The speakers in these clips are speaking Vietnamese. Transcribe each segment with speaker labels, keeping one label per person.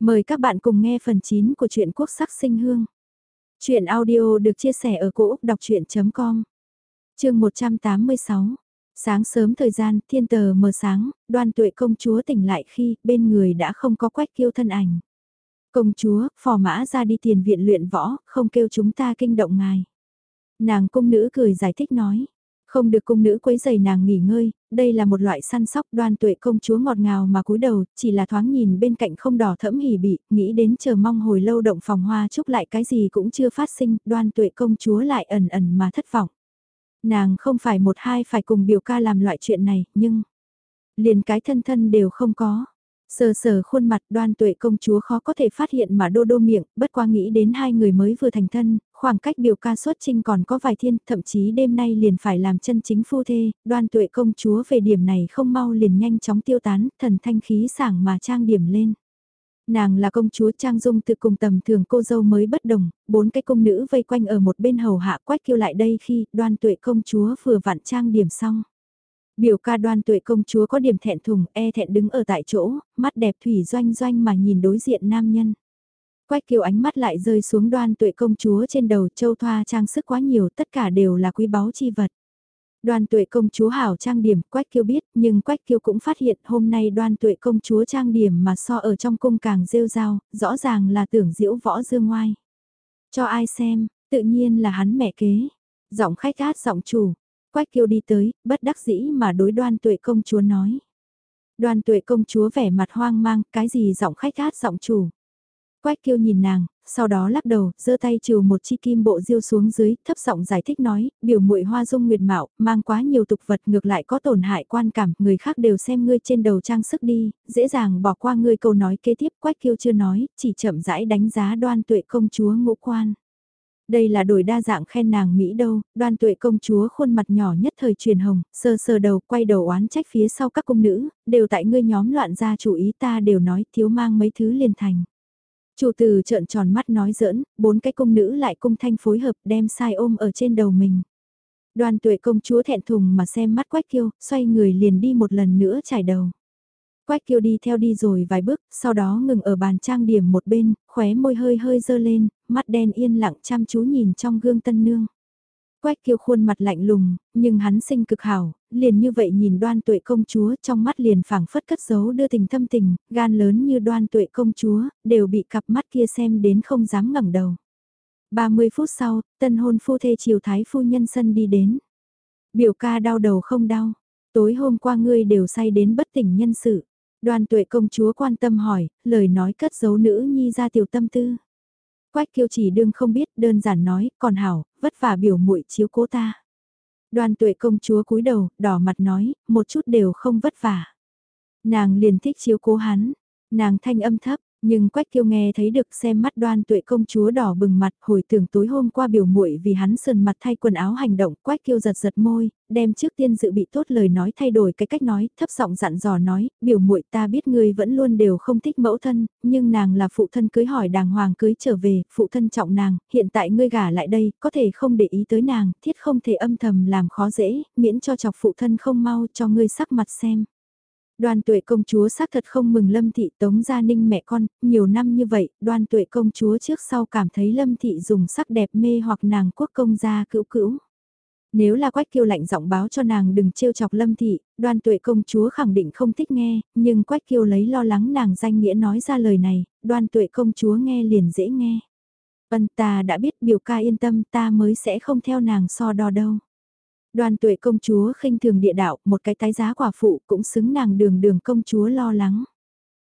Speaker 1: Mời các bạn cùng nghe phần 9 của truyện Quốc sắc sinh hương. truyện audio được chia sẻ ở cỗ đọc chuyện.com Trường 186 Sáng sớm thời gian, thiên tờ mờ sáng, đoan tuệ công chúa tỉnh lại khi bên người đã không có quách kiêu thân ảnh. Công chúa, phò mã ra đi tiền viện luyện võ, không kêu chúng ta kinh động ngài. Nàng cung nữ cười giải thích nói. Không được cung nữ quấy giày nàng nghỉ ngơi, đây là một loại săn sóc đoan tuệ công chúa ngọt ngào mà cúi đầu, chỉ là thoáng nhìn bên cạnh không đỏ thẫm hỉ bị, nghĩ đến chờ mong hồi lâu động phòng hoa chúc lại cái gì cũng chưa phát sinh, đoan tuệ công chúa lại ẩn ẩn mà thất vọng. Nàng không phải một hai phải cùng biểu ca làm loại chuyện này, nhưng liền cái thân thân đều không có. Sờ sờ khuôn mặt đoan tuệ công chúa khó có thể phát hiện mà đô đô miệng, bất qua nghĩ đến hai người mới vừa thành thân, khoảng cách biểu ca xuất trinh còn có vài thiên, thậm chí đêm nay liền phải làm chân chính phu thê, đoan tuệ công chúa về điểm này không mau liền nhanh chóng tiêu tán, thần thanh khí sảng mà trang điểm lên. Nàng là công chúa Trang Dung tự cùng tầm thường cô dâu mới bất đồng, bốn cái công nữ vây quanh ở một bên hầu hạ quách kêu lại đây khi đoan tuệ công chúa vừa vặn trang điểm xong. Biểu ca đoan tuệ công chúa có điểm thẹn thùng, e thẹn đứng ở tại chỗ, mắt đẹp thủy doanh doanh mà nhìn đối diện nam nhân. Quách kiều ánh mắt lại rơi xuống đoan tuệ công chúa trên đầu châu thoa trang sức quá nhiều, tất cả đều là quý báu chi vật. Đoan tuệ công chúa hảo trang điểm, Quách Kiêu biết, nhưng Quách Kiêu cũng phát hiện hôm nay đoan tuệ công chúa trang điểm mà so ở trong cung càng rêu rao, rõ ràng là tưởng diễu võ dương ngoai. Cho ai xem, tự nhiên là hắn mẹ kế. Giọng khách át giọng chủ, Quách Kiêu đi tới, bất đắc dĩ mà đối đoan tuệ công chúa nói. Đoan tuệ công chúa vẻ mặt hoang mang, cái gì giọng khách át giọng chủ. Quách Kiêu nhìn nàng, sau đó lắc đầu, giơ tay trừ một chi kim bộ diêu xuống dưới, thấp giọng giải thích nói, biểu muội hoa dung nguyệt mạo, mang quá nhiều tục vật ngược lại có tổn hại quan cảm, người khác đều xem ngươi trên đầu trang sức đi, dễ dàng bỏ qua ngươi câu nói kế tiếp, Quách Kiêu chưa nói, chỉ chậm rãi đánh giá đoan tuệ công chúa ngũ quan. Đây là đổi đa dạng khen nàng Mỹ đâu, đoan tuệ công chúa khuôn mặt nhỏ nhất thời truyền hồng, sơ sơ đầu, quay đầu oán trách phía sau các cung nữ, đều tại ngươi nhóm loạn ra chủ ý ta đều nói thiếu mang mấy thứ liền thành. Chủ từ trợn tròn mắt nói giỡn, bốn cái cung nữ lại cung thanh phối hợp đem sai ôm ở trên đầu mình. Đoàn tuệ công chúa thẹn thùng mà xem mắt quách kiêu, xoay người liền đi một lần nữa trải đầu. Quách kiêu đi theo đi rồi vài bước, sau đó ngừng ở bàn trang điểm một bên, khóe môi hơi hơi dơ lên, mắt đen yên lặng chăm chú nhìn trong gương tân nương. Quách kiêu khuôn mặt lạnh lùng, nhưng hắn sinh cực hảo, liền như vậy nhìn đoan tuệ công chúa trong mắt liền phảng phất cất giấu đưa tình thâm tình, gan lớn như đoan tuệ công chúa, đều bị cặp mắt kia xem đến không dám ngẩng đầu. 30 phút sau, tân hôn phu thê triều thái phu nhân sân đi đến. Biểu ca đau đầu không đau, tối hôm qua ngươi đều say đến bất tỉnh nhân sự. Đoan tuệ công chúa quan tâm hỏi, lời nói cất giấu nữ nhi ra tiểu tâm tư. Quách kiêu chỉ đương không biết đơn giản nói, còn hảo, vất vả biểu muội chiếu cố ta. Đoan tuệ công chúa cúi đầu, đỏ mặt nói, một chút đều không vất vả. Nàng liền thích chiếu cố hắn, nàng thanh âm thấp, nhưng Quách Kiêu nghe thấy được xem mắt đoan tuệ công chúa đỏ bừng mặt hồi tưởng tối hôm qua biểu muội vì hắn sườn mặt thay quần áo hành động Quách Kiêu giật giật môi, đem trước tiên dự bị tốt lời nói thay đổi cái cách nói, thấp giọng dặn dò nói, biểu muội ta biết ngươi vẫn luôn đều không thích mẫu thân, nhưng nàng là phụ thân cưới hỏi đàng hoàng cưới trở về, phụ thân trọng nàng, hiện tại ngươi gả lại đây, có thể không để ý tới nàng, thiết không thể âm thầm làm khó dễ, miễn cho chọc phụ thân không mau cho ngươi sắc mặt xem. Đoan tuệ công chúa xác thật không mừng Lâm Thị Tống Gia Ninh mẹ con, nhiều năm như vậy, đoan tuệ công chúa trước sau cảm thấy Lâm Thị dùng sắc đẹp mê hoặc nàng quốc công gia cữu cữu. Nếu là Quách Kiêu lạnh giọng báo cho nàng đừng trêu chọc Lâm Thị, đoan tuệ công chúa khẳng định không thích nghe, nhưng Quách Kiêu lấy lo lắng nàng danh nghĩa nói ra lời này, đoan tuệ công chúa nghe liền dễ nghe. Vân ta đã biết biểu ca yên tâm ta mới sẽ không theo nàng so đo đâu. Đoàn tuệ công chúa khinh thường địa đạo, một cái tái giá quả phụ cũng xứng nàng đường đường công chúa lo lắng.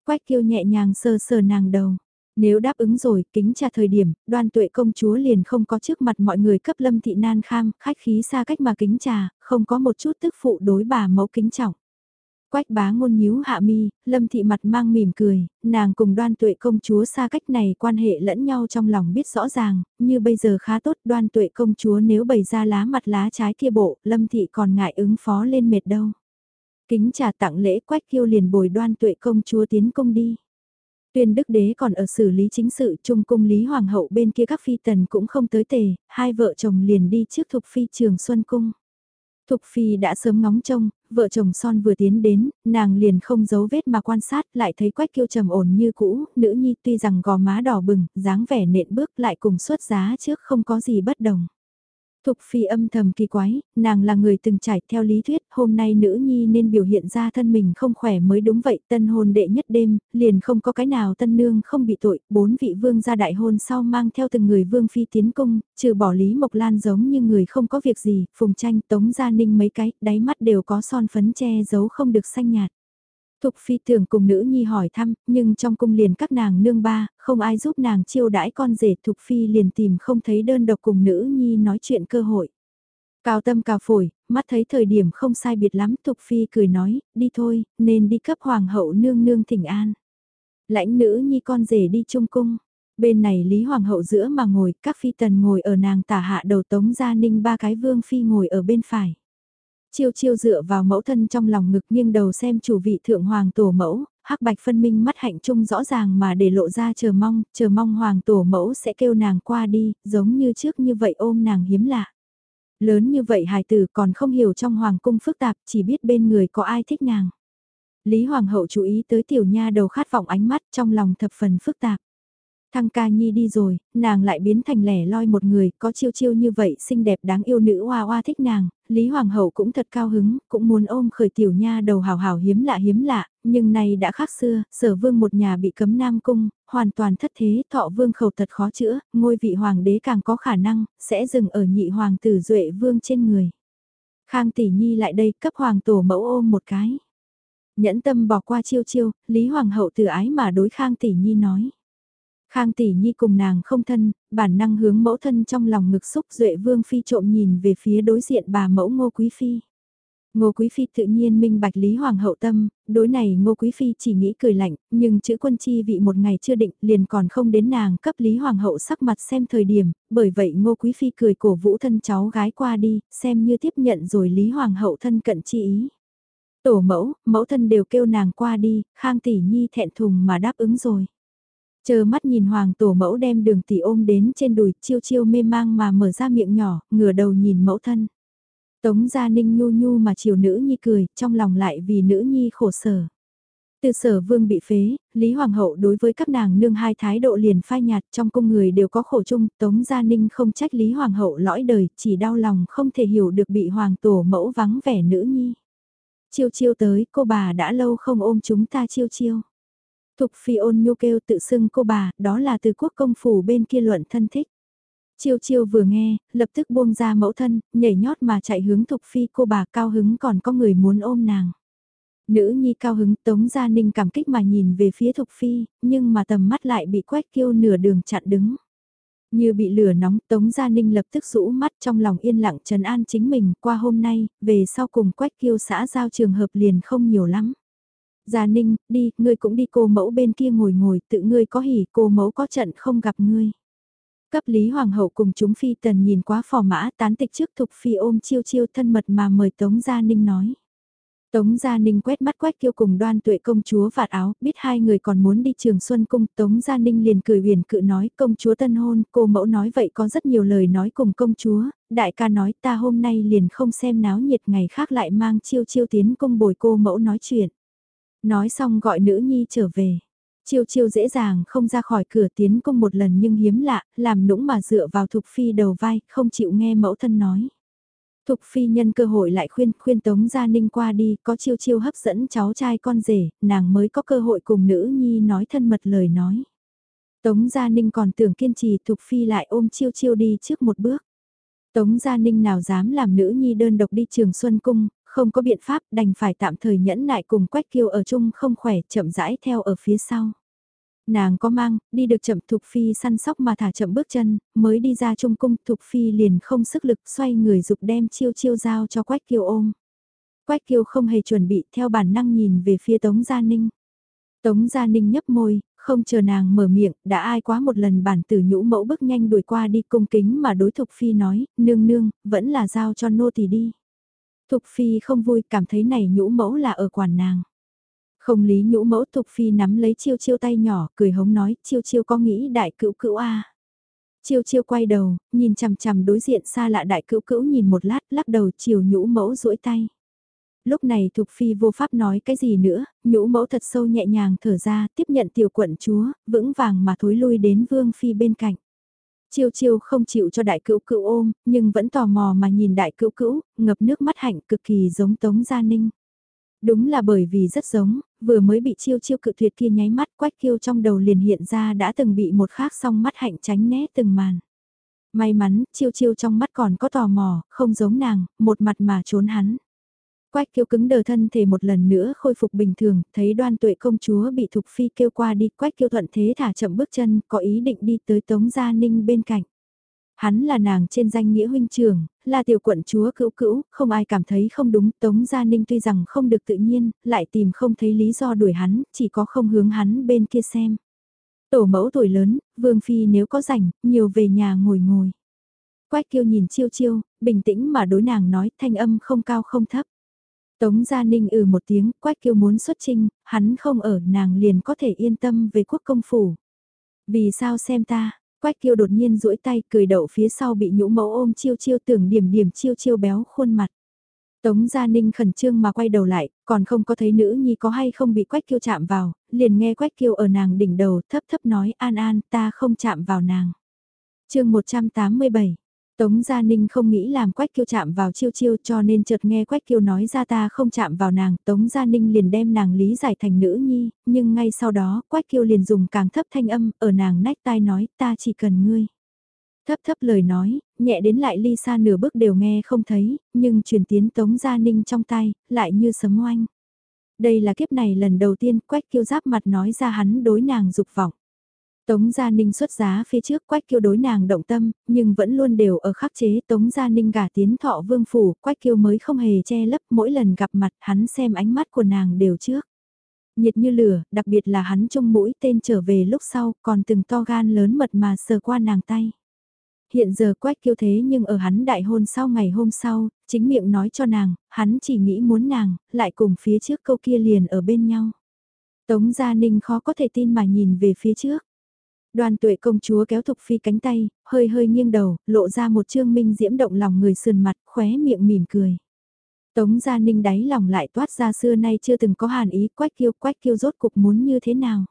Speaker 1: Quách kiêu nhẹ nhàng sờ sờ nàng đầu. Nếu đáp ứng rồi, kính trả thời điểm, đoan tuệ công chúa liền không có trước mặt mọi người cấp lâm thị nan kham, khách khí xa cách mà kính trà, không có một chút tức phụ đối bà mẫu kính trọng. Quách bá ngôn nhíu hạ mi, lâm thị mặt mang mỉm cười, nàng cùng đoan tuệ công chúa xa cách này quan hệ lẫn nhau trong lòng biết rõ ràng, như bây giờ khá tốt đoan tuệ công chúa nếu bày ra lá mặt lá trái kia bộ, lâm thị còn ngại ứng phó lên mệt đâu. Kính trà tặng lễ quách kiêu liền bồi đoan tuệ công chúa tiến công đi. Tuyên đức đế còn ở xử lý chính sự trung cung lý hoàng hậu bên kia các phi tần cũng không tới tề, hai vợ chồng liền đi trước thục phi trường xuân cung. Thục Phi đã sớm ngóng trông, vợ chồng son vừa tiến đến, nàng liền không giấu vết mà quan sát, lại thấy quách kiêu trầm ổn như cũ, nữ nhi tuy rằng gò má đỏ bừng, dáng vẻ nện bước lại cùng xuất giá trước không có gì bất đồng. Thục phi âm thầm kỳ quái, nàng là người từng trải theo lý thuyết, hôm nay nữ nhi nên biểu hiện ra thân mình không khỏe mới đúng vậy, tân hôn đệ nhất đêm, liền không có cái nào tân nương không bị tội, bốn vị vương gia đại hôn sau mang theo từng người vương phi tiến cung, trừ bỏ lý mộc lan giống như người không có việc gì, phùng tranh tống gia ninh mấy cái, đáy mắt đều có son phấn che giấu không được xanh nhạt. Thục phi tưởng cùng nữ nhi hỏi thăm, nhưng trong cung liền các nàng nương ba, không ai giúp nàng chiêu đãi con rể Thục phi liền tìm không thấy đơn độc cùng nữ nhi nói chuyện cơ hội. Cao tâm cao phổi, mắt thấy thời điểm không sai biệt lắm Thục phi cười nói, đi thôi, nên đi cấp hoàng hậu nương nương thỉnh an. Lãnh nữ nhi con rể đi trung cung. Bên này Lý Hoàng hậu giữa mà ngồi, các phi tần ngồi ở nàng tả hạ đầu tống gia ninh ba cái vương phi ngồi ở bên phải. Chiêu chiêu dựa vào mẫu thân trong lòng ngực nghiêng đầu xem chủ vị thượng hoàng tổ mẫu, hắc bạch phân minh mắt hạnh trung rõ ràng mà để lộ ra chờ mong, chờ mong hoàng tổ mẫu sẽ kêu nàng qua đi, giống như trước như vậy ôm nàng hiếm lạ. Lớn như vậy hài tử còn không hiểu trong hoàng cung phức tạp, chỉ biết bên người có ai thích nàng. Lý Hoàng hậu chú ý tới tiểu nha đầu khát vọng ánh mắt trong lòng thập phần phức tạp. Thăng ca nhi đi rồi, nàng lại biến thành lẻ loi một người, có chiêu chiêu như vậy xinh đẹp đáng yêu nữ hoa hoa thích nàng, Lý Hoàng hậu cũng thật cao hứng, cũng muốn ôm khởi tiểu nha đầu hào hào hiếm lạ hiếm lạ, nhưng này đã khác xưa, sở vương một nhà bị cấm nam cung, hoàn toàn thất thế, thọ vương khẩu thật khó chữa, ngôi vị hoàng đế càng có khả năng, sẽ dừng ở nhị hoàng tử duệ vương trên người. Khang tỷ nhi lại đây cấp hoàng tổ mẫu ôm một cái. Nhẫn tâm bỏ qua chiêu chiêu, Lý Hoàng hậu từ ái mà đối Khang tỷ nhi nói. Khang tỷ nhi cùng nàng không thân, bản năng hướng mẫu thân trong lòng ngực xúc duệ vương phi trộm nhìn về phía đối diện bà mẫu ngô quý phi. Ngô Quý Phi tự nhiên minh bạch Lý Hoàng hậu tâm, đối này Ngô Quý Phi chỉ nghĩ cười lạnh, nhưng chữ quân chi vị một ngày chưa định liền còn không đến nàng cấp Lý Hoàng hậu sắc mặt xem thời điểm, bởi vậy Ngô Quý Phi cười cổ vũ thân cháu gái qua đi, xem như tiếp nhận rồi Lý Hoàng hậu thân cận chi ý. Tổ mẫu, mẫu thân đều kêu nàng qua đi, Khang Tỷ Nhi thẹn thùng mà đáp ứng rồi. Chờ mắt nhìn hoàng tổ mẫu đem đường tỷ ôm đến trên đùi chiêu chiêu mê mang mà mở ra miệng nhỏ, ngửa đầu nhìn mẫu thân. Tống gia ninh nhu nhu mà chiều nữ nhi cười, trong lòng lại vì nữ nhi khổ sở. Từ sở vương bị phế, Lý Hoàng hậu đối với các nàng nương hai thái độ liền phai nhạt trong cung người đều có khổ chung, Tống Gia Ninh không trách Lý Hoàng hậu lõi đời, chỉ đau lòng không thể hiểu được bị Hoàng tổ mẫu vắng vẻ nữ nhi. Chiêu chiêu tới, cô bà đã lâu không ôm chúng ta chiêu chiêu. Thục phi ôn nhu kêu tự xưng cô bà, đó là từ quốc công phủ bên kia luận thân thích. Chiêu chiêu vừa nghe, lập tức buông ra mẫu thân, nhảy nhót mà chạy hướng thục phi cô bà cao hứng còn có người muốn ôm nàng. Nữ nhi cao hứng tống gia ninh cảm kích mà nhìn về phía thục phi, nhưng mà tầm mắt lại bị quách kiêu nửa đường chặn đứng. Như bị lửa nóng, Tống Gia Ninh lập tức rũ mắt trong lòng yên lặng trấn an chính mình qua hôm nay, về sau cùng quách kiêu xã giao trường hợp liền không nhiều lắm. Gia Ninh, đi, ngươi cũng đi cô mẫu bên kia ngồi ngồi, tự ngươi có hỉ, cô mẫu có trận không gặp ngươi. Cấp Lý Hoàng hậu cùng chúng phi tần nhìn quá phò mã tán tịch trước thục phi ôm chiêu chiêu thân mật mà mời Tống Gia Ninh nói. Tống Gia Ninh quét mắt quét kêu cùng đoan tuệ công chúa vạt áo, biết hai người còn muốn đi trường Xuân Cung, Tống Gia Ninh liền cười huyền cự nói công chúa tân hôn, cô mẫu nói vậy có rất nhiều lời nói cùng công chúa, đại ca nói ta hôm nay liền không xem náo nhiệt ngày khác lại mang chiêu chiêu tiến công bồi cô mẫu nói chuyện. Nói xong gọi nữ nhi trở về. Chiêu chiêu dễ dàng không ra khỏi cửa tiến công một lần nhưng hiếm lạ, làm nũng mà dựa vào thục phi đầu vai, không chịu nghe mẫu thân nói. Thục phi nhân cơ hội lại khuyên, khuyên Tống Gia Ninh qua đi, có chiêu chiêu hấp dẫn cháu trai con rể, nàng mới có cơ hội cùng nữ nhi nói thân mật lời nói. Tống Gia Ninh còn tưởng kiên trì Thục phi lại ôm chiêu chiêu đi trước một bước. Tống Gia Ninh nào dám làm nữ nhi đơn độc đi trường Xuân Cung, không có biện pháp đành phải tạm thời nhẫn nại cùng Quách Kiêu ở chung không khỏe chậm rãi theo ở phía sau. Nàng có mang, đi được chậm Thục Phi săn sóc mà thả chậm bước chân, mới đi ra trung cung Thục Phi liền không sức lực xoay người dục đem chiêu chiêu giao cho Quách Kiêu ôm. Quách Kiêu không hề chuẩn bị theo bản năng nhìn về phía Tống Gia Ninh. Tống Gia Ninh nhấp môi, không chờ nàng mở miệng, đã ai quá một lần bản tử nhũ mẫu bước nhanh đuổi qua đi cung kính mà đối Thục Phi nói, nương nương, vẫn là giao cho nô tỳ đi. Thục Phi không vui cảm thấy này nhũ mẫu là ở quản nàng. Không lý nhũ mẫu Thục Phi nắm lấy chiêu chiêu tay nhỏ, cười hống nói, chiêu chiêu có nghĩ đại cữu cữu a Chiêu chiêu quay đầu, nhìn chằm chằm đối diện xa lạ đại cữu cữu nhìn một lát, lắc đầu chiều nhũ mẫu duỗi tay. Lúc này Thục Phi vô pháp nói cái gì nữa, nhũ mẫu thật sâu nhẹ nhàng thở ra, tiếp nhận tiểu quận chúa, vững vàng mà thối lui đến Vương Phi bên cạnh. Chiêu chiêu không chịu cho đại cữu cữu ôm, nhưng vẫn tò mò mà nhìn đại cữu cữu, ngập nước mắt hạnh cực kỳ giống Tống Gia Ninh. Đúng là bởi vì rất giống, vừa mới bị chiêu chiêu cự tuyệt kia nháy mắt quách kiêu trong đầu liền hiện ra đã từng bị một khác song mắt hạnh tránh né từng màn. May mắn, chiêu chiêu trong mắt còn có tò mò, không giống nàng, một mặt mà trốn hắn. Quách kiêu cứng đờ thân thể một lần nữa khôi phục bình thường, thấy đoan tuệ công chúa bị thục phi kêu qua đi, quách kiêu thuận thế thả chậm bước chân, có ý định đi tới tống gia ninh bên cạnh. Hắn là nàng trên danh nghĩa huynh trưởng, là tiểu quận chúa cữu cữu, không ai cảm thấy không đúng, Tống Gia Ninh tuy rằng không được tự nhiên, lại tìm không thấy lý do đuổi hắn, chỉ có không hướng hắn bên kia xem. Tổ mẫu tuổi lớn, Vương Phi nếu có rảnh, nhiều về nhà ngồi ngồi. Quách kiêu nhìn chiêu chiêu, bình tĩnh mà đối nàng nói thanh âm không cao không thấp. Tống Gia Ninh ừ một tiếng, Quách kiêu muốn xuất trinh, hắn không ở nàng liền có thể yên tâm về quốc công phủ. Vì sao xem ta, Quách kiêu đột nhiên duỗi tay cười đậu phía sau bị nhũ mẫu ôm chiêu chiêu tưởng điểm điểm chiêu chiêu béo khuôn mặt. Tống Gia Ninh khẩn trương mà quay đầu lại, còn không có thấy nữ nhi có hay không bị Quách Kiêu chạm vào, liền nghe Quách Kiêu ở nàng đỉnh đầu thấp thấp nói an an ta không chạm vào nàng. chương 187 Tống Gia Ninh không nghĩ làm Quách Kiêu chạm vào chiêu chiêu cho nên chợt nghe Quách Kiêu nói ra ta không chạm vào nàng, Tống Gia Ninh liền đem nàng lý giải thành nữ nhi, nhưng ngay sau đó Quách Kiêu liền dùng càng thấp thanh âm ở nàng nách tai nói ta chỉ cần ngươi. Thấp thấp lời nói, nhẹ đến lại ly xa nửa bước đều nghe không thấy, nhưng truyền tiến Tống Gia Ninh trong tay, lại như sấm oanh. Đây là kiếp này lần đầu tiên Quách Kiêu giáp mặt nói ra hắn đối nàng dục vọng. Tống Gia Ninh xuất giá phía trước Quách Kiêu đối nàng động tâm, nhưng vẫn luôn đều ở khắc chế Tống Gia Ninh gả tiến thọ vương phủ, Quách Kiêu mới không hề che lấp mỗi lần gặp mặt hắn xem ánh mắt của nàng đều trước. Nhiệt như lửa, đặc biệt là hắn trông mũi tên trở về lúc sau còn từng to gan lớn mật mà sờ qua nàng tay. Hiện giờ Quách Kiêu thế nhưng ở hắn đại hôn sau ngày hôm sau, chính miệng nói cho nàng, hắn chỉ nghĩ muốn nàng, lại cùng phía trước câu kia liền ở bên nhau. Tống Gia Ninh khó có thể tin mà nhìn về phía trước. Đoàn tuệ công chúa kéo Thục Phi cánh tay, hơi hơi nghiêng đầu, lộ ra một trương minh diễm động lòng người sườn mặt, khóe miệng mỉm cười. Tống Gia Ninh đáy lòng lại toát ra xưa nay chưa từng có hàn ý quách kiêu quách kiêu rốt cục muốn như thế nào.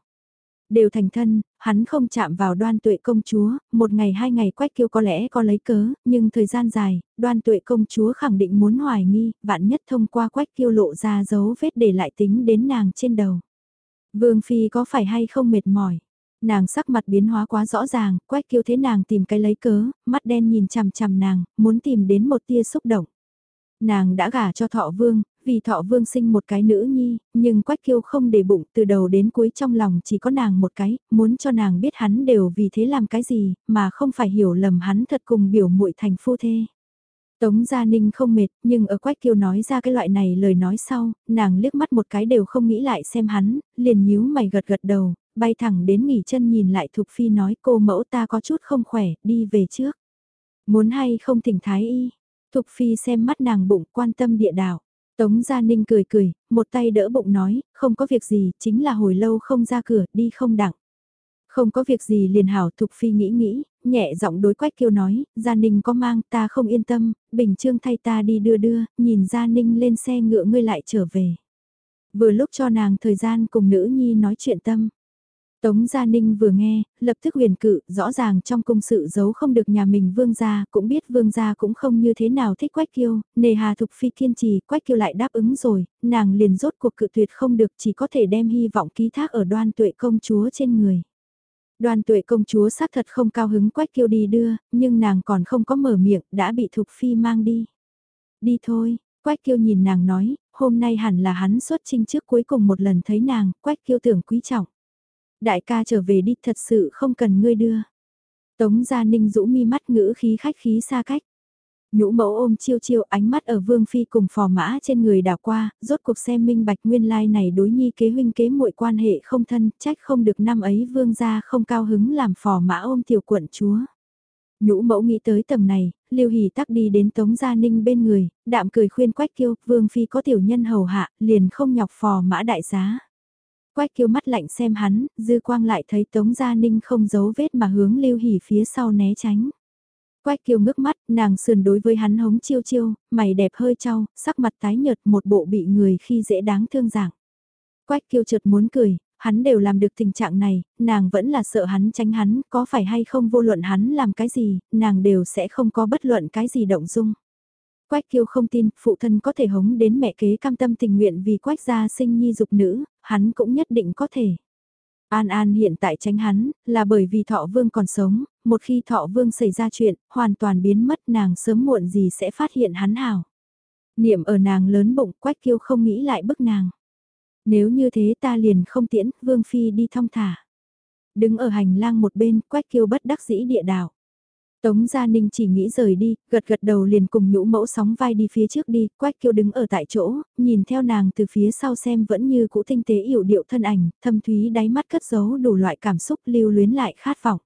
Speaker 1: Đều thành thân, hắn không chạm vào đoan tuệ công chúa, một ngày hai ngày quách kiêu có lẽ có lấy cớ, nhưng thời gian dài, đoan tuệ công chúa khẳng định muốn hoài nghi, vạn nhất thông qua quách kiêu lộ ra dấu vết để lại tính đến nàng trên đầu. Vương Phi có phải hay không mệt mỏi? Nàng sắc mặt biến hóa quá rõ ràng, quách kiêu thế nàng tìm cái lấy cớ, mắt đen nhìn chằm chằm nàng, muốn tìm đến một tia xúc động. Nàng đã gả cho thọ vương, vì thọ vương sinh một cái nữ nhi, nhưng quách kiêu không để bụng từ đầu đến cuối trong lòng chỉ có nàng một cái, muốn cho nàng biết hắn đều vì thế làm cái gì, mà không phải hiểu lầm hắn thật cùng biểu muội thành phu thê. Tống Gia Ninh không mệt, nhưng ở Quách Kiêu nói ra cái loại này lời nói sau, nàng liếc mắt một cái đều không nghĩ lại xem hắn, liền nhíu mày gật gật đầu, bay thẳng đến nghỉ chân nhìn lại Thục Phi nói cô mẫu ta có chút không khỏe, đi về trước. Muốn hay không thỉnh thái y. Thục Phi xem mắt nàng bụng quan tâm địa đạo. Tống Gia Ninh cười cười, một tay đỡ bụng nói, không có việc gì, chính là hồi lâu không ra cửa, đi không đặng. Không có việc gì liền hảo Thục Phi nghĩ nghĩ, nhẹ giọng đối quách kêu nói, Gia Ninh có mang ta không yên tâm, Bình Trương thay ta đi đưa đưa, nhìn Gia Ninh lên xe ngựa ngươi lại trở về. Vừa lúc cho nàng thời gian cùng nữ nhi nói chuyện tâm. Tống Gia Ninh vừa nghe, lập tức huyền cự, rõ ràng trong cung sự giấu không được nhà mình vương gia, cũng biết vương gia cũng không như thế nào thích Quách Kiêu, nề hà thục phi kiên trì, Quách Kiêu lại đáp ứng rồi, nàng liền rốt cuộc cự tuyệt không được chỉ có thể đem hy vọng ký thác ở đoan tuệ công chúa trên người. Đoan tuệ công chúa xác thật không cao hứng Quách Kiêu đi đưa, nhưng nàng còn không có mở miệng, đã bị thục phi mang đi. Đi thôi, Quách Kiêu nhìn nàng nói, hôm nay hẳn là hắn xuất trinh trước cuối cùng một lần thấy nàng, Quách Kiêu tưởng quý trọng. Đại ca trở về đi thật sự không cần ngươi đưa. Tống Gia Ninh rũ mi mắt ngữ khí khách khí xa cách. Nhũ mẫu ôm chiêu chiêu ánh mắt ở vương phi cùng phò mã trên người đảo qua, rốt cuộc xem minh bạch nguyên lai này đối nhi kế huynh kế muội quan hệ không thân, trách không được năm ấy vương gia không cao hứng làm phò mã ôm tiểu quận chúa. Nhũ mẫu nghĩ tới tầm này, lưu hỉ tắc đi đến tống gia ninh bên người, đạm cười khuyên quách kiêu, vương phi có tiểu nhân hầu hạ, liền không nhọc phò mã đại giá. Quách kiêu mắt lạnh xem hắn, dư quang lại thấy Tống Gia Ninh không giấu vết mà hướng lưu hỉ phía sau né tránh. Quách kiêu ngước mắt, nàng sườn đối với hắn hống chiêu chiêu, mày đẹp hơi trao, sắc mặt tái nhợt một bộ bị người khi dễ đáng thương dạng. Quách kiêu chợt muốn cười, hắn đều làm được tình trạng này, nàng vẫn là sợ hắn tránh hắn, có phải hay không vô luận hắn làm cái gì, nàng đều sẽ không có bất luận cái gì động dung. Quách kiêu không tin, phụ thân có thể hống đến mẹ kế cam tâm tình nguyện vì quách gia sinh nhi dục nữ, hắn cũng nhất định có thể. An An hiện tại tránh hắn, là bởi vì thọ vương còn sống, một khi thọ vương xảy ra chuyện, hoàn toàn biến mất nàng sớm muộn gì sẽ phát hiện hắn hào. Niệm ở nàng lớn bụng quách kiêu không nghĩ lại bức nàng. Nếu như thế ta liền không tiễn, vương phi đi thong thả. Đứng ở hành lang một bên, quách kiêu bất đắc dĩ địa đảo. Tống Gia Ninh chỉ nghĩ rời đi, gật gật đầu liền cùng nhũ mẫu sóng vai đi phía trước đi, quách kiêu đứng ở tại chỗ, nhìn theo nàng từ phía sau xem vẫn như cũ tinh tế yểu điệu thân ảnh, thâm thúy đáy mắt cất giấu đủ loại cảm xúc lưu luyến lại khát vọng.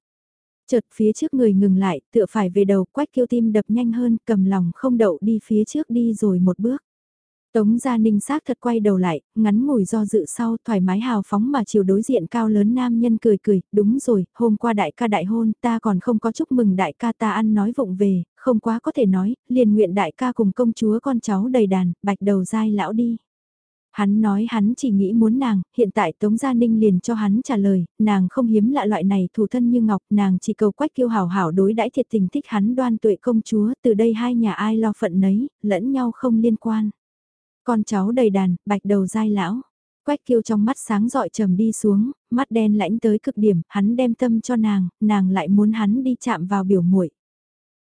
Speaker 1: Chợt phía trước người ngừng lại, tựa phải về đầu, quách kiêu tim đập nhanh hơn, cầm lòng không đậu đi phía trước đi rồi một bước. Tống Gia Ninh xác thật quay đầu lại, ngắn ngủi do dự sau thoải mái hào phóng mà chiều đối diện cao lớn nam nhân cười cười, đúng rồi, hôm qua đại ca đại hôn ta còn không có chúc mừng đại ca ta ăn nói vụng về, không quá có thể nói, liền nguyện đại ca cùng công chúa con cháu đầy đàn, bạch đầu dai lão đi. Hắn nói hắn chỉ nghĩ muốn nàng, hiện tại Tống Gia Ninh liền cho hắn trả lời, nàng không hiếm lạ loại này thủ thân như ngọc, nàng chỉ cầu quách kiêu hảo hảo đối đãi thiệt tình thích hắn đoan tuệ công chúa, từ đây hai nhà ai lo phận nấy, lẫn nhau không liên quan. Con cháu đầy đàn, bạch đầu dai lão. Quách kiêu trong mắt sáng dọi trầm đi xuống, mắt đen lãnh tới cực điểm, hắn đem tâm cho nàng, nàng lại muốn hắn đi chạm vào biểu muội.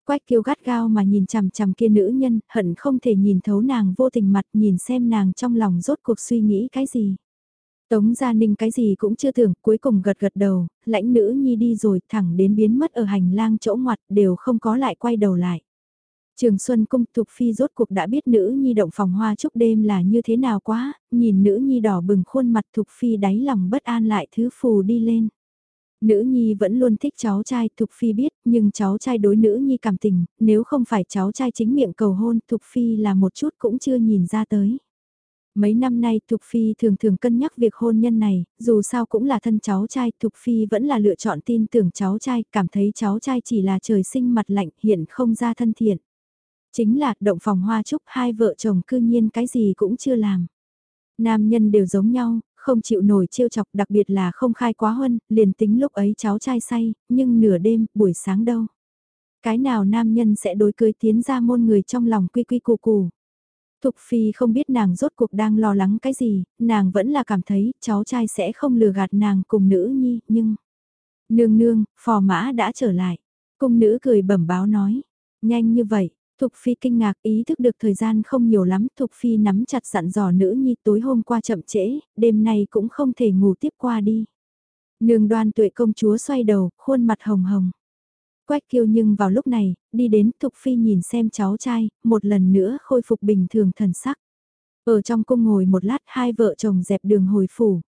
Speaker 1: Quách kiêu gắt gao mà nhìn chằm chằm kia nữ nhân, hận không thể nhìn thấu nàng vô tình mặt nhìn xem nàng trong lòng rốt cuộc suy nghĩ cái gì. Tống Gia Ninh cái gì cũng chưa tưởng, cuối cùng gật gật đầu, lãnh nữ nhi đi rồi thẳng đến biến mất ở hành lang chỗ ngoặt đều không có lại quay đầu lại. Trường Xuân Cung Thục Phi rốt cuộc đã biết nữ nhi động phòng hoa chúc đêm là như thế nào quá, nhìn nữ nhi đỏ bừng khuôn mặt Thục Phi đáy lòng bất an lại thứ phù đi lên. Nữ nhi vẫn luôn thích cháu trai Thục Phi biết, nhưng cháu trai đối nữ nhi cảm tình, nếu không phải cháu trai chính miệng cầu hôn Thục Phi là một chút cũng chưa nhìn ra tới. Mấy năm nay Thục Phi thường thường cân nhắc việc hôn nhân này, dù sao cũng là thân cháu trai, Thục Phi vẫn là lựa chọn tin tưởng cháu trai, cảm thấy cháu trai chỉ là trời sinh mặt lạnh hiện không ra thân thiện. Chính là động phòng hoa chúc hai vợ chồng cư nhiên cái gì cũng chưa làm. Nam nhân đều giống nhau, không chịu nổi trêu chọc đặc biệt là không khai quá huân, liền tính lúc ấy cháu trai say, nhưng nửa đêm, buổi sáng đâu. Cái nào nam nhân sẽ đối cưới tiến ra môn người trong lòng quy quy cù cù. Thục Phi không biết nàng rốt cuộc đang lo lắng cái gì, nàng vẫn là cảm thấy cháu trai sẽ không lừa gạt nàng cùng nữ nhi, nhưng... Nương nương, phò mã đã trở lại. Cung nữ cười bẩm báo nói. Nhanh như vậy, Thục Phi kinh ngạc ý thức được thời gian không nhiều lắm, Thục Phi nắm chặt dặn dò nữ nhi tối hôm qua chậm trễ, đêm nay cũng không thể ngủ tiếp qua đi. Nương đoan tuệ công chúa xoay đầu, khuôn mặt hồng hồng. Quách kiêu nhưng vào lúc này, đi đến Thục Phi nhìn xem cháu trai, một lần nữa khôi phục bình thường thần sắc. Ở trong cung ngồi một lát hai vợ chồng dẹp đường hồi phủ.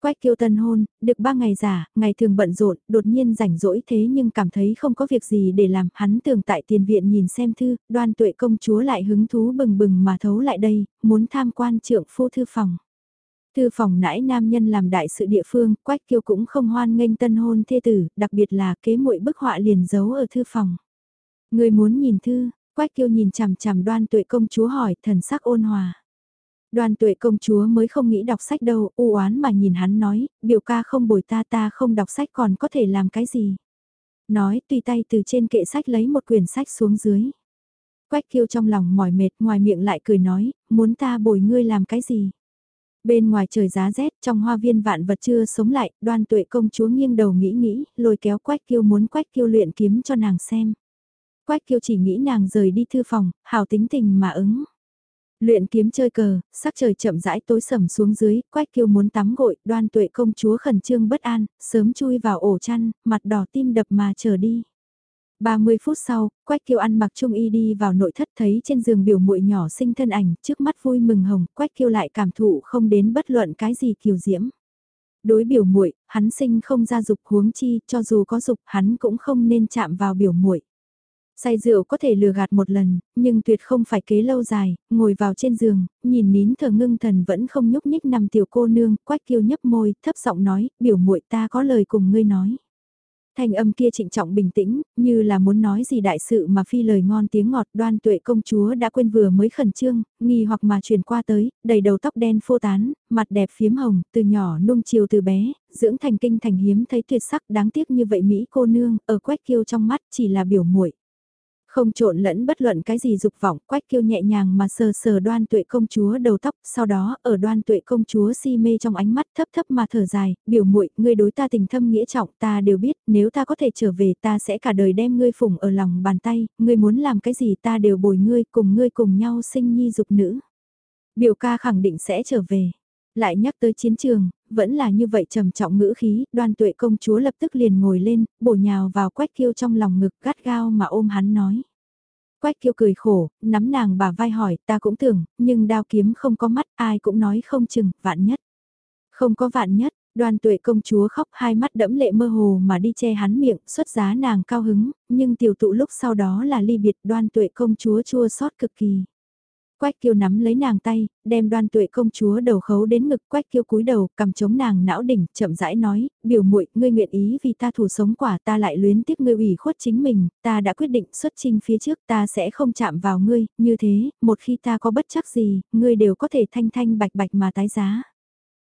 Speaker 1: Quách kiêu tân hôn, được ba ngày giả, ngày thường bận rộn, đột nhiên rảnh rỗi thế nhưng cảm thấy không có việc gì để làm, hắn tưởng tại tiền viện nhìn xem thư, đoan tuệ công chúa lại hứng thú bừng bừng mà thấu lại đây, muốn tham quan trượng phu thư phòng. Thư phòng nãi nam nhân làm đại sự địa phương, Quách kiêu cũng không hoan nghênh tân hôn thê tử, đặc biệt là kế muội bức họa liền giấu ở thư phòng. Người muốn nhìn thư, Quách kiêu nhìn chằm chằm đoan tuệ công chúa hỏi thần sắc ôn hòa. Đoàn tuệ công chúa mới không nghĩ đọc sách đâu, u oán mà nhìn hắn nói, biểu ca không bồi ta ta không đọc sách còn có thể làm cái gì. Nói tùy tay từ trên kệ sách lấy một quyển sách xuống dưới. Quách kiêu trong lòng mỏi mệt ngoài miệng lại cười nói, muốn ta bồi ngươi làm cái gì. Bên ngoài trời giá rét trong hoa viên vạn vật chưa sống lại, đoan tuệ công chúa nghiêng đầu nghĩ nghĩ, lôi kéo quách kiêu muốn quách kiêu luyện kiếm cho nàng xem. Quách kiêu chỉ nghĩ nàng rời đi thư phòng, hào tính tình mà ứng. Luyện kiếm chơi cờ, sắc trời chậm rãi tối sầm xuống dưới, quách kiêu muốn tắm gội, đoan tuệ công chúa khẩn trương bất an, sớm chui vào ổ chăn, mặt đỏ tim đập mà chờ đi. 30 phút sau, Quách Kiêu ăn mặc trung y đi vào nội thất thấy trên giường biểu muội nhỏ sinh thân ảnh, trước mắt vui mừng hồng, Quách Kiêu lại cảm thụ không đến bất luận cái gì kiều diễm. Đối biểu muội, hắn sinh không ra dục huống chi, cho dù có dục, hắn cũng không nên chạm vào biểu muội. Say rượu có thể lừa gạt một lần, nhưng tuyệt không phải kế lâu dài, ngồi vào trên giường, nhìn nín thờ ngưng thần vẫn không nhúc nhích nằm tiểu cô nương, quách kiêu nhấp môi, thấp giọng nói, biểu muội ta có lời cùng ngươi nói. Thanh âm kia trịnh trọng bình tĩnh, như là muốn nói gì đại sự mà phi lời ngon tiếng ngọt đoan tuệ công chúa đã quên vừa mới khẩn trương, nghi hoặc mà truyền qua tới, đầy đầu tóc đen phô tán, mặt đẹp phiếm hồng, từ nhỏ nung chiều từ bé, dưỡng thành kinh thành hiếm thấy tuyệt sắc đáng tiếc như vậy Mỹ cô nương, ở quách kiêu trong mắt chỉ là biểu muội không trộn lẫn bất luận cái gì dục vọng, quách kiêu nhẹ nhàng mà sờ sờ đoan tuệ công chúa đầu tóc, sau đó ở đoan tuệ công chúa si mê trong ánh mắt thấp thấp mà thở dài, biểu muội ngươi đối ta tình thâm nghĩa trọng ta đều biết, nếu ta có thể trở về ta sẽ cả đời đem ngươi phụng ở lòng bàn tay, ngươi muốn làm cái gì ta đều bồi ngươi, cùng ngươi cùng nhau sinh nhi dục nữ. Biểu ca khẳng định sẽ trở về. Lại nhắc tới chiến trường, vẫn là như vậy trầm trọng ngữ khí, đoan tuệ công chúa lập tức liền ngồi lên, bổ nhào vào quách kiêu trong lòng ngực gắt gao mà ôm hắn nói. Quách kiêu cười khổ, nắm nàng bà vai hỏi, ta cũng tưởng, nhưng đao kiếm không có mắt, ai cũng nói không chừng, vạn nhất. Không có vạn nhất, đoan tuệ công chúa khóc hai mắt đẫm lệ mơ hồ mà đi che hắn miệng, xuất giá nàng cao hứng, nhưng tiểu tụ lúc sau đó là ly biệt đoan tuệ công chúa chua xót cực kỳ. Quách kiêu nắm lấy nàng tay, đem đoan tuệ công chúa đầu khấu đến ngực quách kiêu cúi đầu, cầm chống nàng não đỉnh, chậm rãi nói, biểu muội ngươi nguyện ý vì ta thủ sống quả ta lại luyến tiếc ngươi ủy khuất chính mình, ta đã quyết định xuất trình phía trước ta sẽ không chạm vào ngươi, như thế, một khi ta có bất chắc gì, ngươi đều có thể thanh thanh bạch bạch mà tái giá.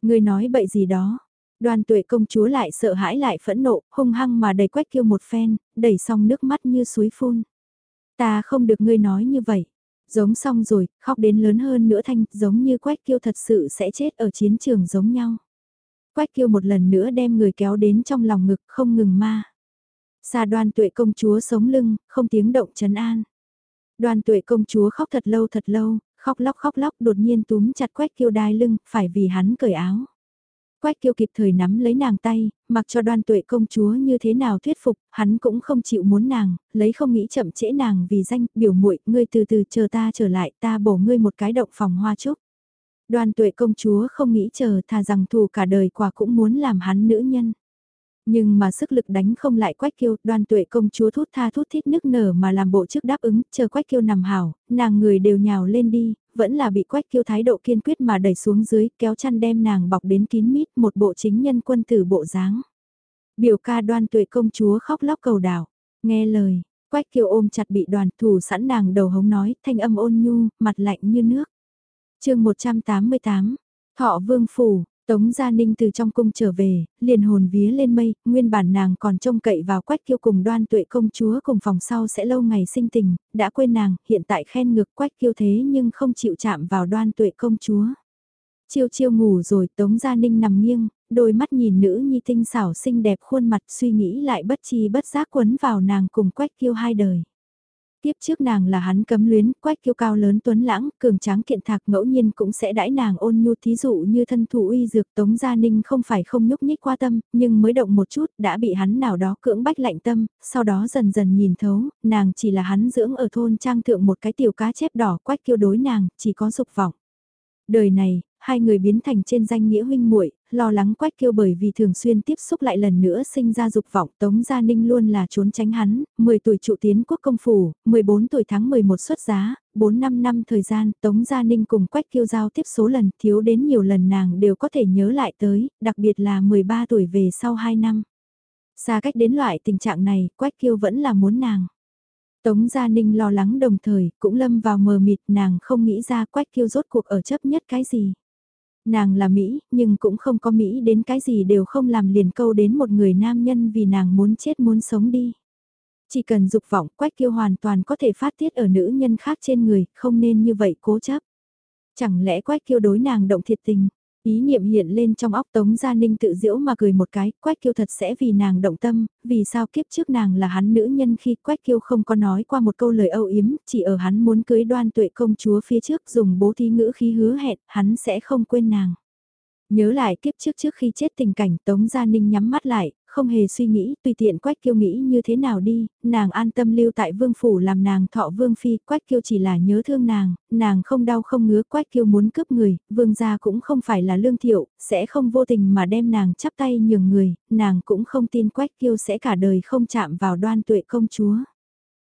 Speaker 1: Ngươi nói bậy gì đó, đoan tuệ công chúa lại sợ hãi lại phẫn nộ, hung hăng mà đầy quách kiêu một phen, đẩy xong nước mắt như suối phun. Ta không được ngươi nói như vậy Giống xong rồi, khóc đến lớn hơn nữa thanh, giống như Quách Kiêu thật sự sẽ chết ở chiến trường giống nhau. Quách Kiêu một lần nữa đem người kéo đến trong lòng ngực không ngừng ma. Xa đoan tuệ công chúa sống lưng, không tiếng động trấn an. Đoan tuệ công chúa khóc thật lâu thật lâu, khóc lóc khóc lóc đột nhiên túm chặt Quách Kiêu đai lưng, phải vì hắn cởi áo. Quách kiêu kịp thời nắm lấy nàng tay, mặc cho đoan tuệ công chúa như thế nào thuyết phục, hắn cũng không chịu muốn nàng, lấy không nghĩ chậm trễ nàng vì danh, biểu muội ngươi từ từ chờ ta trở lại, ta bổ ngươi một cái động phòng hoa trúc. Đoan tuệ công chúa không nghĩ chờ thà rằng thù cả đời quả cũng muốn làm hắn nữ nhân. Nhưng mà sức lực đánh không lại quách kiêu, đoan tuệ công chúa thút tha thút thít nước nở mà làm bộ trước đáp ứng, chờ quách kiêu nằm hảo, nàng người đều nhào lên đi, vẫn là bị quách kiêu thái độ kiên quyết mà đẩy xuống dưới, kéo chăn đem nàng bọc đến kín mít một bộ chính nhân quân tử bộ dáng. Biểu ca đoan tuệ công chúa khóc lóc cầu đảo, nghe lời, quách kiêu ôm chặt bị đoàn thủ sẵn nàng đầu hống nói, thanh âm ôn nhu, mặt lạnh như nước. chương 188, Thọ Vương Phủ, Tống Gia Ninh từ trong cung trở về, liền hồn vía lên mây, nguyên bản nàng còn trông cậy vào quách kiêu cùng đoan tuệ công chúa cùng phòng sau sẽ lâu ngày sinh tình, đã quên nàng, hiện tại khen ngược quách kiêu thế nhưng không chịu chạm vào đoan tuệ công chúa. Chiêu chiêu ngủ rồi Tống Gia Ninh nằm nghiêng, đôi mắt nhìn nữ nhi tinh xảo xinh đẹp khuôn mặt suy nghĩ lại bất chi bất giác quấn vào nàng cùng quách kiêu hai đời. Tiếp trước nàng là hắn cấm luyến, quách kiêu cao lớn tuấn lãng, cường tráng kiện thạc ngẫu nhiên cũng sẽ đãi nàng ôn nhu thí dụ như thân thủ uy dược tống gia ninh không phải không nhúc nhích qua tâm, nhưng mới động một chút đã bị hắn nào đó cưỡng bách lạnh tâm, sau đó dần dần nhìn thấu, nàng chỉ là hắn dưỡng ở thôn trang thượng một cái tiểu cá chép đỏ quách kiêu đối nàng, chỉ có dục vọng. Đời này, hai người biến thành trên danh nghĩa huynh muội, lo lắng quách kiêu bởi vì thường xuyên tiếp xúc lại lần nữa sinh ra dục vọng Tống Gia Ninh luôn là trốn tránh hắn, 10 tuổi trụ tiến quốc công phủ, 14 tuổi tháng 11 xuất giá, 4-5 năm thời gian Tống Gia Ninh cùng quách kiêu giao tiếp số lần thiếu đến nhiều lần nàng đều có thể nhớ lại tới, đặc biệt là 13 tuổi về sau 2 năm. Xa cách đến loại tình trạng này, quách kiêu vẫn là muốn nàng. Tống Gia Ninh lo lắng đồng thời, cũng lâm vào mờ mịt nàng không nghĩ ra quách kiêu rốt cuộc ở chấp nhất cái gì. Nàng là Mỹ, nhưng cũng không có Mỹ đến cái gì đều không làm liền câu đến một người nam nhân vì nàng muốn chết muốn sống đi. Chỉ cần dục vọng quách kiêu hoàn toàn có thể phát tiết ở nữ nhân khác trên người, không nên như vậy cố chấp. Chẳng lẽ quách kiêu đối nàng động thiệt tình, Ý niệm hiện lên trong óc Tống Gia Ninh tự diễu mà cười một cái, Quách Kiêu thật sẽ vì nàng động tâm, vì sao kiếp trước nàng là hắn nữ nhân khi Quách Kiêu không có nói qua một câu lời âu yếm, chỉ ở hắn muốn cưới đoan tuệ công chúa phía trước dùng bố thí ngữ khí hứa hẹn, hắn sẽ không quên nàng. Nhớ lại kiếp trước trước khi chết tình cảnh Tống Gia Ninh nhắm mắt lại, không hề suy nghĩ, tùy tiện Quách Kiêu nghĩ như thế nào đi, nàng an tâm lưu tại vương phủ làm nàng thọ vương phi, Quách Kiêu chỉ là nhớ thương nàng, nàng không đau không ngứa, Quách Kiêu muốn cướp người, vương gia cũng không phải là lương thiệu, sẽ không vô tình mà đem nàng chắp tay nhường người, nàng cũng không tin Quách Kiêu sẽ cả đời không chạm vào đoan tuệ công chúa.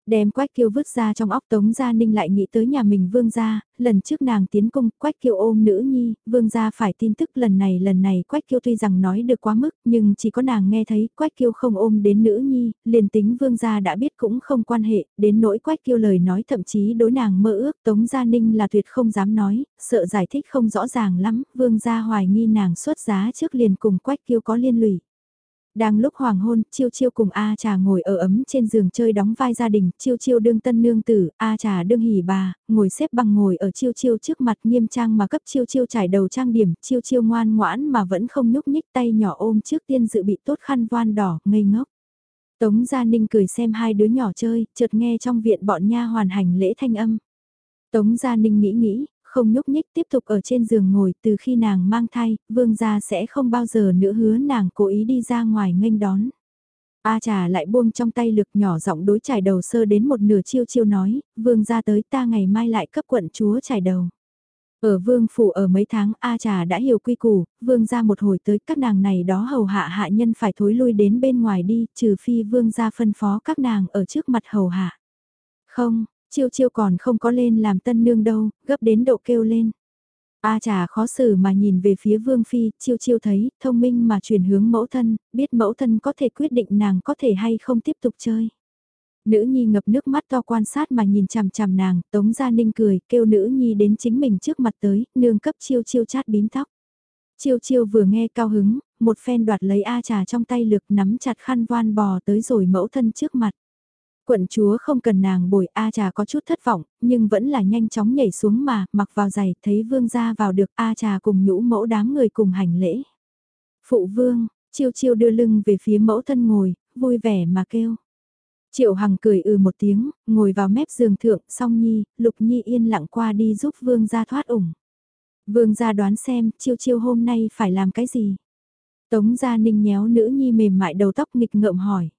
Speaker 1: Đem Quách Kiêu vứt ra trong óc Tống Gia Ninh lại nghĩ tới nhà mình Vương Gia, lần trước nàng tiến cung, Quách Kiêu ôm nữ nhi, Vương Gia phải tin tức lần này lần này Quách Kiêu tuy rằng nói được quá mức, nhưng chỉ có nàng nghe thấy Quách Kiêu không ôm đến nữ nhi, liền tính Vương Gia đã biết cũng không quan hệ, đến nỗi Quách Kiêu lời nói thậm chí đối nàng mơ ước Tống Gia Ninh là tuyệt không dám nói, sợ giải thích không rõ ràng lắm, Vương Gia hoài nghi nàng xuất giá trước liền cùng Quách Kiêu có liên lụy. Đang lúc hoàng hôn, Chiêu Chiêu cùng A Trà ngồi ở ấm trên giường chơi đóng vai gia đình, Chiêu Chiêu đương tân nương tử, A Trà đương hỉ bà, ngồi xếp bằng ngồi ở Chiêu Chiêu trước mặt nghiêm trang mà cấp Chiêu Chiêu trải đầu trang điểm, Chiêu Chiêu ngoan ngoãn mà vẫn không nhúc nhích tay nhỏ ôm trước tiên dự bị tốt khăn voan đỏ, ngây ngốc. Tống Gia Ninh cười xem hai đứa nhỏ chơi, chợt nghe trong viện bọn nha hoàn hành lễ thanh âm. Tống Gia Ninh nghĩ nghĩ, không nhúc nhích tiếp tục ở trên giường ngồi từ khi nàng mang thai, vương gia sẽ không bao giờ nữa hứa nàng cố ý đi ra ngoài nghênh đón. A trà lại buông trong tay lực nhỏ giọng đối trải đầu sơ đến một nửa chiêu chiêu nói, vương gia tới ta ngày mai lại cấp quận chúa trải đầu. Ở vương phủ ở mấy tháng A trà đã hiểu quy củ, vương gia một hồi tới các nàng này đó hầu hạ hạ nhân phải thối lui đến bên ngoài đi, trừ phi vương gia phân phó các nàng ở trước mặt hầu hạ. Không, Chiêu chiêu còn không có lên làm tân nương đâu, gấp đến độ kêu lên. A trà khó xử mà nhìn về phía Vương Phi, chiêu chiêu thấy, thông minh mà chuyển hướng mẫu thân, biết mẫu thân có thể quyết định nàng có thể hay không tiếp tục chơi. Nữ nhi ngập nước mắt to quan sát mà nhìn chằm chằm nàng, tống gia ninh cười, kêu nữ nhi đến chính mình trước mặt tới, nương cấp chiêu chiêu chát bím tóc. Chiêu chiêu vừa nghe cao hứng, một phen đoạt lấy A trà trong tay lực nắm chặt khăn voan bò tới rồi mẫu thân trước mặt. Quận chúa không cần nàng bồi A trà có chút thất vọng, nhưng vẫn là nhanh chóng nhảy xuống mà, mặc vào giày, thấy vương gia vào được A trà cùng nhũ mẫu đám người cùng hành lễ. Phụ vương, chiêu chiêu đưa lưng về phía mẫu thân ngồi, vui vẻ mà kêu. Triệu Hằng cười ừ một tiếng, ngồi vào mép giường thượng, song nhi, lục nhi yên lặng qua đi giúp vương gia thoát ủng. Vương gia đoán xem, chiêu chiêu hôm nay phải làm cái gì? Tống gia ninh nhéo nữ nhi mềm mại đầu tóc nghịch ngợm hỏi.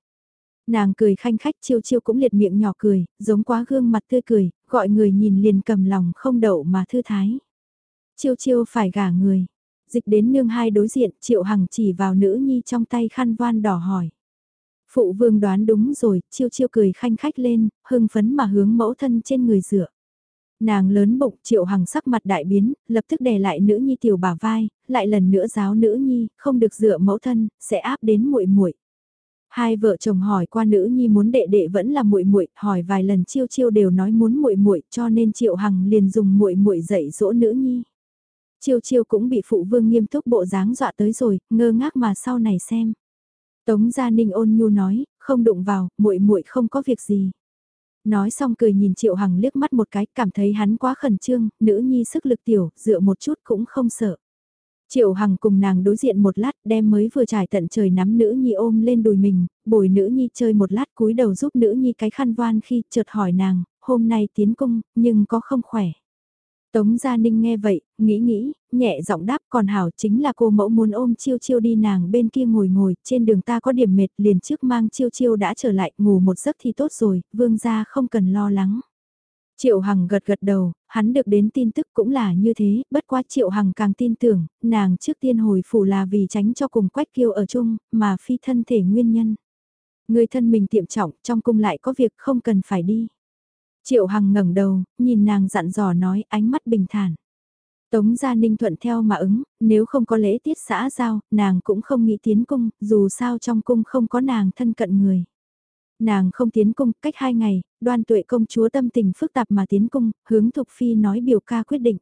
Speaker 1: Nàng cười khanh khách chiêu chiêu cũng liệt miệng nhỏ cười, giống quá gương mặt tươi cười, gọi người nhìn liền cầm lòng không đậu mà thư thái. Chiêu chiêu phải gả người. Dịch đến nương hai đối diện, triệu hằng chỉ vào nữ nhi trong tay khăn voan đỏ hỏi. Phụ vương đoán đúng rồi, chiêu chiêu cười khanh khách lên, hưng phấn mà hướng mẫu thân trên người dựa. Nàng lớn bụng triệu hằng sắc mặt đại biến, lập tức đè lại nữ nhi tiểu bà vai, lại lần nữa giáo nữ nhi, không được dựa mẫu thân, sẽ áp đến muội muội Hai vợ chồng hỏi qua nữ nhi muốn đệ đệ vẫn là muội muội, hỏi vài lần chiêu chiêu đều nói muốn muội muội, cho nên Triệu Hằng liền dùng muội muội dạy dỗ nữ nhi. Chiêu chiêu cũng bị phụ vương nghiêm túc bộ dáng dọa tới rồi, ngơ ngác mà sau này xem. Tống Gia Ninh ôn nhu nói, không đụng vào, muội muội không có việc gì. Nói xong cười nhìn Triệu Hằng liếc mắt một cái, cảm thấy hắn quá khẩn trương, nữ nhi sức lực tiểu, dựa một chút cũng không sợ. Triệu Hằng cùng nàng đối diện một lát đem mới vừa trải tận trời nắm nữ nhi ôm lên đùi mình, bồi nữ nhi chơi một lát cúi đầu giúp nữ nhi cái khăn voan khi chợt hỏi nàng, hôm nay tiến cung, nhưng có không khỏe. Tống Gia Ninh nghe vậy, nghĩ nghĩ, nhẹ giọng đáp còn hảo chính là cô mẫu muốn ôm chiêu chiêu đi nàng bên kia ngồi ngồi, trên đường ta có điểm mệt liền trước mang chiêu chiêu đã trở lại, ngủ một giấc thì tốt rồi, vương gia không cần lo lắng. Triệu Hằng gật gật đầu, hắn được đến tin tức cũng là như thế, bất quá Triệu Hằng càng tin tưởng, nàng trước tiên hồi phủ là vì tránh cho cùng Quách Kiêu ở chung, mà phi thân thể nguyên nhân. Người thân mình tiệm trọng, trong cung lại có việc không cần phải đi. Triệu Hằng ngẩng đầu, nhìn nàng dặn dò nói ánh mắt bình thản. Tống Gia Ninh thuận theo mà ứng, nếu không có lễ tiết xã giao, nàng cũng không nghĩ tiến cung, dù sao trong cung không có nàng thân cận người. Nàng không tiến cung, cách hai ngày, đoan tuệ công chúa tâm tình phức tạp mà tiến cung, hướng Thục Phi nói biểu ca quyết định.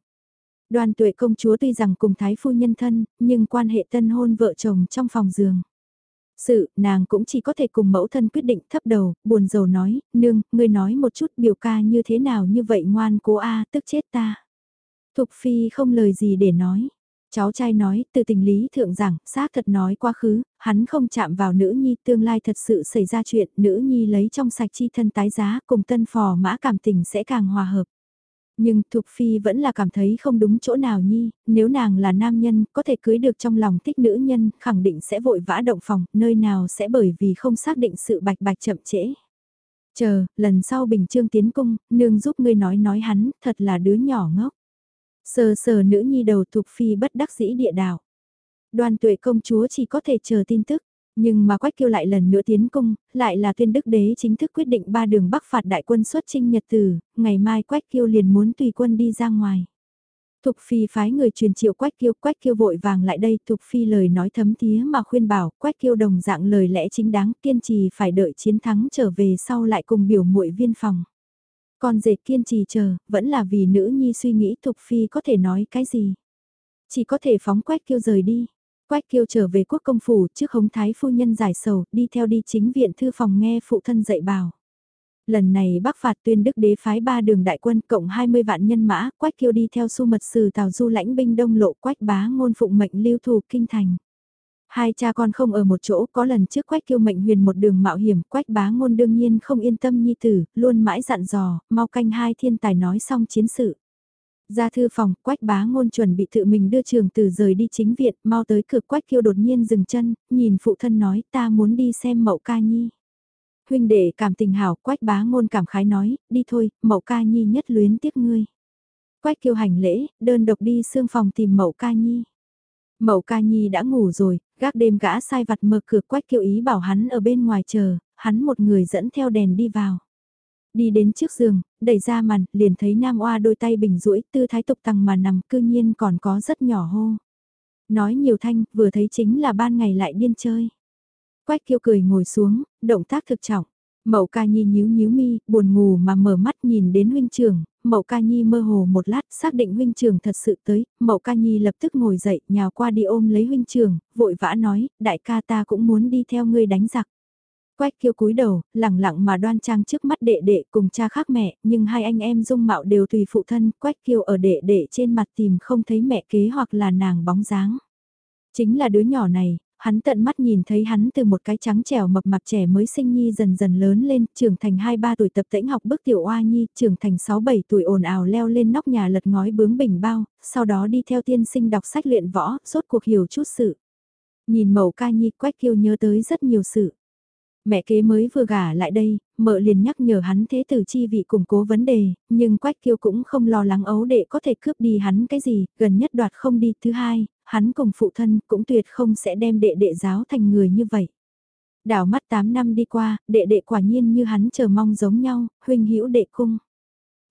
Speaker 1: Đoan tuệ công chúa tuy rằng cùng thái phu nhân thân, nhưng quan hệ tân hôn vợ chồng trong phòng giường. Sự, nàng cũng chỉ có thể cùng mẫu thân quyết định thấp đầu, buồn rầu nói, nương, ngươi nói một chút biểu ca như thế nào như vậy ngoan cố A tức chết ta. Thục Phi không lời gì để nói. Cháu trai nói, từ tình lý thượng rằng, xác thật nói quá khứ, hắn không chạm vào nữ nhi tương lai thật sự xảy ra chuyện, nữ nhi lấy trong sạch chi thân tái giá cùng tân phò mã cảm tình sẽ càng hòa hợp. Nhưng Thục Phi vẫn là cảm thấy không đúng chỗ nào nhi, nếu nàng là nam nhân, có thể cưới được trong lòng thích nữ nhân, khẳng định sẽ vội vã động phòng, nơi nào sẽ bởi vì không xác định sự bạch bạch chậm trễ. Chờ, lần sau Bình Trương tiến cung, nương giúp ngươi nói nói hắn, thật là đứa nhỏ ngốc. Sờ sờ nữ nhi đầu Thục Phi bất đắc dĩ địa đạo. Đoàn tuệ công chúa chỉ có thể chờ tin tức. Nhưng mà Quách Kiêu lại lần nữa tiến cung, lại là tuyên đức đế chính thức quyết định ba đường bắc phạt đại quân xuất trinh nhật tử, ngày mai Quách Kiêu liền muốn tùy quân đi ra ngoài. Thục Phi phái người truyền triệu Quách Kiêu, Quách Kiêu vội vàng lại đây, Thục Phi lời nói thấm thía mà khuyên bảo, Quách Kiêu đồng dạng lời lẽ chính đáng, kiên trì phải đợi chiến thắng trở về sau lại cùng biểu muội viên phòng con dệt kiên trì chờ, vẫn là vì nữ nhi suy nghĩ Thục Phi có thể nói cái gì. Chỉ có thể phóng Quách Kiêu rời đi. Quách Kiêu trở về quốc công phủ trước hống thái phu nhân giải sầu, đi theo đi chính viện thư phòng nghe phụ thân dạy bảo. Lần này bắc phạt tuyên đức đế phái ba đường đại quân cộng 20 vạn nhân mã, Quách Kiêu đi theo su mật sử tào du lãnh binh đông lộ Quách bá ngôn phụng mệnh lưu thủ kinh thành. Hai cha con không ở một chỗ, có lần trước Quách Kiêu mệnh huyền một đường mạo hiểm, Quách bá ngôn đương nhiên không yên tâm nhi tử, luôn mãi dặn dò, mau canh hai thiên tài nói xong chiến sự. Ra thư phòng, quách bá ngôn chuẩn bị tự mình đưa trường từ rời đi chính viện, mau tới cửa quách kiêu đột nhiên dừng chân, nhìn phụ thân nói ta muốn đi xem mậu ca nhi. Huynh đệ cảm tình hảo, quách bá ngôn cảm khái nói, đi thôi, mậu ca nhi nhất luyến tiếc ngươi. Quách kiêu hành lễ, đơn độc đi xương phòng tìm mậu ca nhi. Mậu ca nhi đã ngủ rồi, gác đêm gã sai vặt mở cửa quách kiệu ý bảo hắn ở bên ngoài chờ, hắn một người dẫn theo đèn đi vào. Đi đến trước giường, đẩy ra màn, liền thấy nam oa đôi tay bình rũi, tư thái tục tăng mà nằm, cư nhiên còn có rất nhỏ hô. Nói nhiều thanh, vừa thấy chính là ban ngày lại điên chơi. Quách kiêu cười ngồi xuống, động tác thực trọng. Mậu ca nhi nhíu nhíu mi, buồn ngủ mà mở mắt nhìn đến huynh trưởng, mậu ca nhi mơ hồ một lát xác định huynh trưởng thật sự tới, mậu ca nhi lập tức ngồi dậy nhào qua đi ôm lấy huynh trưởng, vội vã nói, đại ca ta cũng muốn đi theo ngươi đánh giặc. Quách kiêu cúi đầu, lẳng lặng mà đoan trang trước mắt đệ đệ cùng cha khác mẹ, nhưng hai anh em dung mạo đều tùy phụ thân, quách kiêu ở đệ đệ trên mặt tìm không thấy mẹ kế hoặc là nàng bóng dáng. Chính là đứa nhỏ này, hắn tận mắt nhìn thấy hắn từ một cái trắng trẻo mập mạp trẻ mới sinh nhi dần dần lớn lên, trưởng thành 2-3 tuổi tập tễnh học bước tiểu oa nhi, trưởng thành 6-7 tuổi ồn ào leo lên nóc nhà lật ngói bướng bình bao, sau đó đi theo tiên sinh đọc sách luyện võ, rốt cuộc hiểu chút sự. Nhìn mẫu ca nhi quách kiêu nhớ tới rất nhiều sự. Mẹ kế mới vừa gả lại đây, mợ liền nhắc nhở hắn thế tử chi vị củng cố vấn đề, nhưng Quách Kiêu cũng không lo lắng ấu đệ có thể cướp đi hắn cái gì, gần nhất đoạt không đi. Thứ hai, hắn cùng phụ thân cũng tuyệt không sẽ đem đệ đệ giáo thành người như vậy. Đảo mắt 8 năm đi qua, đệ đệ quả nhiên như hắn chờ mong giống nhau, huynh hữu đệ cung.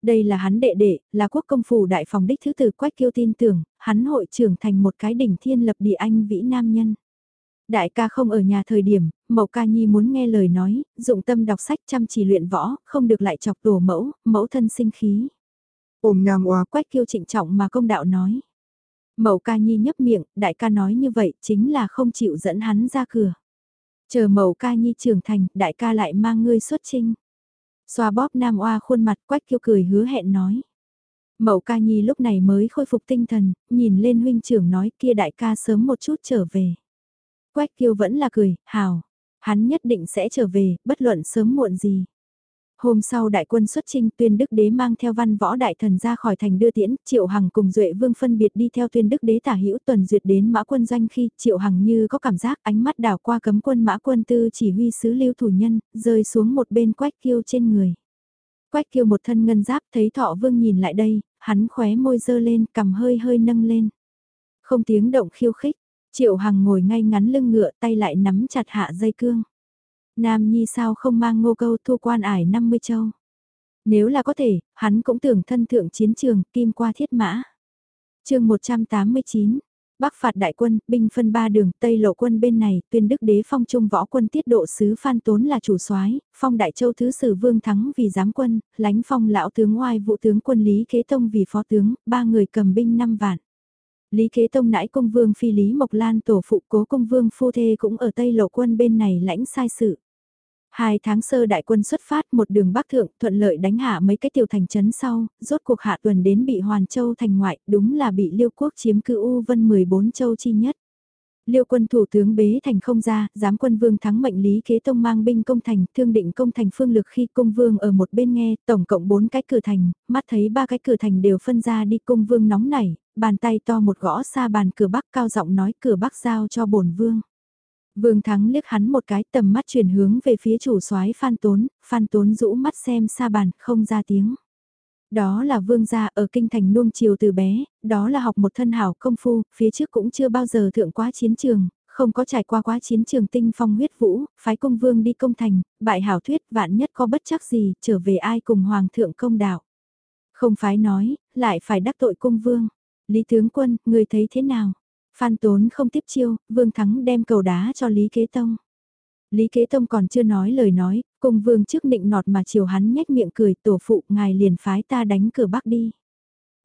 Speaker 1: Đây là hắn đệ đệ, là quốc công phủ đại phòng đích thứ tử Quách Kiêu tin tưởng, hắn hội trưởng thành một cái đỉnh thiên lập địa anh vĩ nam nhân. Đại ca không ở nhà thời điểm, mẫu ca nhi muốn nghe lời nói, dụng tâm đọc sách chăm chỉ luyện võ, không được lại chọc tổ mẫu, mẫu thân sinh khí. Ôm nam oa quách kiêu trịnh trọng mà công đạo nói. Mẫu ca nhi nhấp miệng, đại ca nói như vậy chính là không chịu dẫn hắn ra cửa. Chờ mẫu ca nhi trưởng thành, đại ca lại mang ngươi xuất trinh. Xoa bóp nam oa khuôn mặt quách kiêu cười hứa hẹn nói. Mậu ca nhi lúc này mới khôi phục tinh thần, nhìn lên huynh trưởng nói kia đại ca sớm một chút trở về. Quách kiêu vẫn là cười, hào, hắn nhất định sẽ trở về, bất luận sớm muộn gì. Hôm sau đại quân xuất trinh tuyên đức đế mang theo văn võ đại thần ra khỏi thành đưa tiễn, triệu hằng cùng duệ vương phân biệt đi theo tuyên đức đế tả hữu tuần duyệt đến mã quân doanh khi triệu hằng như có cảm giác ánh mắt đảo qua cấm quân mã quân tư chỉ huy sứ lưu thủ nhân, rơi xuống một bên quách kiêu trên người. Quách kiêu một thân ngân giáp thấy thọ vương nhìn lại đây, hắn khóe môi dơ lên cầm hơi hơi nâng lên. Không tiếng động khiêu khích, Triệu Hằng ngồi ngay ngắn lưng ngựa tay lại nắm chặt hạ dây cương. Nam Nhi sao không mang ngô câu thua quan ải 50 châu. Nếu là có thể, hắn cũng tưởng thân thượng chiến trường, kim qua thiết mã. chương 189, Bắc phạt đại quân, binh phân ba đường, Tây lộ quân bên này, tuyên đức đế phong trung võ quân tiết độ sứ Phan Tốn là chủ soái phong đại châu thứ sử Vương Thắng vì giám quân, lánh phong lão tướng ngoài vụ tướng quân Lý Kế Tông vì phó tướng, ba người cầm binh năm vạn. Lý Kế Tông nãi công vương phi Lý Mộc Lan tổ phụ cố công vương phu thê cũng ở Tây Lộ quân bên này lãnh sai sự. Hai tháng sơ đại quân xuất phát một đường bắc thượng thuận lợi đánh hạ mấy cái tiểu thành trấn sau, rốt cuộc hạ tuần đến bị Hoàn Châu thành ngoại, đúng là bị Liêu quốc chiếm cư U Vân 14 châu chi nhất. Liêu quân thủ tướng bế thành không ra, giám quân vương thắng mệnh Lý Kế Tông mang binh công thành, thương định công thành phương lực khi công vương ở một bên nghe, tổng cộng 4 cái cửa thành, mắt thấy ba cái cửa thành đều phân ra đi công vương nóng nảy, bàn tay to một gõ xa bàn cửa bắc cao giọng nói cửa bắc giao cho bổn vương. Vương Thắng liếc hắn một cái tầm mắt chuyển hướng về phía chủ soái Phan Tốn, Phan Tốn rũ mắt xem xa bàn, không ra tiếng. Đó là vương gia ở kinh thành nuông chiều từ bé, đó là học một thân hảo công phu, phía trước cũng chưa bao giờ thượng quá chiến trường, không có trải qua quá chiến trường tinh phong huyết vũ, phái công vương đi công thành, bại hảo thuyết vạn nhất có bất chắc gì, trở về ai cùng hoàng thượng công đạo. Không phái nói, lại phải đắc tội công vương. Lý tướng quân, người thấy thế nào? Phan Tốn không tiếp chiêu, Vương Thắng đem cầu đá cho Lý Kế Tông. Lý Kế Tông còn chưa nói lời nói, cùng Vương trước nịnh nọt mà chiều hắn nhếch miệng cười tổ phụ ngài liền phái ta đánh cửa bắc đi.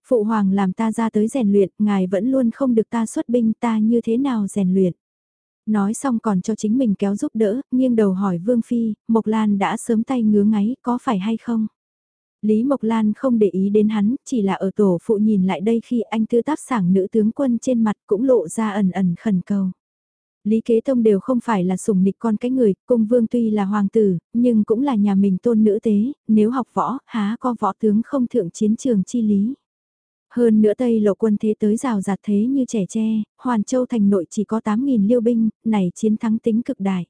Speaker 1: Phụ hoàng làm ta ra tới rèn luyện, ngài vẫn luôn không được ta xuất binh ta như thế nào rèn luyện. Nói xong còn cho chính mình kéo giúp đỡ, nghiêng đầu hỏi Vương Phi, Mộc Lan đã sớm tay ngứa ngáy, có phải hay không? Lý Mộc Lan không để ý đến hắn, chỉ là ở tổ phụ nhìn lại đây khi anh tư tác sảng nữ tướng quân trên mặt cũng lộ ra ẩn ẩn khẩn cầu. Lý Kế Tông đều không phải là sủng nịch con cái người, cung vương tuy là hoàng tử, nhưng cũng là nhà mình tôn nữ tế, nếu học võ, há có võ tướng không thượng chiến trường chi lý. Hơn nữa Tây lộ quân thế tới rào rạt thế như trẻ tre, Hoàn Châu thành nội chỉ có 8.000 liêu binh, này chiến thắng tính cực đại.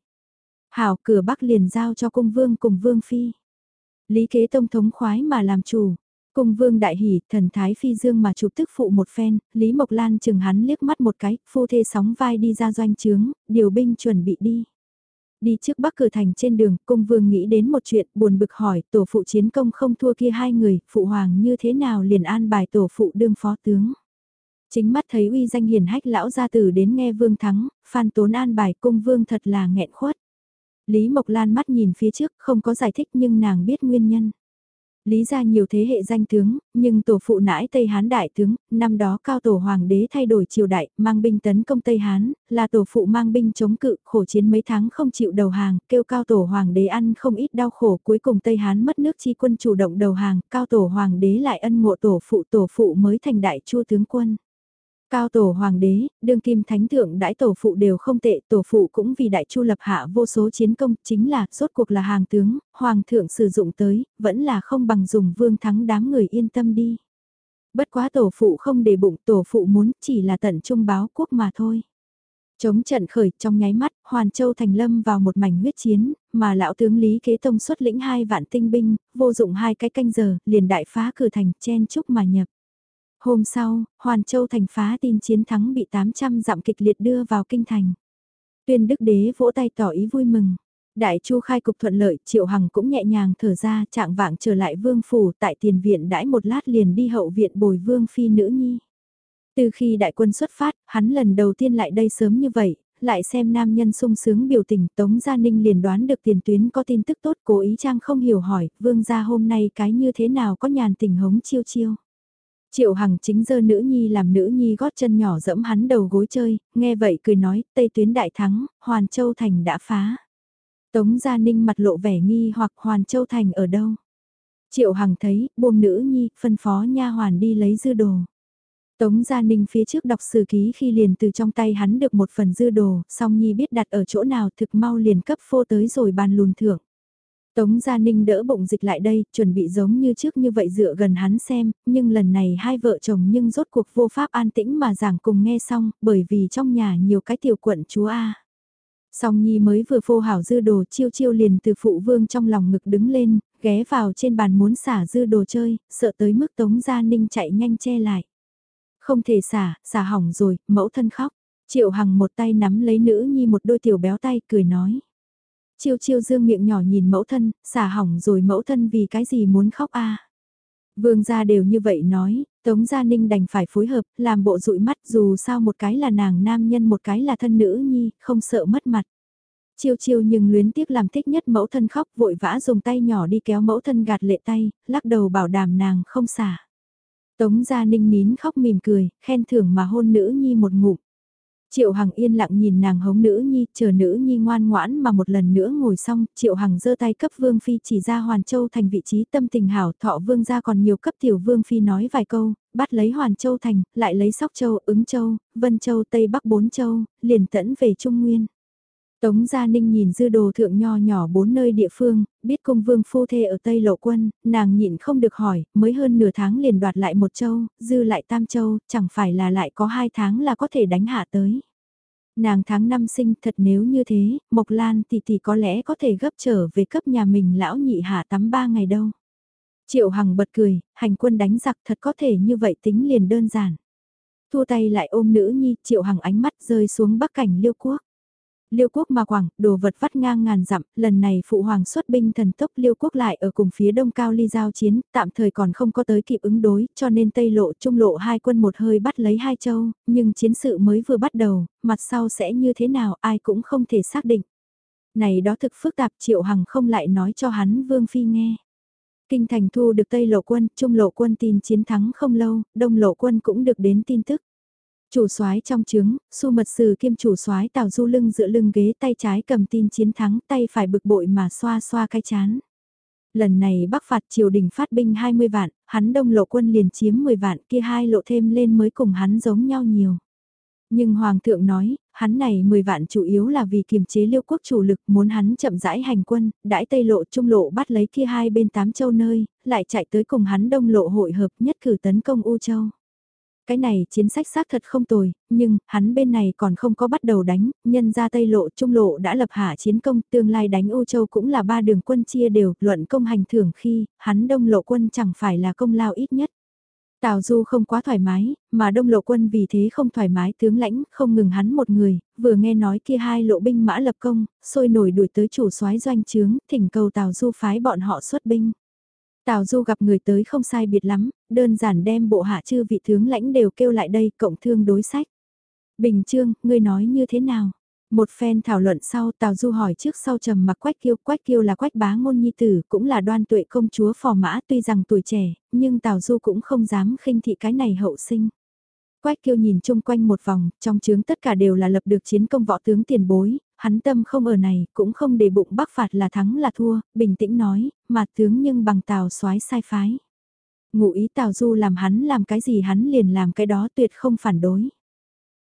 Speaker 1: Hảo cửa Bắc liền giao cho cung vương cùng vương phi. Lý kế tông thống khoái mà làm chủ. Cung vương đại hỉ, thần thái phi dương mà chụp tức phụ một phen, Lý Mộc Lan chừng hắn liếc mắt một cái, phu thê sóng vai đi ra doanh trướng, điều binh chuẩn bị đi. Đi trước bắc cửa thành trên đường, cung vương nghĩ đến một chuyện, buồn bực hỏi, tổ phụ chiến công không thua kia hai người, phụ hoàng như thế nào liền an bài tổ phụ đương phó tướng. Chính mắt thấy uy danh hiền hách lão gia tử đến nghe vương thắng, phan tốn an bài cung vương thật là nghẹn khuất. Lý Mộc Lan mắt nhìn phía trước không có giải thích nhưng nàng biết nguyên nhân. Lý ra nhiều thế hệ danh tướng, nhưng tổ phụ nãi Tây Hán đại tướng, năm đó cao tổ hoàng đế thay đổi triều đại, mang binh tấn công Tây Hán, là tổ phụ mang binh chống cự, khổ chiến mấy tháng không chịu đầu hàng, kêu cao tổ hoàng đế ăn không ít đau khổ, cuối cùng Tây Hán mất nước chi quân chủ động đầu hàng, cao tổ hoàng đế lại ân ngộ tổ phụ tổ phụ mới thành đại chu tướng quân. Cao tổ hoàng đế, đương kim thánh thượng đãi tổ phụ đều không tệ, tổ phụ cũng vì đại chu lập hạ vô số chiến công, chính là, rốt cuộc là hàng tướng, hoàng thượng sử dụng tới, vẫn là không bằng dùng vương thắng đám người yên tâm đi. Bất quá tổ phụ không để bụng, tổ phụ muốn chỉ là tận trung báo quốc mà thôi. Chống trận khởi trong nháy mắt, Hoàn Châu thành lâm vào một mảnh huyết chiến, mà lão tướng Lý Kế Tông xuất lĩnh hai vạn tinh binh, vô dụng hai cái canh giờ, liền đại phá cửa thành chen chúc mà nhập. Hôm sau, Hoàn Châu thành phá tin chiến thắng bị 800 dặm kịch liệt đưa vào kinh thành. Tuyên đức đế vỗ tay tỏ ý vui mừng. Đại chu khai cục thuận lợi, Triệu Hằng cũng nhẹ nhàng thở ra, trạng vạng trở lại vương phủ tại tiền viện đãi một lát liền đi hậu viện bồi vương phi nữ nhi. Từ khi đại quân xuất phát, hắn lần đầu tiên lại đây sớm như vậy, lại xem nam nhân sung sướng biểu tình Tống Gia Ninh liền đoán được tiền tuyến có tin tức tốt cố ý trang không hiểu hỏi, vương gia hôm nay cái như thế nào có nhàn tình hống chiêu chiêu. Triệu Hằng chính dơ nữ nhi làm nữ nhi gót chân nhỏ dẫm hắn đầu gối chơi, nghe vậy cười nói, Tây tuyến đại thắng, Hoàn Châu Thành đã phá. Tống Gia Ninh mặt lộ vẻ nghi hoặc Hoàn Châu Thành ở đâu. Triệu Hằng thấy, buông nữ nhi, phân phó nha hoàn đi lấy dư đồ. Tống Gia Ninh phía trước đọc sử ký khi liền từ trong tay hắn được một phần dư đồ, song nhi biết đặt ở chỗ nào thực mau liền cấp phô tới rồi bàn lùn thưởng. Tống Gia Ninh đỡ bụng dịch lại đây, chuẩn bị giống như trước như vậy dựa gần hắn xem, nhưng lần này hai vợ chồng nhưng rốt cuộc vô pháp an tĩnh mà giảng cùng nghe xong, bởi vì trong nhà nhiều cái tiểu quận chúa A. Song Nhi mới vừa phô hảo dư đồ chiêu chiêu liền từ phụ vương trong lòng ngực đứng lên, ghé vào trên bàn muốn xả dư đồ chơi, sợ tới mức Tống Gia Ninh chạy nhanh che lại. Không thể xả, xả hỏng rồi, mẫu thân khóc. Triệu Hằng một tay nắm lấy nữ nhi một đôi tiểu béo tay cười nói. Chiêu chiêu dương miệng nhỏ nhìn mẫu thân, xả hỏng rồi mẫu thân vì cái gì muốn khóc a Vương gia đều như vậy nói, Tống Gia Ninh đành phải phối hợp, làm bộ dụi mắt dù sao một cái là nàng nam nhân một cái là thân nữ nhi, không sợ mất mặt. Chiêu chiêu nhưng luyến tiếc làm thích nhất mẫu thân khóc vội vã dùng tay nhỏ đi kéo mẫu thân gạt lệ tay, lắc đầu bảo đảm nàng không xả. Tống Gia Ninh nín khóc mỉm cười, khen thưởng mà hôn nữ nhi một ngụm. Triệu Hằng yên lặng nhìn nàng hống nữ nhi, chờ nữ nhi ngoan ngoãn mà một lần nữa ngồi xong, Triệu Hằng giơ tay cấp Vương Phi chỉ ra Hoàn Châu thành vị trí tâm tình hảo thọ Vương ra còn nhiều cấp tiểu Vương Phi nói vài câu, bắt lấy Hoàn Châu thành, lại lấy Sóc Châu, Ứng Châu, Vân Châu, Tây Bắc Bốn Châu, liền tẫn về Trung Nguyên. Tống Gia Ninh nhìn dư đồ thượng nho nhỏ bốn nơi địa phương, biết cung vương phu thê ở Tây Lộ Quân, nàng nhịn không được hỏi, mới hơn nửa tháng liền đoạt lại một châu, dư lại tam châu, chẳng phải là lại có hai tháng là có thể đánh hạ tới. Nàng tháng năm sinh thật nếu như thế, Mộc Lan tỷ tỷ có lẽ có thể gấp trở về cấp nhà mình lão nhị hạ tắm ba ngày đâu. Triệu Hằng bật cười, hành quân đánh giặc thật có thể như vậy tính liền đơn giản. Thua tay lại ôm nữ nhi, Triệu Hằng ánh mắt rơi xuống bắc cảnh liêu quốc. Liêu quốc mà quảng, đồ vật vắt ngang ngàn dặm, lần này phụ hoàng xuất binh thần tốc Liêu quốc lại ở cùng phía đông cao ly giao chiến, tạm thời còn không có tới kịp ứng đối, cho nên Tây lộ trung lộ hai quân một hơi bắt lấy hai châu, nhưng chiến sự mới vừa bắt đầu, mặt sau sẽ như thế nào ai cũng không thể xác định. Này đó thực phức tạp triệu hằng không lại nói cho hắn Vương Phi nghe. Kinh thành thu được Tây lộ quân, trung lộ quân tin chiến thắng không lâu, đông lộ quân cũng được đến tin tức. Chủ soái trong trướng, su mật sử kiêm chủ soái Tào Du lưng dựa lưng ghế tay trái cầm tin chiến thắng tay phải bực bội mà xoa xoa cái chán. Lần này bắc phạt triều đình phát binh 20 vạn, hắn đông lộ quân liền chiếm 10 vạn kia hai lộ thêm lên mới cùng hắn giống nhau nhiều. Nhưng Hoàng thượng nói, hắn này 10 vạn chủ yếu là vì kiềm chế liêu quốc chủ lực muốn hắn chậm rãi hành quân, đãi tây lộ trung lộ bắt lấy kia hai bên tám châu nơi, lại chạy tới cùng hắn đông lộ hội hợp nhất cử tấn công U châu. Cái này chiến sách xác thật không tồi, nhưng hắn bên này còn không có bắt đầu đánh, nhân ra Tây Lộ Trung Lộ đã lập hạ chiến công, tương lai đánh Âu Châu cũng là ba đường quân chia đều, luận công hành thưởng khi, hắn Đông Lộ quân chẳng phải là công lao ít nhất. Tào Du không quá thoải mái, mà Đông Lộ quân vì thế không thoải mái tướng lãnh, không ngừng hắn một người, vừa nghe nói kia hai lộ binh mã lập công, sôi nổi đuổi tới chủ soái doanh trướng, thỉnh cầu Tào Du phái bọn họ xuất binh. Tào Du gặp người tới không sai biệt lắm, đơn giản đem bộ hạ chư vị tướng lãnh đều kêu lại đây cộng thương đối sách. Bình Trương, ngươi nói như thế nào? Một phen thảo luận sau Tào Du hỏi trước sau trầm mặc Quách Kiêu, Quách Kiêu là Quách bá ngôn nhi tử, cũng là đoan tuệ công chúa phò mã tuy rằng tuổi trẻ, nhưng Tào Du cũng không dám khinh thị cái này hậu sinh. Quách Kiêu nhìn chung quanh một vòng, trong chướng tất cả đều là lập được chiến công võ tướng tiền bối, hắn tâm không ở này, cũng không để bụng bắc phạt là thắng là thua, bình tĩnh nói, mà tướng nhưng bằng tào soái sai phái. Ngụ ý tào du làm hắn làm cái gì hắn liền làm cái đó tuyệt không phản đối.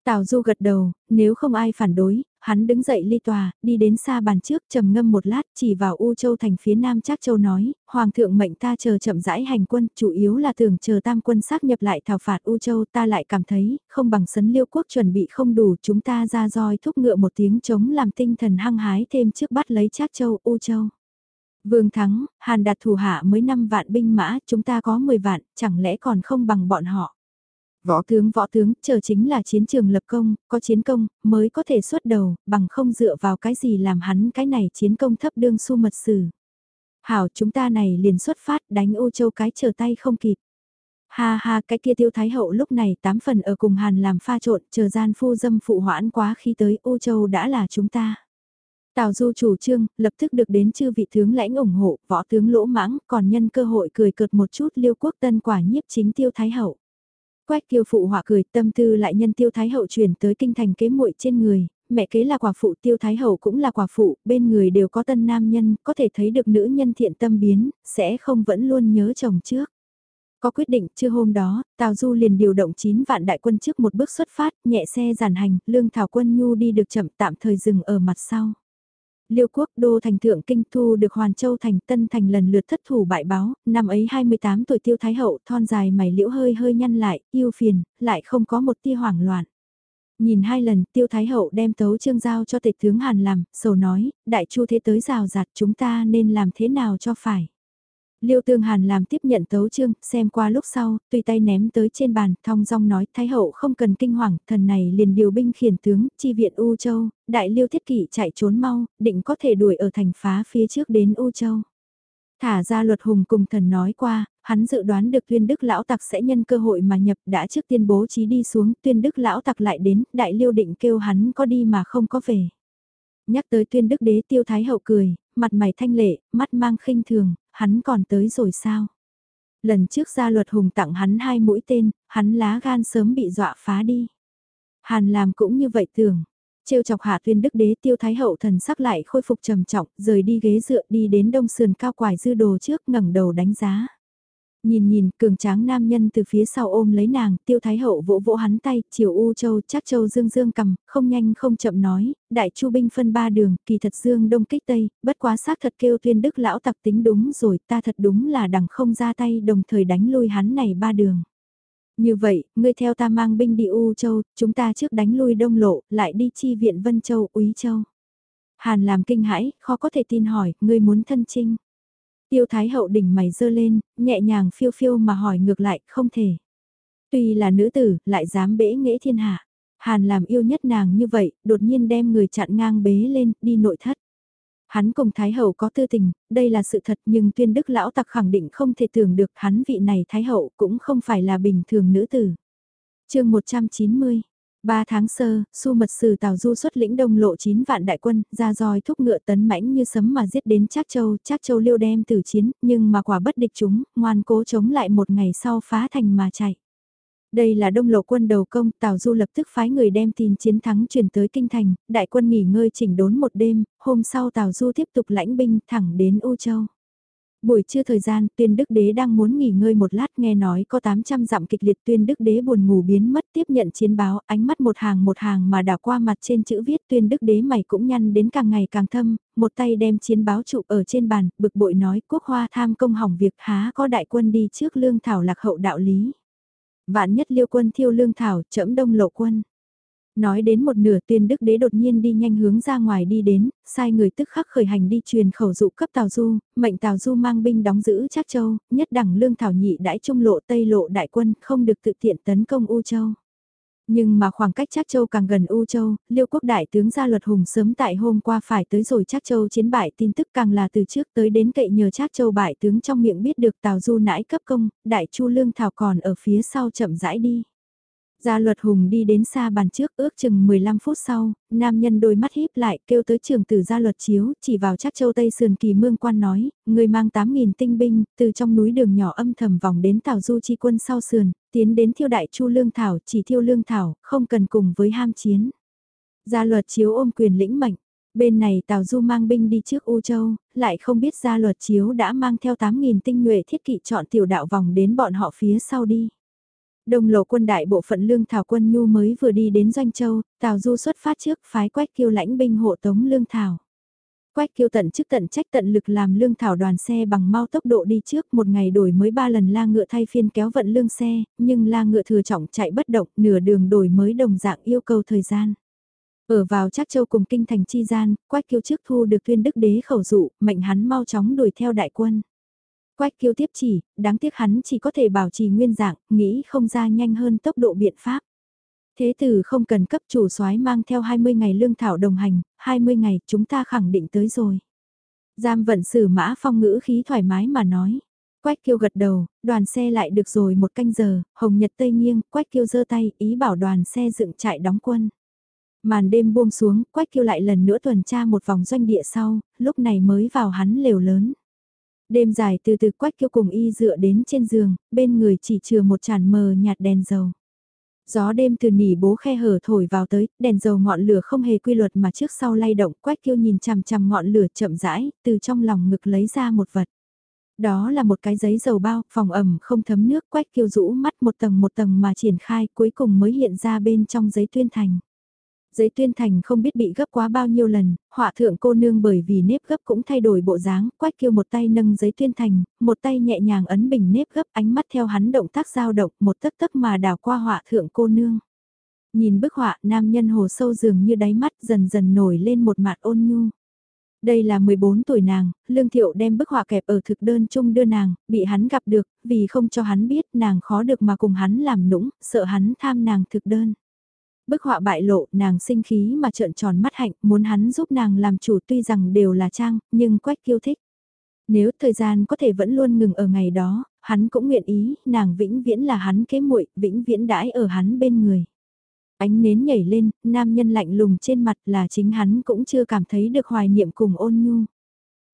Speaker 1: Tào Du gật đầu, nếu không ai phản đối, hắn đứng dậy ly tòa, đi đến xa bàn trước trầm ngâm một lát chỉ vào U Châu thành phía Nam Trác Châu nói, Hoàng thượng mệnh ta chờ chậm rãi hành quân, chủ yếu là tưởng chờ tam quân xác nhập lại thảo phạt U Châu ta lại cảm thấy, không bằng sấn liêu quốc chuẩn bị không đủ chúng ta ra roi thúc ngựa một tiếng chống làm tinh thần hăng hái thêm trước bắt lấy Trác Châu U Châu. Vương Thắng, Hàn đạt thủ hạ mới 5 vạn binh mã, chúng ta có 10 vạn, chẳng lẽ còn không bằng bọn họ. Võ tướng võ tướng, chờ chính là chiến trường lập công, có chiến công, mới có thể xuất đầu, bằng không dựa vào cái gì làm hắn cái này chiến công thấp đương su mật sử. Hảo chúng ta này liền xuất phát đánh ô châu cái chờ tay không kịp. Ha ha cái kia tiêu thái hậu lúc này tám phần ở cùng hàn làm pha trộn chờ gian phu dâm phụ hoãn quá khi tới ô châu đã là chúng ta. Tào du chủ trương, lập tức được đến chư vị tướng lãnh ủng hộ, võ tướng lỗ mãng, còn nhân cơ hội cười cợt một chút liêu quốc tân quả nhiếp chính tiêu thái hậu. Quách tiêu phụ họa cười tâm tư lại nhân tiêu thái hậu chuyển tới kinh thành kế muội trên người, mẹ kế là quả phụ tiêu thái hậu cũng là quả phụ, bên người đều có tân nam nhân, có thể thấy được nữ nhân thiện tâm biến, sẽ không vẫn luôn nhớ chồng trước. Có quyết định chưa hôm đó, Tào Du liền điều động 9 vạn đại quân trước một bước xuất phát, nhẹ xe giàn hành, lương thảo quân nhu đi được chậm tạm thời dừng ở mặt sau. Liêu quốc đô thành thượng kinh thu được Hoàn Châu thành tân thành lần lượt thất thủ bại báo, năm ấy 28 tuổi tiêu thái hậu thon dài mày liễu hơi hơi nhăn lại, yêu phiền, lại không có một tia hoảng loạn. Nhìn hai lần tiêu thái hậu đem tấu trương giao cho tịch tướng Hàn làm, sầu nói, đại chu thế tới rào rạt chúng ta nên làm thế nào cho phải. Liêu Tương Hàn làm tiếp nhận tấu chương, xem qua lúc sau, tùy tay ném tới trên bàn, thong dong nói, Thái hậu không cần kinh hoàng, thần này liền điều binh khiển tướng, chi viện U Châu, đại liêu thiết kỷ chạy trốn mau, định có thể đuổi ở thành phá phía trước đến U Châu. Thả ra luật hùng cùng thần nói qua, hắn dự đoán được tuyên đức lão tặc sẽ nhân cơ hội mà nhập đã trước tiên bố trí đi xuống, tuyên đức lão tặc lại đến, đại liêu định kêu hắn có đi mà không có về. Nhắc tới tuyên đức đế tiêu thái hậu cười, mặt mày thanh lệ, mắt mang khinh thường, hắn còn tới rồi sao? Lần trước gia luật hùng tặng hắn hai mũi tên, hắn lá gan sớm bị dọa phá đi. Hàn làm cũng như vậy tưởng. Trêu chọc hạ tuyên đức đế tiêu thái hậu thần sắc lại khôi phục trầm trọng, rời đi ghế dựa đi đến đông sườn cao quải dư đồ trước ngẩng đầu đánh giá. Nhìn nhìn, cường tráng nam nhân từ phía sau ôm lấy nàng, tiêu thái hậu vỗ vỗ hắn tay, chiều U Châu, chắc Châu dương dương cầm, không nhanh không chậm nói, đại chu binh phân ba đường, kỳ thật dương đông kích tây, bất quá xác thật kêu tuyên đức lão tặc tính đúng rồi, ta thật đúng là đằng không ra tay đồng thời đánh lui hắn này ba đường. Như vậy, ngươi theo ta mang binh đi U Châu, chúng ta trước đánh lui đông lộ, lại đi chi viện Vân Châu, Úy Châu. Hàn làm kinh hãi, khó có thể tin hỏi, ngươi muốn thân trinh. Tiêu Thái Hậu đỉnh mày dơ lên, nhẹ nhàng phiêu phiêu mà hỏi ngược lại, không thể. Tuy là nữ tử, lại dám bể nghễ thiên hạ. Hàn làm yêu nhất nàng như vậy, đột nhiên đem người chặn ngang bế lên, đi nội thất. Hắn cùng Thái Hậu có tư tình, đây là sự thật nhưng tuyên đức lão tặc khẳng định không thể tưởng được hắn vị này Thái Hậu cũng không phải là bình thường nữ tử. chương 190 Ba tháng sơ, su mật sử Tào Du xuất lĩnh đông lộ 9 vạn đại quân, ra roi thúc ngựa tấn mãnh như sấm mà giết đến Trác Châu, Trác Châu liêu đem tử chiến, nhưng mà quả bất địch chúng, ngoan cố chống lại một ngày sau phá thành mà chạy. Đây là đông lộ quân đầu công, Tào Du lập tức phái người đem tin chiến thắng truyền tới kinh thành, đại quân nghỉ ngơi chỉnh đốn một đêm, hôm sau Tào Du tiếp tục lãnh binh thẳng đến U Châu. Buổi trưa thời gian, tuyên đức đế đang muốn nghỉ ngơi một lát nghe nói có 800 dặm kịch liệt tuyên đức đế buồn ngủ biến mất tiếp nhận chiến báo, ánh mắt một hàng một hàng mà đảo qua mặt trên chữ viết tuyên đức đế mày cũng nhăn đến càng ngày càng thâm, một tay đem chiến báo trụ ở trên bàn, bực bội nói quốc hoa tham công hỏng việc há có đại quân đi trước lương thảo lạc hậu đạo lý. Vạn nhất liêu quân thiêu lương thảo, chẫm đông lộ quân. Nói đến một nửa tuyên đức đế đột nhiên đi nhanh hướng ra ngoài đi đến, sai người tức khắc khởi hành đi truyền khẩu dụ cấp Tào Du, mệnh Tào Du mang binh đóng giữ Trác Châu, nhất đẳng lương thảo nhị đãi trung lộ Tây lộ đại quân không được tự tiện tấn công U Châu. Nhưng mà khoảng cách Trác Châu càng gần U Châu, Liêu quốc đại tướng gia luật hùng sớm tại hôm qua phải tới rồi Trác Châu chiến bại tin tức càng là từ trước tới đến cậy nhờ Trác Châu bại tướng trong miệng biết được Tào Du nãi cấp công, đại chu lương thảo còn ở phía sau chậm rãi đi. Gia luật hùng đi đến xa bàn trước ước chừng 15 phút sau, nam nhân đôi mắt híp lại kêu tới trường tử gia luật chiếu, chỉ vào chắc châu Tây Sườn kỳ mương quan nói, người mang 8.000 tinh binh, từ trong núi đường nhỏ âm thầm vòng đến Tào Du chi quân sau sườn, tiến đến thiêu đại chu lương thảo, chỉ thiêu lương thảo, không cần cùng với ham chiến. Gia luật chiếu ôm quyền lĩnh mệnh, bên này Tào Du mang binh đi trước U Châu, lại không biết gia luật chiếu đã mang theo 8.000 tinh nhuệ thiết kỵ chọn tiểu đạo vòng đến bọn họ phía sau đi. Đông lộ quân đại bộ phận lương thảo quân nhu mới vừa đi đến Doanh Châu, Tào Du xuất phát trước phái quách kiêu lãnh binh hộ tống lương thảo. Quách kiêu tận chức tận trách tận lực làm lương thảo đoàn xe bằng mau tốc độ đi trước một ngày đổi mới ba lần la ngựa thay phiên kéo vận lương xe, nhưng la ngựa thừa trọng chạy bất động nửa đường đổi mới đồng dạng yêu cầu thời gian. Ở vào Trác châu cùng kinh thành chi gian, quách kiêu trước thu được tuyên đức đế khẩu dụ, mệnh hắn mau chóng đuổi theo đại quân. Quách kiêu tiếp chỉ, đáng tiếc hắn chỉ có thể bảo trì nguyên dạng, nghĩ không ra nhanh hơn tốc độ biện pháp. Thế tử không cần cấp chủ soái mang theo 20 ngày lương thảo đồng hành, 20 ngày chúng ta khẳng định tới rồi. Giam vận sử mã phong ngữ khí thoải mái mà nói. Quách kiêu gật đầu, đoàn xe lại được rồi một canh giờ, hồng nhật tây nghiêng, quách kiêu giơ tay, ý bảo đoàn xe dựng trại đóng quân. Màn đêm buông xuống, quách kiêu lại lần nữa tuần tra một vòng doanh địa sau, lúc này mới vào hắn lều lớn. Đêm dài từ từ quách kiêu cùng y dựa đến trên giường, bên người chỉ chừa một tràn mờ nhạt đèn dầu. Gió đêm từ nỉ bố khe hở thổi vào tới, đèn dầu ngọn lửa không hề quy luật mà trước sau lay động, quách kiêu nhìn chằm chằm ngọn lửa chậm rãi, từ trong lòng ngực lấy ra một vật. Đó là một cái giấy dầu bao, phòng ẩm không thấm nước, quách kiêu rũ mắt một tầng một tầng mà triển khai, cuối cùng mới hiện ra bên trong giấy tuyên thành. Giấy tuyên thành không biết bị gấp quá bao nhiêu lần, họa thượng cô nương bởi vì nếp gấp cũng thay đổi bộ dáng, quách kêu một tay nâng giấy tuyên thành, một tay nhẹ nhàng ấn bình nếp gấp ánh mắt theo hắn động tác giao động một tấc tấc mà đào qua họa thượng cô nương. Nhìn bức họa nam nhân hồ sâu dường như đáy mắt dần dần nổi lên một mặt ôn nhu. Đây là 14 tuổi nàng, Lương Thiệu đem bức họa kẹp ở thực đơn chung đưa nàng, bị hắn gặp được, vì không cho hắn biết nàng khó được mà cùng hắn làm nũng, sợ hắn tham nàng thực đơn. Bức họa bại lộ, nàng sinh khí mà trợn tròn mắt hạnh, muốn hắn giúp nàng làm chủ tuy rằng đều là trang, nhưng quách kiêu thích. Nếu thời gian có thể vẫn luôn ngừng ở ngày đó, hắn cũng nguyện ý, nàng vĩnh viễn là hắn kế muội, vĩnh viễn đãi ở hắn bên người. Ánh nến nhảy lên, nam nhân lạnh lùng trên mặt là chính hắn cũng chưa cảm thấy được hoài niệm cùng ôn nhu.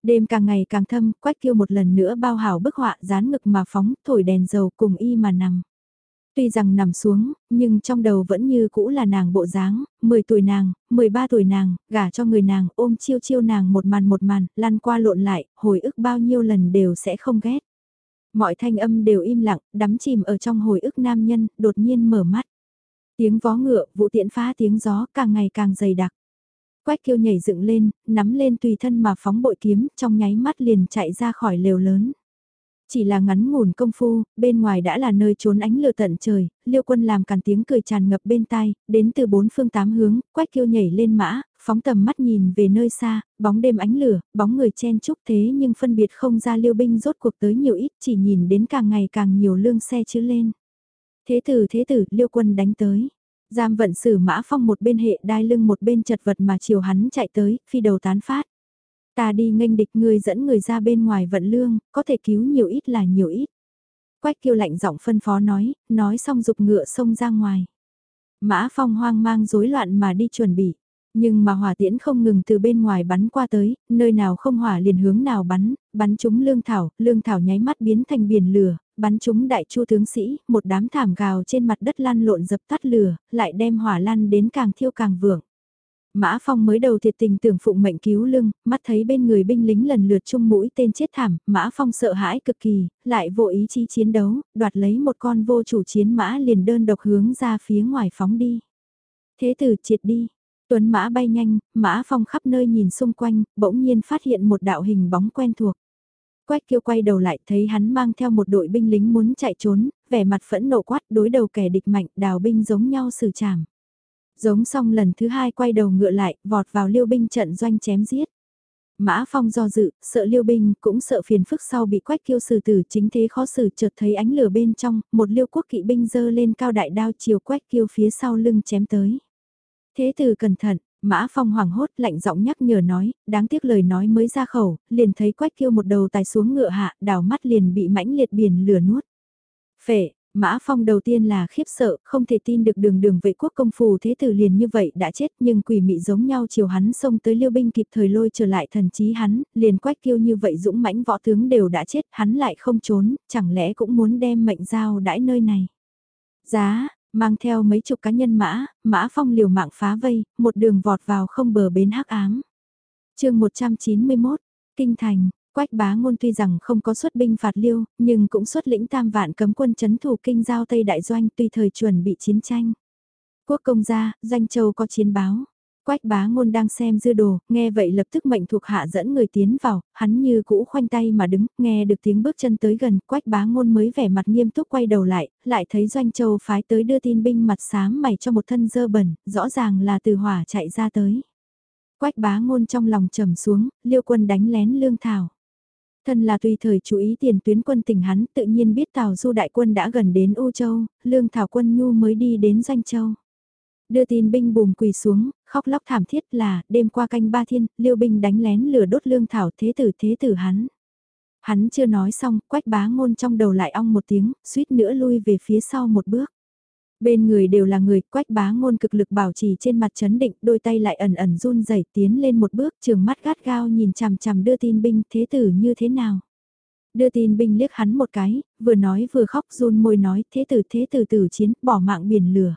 Speaker 1: Đêm càng ngày càng thâm, quách kiêu một lần nữa bao hảo bức họa dán ngực mà phóng, thổi đèn dầu cùng y mà nằm. Tuy rằng nằm xuống, nhưng trong đầu vẫn như cũ là nàng bộ dáng, 10 tuổi nàng, 13 tuổi nàng, gả cho người nàng, ôm chiêu chiêu nàng một màn một màn, lăn qua lộn lại, hồi ức bao nhiêu lần đều sẽ không ghét. Mọi thanh âm đều im lặng, đắm chìm ở trong hồi ức nam nhân, đột nhiên mở mắt. Tiếng vó ngựa, vụ tiện phá tiếng gió càng ngày càng dày đặc. Quách kiêu nhảy dựng lên, nắm lên tùy thân mà phóng bội kiếm, trong nháy mắt liền chạy ra khỏi lều lớn. Chỉ là ngắn ngủn công phu, bên ngoài đã là nơi trốn ánh lửa tận trời, liêu quân làm càn tiếng cười tràn ngập bên tai, đến từ bốn phương tám hướng, quách kiêu nhảy lên mã, phóng tầm mắt nhìn về nơi xa, bóng đêm ánh lửa, bóng người chen chúc thế nhưng phân biệt không ra liêu binh rốt cuộc tới nhiều ít, chỉ nhìn đến càng ngày càng nhiều lương xe chữ lên. Thế tử thế tử, liêu quân đánh tới. Giam vận sử mã phong một bên hệ đai lưng một bên chật vật mà chiều hắn chạy tới, phi đầu tán phát. Ta đi nghênh địch ngươi dẫn người ra bên ngoài vận lương, có thể cứu nhiều ít là nhiều ít. Quách kiêu lạnh giọng phân phó nói, nói xong dục ngựa xông ra ngoài. Mã phong hoang mang rối loạn mà đi chuẩn bị. Nhưng mà hỏa tiễn không ngừng từ bên ngoài bắn qua tới, nơi nào không hỏa liền hướng nào bắn, bắn chúng lương thảo, lương thảo nháy mắt biến thành biển lửa, bắn chúng đại chu tướng sĩ, một đám thảm gào trên mặt đất lan lộn dập tắt lửa, lại đem hỏa lăn đến càng thiêu càng vượng. Mã Phong mới đầu thiệt tình tưởng phụng mệnh cứu lưng, mắt thấy bên người binh lính lần lượt chung mũi tên chết thảm, Mã Phong sợ hãi cực kỳ, lại vô ý chí chiến đấu, đoạt lấy một con vô chủ chiến mã liền đơn độc hướng ra phía ngoài phóng đi. Thế tử triệt đi, Tuấn mã bay nhanh, mã phong khắp nơi nhìn xung quanh, bỗng nhiên phát hiện một đạo hình bóng quen thuộc. Quách kiêu quay đầu lại thấy hắn mang theo một đội binh lính muốn chạy trốn, vẻ mặt phẫn nộ quát đối đầu kẻ địch mạnh đào binh giống nhau xử trảm. Giống xong lần thứ hai quay đầu ngựa lại, vọt vào liêu binh trận doanh chém giết. Mã Phong do dự, sợ liêu binh, cũng sợ phiền phức sau bị quách kiêu xử tử chính thế khó xử chợt thấy ánh lửa bên trong, một liêu quốc kỵ binh dơ lên cao đại đao chiều quách kiêu phía sau lưng chém tới. Thế từ cẩn thận, Mã Phong hoảng hốt lạnh giọng nhắc nhở nói, đáng tiếc lời nói mới ra khẩu, liền thấy quách kiêu một đầu tài xuống ngựa hạ, đảo mắt liền bị mãnh liệt biển lửa nuốt. Phệ, Mã Phong đầu tiên là khiếp sợ, không thể tin được đường đường vệ quốc công phù thế tử liền như vậy đã chết nhưng quỷ mị giống nhau chiều hắn xông tới liêu binh kịp thời lôi trở lại thần trí hắn, liền quách kiêu như vậy dũng mãnh võ tướng đều đã chết, hắn lại không trốn, chẳng lẽ cũng muốn đem mệnh giao đãi nơi này. Giá, Mang theo mấy chục cá nhân mã, mã phong liều mạng phá vây, một đường vọt vào không bờ bến hắc ám. chương 191, Kinh Thành, Quách bá ngôn tuy rằng không có xuất binh phạt liêu, nhưng cũng xuất lĩnh tam vạn cấm quân chấn thủ kinh giao Tây Đại Doanh tùy thời chuẩn bị chiến tranh. Quốc công gia, Doanh Châu có chiến báo. Quách bá ngôn đang xem dư đồ, nghe vậy lập tức mệnh thuộc hạ dẫn người tiến vào, hắn như cũ khoanh tay mà đứng, nghe được tiếng bước chân tới gần, quách bá ngôn mới vẻ mặt nghiêm túc quay đầu lại, lại thấy doanh châu phái tới đưa tin binh mặt xám mày cho một thân dơ bẩn, rõ ràng là từ hỏa chạy ra tới. Quách bá ngôn trong lòng trầm xuống, liêu quân đánh lén lương thảo. Thân là tùy thời chú ý tiền tuyến quân tình hắn tự nhiên biết Tào Du đại quân đã gần đến U Châu, lương thảo quân nhu mới đi đến danh Châu. Đưa tin binh bùm quỳ xuống, khóc lóc thảm thiết là, đêm qua canh ba thiên, liêu binh đánh lén lửa đốt lương thảo thế tử thế tử hắn. Hắn chưa nói xong, quách bá ngôn trong đầu lại ong một tiếng, suýt nữa lui về phía sau một bước. Bên người đều là người, quách bá ngôn cực lực bảo trì trên mặt chấn định, đôi tay lại ẩn ẩn run rẩy tiến lên một bước, trường mắt gắt gao nhìn chằm chằm đưa tin binh, thế tử như thế nào. Đưa tin binh liếc hắn một cái, vừa nói vừa khóc run môi nói, thế tử thế tử tử chiến, bỏ mạng biển lửa.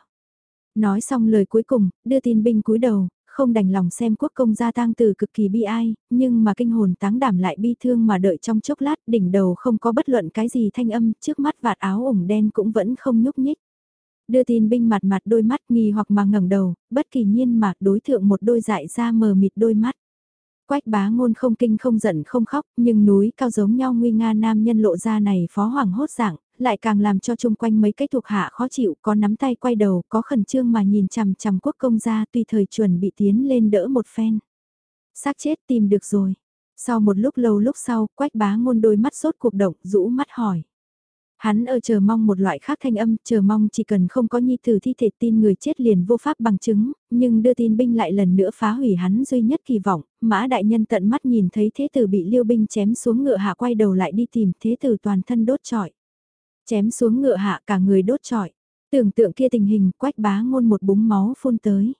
Speaker 1: Nói xong lời cuối cùng, đưa tin binh cúi đầu, không đành lòng xem quốc công gia tang từ cực kỳ bi ai, nhưng mà kinh hồn táng đảm lại bi thương mà đợi trong chốc lát đỉnh đầu không có bất luận cái gì thanh âm, trước mắt vạt áo ủng đen cũng vẫn không nhúc nhích. Đưa tin binh mặt mặt đôi mắt nghi hoặc mà ngẩng đầu, bất kỳ nhiên mà đối thượng một đôi dại ra mờ mịt đôi mắt. Quách bá ngôn không kinh không giận không khóc, nhưng núi cao giống nhau nguy nga nam nhân lộ ra này phó hoàng hốt dạng, lại càng làm cho chung quanh mấy cái thuộc hạ khó chịu, có nắm tay quay đầu, có khẩn trương mà nhìn chằm chằm quốc công gia tùy thời chuẩn bị tiến lên đỡ một phen. xác chết tìm được rồi. Sau một lúc lâu lúc sau, quách bá ngôn đôi mắt sốt cuộc động, rũ mắt hỏi. Hắn ở chờ mong một loại khác thanh âm, chờ mong chỉ cần không có nhi tử thi thể tin người chết liền vô pháp bằng chứng, nhưng đưa tin binh lại lần nữa phá hủy hắn duy nhất kỳ vọng, mã đại nhân tận mắt nhìn thấy thế tử bị liêu binh chém xuống ngựa hạ quay đầu lại đi tìm thế tử toàn thân đốt trọi. Chém xuống ngựa hạ cả người đốt trọi. Tưởng tượng kia tình hình quách bá ngôn một búng máu phun tới.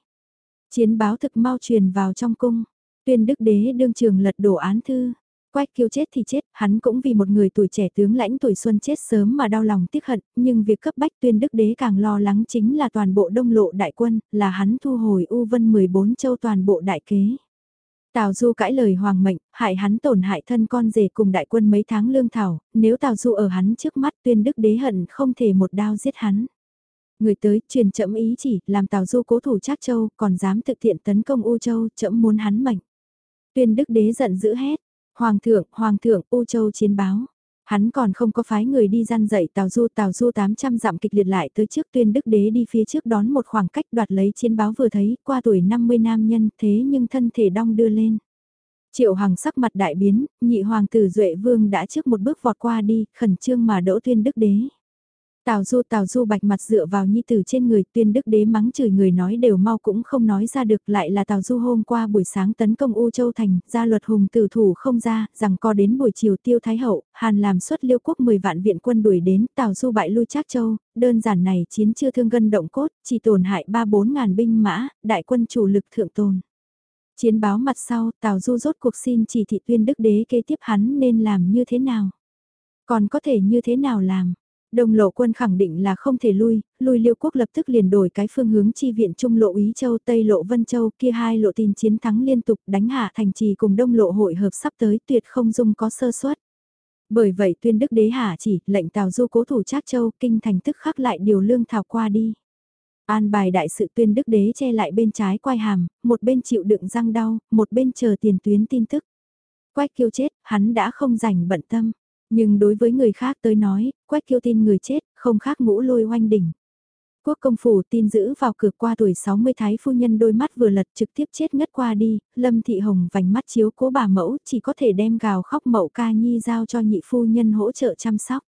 Speaker 1: Chiến báo thực mau truyền vào trong cung. Tuyên đức đế đương trường lật đổ án thư. Quách kiêu chết thì chết, hắn cũng vì một người tuổi trẻ tướng lãnh tuổi xuân chết sớm mà đau lòng tiếc hận, nhưng việc cấp bách tuyên đức đế càng lo lắng chính là toàn bộ đông lộ đại quân, là hắn thu hồi U Vân 14 châu toàn bộ đại kế. Tào Du cãi lời hoàng mệnh, hại hắn tổn hại thân con rể cùng đại quân mấy tháng lương thảo, nếu Tào Du ở hắn trước mắt tuyên đức đế hận không thể một đao giết hắn. Người tới truyền chậm ý chỉ, làm Tào Du cố thủ Trác Châu, còn dám thực thiện tấn công U Châu, chậm muốn hắn mệnh. Tuyên đức đế giận dữ hét, Hoàng thượng, Hoàng thượng, U Châu chiến báo. Hắn còn không có phái người đi gian dậy Tào Du Tào Du 800 dặm kịch liệt lại tới trước tuyên đức đế đi phía trước đón một khoảng cách đoạt lấy chiến báo vừa thấy qua tuổi 50 nam nhân thế nhưng thân thể đong đưa lên. Triệu Hằng sắc mặt đại biến, nhị hoàng tử Duệ Vương đã trước một bước vọt qua đi, khẩn trương mà đỗ tuyên đức đế. Tào Du Tào Du bạch mặt dựa vào nhi tử trên người tuyên đức đế mắng chửi người nói đều mau cũng không nói ra được lại là Tào Du hôm qua buổi sáng tấn công U Châu Thành, ra luật hùng tử thủ không ra, rằng co đến buổi chiều tiêu thái hậu, hàn làm xuất liêu quốc 10 vạn viện quân đuổi đến, Tào Du bại lui Trác Châu, đơn giản này chiến chưa thương gân động cốt, chỉ tổn hại 3-4 ngàn binh mã, đại quân chủ lực thượng tồn. Chiến báo mặt sau, Tào Du rốt cuộc xin chỉ thị tuyên đức đế kế tiếp hắn nên làm như thế nào? Còn có thể như thế nào làm? Đông lộ quân khẳng định là không thể lui, lui liêu quốc lập tức liền đổi cái phương hướng chi viện trung lộ Ý Châu Tây lộ Vân Châu kia hai lộ tin chiến thắng liên tục đánh hạ thành trì cùng đông lộ hội hợp sắp tới tuyệt không dung có sơ suất. Bởi vậy tuyên đức đế hạ chỉ lệnh tào du cố thủ Trác Châu kinh thành tức khắc lại điều lương thảo qua đi. An bài đại sự tuyên đức đế che lại bên trái quai hàm, một bên chịu đựng răng đau, một bên chờ tiền tuyến tin tức. Quách kiêu chết, hắn đã không rảnh bận tâm. Nhưng đối với người khác tới nói, quách kiêu tin người chết, không khác ngũ lôi oanh đỉnh. Quốc công phủ tin giữ vào cửa qua tuổi 60 thái phu nhân đôi mắt vừa lật trực tiếp chết ngất qua đi, lâm thị hồng vành mắt chiếu cố bà mẫu chỉ có thể đem gào khóc mậu ca nhi giao cho nhị phu nhân hỗ trợ chăm sóc.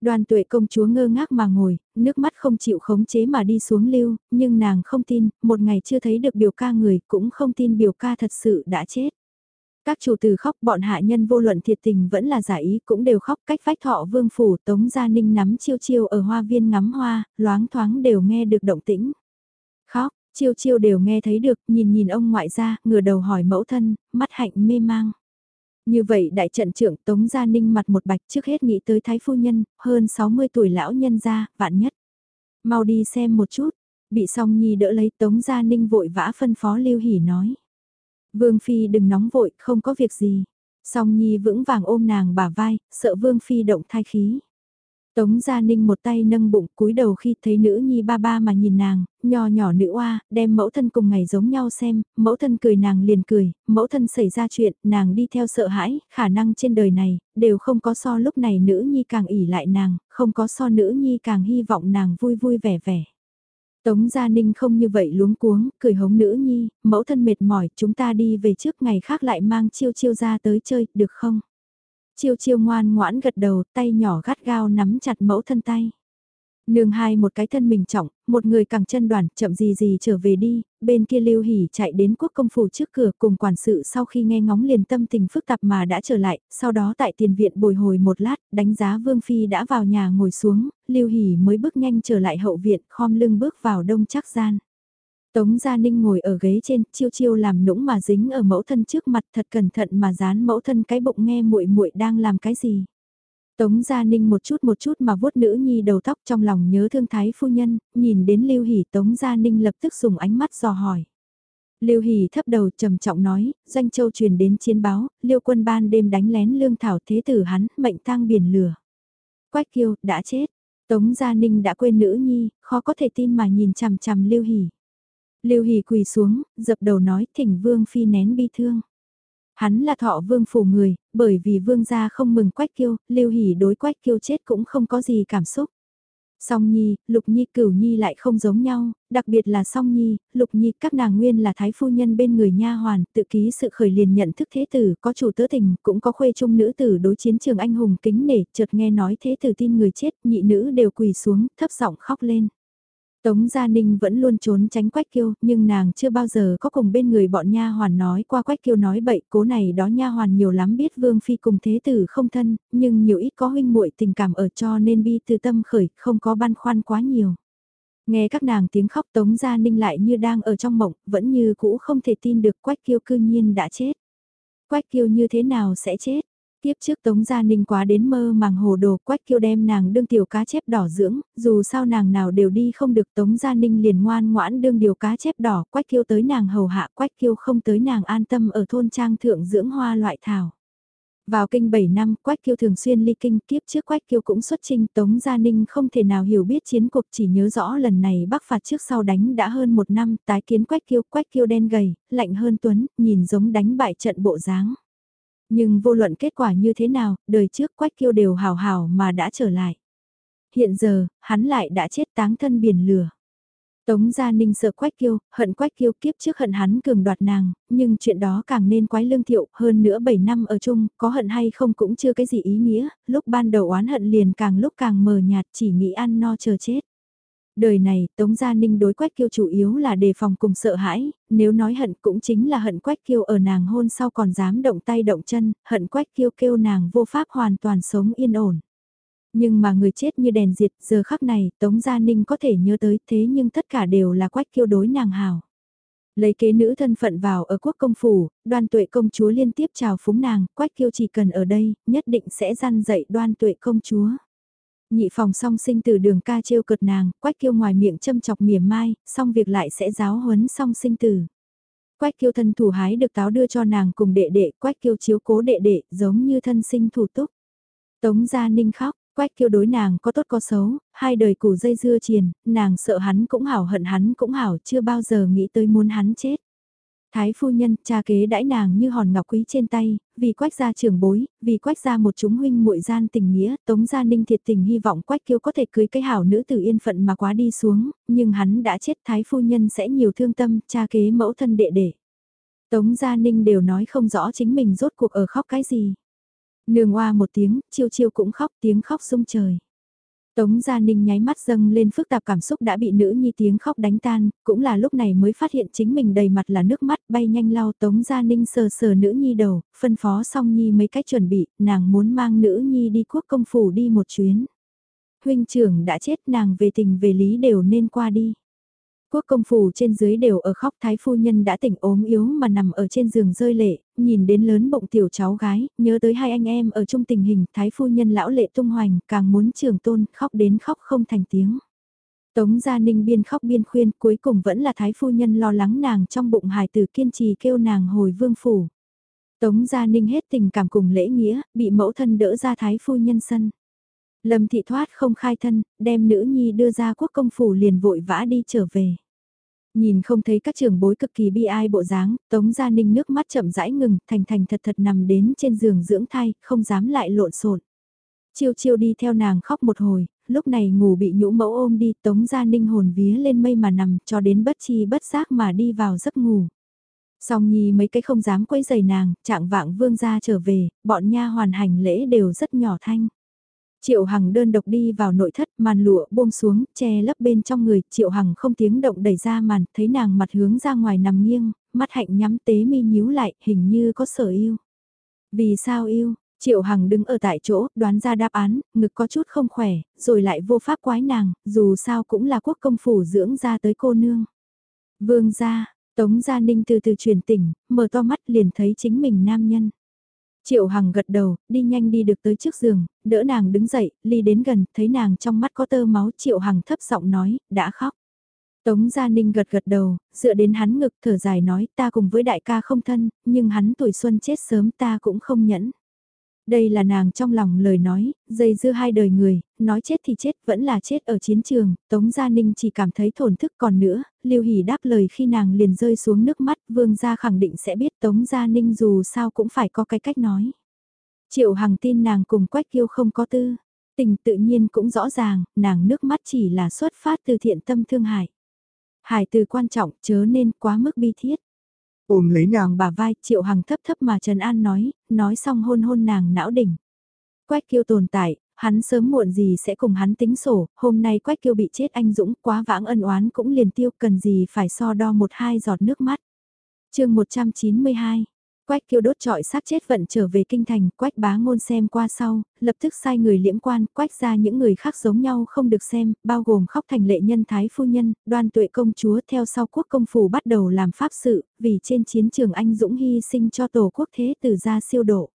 Speaker 1: Đoàn tuệ công chúa ngơ ngác mà ngồi, nước mắt không chịu khống chế mà đi xuống lưu, nhưng nàng không tin, một ngày chưa thấy được biểu ca người cũng không tin biểu ca thật sự đã chết. Các chủ từ khóc bọn hạ nhân vô luận thiệt tình vẫn là giả ý cũng đều khóc cách phách thọ vương phủ tống gia ninh nắm chiêu chiêu ở hoa viên ngắm hoa, loáng thoáng đều nghe được động tĩnh. Khóc, chiêu chiêu đều nghe thấy được, nhìn nhìn ông ngoại gia, ngửa đầu hỏi mẫu thân, mắt hạnh mê mang. Như vậy đại trận trưởng Tống Gia Ninh mặt một bạch trước hết nghĩ tới Thái Phu Nhân, hơn 60 tuổi lão nhân gia, vạn nhất. Mau đi xem một chút, bị song nhi đỡ lấy Tống Gia Ninh vội vã phân phó Lưu hỉ nói. Vương Phi đừng nóng vội, không có việc gì. Song Nhi vững vàng ôm nàng bả vai, sợ Vương Phi động thai khí. Tống Gia Ninh một tay nâng bụng cúi đầu khi thấy nữ nhi ba ba mà nhìn nàng, nho nhỏ nữ oa, đem mẫu thân cùng ngày giống nhau xem, mẫu thân cười nàng liền cười, mẫu thân xảy ra chuyện, nàng đi theo sợ hãi, khả năng trên đời này, đều không có so lúc này nữ nhi càng ỉ lại nàng, không có so nữ nhi càng hy vọng nàng vui vui vẻ vẻ. Tống Gia Ninh không như vậy luống cuống, cười hống nữ nhi, mẫu thân mệt mỏi, chúng ta đi về trước ngày khác lại mang chiêu chiêu ra tới chơi, được không? Chiêu chiêu ngoan ngoãn gật đầu, tay nhỏ gắt gao nắm chặt mẫu thân tay. Nương hai một cái thân mình trọng, một người càng chân đoàn, chậm gì gì trở về đi, bên kia lưu hỉ chạy đến quốc công phủ trước cửa cùng quản sự sau khi nghe ngóng liền tâm tình phức tạp mà đã trở lại, sau đó tại tiền viện bồi hồi một lát, đánh giá vương phi đã vào nhà ngồi xuống, lưu hỉ mới bước nhanh trở lại hậu viện, khom lưng bước vào đông chắc gian. Tống Gia Ninh ngồi ở ghế trên, chiêu chiêu làm nũng mà dính ở mẫu thân trước mặt thật cẩn thận mà dán mẫu thân cái bụng nghe muội muội đang làm cái gì. Tống Gia Ninh một chút một chút mà vuốt nữ nhi đầu tóc trong lòng nhớ thương thái phu nhân, nhìn đến Lưu Hỷ Tống Gia Ninh lập tức dùng ánh mắt dò hỏi. Lưu Hỷ thấp đầu trầm trọng nói, doanh châu truyền đến chiến báo, Lưu quân ban đêm đánh lén lương thảo thế tử hắn, mệnh tang biển lửa. Quách kiêu, đã chết. Tống Gia Ninh đã quên nữ nhi, khó có thể tin mà nhìn chằm chằm Lưu Hỷ. Lưu Hỷ quỳ xuống, dập đầu nói thỉnh vương phi nén bi thương. Hắn là thọ vương phủ người, bởi vì vương gia không mừng quách kiêu, lưu hỉ đối quách kiêu chết cũng không có gì cảm xúc. Song Nhi, Lục Nhi, Cửu Nhi lại không giống nhau, đặc biệt là Song Nhi, Lục Nhi, các nàng nguyên là thái phu nhân bên người nha hoàn, tự ký sự khởi liền nhận thức thế tử, có chủ tớ tình, cũng có khuê trung nữ tử đối chiến trường anh hùng kính nể, chợt nghe nói thế tử tin người chết, nhị nữ đều quỳ xuống, thấp giọng khóc lên. Tống Gia Ninh vẫn luôn trốn tránh Quách Kiêu, nhưng nàng chưa bao giờ có cùng bên người bọn nha hoàn nói qua Quách Kiêu nói bậy, cố này đó nha hoàn nhiều lắm biết Vương phi cùng thế tử không thân, nhưng nhiều ít có huynh muội tình cảm ở cho nên bi từ tâm khởi, không có băn khoăn quá nhiều. Nghe các nàng tiếng khóc Tống Gia Ninh lại như đang ở trong mộng, vẫn như cũ không thể tin được Quách Kiêu cư nhiên đã chết. Quách Kiêu như thế nào sẽ chết? Tiếp trước Tống Gia Ninh quá đến mơ màng hồ đồ quách kiêu đem nàng đương tiểu cá chép đỏ dưỡng, dù sao nàng nào đều đi không được Tống Gia Ninh liền ngoan ngoãn đương điều cá chép đỏ quách kiêu tới nàng hầu hạ quách kiêu không tới nàng an tâm ở thôn trang thượng dưỡng hoa loại thảo. Vào kinh 7 năm, Quách Kiêu thường xuyên ly kinh kiếp trước Quách Kiêu cũng xuất trình Tống Gia Ninh không thể nào hiểu biết chiến cuộc chỉ nhớ rõ lần này bắc phạt trước sau đánh đã hơn một năm tái kiến Quách Kiêu, Quách Kiêu đen gầy, lạnh hơn Tuấn, nhìn giống đánh bại trận bộ dáng. Nhưng vô luận kết quả như thế nào, đời trước quách kiêu đều hào hào mà đã trở lại. Hiện giờ, hắn lại đã chết táng thân biển lửa. Tống Gia Ninh sợ Quách Kiêu, hận Quách Kiêu kiếp trước hận hắn cường đoạt nàng, nhưng chuyện đó càng nên quái lương thiệu, hơn nữa 7 năm ở chung, có hận hay không cũng chưa cái gì ý nghĩa, lúc ban đầu oán hận liền càng lúc càng mờ nhạt chỉ nghĩ ăn no chờ chết. Đời này, Tống Gia Ninh đối Quách Kiêu chủ yếu là đề phòng cùng sợ hãi, nếu nói hận cũng chính là hận Quách Kiêu ở nàng hôn sau còn dám động tay động chân, hận Quách Kiêu kêu nàng vô pháp hoàn toàn sống yên ổn. Nhưng mà người chết như đèn diệt, giờ khắc này, Tống Gia Ninh có thể nhớ tới thế nhưng tất cả đều là Quách Kiêu đối nàng hào. Lấy kế nữ thân phận vào ở quốc công phủ, đoan tuệ công chúa liên tiếp chào phúng nàng, Quách Kiêu chỉ cần ở đây, nhất định sẽ răn dạy đoan tuệ công chúa. Nhị phòng song sinh từ đường ca trêu cợt nàng, quách kiêu ngoài miệng châm chọc mỉa mai, xong việc lại sẽ giáo huấn song sinh tử. Quách kiêu thân thủ hái được táo đưa cho nàng cùng đệ đệ, quách kiêu chiếu cố đệ đệ, giống như thân sinh thủ túc. Tống gia ninh khóc, quách kiêu đối nàng có tốt có xấu, hai đời củ dây dưa triền, nàng sợ hắn cũng hảo hận hắn cũng hảo, chưa bao giờ nghĩ tới muốn hắn chết. Thái phu nhân, cha kế đãi nàng như hòn ngọc quý trên tay, vì quách gia trưởng bối, vì quách gia một chúng huynh muội gian tình nghĩa, tống gia ninh thiệt tình hy vọng quách kiêu có thể cưới cái hảo nữ tử yên phận mà quá đi xuống, nhưng hắn đã chết thái phu nhân sẽ nhiều thương tâm, cha kế mẫu thân đệ đệ. Tống gia ninh đều nói không rõ chính mình rốt cuộc ở khóc cái gì. Nương oa một tiếng, chiêu chiêu cũng khóc tiếng khóc sung trời. Tống Gia Ninh nháy mắt dâng lên phức tạp cảm xúc đã bị nữ nhi tiếng khóc đánh tan, cũng là lúc này mới phát hiện chính mình đầy mặt là nước mắt bay nhanh lau Tống Gia Ninh sờ sờ nữ nhi đầu, phân phó xong nhi mấy cách chuẩn bị, nàng muốn mang nữ nhi đi quốc công phủ đi một chuyến. Huynh trưởng đã chết nàng về tình về lý đều nên qua đi. Quốc công phủ trên dưới đều ở khóc thái phu nhân đã tỉnh ốm yếu mà nằm ở trên giường rơi lệ, nhìn đến lớn bụng tiểu cháu gái, nhớ tới hai anh em ở chung tình hình, thái phu nhân lão lệ tung hoành, càng muốn trường tôn, khóc đến khóc không thành tiếng. Tống Gia Ninh biên khóc biên khuyên, cuối cùng vẫn là thái phu nhân lo lắng nàng trong bụng hài tử kiên trì kêu nàng hồi vương phủ. Tống Gia Ninh hết tình cảm cùng lễ nghĩa, bị mẫu thân đỡ ra thái phu nhân sân. Lâm thị thoát không khai thân, đem nữ nhi đưa ra quốc công phủ liền vội vã đi trở về. Nhìn không thấy các trưởng bối cực kỳ bi ai bộ dáng, Tống Gia Ninh nước mắt chậm rãi ngừng, thành thành thật thật nằm đến trên giường dưỡng thai, không dám lại lộn xộn. Chiêu chiêu đi theo nàng khóc một hồi, lúc này ngủ bị nhũ mẫu ôm đi, Tống Gia Ninh hồn vía lên mây mà nằm, cho đến bất chi bất giác mà đi vào giấc ngủ. Song Nhi mấy cái không dám quấy giày nàng, trạng vạng vương gia trở về, bọn nha hoàn hành lễ đều rất nhỏ thanh. Triệu Hằng đơn độc đi vào nội thất, màn lụa buông xuống, che lấp bên trong người, Triệu Hằng không tiếng động đẩy ra màn, thấy nàng mặt hướng ra ngoài nằm nghiêng, mắt hạnh nhắm tế mi nhíu lại, hình như có sở yêu. Vì sao yêu? Triệu Hằng đứng ở tại chỗ, đoán ra đáp án, ngực có chút không khỏe, rồi lại vô pháp quái nàng, dù sao cũng là quốc công phủ dưỡng ra tới cô nương. Vương gia, Tống Gia Ninh từ từ truyền tỉnh, mở to mắt liền thấy chính mình nam nhân. Triệu Hằng gật đầu, đi nhanh đi được tới trước giường, đỡ nàng đứng dậy, ly đến gần, thấy nàng trong mắt có tơ máu, Triệu Hằng thấp giọng nói, đã khóc. Tống Gia Ninh gật gật đầu, dựa đến hắn ngực thở dài nói ta cùng với đại ca không thân, nhưng hắn tuổi xuân chết sớm ta cũng không nhẫn. Đây là nàng trong lòng lời nói, dây dưa hai đời người, nói chết thì chết vẫn là chết ở chiến trường, Tống Gia Ninh chỉ cảm thấy thổn thức còn nữa, Lưu Hỷ đáp lời khi nàng liền rơi xuống nước mắt, Vương Gia khẳng định sẽ biết Tống Gia Ninh dù sao cũng phải có cái cách nói. Triệu Hằng tin nàng cùng Quách Kiêu không có tư, tình tự nhiên cũng rõ ràng, nàng nước mắt chỉ là xuất phát từ thiện tâm thương hại. Hải từ quan trọng chớ nên quá mức bi thiết. Ôm lấy nàng bà vai, Triệu Hằng thấp thấp mà Trần An nói, nói xong hôn hôn nàng não đỉnh. Quách kiêu tồn tại, hắn sớm muộn gì sẽ cùng hắn tính sổ, hôm nay Quách kiêu bị chết anh Dũng quá vãng ân oán cũng liền tiêu cần gì phải so đo một hai giọt nước mắt. chương 192 Quách kiêu đốt trọi xác chết vận trở về kinh thành, quách bá ngôn xem qua sau, lập tức sai người liễm quan, quách ra những người khác giống nhau không được xem, bao gồm khóc thành lệ nhân thái phu nhân, đoan tuệ công chúa theo sau quốc công phủ bắt đầu làm pháp sự, vì trên chiến trường anh Dũng hy sinh cho tổ quốc thế từ gia siêu độ.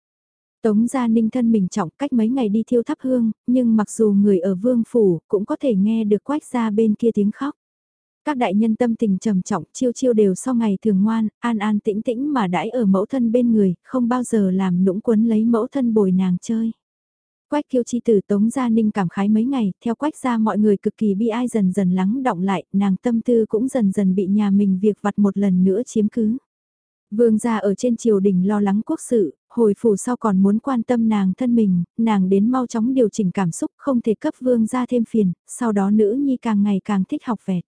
Speaker 1: Tống gia ninh thân mình trọng cách mấy ngày đi thiêu thắp hương, nhưng mặc dù người ở vương phủ cũng có thể nghe được quách ra bên kia tiếng khóc. Các đại nhân tâm tình trầm trọng chiêu chiêu đều sau ngày thường ngoan, an an tĩnh tĩnh mà đãi ở mẫu thân bên người, không bao giờ làm nũng quấn lấy mẫu thân bồi nàng chơi. Quách kiêu chi tử Tống Gia Ninh cảm khái mấy ngày, theo quách gia mọi người cực kỳ bi ai dần dần lắng động lại, nàng tâm tư cũng dần dần bị nhà mình việc vặt một lần nữa chiếm cứ. Vương gia ở trên triều đình lo lắng quốc sự, hồi phủ sau còn muốn quan tâm nàng thân mình, nàng đến mau chóng điều chỉnh cảm xúc không thể cấp vương gia thêm phiền, sau đó nữ nhi càng ngày càng thích học vẹt.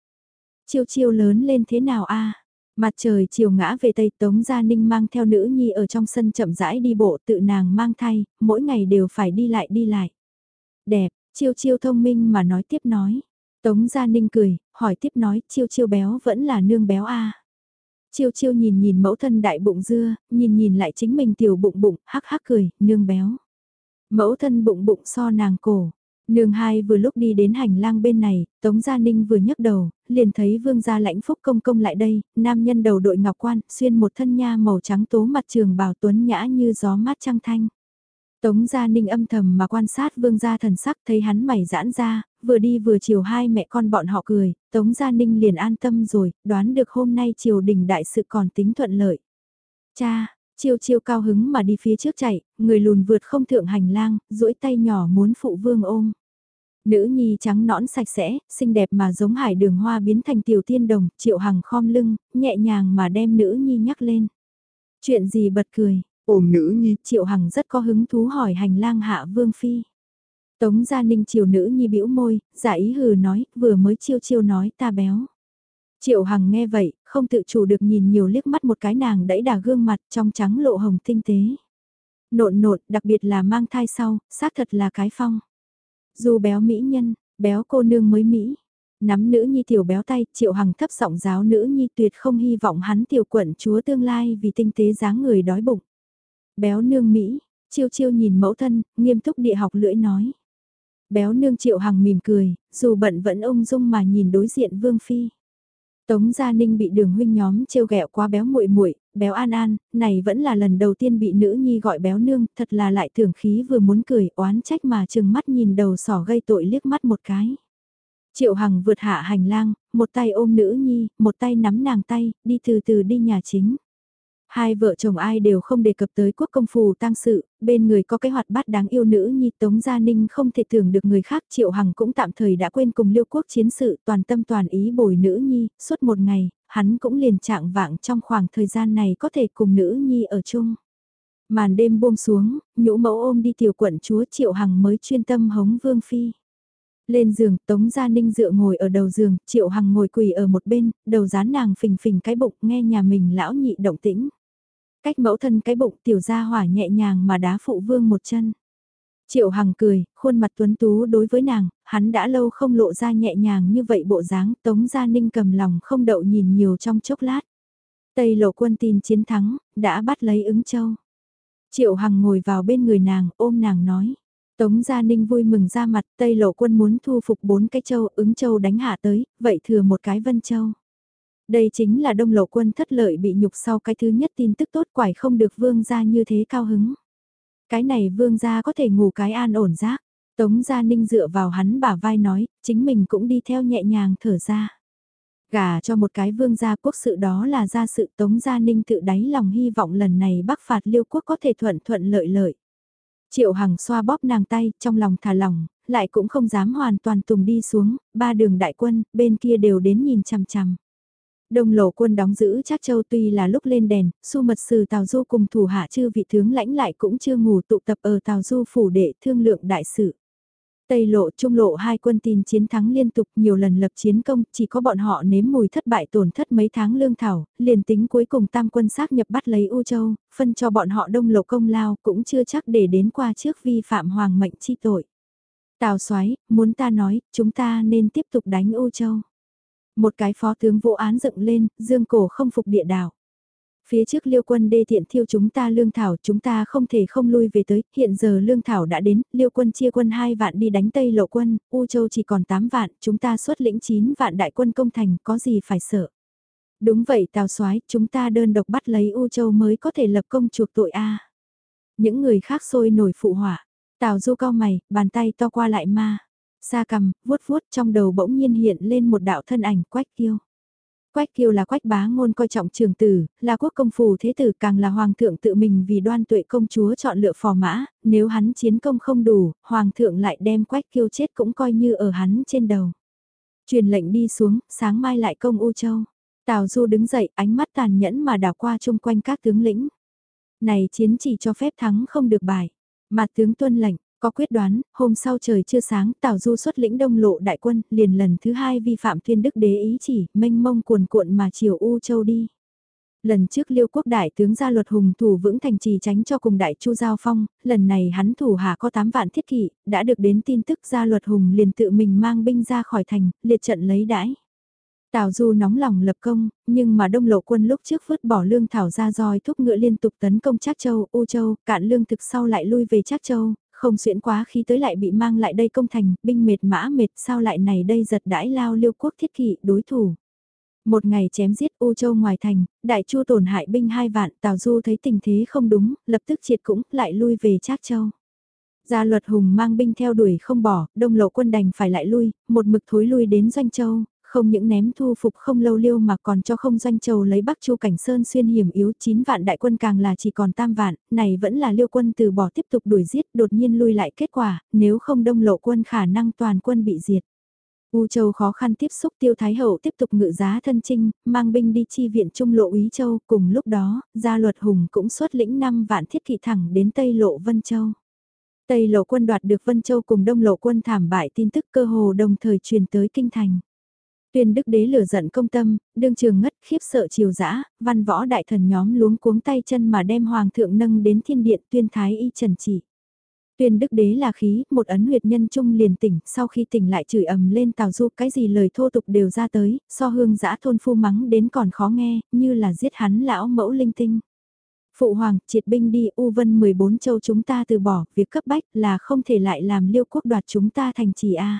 Speaker 1: Chiêu chiêu lớn lên thế nào a Mặt trời chiều ngã về Tây Tống Gia Ninh mang theo nữ nhi ở trong sân chậm rãi đi bộ tự nàng mang thay mỗi ngày đều phải đi lại đi lại. Đẹp, chiêu chiêu thông minh mà nói tiếp nói. Tống Gia Ninh cười, hỏi tiếp nói chiêu chiêu béo vẫn là nương béo a Chiêu chiêu nhìn nhìn mẫu thân đại bụng dưa, nhìn nhìn lại chính mình tiểu bụng bụng, hắc hắc cười, nương béo. Mẫu thân bụng bụng so nàng cổ. Nương hai vừa lúc đi đến hành lang bên này, Tống Gia Ninh vừa nhấc đầu, liền thấy vương gia lãnh phúc công công lại đây, nam nhân đầu đội ngọc quan, xuyên một thân nha màu trắng tố mặt trường bào tuấn nhã như gió mát trăng thanh. Tống Gia Ninh âm thầm mà quan sát vương gia thần sắc thấy hắn mày giãn ra, vừa đi vừa chiều hai mẹ con bọn họ cười, Tống Gia Ninh liền an tâm rồi, đoán được hôm nay triều đình đại sự còn tính thuận lợi. Cha, chiêu chiêu cao hứng mà đi phía trước chạy, người lùn vượt không thượng hành lang, duỗi tay nhỏ muốn phụ vương ôm. Nữ nhi trắng nõn sạch sẽ, xinh đẹp mà giống hải đường hoa biến thành tiểu tiên đồng, triệu hằng khom lưng, nhẹ nhàng mà đem nữ nhi nhắc lên. Chuyện gì bật cười, ôm nữ nhi, triệu hằng rất có hứng thú hỏi hành lang hạ vương phi. Tống Gia Ninh chiều nữ nhi bĩu môi, giả ý hừ nói, vừa mới chiêu chiêu nói ta béo. Triệu Hằng nghe vậy, không tự chủ được nhìn nhiều liếc mắt một cái nàng đẫy đà gương mặt trong trắng lộ hồng tinh tế. Nộn nộn, đặc biệt là mang thai sau, xác thật là cái phong. Dù béo mỹ nhân, béo cô nương mới mỹ. Nắm nữ nhi tiểu béo tay, Triệu Hằng thấp giọng giáo nữ nhi tuyệt không hy vọng hắn tiểu quận chúa tương lai vì tinh tế dáng người đói bụng. Béo nương mỹ, chiêu chiêu nhìn mẫu thân, nghiêm túc địa học lưỡi nói. Béo nương triệu hằng mỉm cười, dù bận vẫn ung dung mà nhìn đối diện Vương Phi. Tống Gia Ninh bị đường huynh nhóm trêu ghẹo quá béo muội muội, béo an an, này vẫn là lần đầu tiên bị nữ nhi gọi béo nương, thật là lại thưởng khí vừa muốn cười, oán trách mà chừng mắt nhìn đầu sỏ gây tội liếc mắt một cái. Triệu Hằng vượt hạ hành lang, một tay ôm nữ nhi, một tay nắm nàng tay, đi từ từ đi nhà chính. Hai vợ chồng ai đều không đề cập tới quốc công phù tang sự, bên người có cái hoạt bát đáng yêu nữ nhi Tống Gia Ninh không thể tưởng được người khác Triệu Hằng cũng tạm thời đã quên cùng liêu quốc chiến sự toàn tâm toàn ý bồi nữ nhi, suốt một ngày, hắn cũng liền trạng vạng trong khoảng thời gian này có thể cùng nữ nhi ở chung. Màn đêm buông xuống, nhũ mẫu ôm đi tiểu quận chúa Triệu Hằng mới chuyên tâm hống Vương Phi. Lên giường, Tống Gia Ninh dựa ngồi ở đầu giường, Triệu Hằng ngồi quỳ ở một bên, đầu dán nàng phình phình cái bụng nghe nhà mình lão nhị động tĩnh. Cách mẫu thân cái bụng tiểu gia hỏa nhẹ nhàng mà đá phụ vương một chân. Triệu Hằng cười, khuôn mặt tuấn tú đối với nàng, hắn đã lâu không lộ ra nhẹ nhàng như vậy bộ dáng, Tống Gia Ninh cầm lòng không đậu nhìn nhiều trong chốc lát. Tây lộ quân tin chiến thắng, đã bắt lấy ứng châu. Triệu Hằng ngồi vào bên người nàng, ôm nàng nói. Tống Gia Ninh vui mừng ra mặt, Tây lộ quân muốn thu phục bốn cái châu, ứng châu đánh hạ tới, vậy thừa một cái vân châu. Đây chính là đông lộ quân thất lợi bị nhục sau cái thứ nhất tin tức tốt quải không được vương gia như thế cao hứng. Cái này vương gia có thể ngủ cái an ổn giác. Tống Gia Ninh dựa vào hắn bả vai nói, chính mình cũng đi theo nhẹ nhàng thở ra. Gả cho một cái vương gia quốc sự đó là ra sự Tống Gia Ninh tự đáy lòng hy vọng lần này bắc phạt liêu quốc có thể thuận thuận lợi lợi. Triệu Hằng xoa bóp nàng tay, trong lòng thả lòng, lại cũng không dám hoàn toàn tùng đi xuống, ba đường đại quân, bên kia đều đến nhìn chằm chằm. Đông lộ quân đóng giữ Trác Châu tuy là lúc lên đèn, su mật sử Tào Du cùng thủ hạ chư vị tướng lãnh lại cũng chưa ngủ tụ tập ở Tào Du phủ để thương lượng đại sự. Tây lộ, trung lộ hai quân tin chiến thắng liên tục nhiều lần lập chiến công, chỉ có bọn họ nếm mùi thất bại tổn thất mấy tháng lương thảo, liền tính cuối cùng tam quân xác nhập bắt lấy U Châu, phân cho bọn họ đông lộ công lao cũng chưa chắc để đến qua trước vi phạm hoàng mệnh chi tội. Tào soái muốn ta nói, chúng ta nên tiếp tục đánh U Châu. Một cái phó tướng vô án dựng lên, dương cổ không phục địa đảo. Phía trước liêu quân đê thiện thiêu chúng ta lương thảo chúng ta không thể không lui về tới, hiện giờ lương thảo đã đến, liêu quân chia quân 2 vạn đi đánh Tây lộ quân, U Châu chỉ còn 8 vạn, chúng ta xuất lĩnh 9 vạn đại quân công thành, có gì phải sợ. Đúng vậy Tào soái chúng ta đơn độc bắt lấy U Châu mới có thể lập công chuộc tội A. Những người khác sôi nổi phụ hỏa, Tào du cao mày, bàn tay to qua lại ma. Xa cầm, vuốt vuốt trong đầu bỗng nhiên hiện lên một đạo thân ảnh quách kiêu. Quách kiêu là quách bá ngôn coi trọng trường tử, là quốc công phù thế tử càng là hoàng thượng tự mình vì đoan tuệ công chúa chọn lựa phò mã, nếu hắn chiến công không đủ, hoàng thượng lại đem quách kiêu chết cũng coi như ở hắn trên đầu. Truyền lệnh đi xuống, sáng mai lại công U Châu. Tào Du đứng dậy, ánh mắt tàn nhẫn mà đảo qua chung quanh các tướng lĩnh. Này chiến chỉ cho phép thắng không được bài. Mặt tướng tuân lệnh, có quyết đoán, hôm sau trời chưa sáng, Tào Du xuất lĩnh đông lộ đại quân, liền lần thứ hai vi phạm tuyên đức đế ý chỉ, mênh mông cuồn cuộn mà chiều U Châu đi. Lần trước liêu quốc đại tướng gia luật hùng thủ vững thành trì tránh cho cùng đại chu giao phong, lần này hắn thủ hạ có 8 vạn thiết kỵ, đã được đến tin tức gia luật hùng liền tự mình mang binh ra khỏi thành, liệt trận lấy đãi. Tào Du nóng lòng lập công, nhưng mà đông lộ quân lúc trước vứt bỏ lương thảo ra roi thúc ngựa liên tục tấn công Trác Châu, U Châu, cạn lương thực sau lại lui về Trác Châu, không xuyễn quá khi tới lại bị mang lại đây công thành, binh mệt mã mệt sao lại này đây giật đãi lao liêu quốc thiết kỵ đối thủ. Một ngày chém giết U Châu ngoài thành, đại chu tổn hại binh hai vạn, Tào Du thấy tình thế không đúng, lập tức triệt cũng, lại lui về Trác Châu. Gia luật hùng mang binh theo đuổi không bỏ, đông lộ quân đành phải lại lui, một mực thối lui đến Doanh Châu, không những ném thu phục không lâu liêu mà còn cho không Doanh Châu lấy Bắc Chu Cảnh Sơn xuyên hiểm yếu 9 vạn đại quân càng là chỉ còn tam vạn, này vẫn là liêu quân từ bỏ tiếp tục đuổi giết đột nhiên lui lại kết quả, nếu không đông lộ quân khả năng toàn quân bị diệt. U Châu khó khăn tiếp xúc Tiêu Thái Hậu tiếp tục ngự giá thân trinh, mang binh đi chi viện trung lộ Úy Châu, cùng lúc đó, gia luật hùng cũng xuất lĩnh 5 vạn thiết kỵ thẳng đến Tây lộ Vân Châu. Tây lộ quân đoạt được Vân Châu cùng Đông lộ quân thảm bại tin tức cơ hồ đồng thời truyền tới Kinh Thành. Tuyên đức đế lửa giận công tâm, đương trường ngất khiếp sợ chiều dã, văn võ đại thần nhóm luống cuống tay chân mà đem hoàng thượng nâng đến thiên điện tuyên thái y trần chỉ. Tuyên đức đế là khí, một ấn huyệt nhân trung liền tỉnh, sau khi tỉnh lại chửi ầm lên tào du cái gì lời thô tục đều ra tới, so hương giã thôn phu mắng đến còn khó nghe, như là giết hắn lão mẫu linh tinh. Phụ hoàng, triệt binh đi, U Vân 14 châu chúng ta từ bỏ, việc cấp bách là không thể lại làm liêu quốc đoạt chúng ta thành trì A.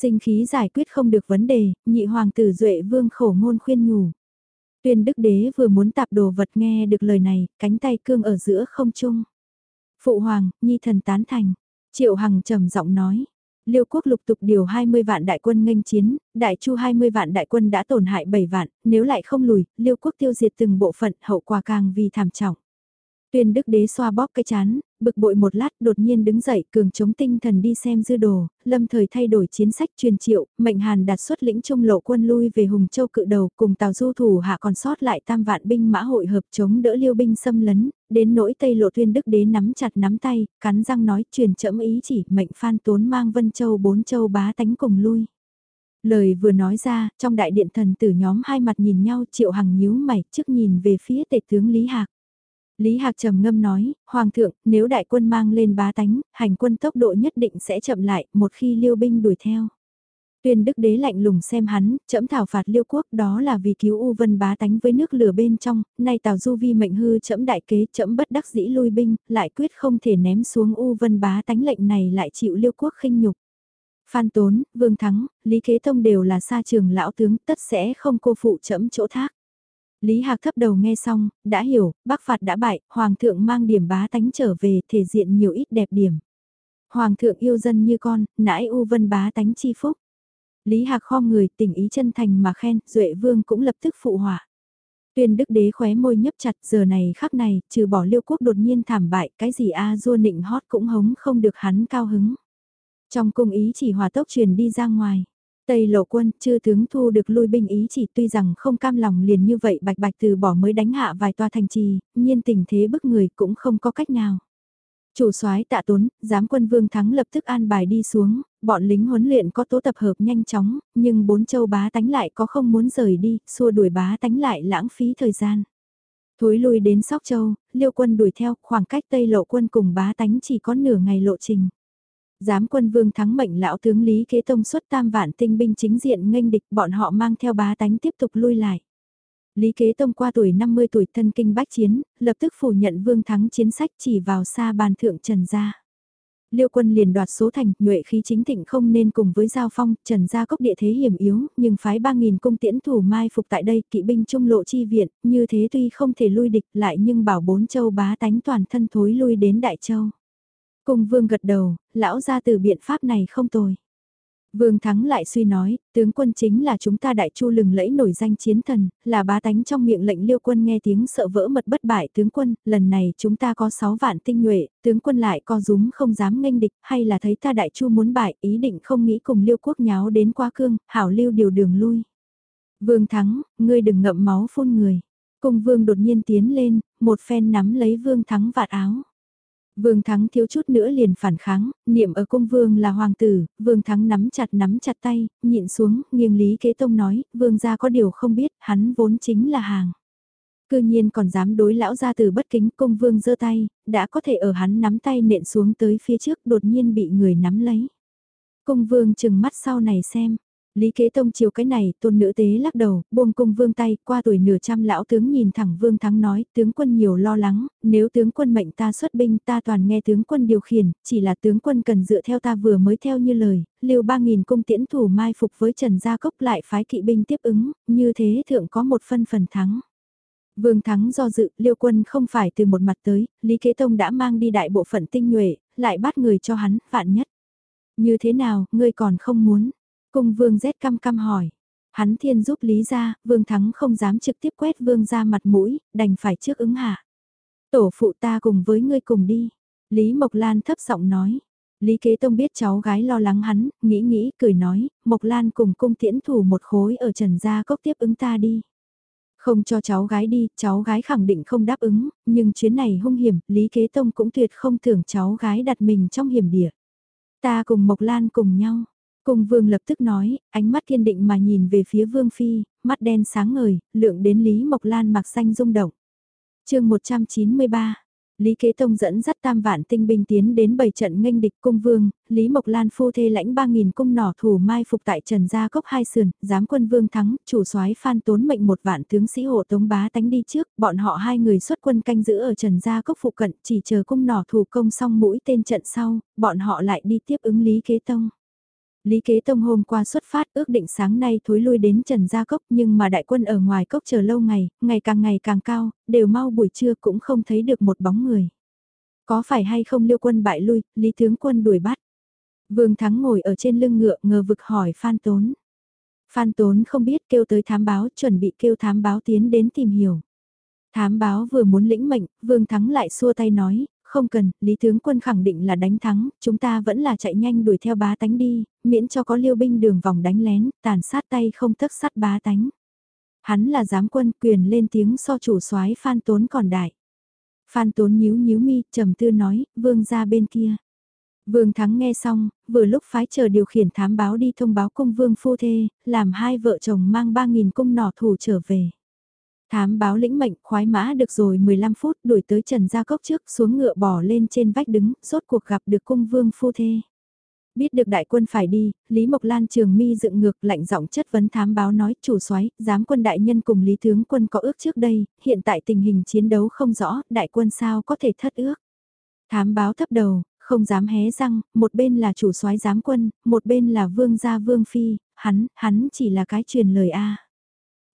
Speaker 1: Sinh khí giải quyết không được vấn đề, nhị hoàng tử Duệ Vương khổ ngôn khuyên nhủ. Tuyên đức đế vừa muốn tạp đồ vật nghe được lời này, cánh tay cương ở giữa không trung. Phụ hoàng, nhi thần tán thành. Triệu Hằng trầm giọng nói. Liêu quốc lục tục điều 20 vạn đại quân nghênh chiến, đại chu 20 vạn đại quân đã tổn hại 7 vạn, nếu lại không lùi, liêu quốc tiêu diệt từng bộ phận hậu quả càng vì thảm trọng. Tuyên đức đế xoa bóp cái chán, bực bội một lát đột nhiên đứng dậy cường chống tinh thần đi xem dư đồ, lâm thời thay đổi chiến sách truyền triệu, mệnh hàn đặt xuất lĩnh trung lộ quân lui về Hùng Châu cự đầu cùng tàu du thủ hạ còn sót lại tam vạn binh mã hội hợp chống đỡ liêu binh xâm lấn, đến nỗi tây lộ tuyên đức đế nắm chặt nắm tay, cắn răng nói truyền chậm ý chỉ mệnh phan tốn mang vân châu bốn châu bá tánh cùng lui. Lời vừa nói ra, trong đại điện thần tử nhóm hai mặt nhìn nhau triệu hằng nhíu mày trước nhìn về phía tể tướng Lý Hạc. Lý Hạc trầm ngâm nói, Hoàng thượng, nếu đại quân mang lên bá tánh, hành quân tốc độ nhất định sẽ chậm lại, một khi liêu binh đuổi theo. Tuyên đức đế lạnh lùng xem hắn, chậm thảo phạt liêu quốc đó là vì cứu U Vân bá tánh với nước lửa bên trong, nay tào du vi mệnh hư chậm đại kế chậm bất đắc dĩ lui binh, lại quyết không thể ném xuống U Vân bá tánh lệnh này lại chịu liêu quốc khinh nhục. Phan Tốn, Vương Thắng, Lý Kế Tông đều là xa trường lão tướng tất sẽ không cô phụ chậm chỗ thác. Lý Hạc thấp đầu nghe xong, đã hiểu, bác phạt đã bại, Hoàng thượng mang điểm bá tánh trở về, thể diện nhiều ít đẹp điểm. Hoàng thượng yêu dân như con, nãi u vân bá tánh chi phúc. Lý Hạc kho người tình ý chân thành mà khen, Duệ Vương cũng lập tức phụ họa. Tuyên đức đế khóe môi nhấp chặt giờ này khắc này, trừ bỏ liêu quốc đột nhiên thảm bại, cái gì a à, dua nịnh hót cũng hống không được hắn cao hứng. Trong cung ý chỉ hòa tốc truyền đi ra ngoài. Tây lộ quân, chư tướng thu được lui binh ý chỉ tuy rằng không cam lòng liền như vậy bạch bạch từ bỏ mới đánh hạ vài toa thành trì, nhiên tình thế bức người cũng không có cách nào. Chủ soái tạ tốn, giám quân vương thắng lập tức an bài đi xuống, bọn lính huấn luyện có tố tập hợp nhanh chóng, nhưng bốn châu bá tánh lại có không muốn rời đi, xua đuổi bá tánh lại lãng phí thời gian. Thối lui đến Sóc Châu, liêu quân đuổi theo, khoảng cách Tây lộ quân cùng bá tánh chỉ có nửa ngày lộ trình. Giám quân vương thắng mệnh lão tướng Lý Kế Tông xuất tam vạn tinh binh chính diện nghênh địch bọn họ mang theo bá tánh tiếp tục lui lại. Lý Kế Tông qua tuổi 50 tuổi thân kinh bách chiến, lập tức phủ nhận vương thắng chiến sách chỉ vào xa bàn thượng trần gia. Liêu quân liền đoạt số thành, nhuệ khí chính thịnh không nên cùng với giao phong, trần gia cốc địa thế hiểm yếu, nhưng phái 3.000 cung tiễn thủ mai phục tại đây, kỵ binh trung lộ chi viện, như thế tuy không thể lui địch lại nhưng bảo bốn châu bá tánh toàn thân thối lui đến Đại Châu. Cung vương gật đầu, lão ra từ biện pháp này không tồi. Vương Thắng lại suy nói, tướng quân chính là chúng ta đại chu lừng lẫy nổi danh chiến thần, là bá tánh trong miệng lệnh liêu quân nghe tiếng sợ vỡ mật bất bại tướng quân, lần này chúng ta có 6 vạn tinh nhuệ, tướng quân lại co rúm không dám nghênh địch, hay là thấy ta đại chu muốn bại, ý định không nghĩ cùng liêu quốc nháo đến qua cương, hảo lưu điều đường lui. Vương Thắng, ngươi đừng ngậm máu phun người. Cung vương đột nhiên tiến lên, một phen nắm lấy vương thắng vạt áo. Vương Thắng thiếu chút nữa liền phản kháng, niệm ở cung vương là hoàng tử, Vương Thắng nắm chặt nắm chặt tay, nhịn xuống, nghiêng Lý Kế Tông nói, Vương gia có điều không biết, hắn vốn chính là hàng. Cư nhiên còn dám đối lão gia từ bất kính cung vương giơ tay, đã có thể ở hắn nắm tay nện xuống tới phía trước đột nhiên bị người nắm lấy. Cung vương chừng mắt sau này xem, Lý Kế Tông chiều cái này, tôn nữ tế lắc đầu, buông cung vương tay, qua tuổi nửa trăm lão tướng nhìn thẳng vương thắng nói, tướng quân nhiều lo lắng, nếu tướng quân mệnh ta xuất binh ta toàn nghe tướng quân điều khiển, chỉ là tướng quân cần dựa theo ta vừa mới theo như lời, liều ba nghìn cung tiễn thủ mai phục với Trần Gia Cốc lại phái kỵ binh tiếp ứng, như thế thượng có một phân phần thắng. Vương Thắng do dự, liêu quân không phải từ một mặt tới, Lý Kế Tông đã mang đi đại bộ phận tinh nhuệ, lại bắt người cho hắn, vạn nhất. Như thế nào, ngươi còn không muốn? Cung vương rét căm căm hỏi. Hắn thiên giúp Lý ra, vương thắng không dám trực tiếp quét vương ra mặt mũi, đành phải trước ứng hạ. Tổ phụ ta cùng với ngươi cùng đi. Lý Mộc Lan thấp giọng nói. Lý Kế Tông biết cháu gái lo lắng hắn, nghĩ nghĩ, cười nói, Mộc Lan cùng cung tiễn thủ một khối ở trần gia cốc tiếp ứng ta đi. Không cho cháu gái đi, cháu gái khẳng định không đáp ứng, nhưng chuyến này hung hiểm, Lý Kế Tông cũng tuyệt không tưởng cháu gái đặt mình trong hiểm địa. Ta cùng Mộc Lan cùng nhau, Cung vương lập tức nói, ánh mắt kiên định mà nhìn về phía vương phi, mắt đen sáng ngời, lượng đến Lý Mộc Lan mặc xanh rung động. chương 193 Lý Kế Tông dẫn dắt tam vạn tinh binh tiến đến bảy trận nghênh địch cung vương, Lý Mộc Lan phu thê lãnh 3.000 cung nỏ thủ mai phục tại Trần Gia Cốc hai sườn, giám quân vương thắng, chủ soái phan tốn mệnh một vạn tướng sĩ hộ tống bá tánh đi trước, bọn họ hai người xuất quân canh giữ ở Trần Gia Cốc phụ cận, chỉ chờ cung nỏ thủ công xong mũi tên trận sau, bọn họ lại đi tiếp ứng Lý Kế Tông. Lý Kế Tông hôm qua xuất phát ước định sáng nay thối lui đến Trần Gia Cốc nhưng mà đại quân ở ngoài cốc chờ lâu ngày, ngày càng ngày càng cao, đều mau buổi trưa cũng không thấy được một bóng người. Có phải hay không liêu quân bại lui, Lý Tướng quân đuổi bắt. Vương Thắng ngồi ở trên lưng ngựa ngờ vực hỏi Phan Tốn. Phan Tốn không biết kêu tới thám báo chuẩn bị kêu thám báo tiến đến tìm hiểu. Thám báo vừa muốn lĩnh mệnh, Vương Thắng lại xua tay nói, không cần, Lý Tướng Quân khẳng định là đánh thắng, chúng ta vẫn là chạy nhanh đuổi theo bá tánh đi, miễn cho có liêu binh đường vòng đánh lén, tàn sát tay không thất sát bá tánh. Hắn là giám quân quyền lên tiếng so chủ soái Phan Tốn còn đại. Phan Tốn nhíu nhíu mi, trầm tư nói, vương ra bên kia. Vương Thắng nghe xong, vừa lúc phái chờ điều khiển thám báo đi thông báo cung vương phu thê, làm hai vợ chồng mang 3.000 cung nỏ thủ trở về. Thám báo lĩnh mệnh khoái mã được rồi 15 phút đuổi tới Trần Gia Cốc trước xuống ngựa bỏ lên trên vách đứng, rốt cuộc gặp được cung vương phu thê. Biết được đại quân phải đi, Lý Mộc Lan trường mi dựng ngược lạnh giọng chất vấn thám báo nói chủ soái giám quân đại nhân cùng Lý Tướng quân có ước trước đây, hiện tại tình hình chiến đấu không rõ, đại quân sao có thể thất ước. Thám báo thấp đầu, không dám hé răng, một bên là chủ soái giám quân, một bên là vương gia vương phi, hắn, hắn chỉ là cái truyền lời A.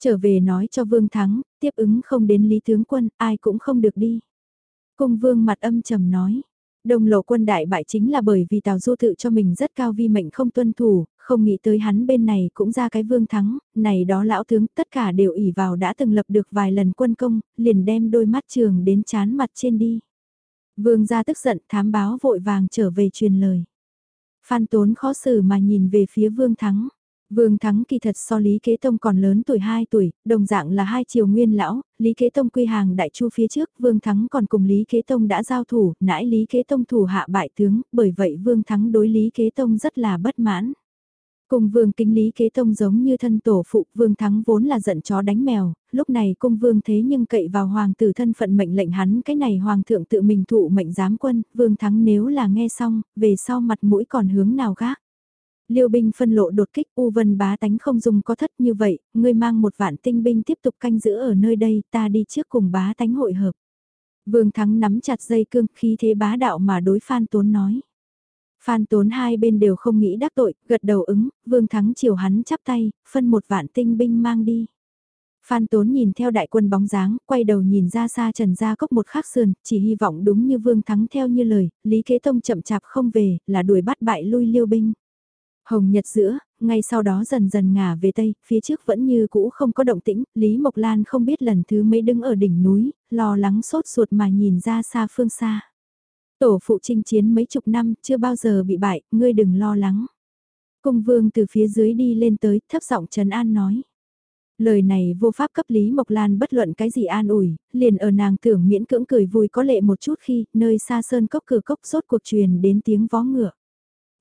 Speaker 1: Trở về nói cho Vương Thắng, tiếp ứng không đến Lý Tướng Quân, ai cũng không được đi. Cung Vương mặt âm trầm nói, đồng lộ quân đại bại chính là bởi vì Tào Du tự cho mình rất cao vi mệnh không tuân thủ, không nghĩ tới hắn bên này cũng ra cái Vương Thắng, này đó lão tướng tất cả đều ỉ vào đã từng lập được vài lần quân công, liền đem đôi mắt trường đến chán mặt trên đi. Vương gia tức giận thám báo vội vàng trở về truyền lời. Phan Tốn khó xử mà nhìn về phía Vương Thắng. Vương Thắng kỳ thật so Lý Kế Tông còn lớn tuổi 2 tuổi, đồng dạng là hai triều nguyên lão, Lý Kế Tông quy hàng đại chu phía trước, Vương Thắng còn cùng Lý Kế Tông đã giao thủ, nãi Lý Kế Tông thủ hạ bại tướng, bởi vậy Vương Thắng đối Lý Kế Tông rất là bất mãn. Cùng Vương Kính Lý Kế Tông giống như thân tổ phụ, Vương Thắng vốn là giận chó đánh mèo, lúc này cung Vương thế nhưng cậy vào hoàng tử thân phận mệnh lệnh hắn cái này hoàng thượng tự mình thụ mệnh giám quân, Vương Thắng nếu là nghe xong, về sau mặt mũi còn hướng nào gác. Liêu binh phân lộ đột kích U Vân bá tánh không dùng có thất như vậy, ngươi mang một vạn tinh binh tiếp tục canh giữ ở nơi đây, ta đi trước cùng bá tánh hội hợp. Vương Thắng nắm chặt dây cương khí thế bá đạo mà đối Phan Tốn nói. Phan Tốn hai bên đều không nghĩ đắc tội, gật đầu ứng, Vương Thắng chiều hắn chắp tay, phân một vạn tinh binh mang đi. Phan Tốn nhìn theo đại quân bóng dáng, quay đầu nhìn ra xa Trần Gia Cốc một khắc sườn, chỉ hy vọng đúng như Vương Thắng theo như lời, Lý Kế Tông chậm chạp không về, là đuổi bắt bại lui liêu binh. Hồng Nhật giữa, ngay sau đó dần dần ngả về Tây, phía trước vẫn như cũ không có động tĩnh, Lý Mộc Lan không biết lần thứ mấy đứng ở đỉnh núi, lo lắng sốt ruột mà nhìn ra xa phương xa. Tổ phụ chinh chiến mấy chục năm, chưa bao giờ bị bại, ngươi đừng lo lắng. Cung vương từ phía dưới đi lên tới, thấp giọng trần an nói. Lời này vô pháp cấp Lý Mộc Lan bất luận cái gì an ủi, liền ở nàng tưởng miễn cưỡng cười vui có lệ một chút khi nơi xa sơn cốc cửa cốc sốt cuộc truyền đến tiếng vó ngựa.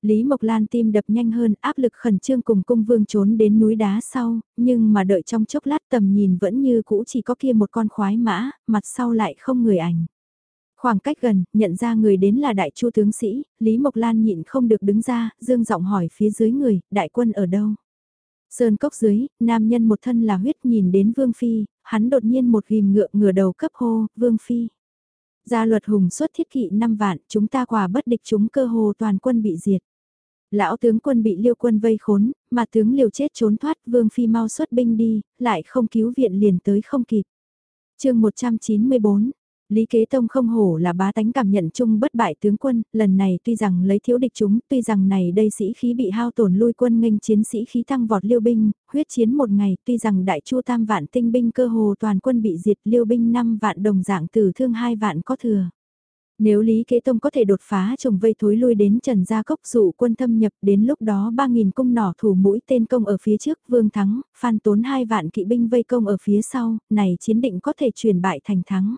Speaker 1: Lý Mộc Lan tim đập nhanh hơn áp lực khẩn trương cùng cung vương trốn đến núi đá sau, nhưng mà đợi trong chốc lát tầm nhìn vẫn như cũ chỉ có kia một con khoái mã, mặt sau lại không người ảnh. Khoảng cách gần, nhận ra người đến là đại chu tướng sĩ, Lý Mộc Lan nhịn không được đứng ra, dương giọng hỏi phía dưới người, đại quân ở đâu? Sơn cốc dưới, nam nhân một thân là huyết nhìn đến Vương Phi, hắn đột nhiên một ghim ngựa ngửa đầu cấp hô, Vương Phi. Gia luật hùng xuất thiết kỵ 5 vạn, chúng ta quả bất địch chúng cơ hồ toàn quân bị diệt. Lão tướng quân bị liêu quân vây khốn, mà tướng liều chết trốn thoát Vương Phi mau xuất binh đi, lại không cứu viện liền tới không kịp. chương 194 Lý Kế Tông không hổ là bá tánh cảm nhận chung bất bại tướng quân, lần này tuy rằng lấy thiếu địch chúng, tuy rằng này đây sĩ khí bị hao tổn lui quân nghênh chiến sĩ khí tăng vọt liêu binh, huyết chiến một ngày, tuy rằng đại chu tam vạn tinh binh cơ hồ toàn quân bị diệt liêu binh 5 vạn đồng dạng tử thương 2 vạn có thừa. Nếu Lý Kế Tông có thể đột phá trồng vây thối lui đến Trần Gia Cốc dụ quân thâm nhập đến lúc đó 3.000 cung nỏ thủ mũi tên công ở phía trước vương thắng, phan tốn hai vạn kỵ binh vây công ở phía sau, này chiến định có thể chuyển bại thành thắng.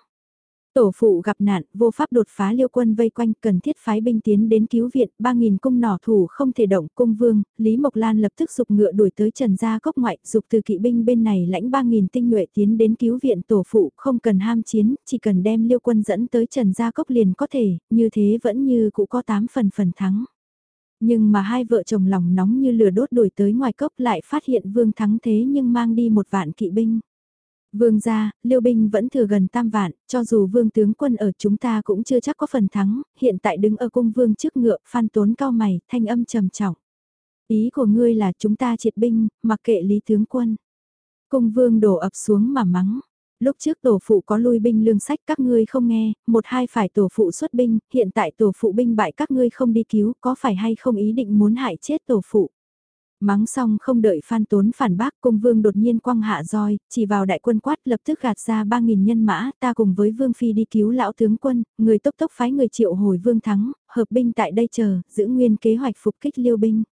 Speaker 1: Tổ phụ gặp nạn, vô pháp đột phá liêu quân vây quanh cần thiết phái binh tiến đến cứu viện, 3.000 cung nỏ thủ không thể động cung vương, Lý Mộc Lan lập tức dục ngựa đuổi tới Trần Gia Cốc ngoại, dục từ kỵ binh bên này lãnh 3.000 tinh nhuệ tiến đến cứu viện tổ phụ, không cần ham chiến, chỉ cần đem liêu quân dẫn tới Trần Gia Cốc liền có thể, như thế vẫn như cũ có 8 phần phần thắng. Nhưng mà hai vợ chồng lòng nóng như lửa đốt đuổi tới ngoài cốc lại phát hiện vương thắng thế nhưng mang đi một vạn kỵ binh. Vương gia, Liêu binh vẫn thừa gần tam vạn, cho dù vương tướng quân ở chúng ta cũng chưa chắc có phần thắng, hiện tại đứng ở cung vương trước ngựa, phan tốn cao mày, thanh âm trầm trọng. Ý của ngươi là chúng ta triệt binh, mặc kệ lý tướng quân. Cung vương đổ ập xuống mà mắng. Lúc trước tổ phụ có lui binh lương sách các ngươi không nghe, một hai phải tổ phụ xuất binh, hiện tại tổ phụ binh bại các ngươi không đi cứu, có phải hay không ý định muốn hại chết tổ phụ. Mắng xong không đợi Phan Tốn phản bác cung vương đột nhiên quăng hạ roi, chỉ vào đại quân quát lập tức gạt ra 3.000 nhân mã, ta cùng với vương phi đi cứu lão tướng quân, người tốc tốc phái người triệu hồi vương thắng, hợp binh tại đây chờ, giữ nguyên kế hoạch phục kích liêu binh.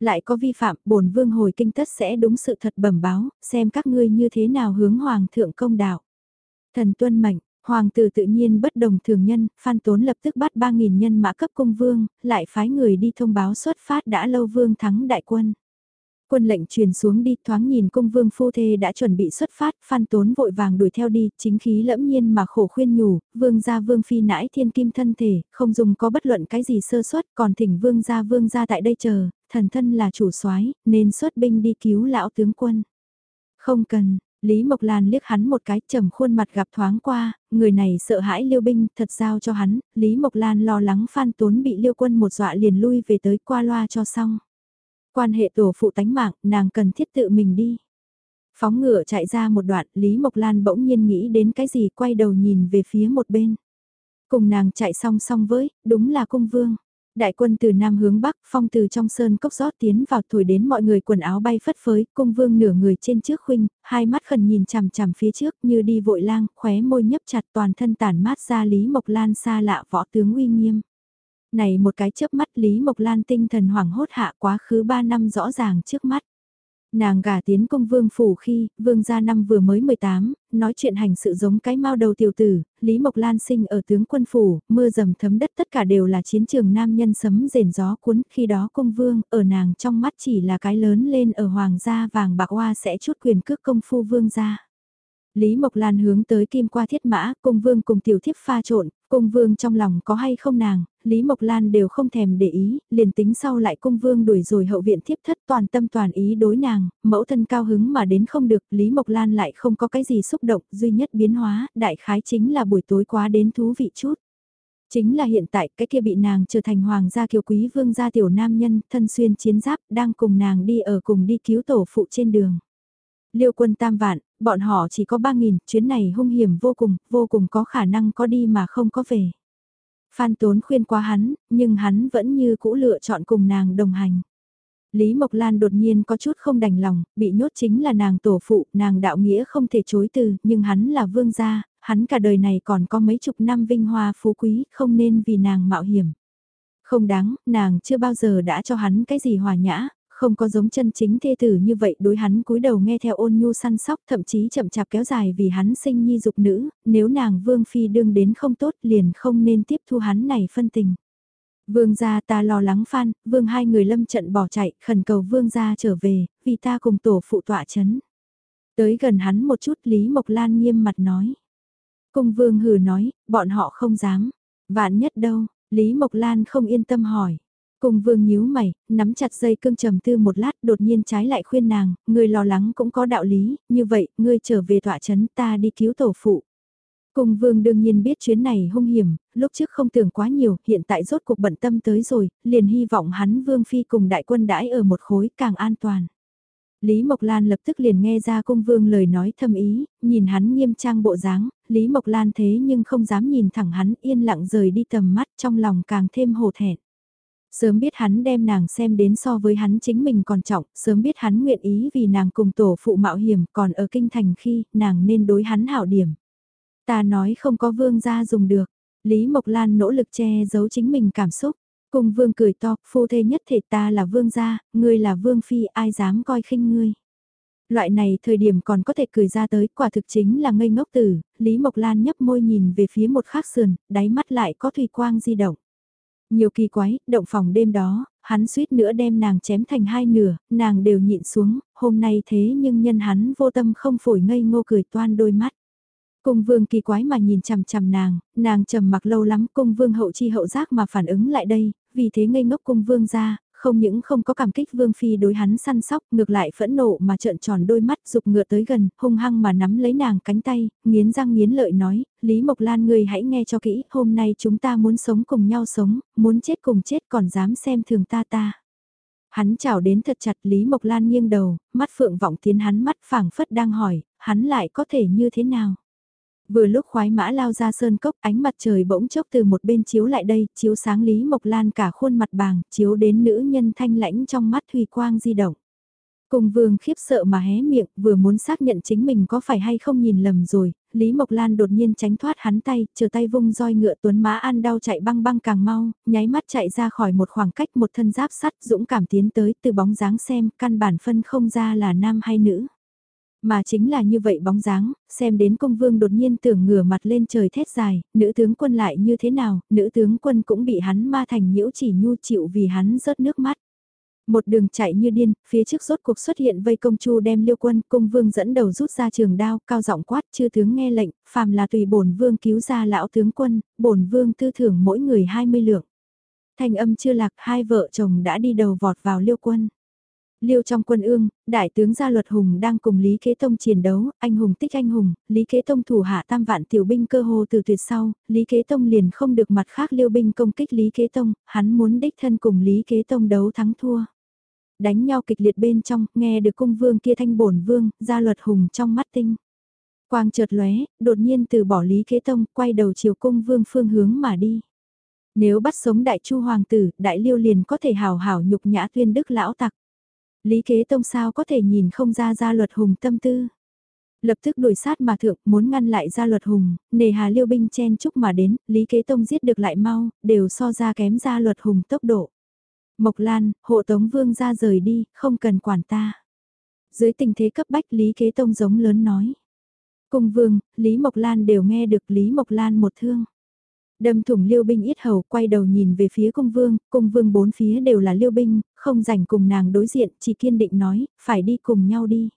Speaker 1: Lại có vi phạm, bổn vương hồi kinh tất sẽ đúng sự thật bẩm báo, xem các ngươi như thế nào hướng hoàng thượng công đạo. Thần tuân mệnh, Hoàng tử tự nhiên bất đồng thường nhân, Phan Tốn lập tức bắt 3.000 nhân mã cấp công vương, lại phái người đi thông báo xuất phát đã lâu vương thắng đại quân. Quân lệnh truyền xuống đi thoáng nhìn công vương phu thê đã chuẩn bị xuất phát, Phan Tốn vội vàng đuổi theo đi, chính khí lẫm nhiên mà khổ khuyên nhủ, vương gia vương phi nãi thiên kim thân thể, không dùng có bất luận cái gì sơ suất, còn thỉnh vương gia vương gia tại đây chờ, thần thân là chủ soái nên xuất binh đi cứu lão tướng quân. Không cần, Lý Mộc Lan liếc hắn một cái trầm khuôn mặt gặp thoáng qua, người này sợ hãi liêu binh thật giao cho hắn, Lý Mộc Lan lo lắng phan tốn bị liêu quân một dọa liền lui về tới qua loa cho xong. Quan hệ tổ phụ tánh mạng, nàng cần thiết tự mình đi. Phóng ngựa chạy ra một đoạn, Lý Mộc Lan bỗng nhiên nghĩ đến cái gì quay đầu nhìn về phía một bên. Cùng nàng chạy song song với, đúng là cung vương đại quân từ nam hướng bắc, phong từ trong sơn cốc rót tiến vào thổi đến mọi người quần áo bay phất phới, cung vương nửa người trên trước khuynh, hai mắt khẩn nhìn chằm chằm phía trước như đi vội lang, khóe môi nhấp chặt toàn thân tản mát ra Lý Mộc Lan xa lạ võ tướng uy nghiêm. Này một cái chớp mắt Lý Mộc Lan tinh thần hoảng hốt hạ quá khứ ba năm rõ ràng trước mắt. Nàng gả tiến công vương phủ khi, vương gia năm vừa mới 18, nói chuyện hành sự giống cái mau đầu tiểu tử, Lý Mộc Lan sinh ở tướng quân phủ, mưa dầm thấm đất tất cả đều là chiến trường nam nhân sấm rền gió cuốn, khi đó công vương, ở nàng trong mắt chỉ là cái lớn lên ở hoàng gia vàng bạc hoa sẽ chút quyền cước công phu vương gia. Lý Mộc Lan hướng tới kim qua thiết mã, cung vương cùng tiểu thiếp pha trộn, cung vương trong lòng có hay không nàng, Lý Mộc Lan đều không thèm để ý, liền tính sau lại cung vương đuổi rồi hậu viện thiếp thất toàn tâm toàn ý đối nàng, mẫu thân cao hứng mà đến không được, Lý Mộc Lan lại không có cái gì xúc động, duy nhất biến hóa, đại khái chính là buổi tối quá đến thú vị chút. Chính là hiện tại cái kia bị nàng trở thành hoàng gia kiều quý vương gia tiểu nam nhân, thân xuyên chiến giáp, đang cùng nàng đi ở cùng đi cứu tổ phụ trên đường. Liêu quân tam vạn, bọn họ chỉ có 3.000, chuyến này hung hiểm vô cùng, vô cùng có khả năng có đi mà không có về. Phan Tốn khuyên qua hắn, nhưng hắn vẫn như cũ lựa chọn cùng nàng đồng hành. Lý Mộc Lan đột nhiên có chút không đành lòng, bị nhốt chính là nàng tổ phụ, nàng đạo nghĩa không thể chối từ, nhưng hắn là vương gia, hắn cả đời này còn có mấy chục năm vinh hoa phú quý, không nên vì nàng mạo hiểm. Không đáng, nàng chưa bao giờ đã cho hắn cái gì hòa nhã, không có giống chân chính thê tử như vậy đối hắn cúi đầu nghe theo ôn nhu săn sóc thậm chí chậm chạp kéo dài vì hắn sinh nhi dục nữ, nếu nàng vương phi đương đến không tốt liền không nên tiếp thu hắn này phân tình. Vương gia ta lo lắng phan, vương hai người lâm trận bỏ chạy, khẩn cầu vương gia trở về, vì ta cùng tổ phụ tọa chấn. Tới gần hắn một chút Lý Mộc Lan nghiêm mặt nói. Cung vương hừ nói, bọn họ không dám. Vạn nhất đâu, Lý Mộc Lan không yên tâm hỏi. Cung vương nhíu mày, nắm chặt dây cương trầm tư một lát đột nhiên trái lại khuyên nàng, người lo lắng cũng có đạo lý, như vậy, ngươi trở về tọa chấn ta đi cứu tổ phụ. Cung vương đương nhiên biết chuyến này hung hiểm, lúc trước không tưởng quá nhiều, hiện tại rốt cuộc bận tâm tới rồi, liền hy vọng hắn vương phi cùng đại quân đãi ở một khối càng an toàn. Lý Mộc Lan lập tức liền nghe ra cung vương lời nói thâm ý, nhìn hắn nghiêm trang bộ dáng, Lý Mộc Lan thế nhưng không dám nhìn thẳng hắn yên lặng rời đi tầm mắt trong lòng càng thêm hồ thẹn. Sớm biết hắn đem nàng xem đến so với hắn chính mình còn trọng, sớm biết hắn nguyện ý vì nàng cùng tổ phụ mạo hiểm còn ở kinh thành khi nàng nên đối hắn hảo điểm. Ta nói không có vương gia dùng được, Lý Mộc Lan nỗ lực che giấu chính mình cảm xúc. Cùng vương cười to, phu thê nhất thể ta là vương gia, ngươi là vương phi, ai dám coi khinh ngươi. Loại này thời điểm còn có thể cười ra tới, quả thực chính là ngây ngốc tử, Lý Mộc Lan nhấp môi nhìn về phía một khắc sườn, đáy mắt lại có thủy quang di động. Nhiều kỳ quái, động phòng đêm đó, hắn suýt nữa đem nàng chém thành hai nửa, nàng đều nhịn xuống, hôm nay thế nhưng nhân hắn vô tâm không phổi ngây ngô cười toan đôi mắt. Cung vương kỳ quái mà nhìn chằm chằm nàng, nàng trầm mặc lâu lắm cung vương hậu chi hậu giác mà phản ứng lại đây, vì thế ngây ngốc cung vương ra, không những không có cảm kích vương phi đối hắn săn sóc, ngược lại phẫn nộ mà trợn tròn đôi mắt dục ngựa tới gần, hung hăng mà nắm lấy nàng cánh tay, nghiến răng nghiến lợi nói, Lý Mộc Lan ngươi hãy nghe cho kỹ, hôm nay chúng ta muốn sống cùng nhau sống, muốn chết cùng chết còn dám xem thường ta ta. Hắn chào đến thật chặt Lý Mộc Lan nghiêng đầu, mắt phượng vọng tiến hắn mắt phảng phất đang hỏi, hắn lại có thể như thế nào? Vừa lúc khoái mã lao ra sơn cốc ánh mặt trời bỗng chốc từ một bên chiếu lại đây, chiếu sáng Lý Mộc Lan cả khuôn mặt bàng, chiếu đến nữ nhân thanh lãnh trong mắt thùy quang di động. Cùng vương khiếp sợ mà hé miệng, vừa muốn xác nhận chính mình có phải hay không nhìn lầm rồi, Lý Mộc Lan đột nhiên tránh thoát hắn tay, chờ tay vung roi ngựa tuấn mã an đau chạy băng băng càng mau, nháy mắt chạy ra khỏi một khoảng cách một thân giáp sắt dũng cảm tiến tới từ bóng dáng xem căn bản phân không ra là nam hay nữ. Mà chính là như vậy bóng dáng, xem đến công vương đột nhiên tưởng ngửa mặt lên trời thét dài, nữ tướng quân lại như thế nào, nữ tướng quân cũng bị hắn ma thành nhiễu chỉ nhu chịu vì hắn rớt nước mắt. Một đường chạy như điên, phía trước rốt cuộc xuất hiện vây công chu đem liêu quân, công vương dẫn đầu rút ra trường đao, cao giọng quát, chư tướng nghe lệnh, phàm là tùy bổn vương cứu ra lão tướng quân, bổn vương tư thưởng mỗi người 20 lượng. Thanh âm chưa lạc, hai vợ chồng đã đi đầu vọt vào liêu quân. Liêu trong quân ương, đại tướng gia luật hùng đang cùng Lý Kế Tông chiến đấu, anh hùng tích anh hùng, Lý Kế Tông thủ hạ tam vạn tiểu binh cơ hồ từ tuyệt sau, Lý Kế Tông liền không được mặt khác liêu binh công kích Lý Kế Tông, hắn muốn đích thân cùng Lý Kế Tông đấu thắng thua. Đánh nhau kịch liệt bên trong, nghe được cung vương kia thanh bổn vương, gia luật hùng trong mắt tinh. Quang chợt lóe, đột nhiên từ bỏ Lý Kế Tông, quay đầu chiều cung vương phương hướng mà đi. Nếu bắt sống đại chu hoàng tử, đại liêu liền có thể hào hảo nhục nhã tuyên đức lão tặc. Lý kế tông sao có thể nhìn không ra gia luật hùng tâm tư. Lập tức đuổi sát mà thượng muốn ngăn lại gia luật hùng, nề hà liêu binh chen chúc mà đến, Lý kế tông giết được lại mau, đều so ra kém gia luật hùng tốc độ. Mộc Lan, hộ tống vương ra rời đi, không cần quản ta. Dưới tình thế cấp bách Lý kế tông giống lớn nói. cùng vương, Lý Mộc Lan đều nghe được Lý Mộc Lan một thương. Đâm thủng liêu binh ít hầu quay đầu nhìn về phía cung vương, cung vương bốn phía đều là liêu binh, không rảnh cùng nàng đối diện, chỉ kiên định nói, phải đi cùng nhau đi.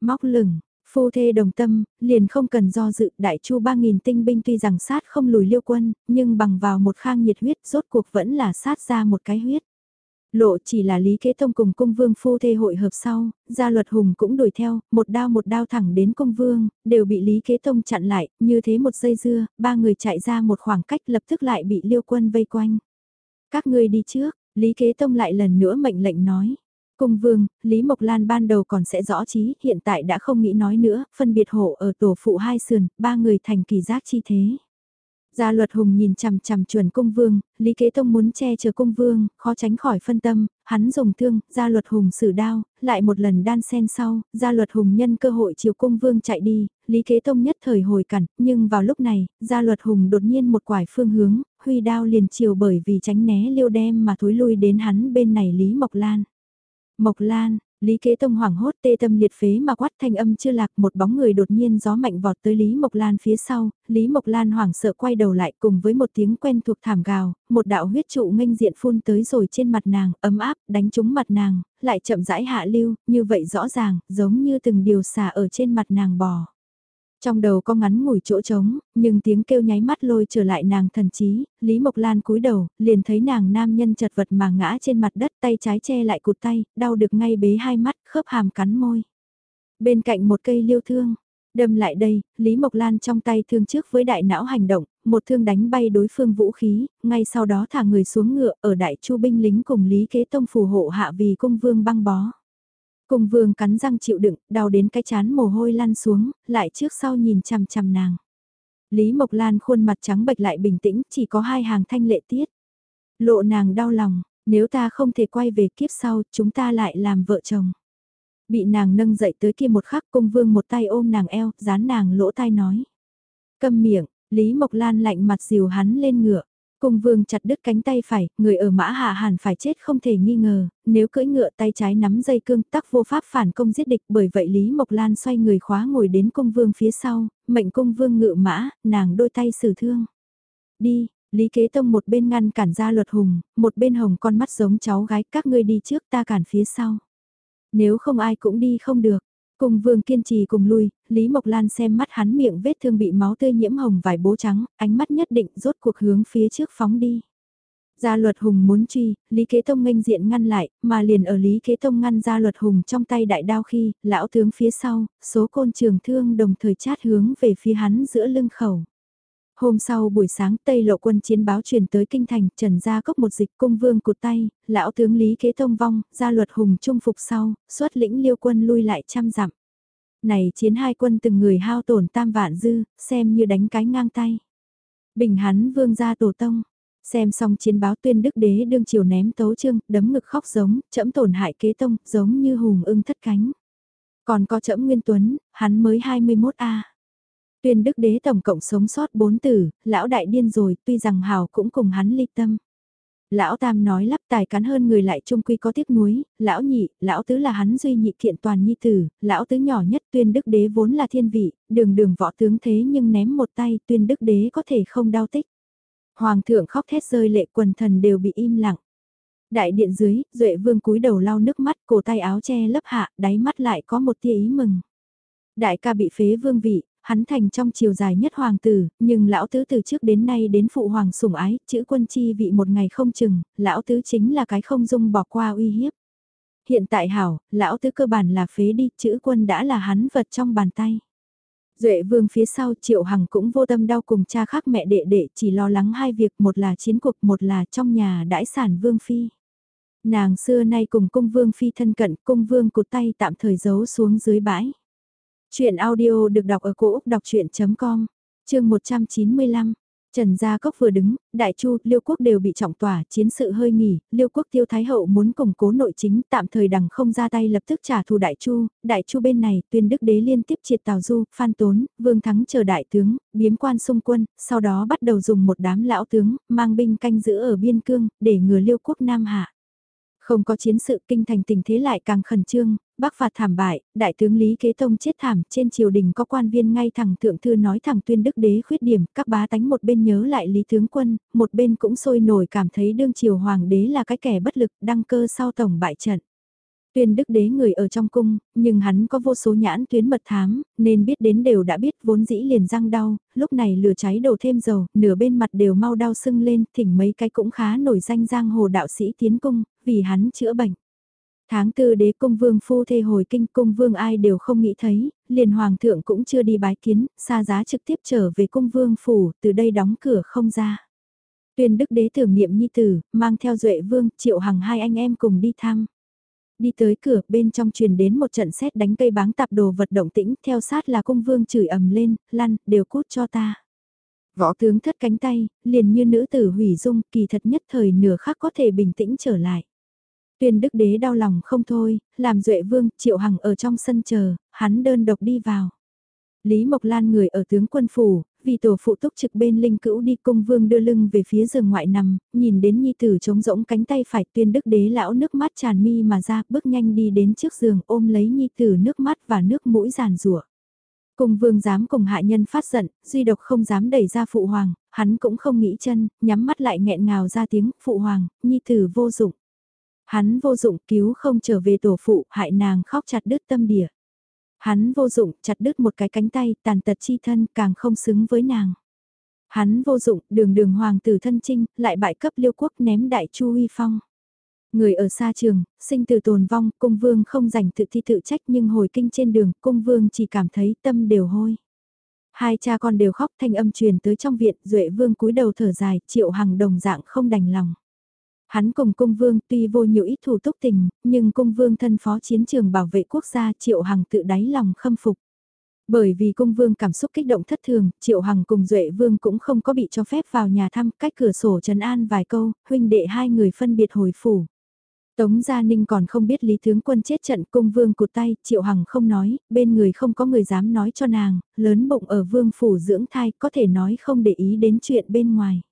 Speaker 1: Móc lửng, phu thê đồng tâm, liền không cần do dự, đại chu ba nghìn tinh binh tuy rằng sát không lùi liêu quân, nhưng bằng vào một khang nhiệt huyết rốt cuộc vẫn là sát ra một cái huyết. Lộ chỉ là Lý Kế Tông cùng cung vương phu thê hội hợp sau, gia luật hùng cũng đuổi theo, một đao một đao thẳng đến cung vương, đều bị Lý Kế Tông chặn lại, như thế một dây dưa, ba người chạy ra một khoảng cách lập tức lại bị liêu quân vây quanh. Các ngươi đi trước, Lý Kế Tông lại lần nữa mệnh lệnh nói. Cung vương, Lý Mộc Lan ban đầu còn sẽ rõ trí, hiện tại đã không nghĩ nói nữa, phân biệt hộ ở tổ phụ hai sườn, ba người thành kỳ giác chi thế. Gia luật hùng nhìn chằm chằm chuẩn cung vương, Lý Kế Tông muốn che chở cung vương, khó tránh khỏi phân tâm, hắn dùng thương, gia luật hùng sử đao, lại một lần đan sen sau, gia luật hùng nhân cơ hội chiều cung vương chạy đi, Lý Kế Tông nhất thời hồi cản, nhưng vào lúc này, gia luật hùng đột nhiên một quải phương hướng, huy đao liền chiều bởi vì tránh né liêu đem mà thối lui đến hắn bên này Lý Mộc Lan. Mộc Lan, Lý Kế Tông hoảng hốt tê tâm liệt phế mà quát thanh âm chưa lạc một bóng người đột nhiên gió mạnh vọt tới Lý Mộc Lan phía sau, Lý Mộc Lan hoảng sợ quay đầu lại cùng với một tiếng quen thuộc thảm gào, một đạo huyết trụ nghênh diện phun tới rồi trên mặt nàng, ấm áp, đánh trúng mặt nàng, lại chậm rãi hạ lưu, như vậy rõ ràng, giống như từng điều xả ở trên mặt nàng bò. Trong đầu có ngắn ngủi chỗ trống, nhưng tiếng kêu nháy mắt lôi trở lại nàng thần trí, Lý Mộc Lan cúi đầu, liền thấy nàng nam nhân chật vật mà ngã trên mặt đất tay trái che lại cụt tay, đau được ngay bế hai mắt, khớp hàm cắn môi. Bên cạnh một cây liêu thương, đâm lại đây, Lý Mộc Lan trong tay thương trước với đại não hành động, một thương đánh bay đối phương vũ khí, ngay sau đó thả người xuống ngựa ở đại chu binh lính cùng Lý Kế Tông phù hộ hạ vì cung vương băng bó. Cùng vương cắn răng chịu đựng, đau đến cái chán mồ hôi lăn xuống, lại trước sau nhìn chằm chằm nàng. Lý Mộc Lan khuôn mặt trắng bệch lại bình tĩnh, chỉ có hai hàng thanh lệ tiết. Lộ nàng đau lòng, nếu ta không thể quay về kiếp sau, chúng ta lại làm vợ chồng. Bị nàng nâng dậy tới kia một khắc cung vương một tay ôm nàng eo, dán nàng lỗ tai nói. Câm miệng, Lý Mộc Lan lạnh mặt dìu hắn lên ngựa. Cung vương chặt đứt cánh tay phải, người ở mã hạ hàn phải chết không thể nghi ngờ, nếu cưỡi ngựa tay trái nắm dây cương tắc vô pháp phản công giết địch bởi vậy Lý Mộc Lan xoay người khóa ngồi đến cung vương phía sau, mệnh cung vương ngự mã, nàng đôi tay xử thương. Đi, Lý Kế Tông một bên ngăn cản ra luật hùng, một bên hồng con mắt giống cháu gái các ngươi đi trước ta cản phía sau. Nếu không ai cũng đi không được, Cùng vương kiên trì cùng lui, Lý Mộc Lan xem mắt hắn miệng vết thương bị máu tươi nhiễm hồng vải bố trắng, ánh mắt nhất định rốt cuộc hướng phía trước phóng đi. Gia luật hùng muốn truy, Lý Kế Tông nghênh diện ngăn lại, mà liền ở Lý Kế Tông ngăn gia luật hùng trong tay đại đao khi, lão tướng phía sau, số côn trường thương đồng thời chát hướng về phía hắn giữa lưng khẩu. Hôm sau buổi sáng Tây Lộ quân chiến báo truyền tới kinh thành, Trần Gia Cốc một dịch cung vương cụt tay, lão tướng Lý Kế Tông vong, gia luật hùng trung phục sau, xuất lĩnh liêu quân lui lại trăm dặm. Này chiến hai quân từng người hao tổn tam vạn dư, xem như đánh cái ngang tay. Bình hắn vương gia tổ tông, xem xong chiến báo tuyên đức đế đương chiều ném tấu trương, đấm ngực khóc giống, chẫm tổn hại kế tông, giống như hùng ưng thất cánh. Còn có chẫm Nguyên Tuấn, hắn mới 21 A. Tuyên đức đế tổng cộng sống sót bốn tử, lão đại điên rồi, tuy rằng hào cũng cùng hắn ly tâm. Lão tam nói lắp tài cán hơn người lại trung quy có tiếc nuối, lão nhị, lão tứ là hắn duy nhị kiện toàn nhi tử, lão tứ nhỏ nhất tuyên đức đế vốn là thiên vị, đường đường võ tướng thế nhưng ném một tay tuyên đức đế có thể không đau tích. Hoàng thượng khóc thét rơi lệ quần thần đều bị im lặng. Đại điện dưới, duệ vương cúi đầu lau nước mắt, cổ tay áo che lấp hạ, đáy mắt lại có một tia ý mừng. Đại ca bị phế vương vị, hắn thành trong chiều dài nhất hoàng tử, nhưng lão tứ từ trước đến nay đến phụ hoàng sủng ái, chữ quân chi vị một ngày không chừng, lão tứ chính là cái không dung bỏ qua uy hiếp. Hiện tại hảo, lão tứ cơ bản là phế đi, chữ quân đã là hắn vật trong bàn tay. Duệ vương phía sau triệu hằng cũng vô tâm đau cùng cha khác mẹ đệ đệ chỉ lo lắng hai việc một là chiến cuộc một là trong nhà đãi sản vương phi. Nàng xưa nay cùng cung vương phi thân cận cung vương cụt tay tạm thời giấu xuống dưới bãi. Chuyện audio được đọc ở cổ Úc đọc chuyện.com, chương 195. Trần Gia Cốc vừa đứng, Đại Chu, Liêu Quốc đều bị trọng tỏa, chiến sự hơi nghỉ, Liêu Quốc Tiêu Thái Hậu muốn củng cố nội chính, tạm thời đằng không ra tay lập tức trả thù Đại Chu, Đại Chu bên này, tuyên đức đế liên tiếp triệt Tào Du, Phan Tốn, Vương Thắng chờ đại tướng, biếm quan xung quân, sau đó bắt đầu dùng một đám lão tướng, mang binh canh giữ ở biên cương, để ngừa Liêu Quốc Nam Hạ. Không có chiến sự kinh thành tình thế lại càng khẩn trương, bắc phạt thảm bại, đại tướng Lý Kế Tông chết thảm, trên triều đình có quan viên ngay thẳng thượng thư nói thẳng tuyên đức đế khuyết điểm, các bá tánh một bên nhớ lại Lý tướng quân, một bên cũng sôi nổi cảm thấy đương triều hoàng đế là cái kẻ bất lực đăng cơ sau tổng bại trận. Tuyên đức đế người ở trong cung, nhưng hắn có vô số nhãn tuyến mật thám, nên biết đến đều đã biết vốn dĩ liền răng đau, lúc này lửa cháy đổ thêm dầu, nửa bên mặt đều mau đau sưng lên, thỉnh mấy cái cũng khá nổi danh giang hồ đạo sĩ tiến cung, vì hắn chữa bệnh. Tháng tư đế cung vương phu thê hồi kinh cung vương ai đều không nghĩ thấy, liền hoàng thượng cũng chưa đi bái kiến, xa giá trực tiếp trở về cung vương phủ, từ đây đóng cửa không ra. Tuyên đức đế tưởng niệm nhi tử, mang theo duệ vương, triệu hằng hai anh em cùng đi thăm. Đi tới cửa bên trong truyền đến một trận xét đánh cây báng tạp đồ vật động tĩnh, theo sát là cung vương chửi ầm lên, lăn, đều cút cho ta. Võ tướng thất cánh tay, liền như nữ tử hủy dung, kỳ thật nhất thời nửa khắc có thể bình tĩnh trở lại. Tuyên đức đế đau lòng không thôi, làm duệ vương, triệu hằng ở trong sân chờ, hắn đơn độc đi vào. Lý Mộc Lan người ở tướng quân phủ, vì tổ phụ túc trực bên linh cữu đi cung vương đưa lưng về phía giường ngoại nằm, nhìn đến nhi tử trống rỗng cánh tay phải tuyên đức đế lão nước mắt tràn mi mà ra bước nhanh đi đến trước giường ôm lấy nhi tử nước mắt và nước mũi giàn rủa Cung vương dám cùng hạ nhân phát giận, duy độc không dám đẩy ra phụ hoàng, hắn cũng không nghĩ chân, nhắm mắt lại nghẹn ngào ra tiếng, phụ hoàng, nhi tử vô dụng. Hắn vô dụng cứu không trở về tổ phụ, hại nàng khóc chặt đứt tâm địa. Hắn vô dụng, chặt đứt một cái cánh tay, tàn tật chi thân, càng không xứng với nàng. Hắn vô dụng, đường đường hoàng tử thân trinh, lại bại cấp liêu quốc ném đại chu uy phong. Người ở xa trường, sinh từ tồn vong, cung vương không dành tự thi tự trách nhưng hồi kinh trên đường, cung vương chỉ cảm thấy tâm đều hôi. Hai cha con đều khóc thanh âm truyền tới trong viện, duệ vương cúi đầu thở dài, triệu hằng đồng dạng không đành lòng. Hắn cùng cung vương tuy vô nhiều ít thủ túc tình, nhưng cung vương thân phó chiến trường bảo vệ quốc gia triệu hằng tự đáy lòng khâm phục. Bởi vì cung vương cảm xúc kích động thất thường, triệu hằng cùng duệ vương cũng không có bị cho phép vào nhà thăm cách cửa sổ trần an vài câu, huynh đệ hai người phân biệt hồi phủ. Tống Gia Ninh còn không biết Lý Tướng Quân chết trận cung vương cụt tay, Triệu Hằng không nói, bên người không có người dám nói cho nàng, lớn bụng ở vương phủ dưỡng thai có thể nói không để ý đến chuyện bên ngoài.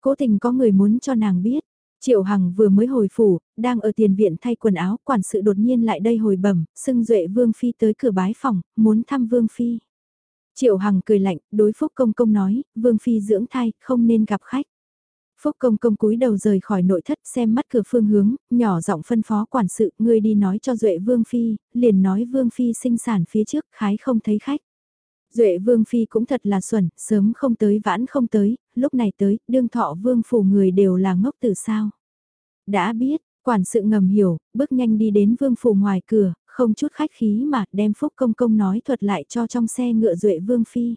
Speaker 1: Cố tình có người muốn cho nàng biết, Triệu Hằng vừa mới hồi phủ, đang ở tiền viện thay quần áo, quản sự đột nhiên lại đây hồi bẩm, xưng duệ Vương Phi tới cửa bái phòng, muốn thăm Vương Phi. Triệu Hằng cười lạnh, đối Phúc Công Công nói, Vương Phi dưỡng thai, không nên gặp khách. Phúc Công Công cúi đầu rời khỏi nội thất xem mắt cửa phương hướng, nhỏ giọng phân phó quản sự, ngươi đi nói cho Duệ Vương Phi, liền nói Vương Phi sinh sản phía trước, khái không thấy khách. Duệ Vương Phi cũng thật là xuẩn, sớm không tới vãn không tới, lúc này tới, đương thọ Vương phủ người đều là ngốc từ sao. Đã biết, quản sự ngầm hiểu, bước nhanh đi đến Vương phủ ngoài cửa, không chút khách khí mà đem Phúc Công Công nói thuật lại cho trong xe ngựa Duệ Vương Phi.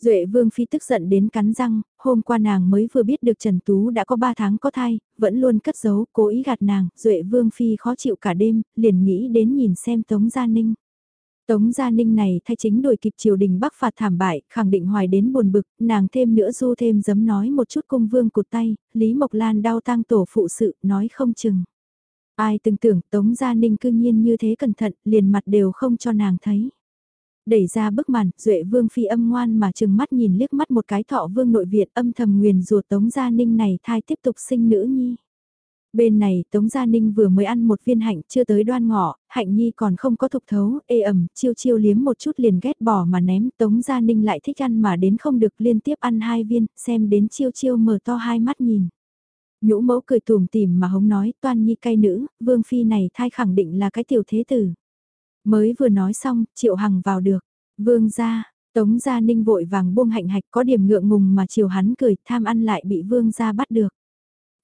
Speaker 1: Duệ Vương Phi tức giận đến cắn răng, hôm qua nàng mới vừa biết được Trần Tú đã có 3 tháng có thai, vẫn luôn cất giấu, cố ý gạt nàng, Duệ Vương Phi khó chịu cả đêm, liền nghĩ đến nhìn xem Tống Gia Ninh. Tống Gia Ninh này thay chính đổi kịp triều đình bắc phạt thảm bại, khẳng định hoài đến buồn bực, nàng thêm nữa du thêm dấm nói một chút cung vương cụt tay, Lý Mộc Lan đau tang tổ phụ sự, nói không chừng. Ai từng tưởng Tống Gia Ninh cư nhiên như thế cẩn thận, liền mặt đều không cho nàng thấy. Đẩy ra bức màn, Duệ Vương Phi âm ngoan mà chừng mắt nhìn liếc mắt một cái thọ vương nội viện âm thầm nguyền ruột Tống Gia Ninh này thai tiếp tục sinh nữ nhi. Bên này Tống Gia Ninh vừa mới ăn một viên hạnh chưa tới đoan ngọ, hạnh nhi còn không có thục thấu, ê ẩm, chiêu chiêu liếm một chút liền ghét bỏ mà ném. Tống Gia Ninh lại thích ăn mà đến không được liên tiếp ăn hai viên, xem đến chiêu chiêu mở to hai mắt nhìn. Nhũ mẫu cười tùm tìm mà hống nói, toan nhi cay nữ, vương phi này thai khẳng định là cái tiểu thế tử. Mới vừa nói xong, triệu hằng vào được, vương gia, Tống Gia Ninh vội vàng buông hạnh hạch có điểm ngượng ngùng mà chiều hắn cười tham ăn lại bị vương gia bắt được.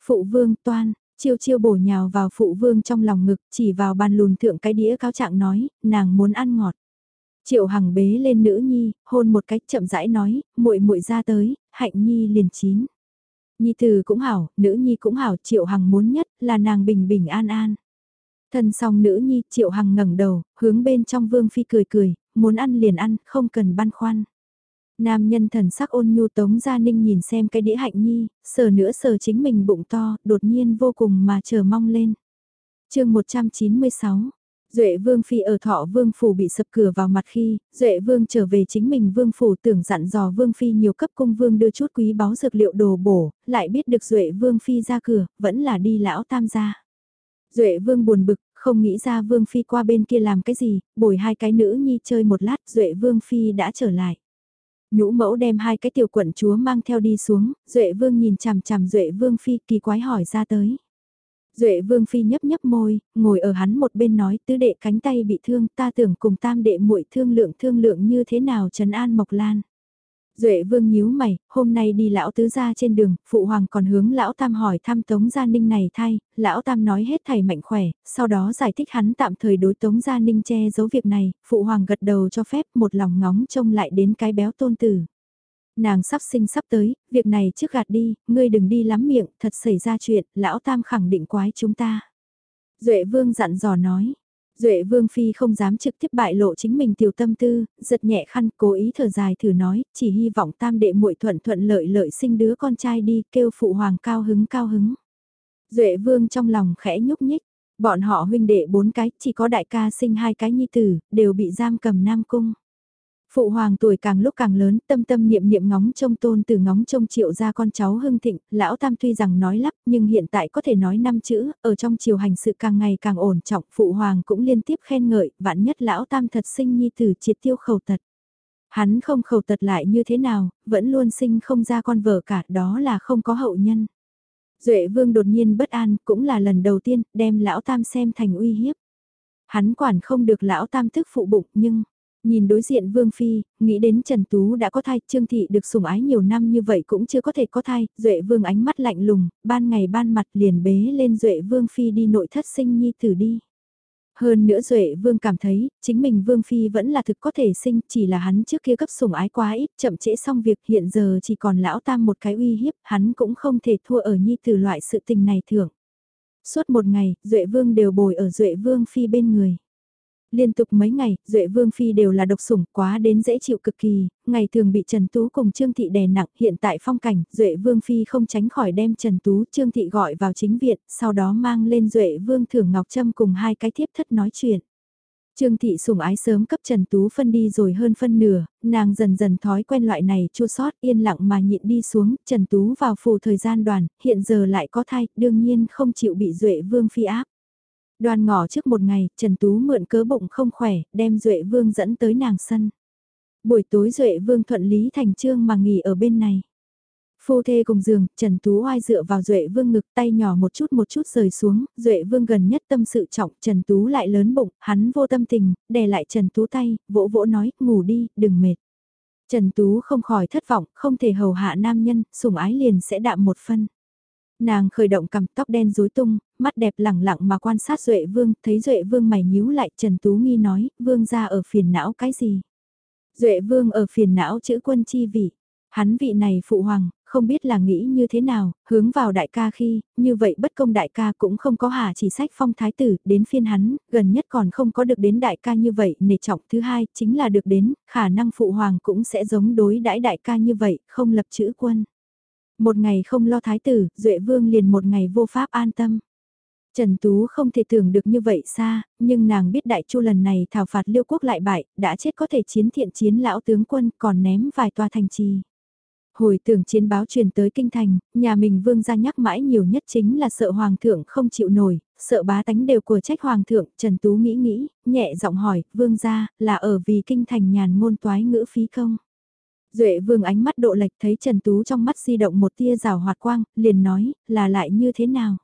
Speaker 1: Phụ vương toan, Chiêu chiêu bổ nhào vào phụ vương trong lòng ngực, chỉ vào bàn lùn thượng cái đĩa cáo trạng nói, nàng muốn ăn ngọt. Triệu Hằng bế lên nữ nhi, hôn một cách chậm rãi nói, muội muội ra tới, hạnh nhi liền chín. Nhi từ cũng hảo, nữ nhi cũng hảo, Triệu Hằng muốn nhất là nàng bình bình an an. Thân xong nữ nhi, Triệu Hằng ngẩng đầu, hướng bên trong vương phi cười cười, muốn ăn liền ăn, không cần băn khoăn. Nam nhân thần sắc ôn nhu tống gia ninh nhìn xem cái đĩa hạnh nhi, sờ nữa sờ chính mình bụng to, đột nhiên vô cùng mà chờ mong lên. chương 196 Duệ Vương Phi ở thọ Vương Phủ bị sập cửa vào mặt khi, Duệ Vương trở về chính mình Vương Phủ tưởng dặn dò Vương Phi nhiều cấp cung Vương đưa chút quý báu dược liệu đồ bổ, lại biết được Duệ Vương Phi ra cửa, vẫn là đi lão tam gia. Duệ Vương buồn bực, không nghĩ ra Vương Phi qua bên kia làm cái gì, bồi hai cái nữ nhi chơi một lát Duệ Vương Phi đã trở lại. Nhũ mẫu đem hai cái tiểu quận chúa mang theo đi xuống, Duệ Vương nhìn chằm chằm Duệ Vương Phi kỳ quái hỏi ra tới. Duệ Vương Phi nhấp nhấp môi, ngồi ở hắn một bên nói tứ đệ cánh tay bị thương ta tưởng cùng tam đệ muội thương lượng thương lượng như thế nào Trần An Mộc Lan. Duệ vương nhíu mày, hôm nay đi lão tứ ra trên đường, phụ hoàng còn hướng lão tam hỏi thăm tống gia ninh này thay, lão tam nói hết thầy mạnh khỏe, sau đó giải thích hắn tạm thời đối tống gia ninh che giấu việc này, phụ hoàng gật đầu cho phép một lòng ngóng trông lại đến cái béo tôn tử. Nàng sắp sinh sắp tới, việc này trước gạt đi, ngươi đừng đi lắm miệng, thật xảy ra chuyện, lão tam khẳng định quái chúng ta. Duệ vương dặn dò nói, Duệ Vương Phi không dám trực tiếp bại lộ chính mình tiểu tâm tư, giật nhẹ khăn cố ý thở dài thử nói, chỉ hy vọng tam đệ muội thuận thuận lợi lợi sinh đứa con trai đi, kêu phụ hoàng cao hứng cao hứng. Duệ Vương trong lòng khẽ nhúc nhích, bọn họ huynh đệ bốn cái, chỉ có đại ca sinh hai cái nhi tử, đều bị giam cầm Nam Cung. Phụ hoàng tuổi càng lúc càng lớn, tâm tâm niệm niệm ngóng trông tôn từ ngóng trông triệu ra con cháu hưng thịnh, lão tam tuy rằng nói lắp nhưng hiện tại có thể nói năm chữ, ở trong chiều hành sự càng ngày càng ổn trọng, phụ hoàng cũng liên tiếp khen ngợi, vạn nhất lão tam thật sinh nhi tử triệt tiêu khẩu tật. Hắn không khẩu tật lại như thế nào, vẫn luôn sinh không ra con vợ cả, đó là không có hậu nhân. Duệ vương đột nhiên bất an, cũng là lần đầu tiên, đem lão tam xem thành uy hiếp. Hắn quản không được lão tam thức phụ bụng nhưng, nhìn đối diện vương phi, nghĩ đến Trần Tú đã có thai, Trương Thị được sủng ái nhiều năm như vậy cũng chưa có thể có thai, Duệ vương ánh mắt lạnh lùng, ban ngày ban mặt liền bế lên Duệ vương phi đi nội thất sinh nhi tử đi. Hơn nữa Duệ Vương cảm thấy, chính mình Vương Phi vẫn là thực có thể sinh, chỉ là hắn trước kia cấp sủng ái quá ít, chậm trễ xong việc hiện giờ chỉ còn lão tam một cái uy hiếp, hắn cũng không thể thua ở nhi từ loại sự tình này thưởng. Suốt một ngày, Duệ Vương đều bồi ở Duệ Vương Phi bên người. Liên tục mấy ngày, Duệ Vương Phi đều là độc sủng quá đến dễ chịu cực kỳ, ngày thường bị Trần Tú cùng Trương Thị đè nặng hiện tại phong cảnh, Duệ Vương Phi không tránh khỏi đem Trần Tú Trương Thị gọi vào chính viện, sau đó mang lên Duệ Vương Thưởng Ngọc Trâm cùng hai cái thiếp thất nói chuyện. Trương Thị sủng ái sớm cấp Trần Tú phân đi rồi hơn phân nửa, nàng dần dần thói quen loại này chua sót yên lặng mà nhịn đi xuống, Trần Tú vào phù thời gian đoàn, hiện giờ lại có thai, đương nhiên không chịu bị Duệ Vương Phi áp. Đoàn ngỏ trước một ngày, Trần Tú mượn cớ bụng không khỏe, đem Duệ Vương dẫn tới nàng sân. Buổi tối Duệ Vương thuận lý thành trương mà nghỉ ở bên này. Phu thê cùng giường, Trần Tú oai dựa vào Duệ Vương ngực tay nhỏ một chút một chút rời xuống, Duệ Vương gần nhất tâm sự trọng, Trần Tú lại lớn bụng, hắn vô tâm tình, đè lại Trần Tú tay, vỗ vỗ nói, ngủ đi, đừng mệt. Trần Tú không khỏi thất vọng, không thể hầu hạ nam nhân, sủng ái liền sẽ đạm một phân. Nàng khởi động cầm tóc đen rối tung, mắt đẹp lẳng lặng mà quan sát Duệ Vương, thấy Duệ Vương mày nhíu lại, Trần Tú Nghi nói, Vương ra ở phiền não cái gì? Duệ Vương ở phiền não chữ quân chi vị. Hắn vị này phụ hoàng, không biết là nghĩ như thế nào, hướng vào đại ca khi, như vậy bất công đại ca cũng không có hà chỉ sách phong thái tử, đến phiên hắn, gần nhất còn không có được đến đại ca như vậy, nề trọng thứ hai, chính là được đến, khả năng phụ hoàng cũng sẽ giống đối đãi đại ca như vậy, không lập chữ quân. Một ngày không lo thái tử, Duệ Vương liền một ngày vô pháp an tâm. Trần Tú không thể tưởng được như vậy xa, nhưng nàng biết đại chu lần này thảo phạt liêu quốc lại bại, đã chết có thể chiến thiện chiến lão tướng quân còn ném vài tòa thành trì. Hồi tưởng chiến báo truyền tới kinh thành, nhà mình vương gia nhắc mãi nhiều nhất chính là sợ hoàng thượng không chịu nổi, sợ bá tánh đều của trách hoàng thượng, Trần Tú nghĩ nghĩ, nhẹ giọng hỏi, vương gia, là ở vì kinh thành nhàn ngôn toái ngữ phí công. Duệ vương ánh mắt độ lệch thấy Trần Tú trong mắt di động một tia rào hoạt quang, liền nói, là lại như thế nào?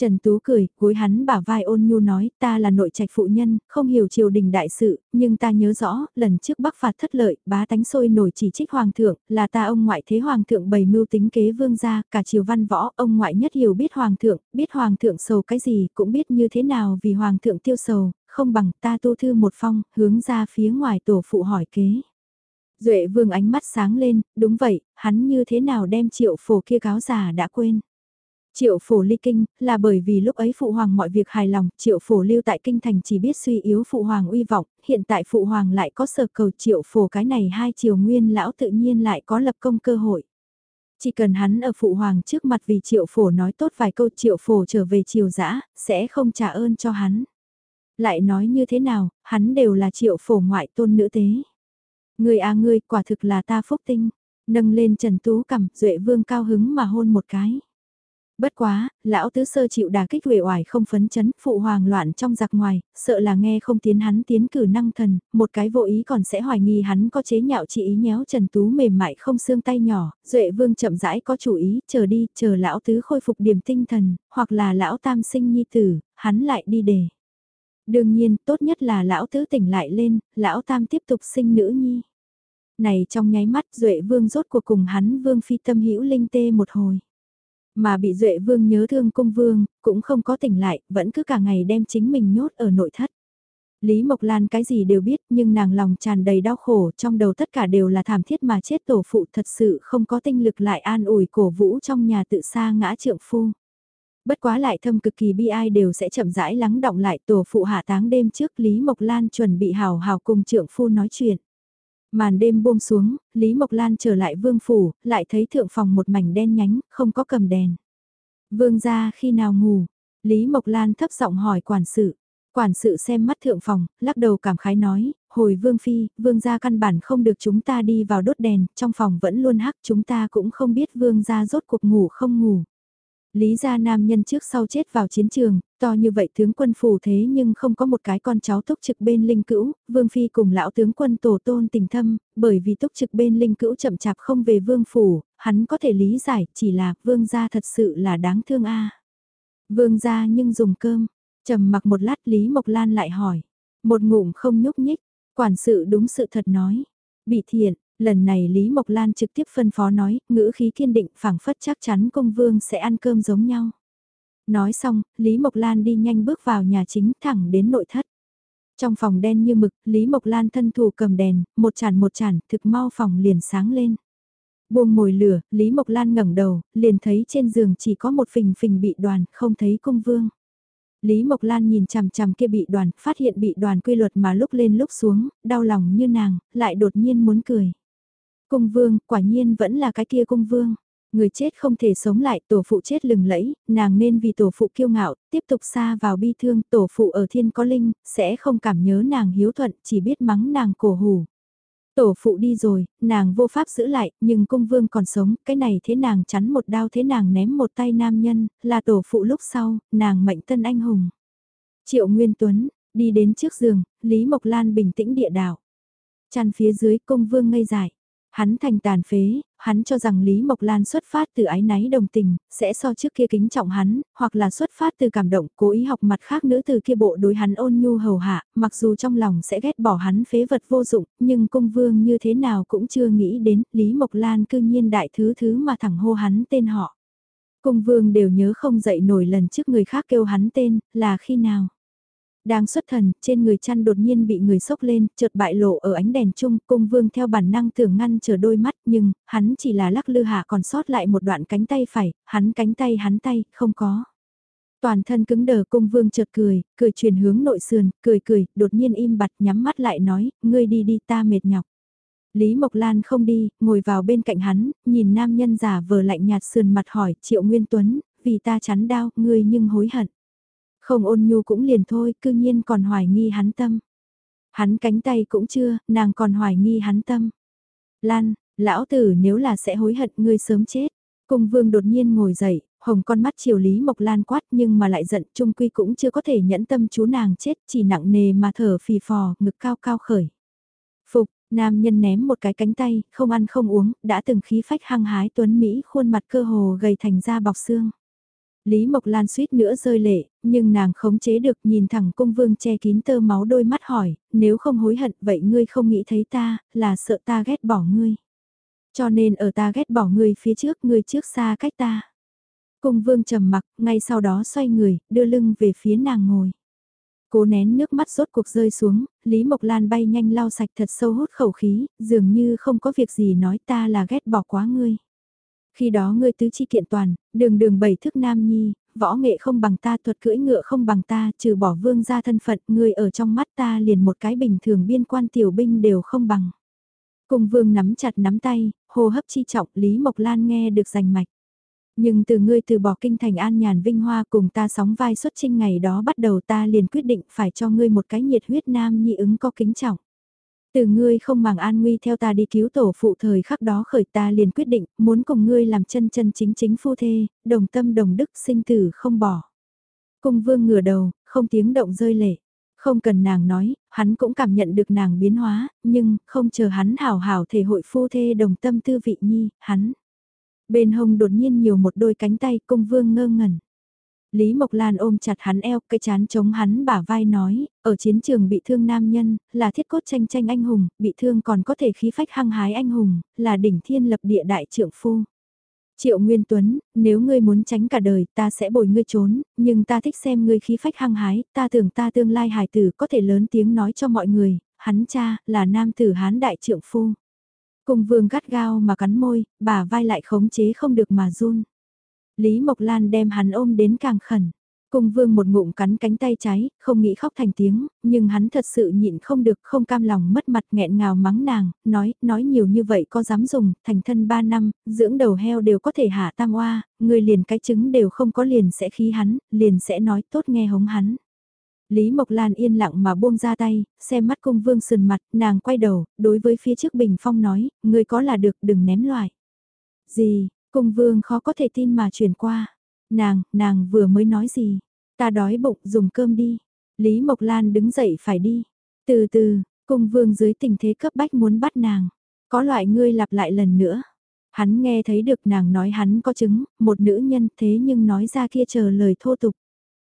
Speaker 1: Trần Tú cười, cúi hắn bả vai ôn nhu nói, ta là nội trạch phụ nhân, không hiểu triều đình đại sự, nhưng ta nhớ rõ, lần trước bắc phạt thất lợi, bá tánh sôi nổi chỉ trích hoàng thượng, là ta ông ngoại thế hoàng thượng bày mưu tính kế vương gia, cả triều văn võ, ông ngoại nhất hiểu biết hoàng thượng, biết hoàng thượng sầu cái gì, cũng biết như thế nào vì hoàng thượng tiêu sầu, không bằng ta tu thư một phong, hướng ra phía ngoài tổ phụ hỏi kế. Duệ vương ánh mắt sáng lên, đúng vậy, hắn như thế nào đem triệu phổ kia cáo già đã quên. Triệu phổ ly kinh, là bởi vì lúc ấy phụ hoàng mọi việc hài lòng, triệu phổ lưu tại kinh thành chỉ biết suy yếu phụ hoàng uy vọng, hiện tại phụ hoàng lại có sở cầu triệu phổ cái này hai triều nguyên lão tự nhiên lại có lập công cơ hội. Chỉ cần hắn ở phụ hoàng trước mặt vì triệu phổ nói tốt vài câu triệu phổ trở về triều dã sẽ không trả ơn cho hắn. Lại nói như thế nào, hắn đều là triệu phổ ngoại tôn nữ tế ngươi à ngươi, quả thực là ta phúc tinh. Nâng lên Trần Tú cầm, Duệ Vương cao hứng mà hôn một cái. Bất quá, lão tứ sơ chịu đà kích uể oải không phấn chấn, phụ hoàng loạn trong giặc ngoài, sợ là nghe không tiến hắn tiến cử năng thần, một cái vô ý còn sẽ hoài nghi hắn có chế nhạo chỉ ý nhéo Trần Tú mềm mại không xương tay nhỏ, Duệ Vương chậm rãi có chủ ý, chờ đi, chờ lão tứ khôi phục điểm tinh thần, hoặc là lão tam sinh nhi tử, hắn lại đi để. Đương nhiên, tốt nhất là lão tứ tỉnh lại lên, lão tam tiếp tục sinh nữ nhi này trong nháy mắt Duệ Vương rốt cuộc cùng hắn Vương Phi tâm hữu linh tê một hồi. Mà bị Duệ Vương nhớ thương cung Vương, cũng không có tỉnh lại, vẫn cứ cả ngày đem chính mình nhốt ở nội thất. Lý Mộc Lan cái gì đều biết nhưng nàng lòng tràn đầy đau khổ trong đầu tất cả đều là thảm thiết mà chết tổ phụ thật sự không có tinh lực lại an ủi cổ vũ trong nhà tự xa ngã trượng phu. Bất quá lại thâm cực kỳ bi ai đều sẽ chậm rãi lắng động lại tổ phụ hạ táng đêm trước Lý Mộc Lan chuẩn bị hào hào cùng trượng phu nói chuyện. Màn đêm buông xuống, Lý Mộc Lan trở lại vương phủ, lại thấy thượng phòng một mảnh đen nhánh, không có cầm đèn. Vương ra khi nào ngủ? Lý Mộc Lan thấp giọng hỏi quản sự. Quản sự xem mắt thượng phòng, lắc đầu cảm khái nói, hồi Vương Phi, Vương gia căn bản không được chúng ta đi vào đốt đèn, trong phòng vẫn luôn hắc chúng ta cũng không biết Vương gia rốt cuộc ngủ không ngủ. Lý gia nam nhân trước sau chết vào chiến trường, to như vậy tướng quân phủ thế nhưng không có một cái con cháu túc trực bên linh cữu, vương phi cùng lão tướng quân tổ tôn tình thâm, bởi vì túc trực bên linh cữu chậm chạp không về vương phủ, hắn có thể lý giải chỉ là vương gia thật sự là đáng thương a. Vương gia nhưng dùng cơm, trầm mặc một lát Lý Mộc Lan lại hỏi, một ngụm không nhúc nhích, quản sự đúng sự thật nói, bị thiện, Lần này Lý Mộc Lan trực tiếp phân phó nói, ngữ khí kiên định phảng phất chắc chắn công vương sẽ ăn cơm giống nhau. Nói xong, Lý Mộc Lan đi nhanh bước vào nhà chính thẳng đến nội thất. Trong phòng đen như mực, Lý Mộc Lan thân thủ cầm đèn, một chản một chản, thực mau phòng liền sáng lên. Buông mồi lửa, Lý Mộc Lan ngẩng đầu, liền thấy trên giường chỉ có một phình phình bị đoàn, không thấy công vương. Lý Mộc Lan nhìn chằm chằm kia bị đoàn, phát hiện bị đoàn quy luật mà lúc lên lúc xuống, đau lòng như nàng, lại đột nhiên muốn cười. Cung vương, quả nhiên vẫn là cái kia cung vương. Người chết không thể sống lại, tổ phụ chết lừng lẫy, nàng nên vì tổ phụ kiêu ngạo, tiếp tục xa vào bi thương, tổ phụ ở thiên có linh, sẽ không cảm nhớ nàng hiếu thuận, chỉ biết mắng nàng cổ hủ. Tổ phụ đi rồi, nàng vô pháp giữ lại, nhưng cung vương còn sống, cái này thế nàng chắn một đao thế nàng ném một tay nam nhân, là tổ phụ lúc sau, nàng mệnh tân anh hùng. Triệu Nguyên Tuấn, đi đến trước giường, Lý Mộc Lan bình tĩnh địa đảo. Chăn phía dưới cung vương ngây dài. Hắn thành tàn phế, hắn cho rằng Lý Mộc Lan xuất phát từ ái náy đồng tình, sẽ so trước kia kính trọng hắn, hoặc là xuất phát từ cảm động, cố ý học mặt khác nữ từ kia bộ đối hắn ôn nhu hầu hạ, mặc dù trong lòng sẽ ghét bỏ hắn phế vật vô dụng, nhưng cung vương như thế nào cũng chưa nghĩ đến, Lý Mộc Lan cư nhiên đại thứ thứ mà thẳng hô hắn tên họ. Cung vương đều nhớ không dậy nổi lần trước người khác kêu hắn tên, là khi nào. Đang xuất thần, trên người chăn đột nhiên bị người sốc lên, chợt bại lộ ở ánh đèn chung, cung vương theo bản năng tưởng ngăn trở đôi mắt, nhưng, hắn chỉ là lắc lư hạ còn sót lại một đoạn cánh tay phải, hắn cánh tay hắn tay, không có. Toàn thân cứng đờ cung vương chợt cười, cười chuyển hướng nội sườn, cười cười, đột nhiên im bặt nhắm mắt lại nói, ngươi đi đi ta mệt nhọc. Lý Mộc Lan không đi, ngồi vào bên cạnh hắn, nhìn nam nhân giả vờ lạnh nhạt sườn mặt hỏi, Triệu Nguyên Tuấn, vì ta chắn đau, ngươi nhưng hối hận. Không ôn nhu cũng liền thôi, cư nhiên còn hoài nghi hắn tâm. Hắn cánh tay cũng chưa, nàng còn hoài nghi hắn tâm. Lan, lão tử nếu là sẽ hối hận ngươi sớm chết. Cung vương đột nhiên ngồi dậy, hồng con mắt chiều Lý Mộc Lan quát nhưng mà lại giận trung quy cũng chưa có thể nhẫn tâm chú nàng chết chỉ nặng nề mà thở phì phò, ngực cao cao khởi. Phục, nam nhân ném một cái cánh tay, không ăn không uống, đã từng khí phách hăng hái tuấn Mỹ khuôn mặt cơ hồ gầy thành da bọc xương. Lý Mộc Lan suýt nữa rơi lệ, nhưng nàng khống chế được nhìn thẳng cung vương che kín tơ máu đôi mắt hỏi, nếu không hối hận vậy ngươi không nghĩ thấy ta, là sợ ta ghét bỏ ngươi. Cho nên ở ta ghét bỏ ngươi phía trước ngươi trước xa cách ta. Cung vương trầm mặc, ngay sau đó xoay người, đưa lưng về phía nàng ngồi. Cố nén nước mắt rốt cuộc rơi xuống, Lý Mộc Lan bay nhanh lau sạch thật sâu hút khẩu khí, dường như không có việc gì nói ta là ghét bỏ quá ngươi. Khi đó ngươi tứ chi kiện toàn, đường đường bảy thức nam nhi, võ nghệ không bằng ta, thuật cưỡi ngựa không bằng ta, trừ bỏ vương ra thân phận, ngươi ở trong mắt ta liền một cái bình thường biên quan tiểu binh đều không bằng. Cùng vương nắm chặt nắm tay, hô hấp chi trọng, Lý Mộc Lan nghe được rành mạch. Nhưng từ ngươi từ bỏ kinh thành an nhàn vinh hoa cùng ta sóng vai xuất trinh ngày đó bắt đầu ta liền quyết định phải cho ngươi một cái nhiệt huyết nam nhi ứng có kính trọng. Từ ngươi không màng an nguy theo ta đi cứu tổ phụ thời khắc đó khởi ta liền quyết định, muốn cùng ngươi làm chân chân chính chính phu thê, đồng tâm đồng đức sinh tử không bỏ. Cung vương ngửa đầu, không tiếng động rơi lệ. Không cần nàng nói, hắn cũng cảm nhận được nàng biến hóa, nhưng không chờ hắn hào hào thể hội phu thê đồng tâm tư vị nhi, hắn. Bên hông đột nhiên nhiều một đôi cánh tay cung vương ngơ ngẩn. Lý Mộc Lan ôm chặt hắn eo, cái chán chống hắn bả vai nói, ở chiến trường bị thương nam nhân, là thiết cốt tranh tranh anh hùng, bị thương còn có thể khí phách hăng hái anh hùng, là đỉnh thiên lập địa đại trượng phu. Triệu Nguyên Tuấn, nếu ngươi muốn tránh cả đời, ta sẽ bồi ngươi trốn, nhưng ta thích xem ngươi khí phách hăng hái, ta tưởng ta tương lai hải tử có thể lớn tiếng nói cho mọi người, hắn cha, là nam tử hán đại trượng phu. Cùng vương gắt gao mà cắn môi, bà vai lại khống chế không được mà run. Lý Mộc Lan đem hắn ôm đến càng khẩn. Cung vương một ngụm cắn cánh tay trái, không nghĩ khóc thành tiếng, nhưng hắn thật sự nhịn không được, không cam lòng mất mặt nghẹn ngào mắng nàng, nói, nói nhiều như vậy có dám dùng, thành thân ba năm, dưỡng đầu heo đều có thể hạ tam oa, người liền cái trứng đều không có liền sẽ khí hắn, liền sẽ nói tốt nghe hống hắn. Lý Mộc Lan yên lặng mà buông ra tay, xem mắt cung vương sườn mặt, nàng quay đầu, đối với phía trước bình phong nói, người có là được đừng ném loại. Gì, cung vương khó có thể tin mà chuyển qua. Nàng, nàng vừa mới nói gì, ta đói bụng dùng cơm đi. Lý Mộc Lan đứng dậy phải đi. Từ từ, cung vương dưới tình thế cấp bách muốn bắt nàng. Có loại ngươi lặp lại lần nữa. Hắn nghe thấy được nàng nói hắn có chứng, một nữ nhân thế nhưng nói ra kia chờ lời thô tục.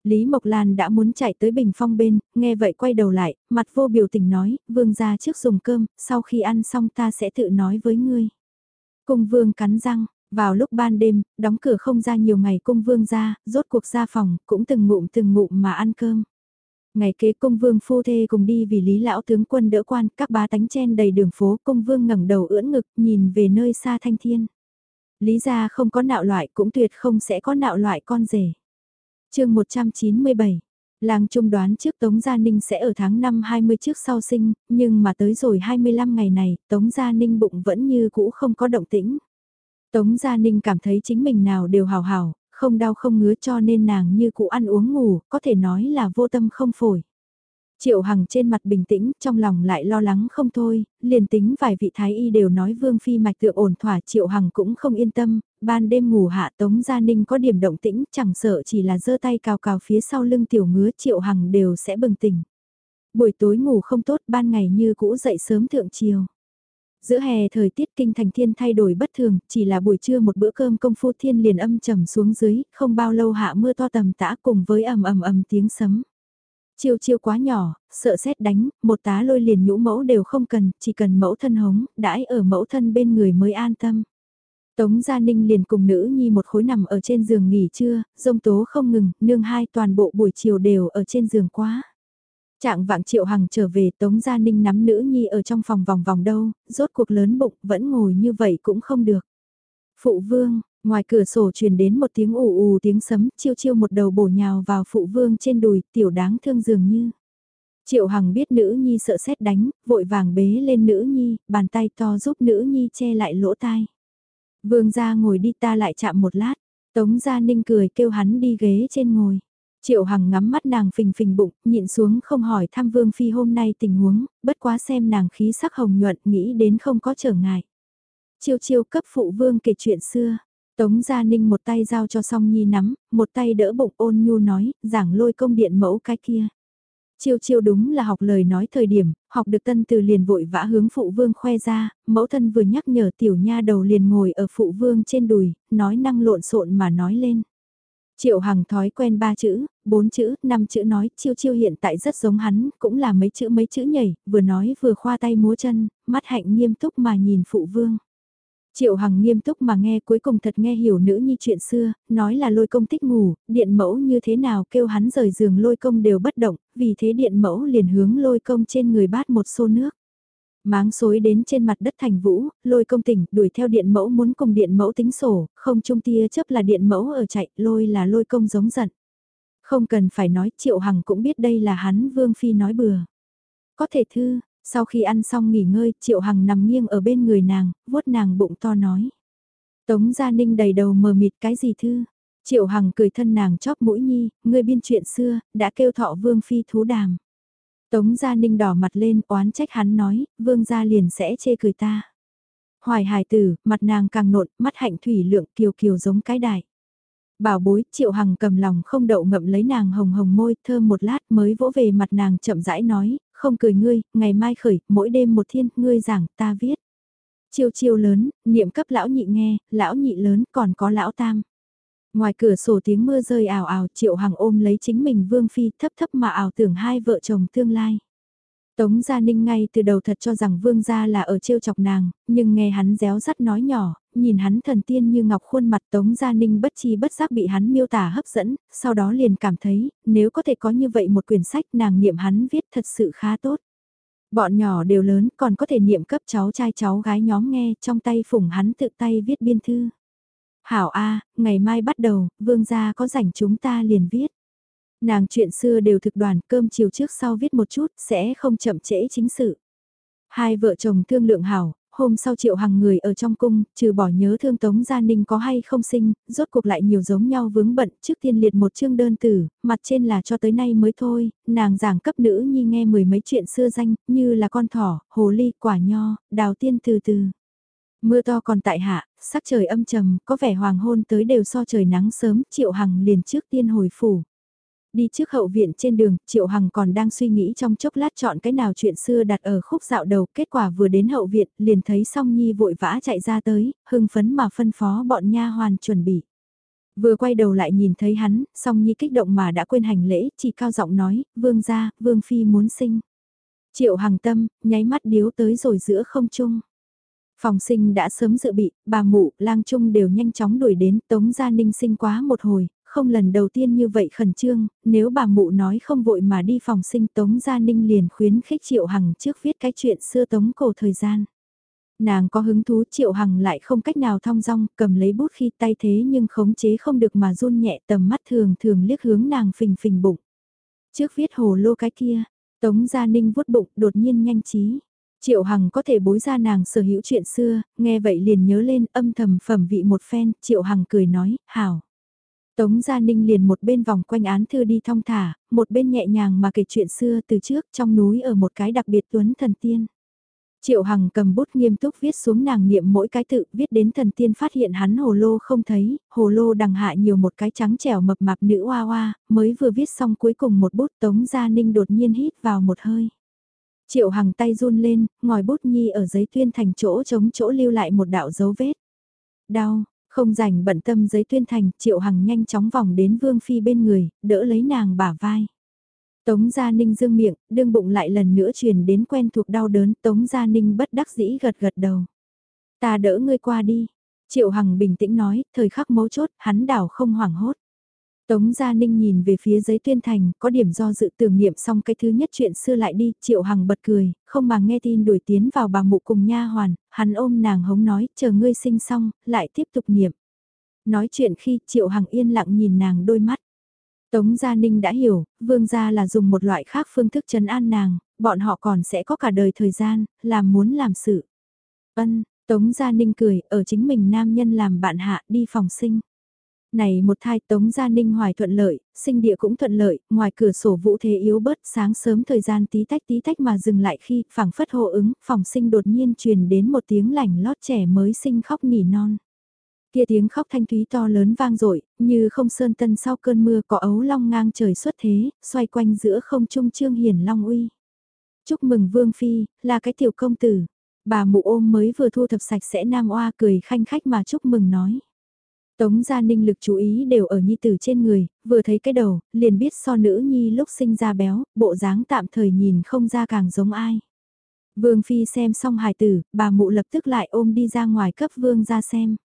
Speaker 1: Lý Mộc Lan đã muốn chạy tới bình phong bên, nghe vậy quay đầu lại, mặt vô biểu tình nói, vương ra trước dùng cơm, sau khi ăn xong ta sẽ tự nói với ngươi. Cung vương cắn răng, vào lúc ban đêm, đóng cửa không ra nhiều ngày cung vương ra, rốt cuộc ra phòng, cũng từng ngụm từng ngụm mà ăn cơm. Ngày kế cung vương phu thê cùng đi vì lý lão tướng quân đỡ quan, các bá tánh chen đầy đường phố, cung vương ngẩng đầu ưỡn ngực, nhìn về nơi xa thanh thiên. Lý gia không có nạo loại cũng tuyệt không sẽ có nạo loại con rể. chương 197 Làng trung đoán trước Tống Gia Ninh sẽ ở tháng 5 20 trước sau sinh, nhưng mà tới rồi 25 ngày này, Tống Gia Ninh bụng vẫn như cũ không có động tĩnh. Tống Gia Ninh cảm thấy chính mình nào đều hào hào, không đau không ngứa cho nên nàng như cụ ăn uống ngủ, có thể nói là vô tâm không phổi. Triệu Hằng trên mặt bình tĩnh, trong lòng lại lo lắng không thôi, liền tính vài vị thái y đều nói Vương Phi mạch tượng ổn thỏa Triệu Hằng cũng không yên tâm, ban đêm ngủ hạ Tống Gia Ninh có điểm động tĩnh, chẳng sợ chỉ là giơ tay cào cào phía sau lưng tiểu ngứa Triệu Hằng đều sẽ bừng tỉnh. Buổi tối ngủ không tốt, ban ngày như cũ dậy sớm thượng chiều. Giữa hè thời tiết kinh thành thiên thay đổi bất thường, chỉ là buổi trưa một bữa cơm công phu thiên liền âm trầm xuống dưới, không bao lâu hạ mưa to tầm tã cùng với ầm ầm ầm tiếng sấm. Chiêu chiêu quá nhỏ, sợ xét đánh, một tá lôi liền nhũ mẫu đều không cần, chỉ cần mẫu thân hống, đãi ở mẫu thân bên người mới an tâm. Tống Gia Ninh liền cùng nữ nhi một khối nằm ở trên giường nghỉ trưa, rông tố không ngừng, nương hai toàn bộ buổi chiều đều ở trên giường quá. Trạng vạng triệu hằng trở về Tống Gia Ninh nắm nữ nhi ở trong phòng vòng vòng đâu, rốt cuộc lớn bụng vẫn ngồi như vậy cũng không được. Phụ vương, ngoài cửa sổ truyền đến một tiếng ù ù tiếng sấm chiêu chiêu một đầu bổ nhào vào phụ vương trên đùi tiểu đáng thương dường như. Triệu Hằng biết nữ nhi sợ xét đánh, vội vàng bế lên nữ nhi, bàn tay to giúp nữ nhi che lại lỗ tai. Vương ra ngồi đi ta lại chạm một lát, Tống Gia Ninh cười kêu hắn đi ghế trên ngồi. Triệu Hằng ngắm mắt nàng phình phình bụng, nhịn xuống không hỏi thăm Vương Phi hôm nay tình huống, bất quá xem nàng khí sắc hồng nhuận nghĩ đến không có trở ngại. Chiêu chiêu cấp phụ Vương kể chuyện xưa, Tống Gia Ninh một tay giao cho song nhi nắm, một tay đỡ bụng ôn nhu nói, giảng lôi công điện mẫu cái kia. Chiêu chiêu đúng là học lời nói thời điểm, học được tân từ liền vội vã hướng phụ vương khoe ra, mẫu thân vừa nhắc nhở tiểu nha đầu liền ngồi ở phụ vương trên đùi, nói năng lộn xộn mà nói lên. Triệu Hằng thói quen ba chữ, bốn chữ, năm chữ nói, chiêu chiêu hiện tại rất giống hắn, cũng là mấy chữ mấy chữ nhảy, vừa nói vừa khoa tay múa chân, mắt hạnh nghiêm túc mà nhìn phụ vương. Triệu Hằng nghiêm túc mà nghe cuối cùng thật nghe hiểu nữ nhi chuyện xưa, nói là lôi công thích ngủ, điện mẫu như thế nào kêu hắn rời giường lôi công đều bất động, vì thế điện mẫu liền hướng lôi công trên người bát một xô nước. Máng xối đến trên mặt đất thành vũ, lôi công tỉnh, đuổi theo điện mẫu muốn cùng điện mẫu tính sổ, không trung tia chấp là điện mẫu ở chạy, lôi là lôi công giống giận. Không cần phải nói, Triệu Hằng cũng biết đây là hắn Vương Phi nói bừa. Có thể thư, sau khi ăn xong nghỉ ngơi, Triệu Hằng nằm nghiêng ở bên người nàng, vuốt nàng bụng to nói. Tống Gia Ninh đầy đầu mờ mịt cái gì thư? Triệu Hằng cười thân nàng chóp mũi nhi, người biên chuyện xưa, đã kêu thọ Vương Phi thú đàm. Tống Gia Ninh đỏ mặt lên oán trách hắn nói, vương gia liền sẽ chê cười ta. Hoài hài tử, mặt nàng càng nộn, mắt hạnh thủy lượng kiều kiều giống cái đại. Bảo bối, triệu hằng cầm lòng không đậu ngậm lấy nàng hồng hồng môi, thơm một lát mới vỗ về mặt nàng chậm rãi nói, không cười ngươi, ngày mai khởi, mỗi đêm một thiên, ngươi giảng, ta viết. Chiêu chiêu lớn, niệm cấp lão nhị nghe, lão nhị lớn, còn có lão tam. Ngoài cửa sổ tiếng mưa rơi ảo ảo, Triệu Hằng ôm lấy chính mình Vương Phi thấp thấp mà ảo tưởng hai vợ chồng tương lai. Tống Gia Ninh ngay từ đầu thật cho rằng Vương Gia là ở trêu chọc nàng, nhưng nghe hắn réo rắt nói nhỏ, nhìn hắn thần tiên như ngọc khuôn mặt Tống Gia Ninh bất chi bất giác bị hắn miêu tả hấp dẫn, sau đó liền cảm thấy, nếu có thể có như vậy một quyển sách nàng niệm hắn viết thật sự khá tốt. Bọn nhỏ đều lớn còn có thể niệm cấp cháu trai cháu gái nhóm nghe trong tay phủng hắn tự tay viết biên thư. Hảo A, ngày mai bắt đầu, vương gia có rảnh chúng ta liền viết. Nàng chuyện xưa đều thực đoàn cơm chiều trước sau viết một chút, sẽ không chậm trễ chính sự. Hai vợ chồng thương lượng hảo, hôm sau triệu hàng người ở trong cung, trừ bỏ nhớ thương Tống Gia Ninh có hay không sinh, rốt cuộc lại nhiều giống nhau vướng bận, trước tiên liệt một chương đơn tử, mặt trên là cho tới nay mới thôi, nàng giảng cấp nữ nhi nghe mười mấy chuyện xưa danh, như là con thỏ, hồ ly, quả nho, đào tiên từ từ. Mưa to còn tại hạ, sắc trời âm trầm, có vẻ hoàng hôn tới đều so trời nắng sớm, triệu hằng liền trước tiên hồi phủ. Đi trước hậu viện trên đường, Triệu Hằng còn đang suy nghĩ trong chốc lát chọn cái nào chuyện xưa đặt ở khúc dạo đầu, kết quả vừa đến hậu viện, liền thấy Song Nhi vội vã chạy ra tới, hưng phấn mà phân phó bọn nha hoàn chuẩn bị. Vừa quay đầu lại nhìn thấy hắn, Song Nhi kích động mà đã quên hành lễ, chỉ cao giọng nói, vương gia, vương phi muốn sinh. Triệu Hằng tâm, nháy mắt điếu tới rồi giữa không trung. Phòng sinh đã sớm dự bị, bà mụ, lang trung đều nhanh chóng đuổi đến, tống gia ninh sinh quá một hồi, không lần đầu tiên như vậy khẩn trương, nếu bà mụ nói không vội mà đi phòng sinh Tống Gia Ninh liền khuyến khích Triệu Hằng trước viết cái chuyện xưa Tống cổ thời gian. Nàng có hứng thú Triệu Hằng lại không cách nào thong dong, cầm lấy bút khi tay thế nhưng khống chế không được mà run nhẹ tầm mắt thường thường liếc hướng nàng phình phình bụng. Trước viết hồ lô cái kia, Tống Gia Ninh vuốt bụng đột nhiên nhanh trí. Triệu Hằng có thể bối ra nàng sở hữu chuyện xưa, nghe vậy liền nhớ lên âm thầm phẩm vị một phen, Triệu Hằng cười nói, hảo. Tống Gia Ninh liền một bên vòng quanh án thư đi thong thả, một bên nhẹ nhàng mà kể chuyện xưa từ trước trong núi ở một cái đặc biệt tuấn thần tiên. Triệu Hằng cầm bút nghiêm túc viết xuống nàng niệm mỗi cái tự viết đến thần tiên phát hiện hắn hồ lô không thấy, hồ lô đằng hạ nhiều một cái trắng trẻo mập mạp nữ hoa hoa, mới vừa viết xong cuối cùng một bút Tống Gia Ninh đột nhiên hít vào một hơi. Triệu Hằng tay run lên, ngòi bút nhi ở giấy tuyên thành chỗ chống chỗ lưu lại một đạo dấu vết. Đau, không rảnh bận tâm giấy tuyên thành, Triệu Hằng nhanh chóng vòng đến Vương Phi bên người, đỡ lấy nàng bả vai. Tống Gia Ninh dương miệng, đương bụng lại lần nữa truyền đến quen thuộc đau đớn, Tống Gia Ninh bất đắc dĩ gật gật đầu. Ta đỡ ngươi qua đi. Triệu Hằng bình tĩnh nói, thời khắc mấu chốt, hắn đảo không hoảng hốt. Tống Gia Ninh nhìn về phía giấy tuyên thành, có điểm do dự tưởng niệm xong cái thứ nhất chuyện xưa lại đi, Triệu Hằng bật cười, không mà nghe tin đuổi tiến vào bà mụ cùng nha hoàn, hắn ôm nàng hống nói, chờ ngươi sinh xong, lại tiếp tục niệm. Nói chuyện khi Triệu Hằng yên lặng nhìn nàng đôi mắt. Tống Gia Ninh đã hiểu, vương gia là dùng một loại khác phương thức trấn an nàng, bọn họ còn sẽ có cả đời thời gian, làm muốn làm sự. Ân, Tống Gia Ninh cười, ở chính mình nam nhân làm bạn hạ đi phòng sinh. Này một thai tống gia ninh hoài thuận lợi, sinh địa cũng thuận lợi, ngoài cửa sổ vũ thế yếu bớt sáng sớm thời gian tí tách tí tách mà dừng lại khi phẳng phất hộ ứng, phòng sinh đột nhiên truyền đến một tiếng lảnh lót trẻ mới sinh khóc nỉ non. Kia tiếng khóc thanh thúy to lớn vang dội như không sơn tân sau cơn mưa có ấu long ngang trời xuất thế, xoay quanh giữa không trung trương hiển long uy. Chúc mừng Vương Phi, là cái tiểu công tử. Bà mụ ôm mới vừa thu thập sạch sẽ nam oa cười khanh khách mà chúc mừng nói. Tống gia ninh lực chú ý đều ở nhi tử trên người, vừa thấy cái đầu, liền biết so nữ nhi lúc sinh ra béo, bộ dáng tạm thời nhìn không ra càng giống ai. Vương Phi xem xong hài tử, bà mụ lập tức lại ôm đi ra ngoài cấp vương ra xem.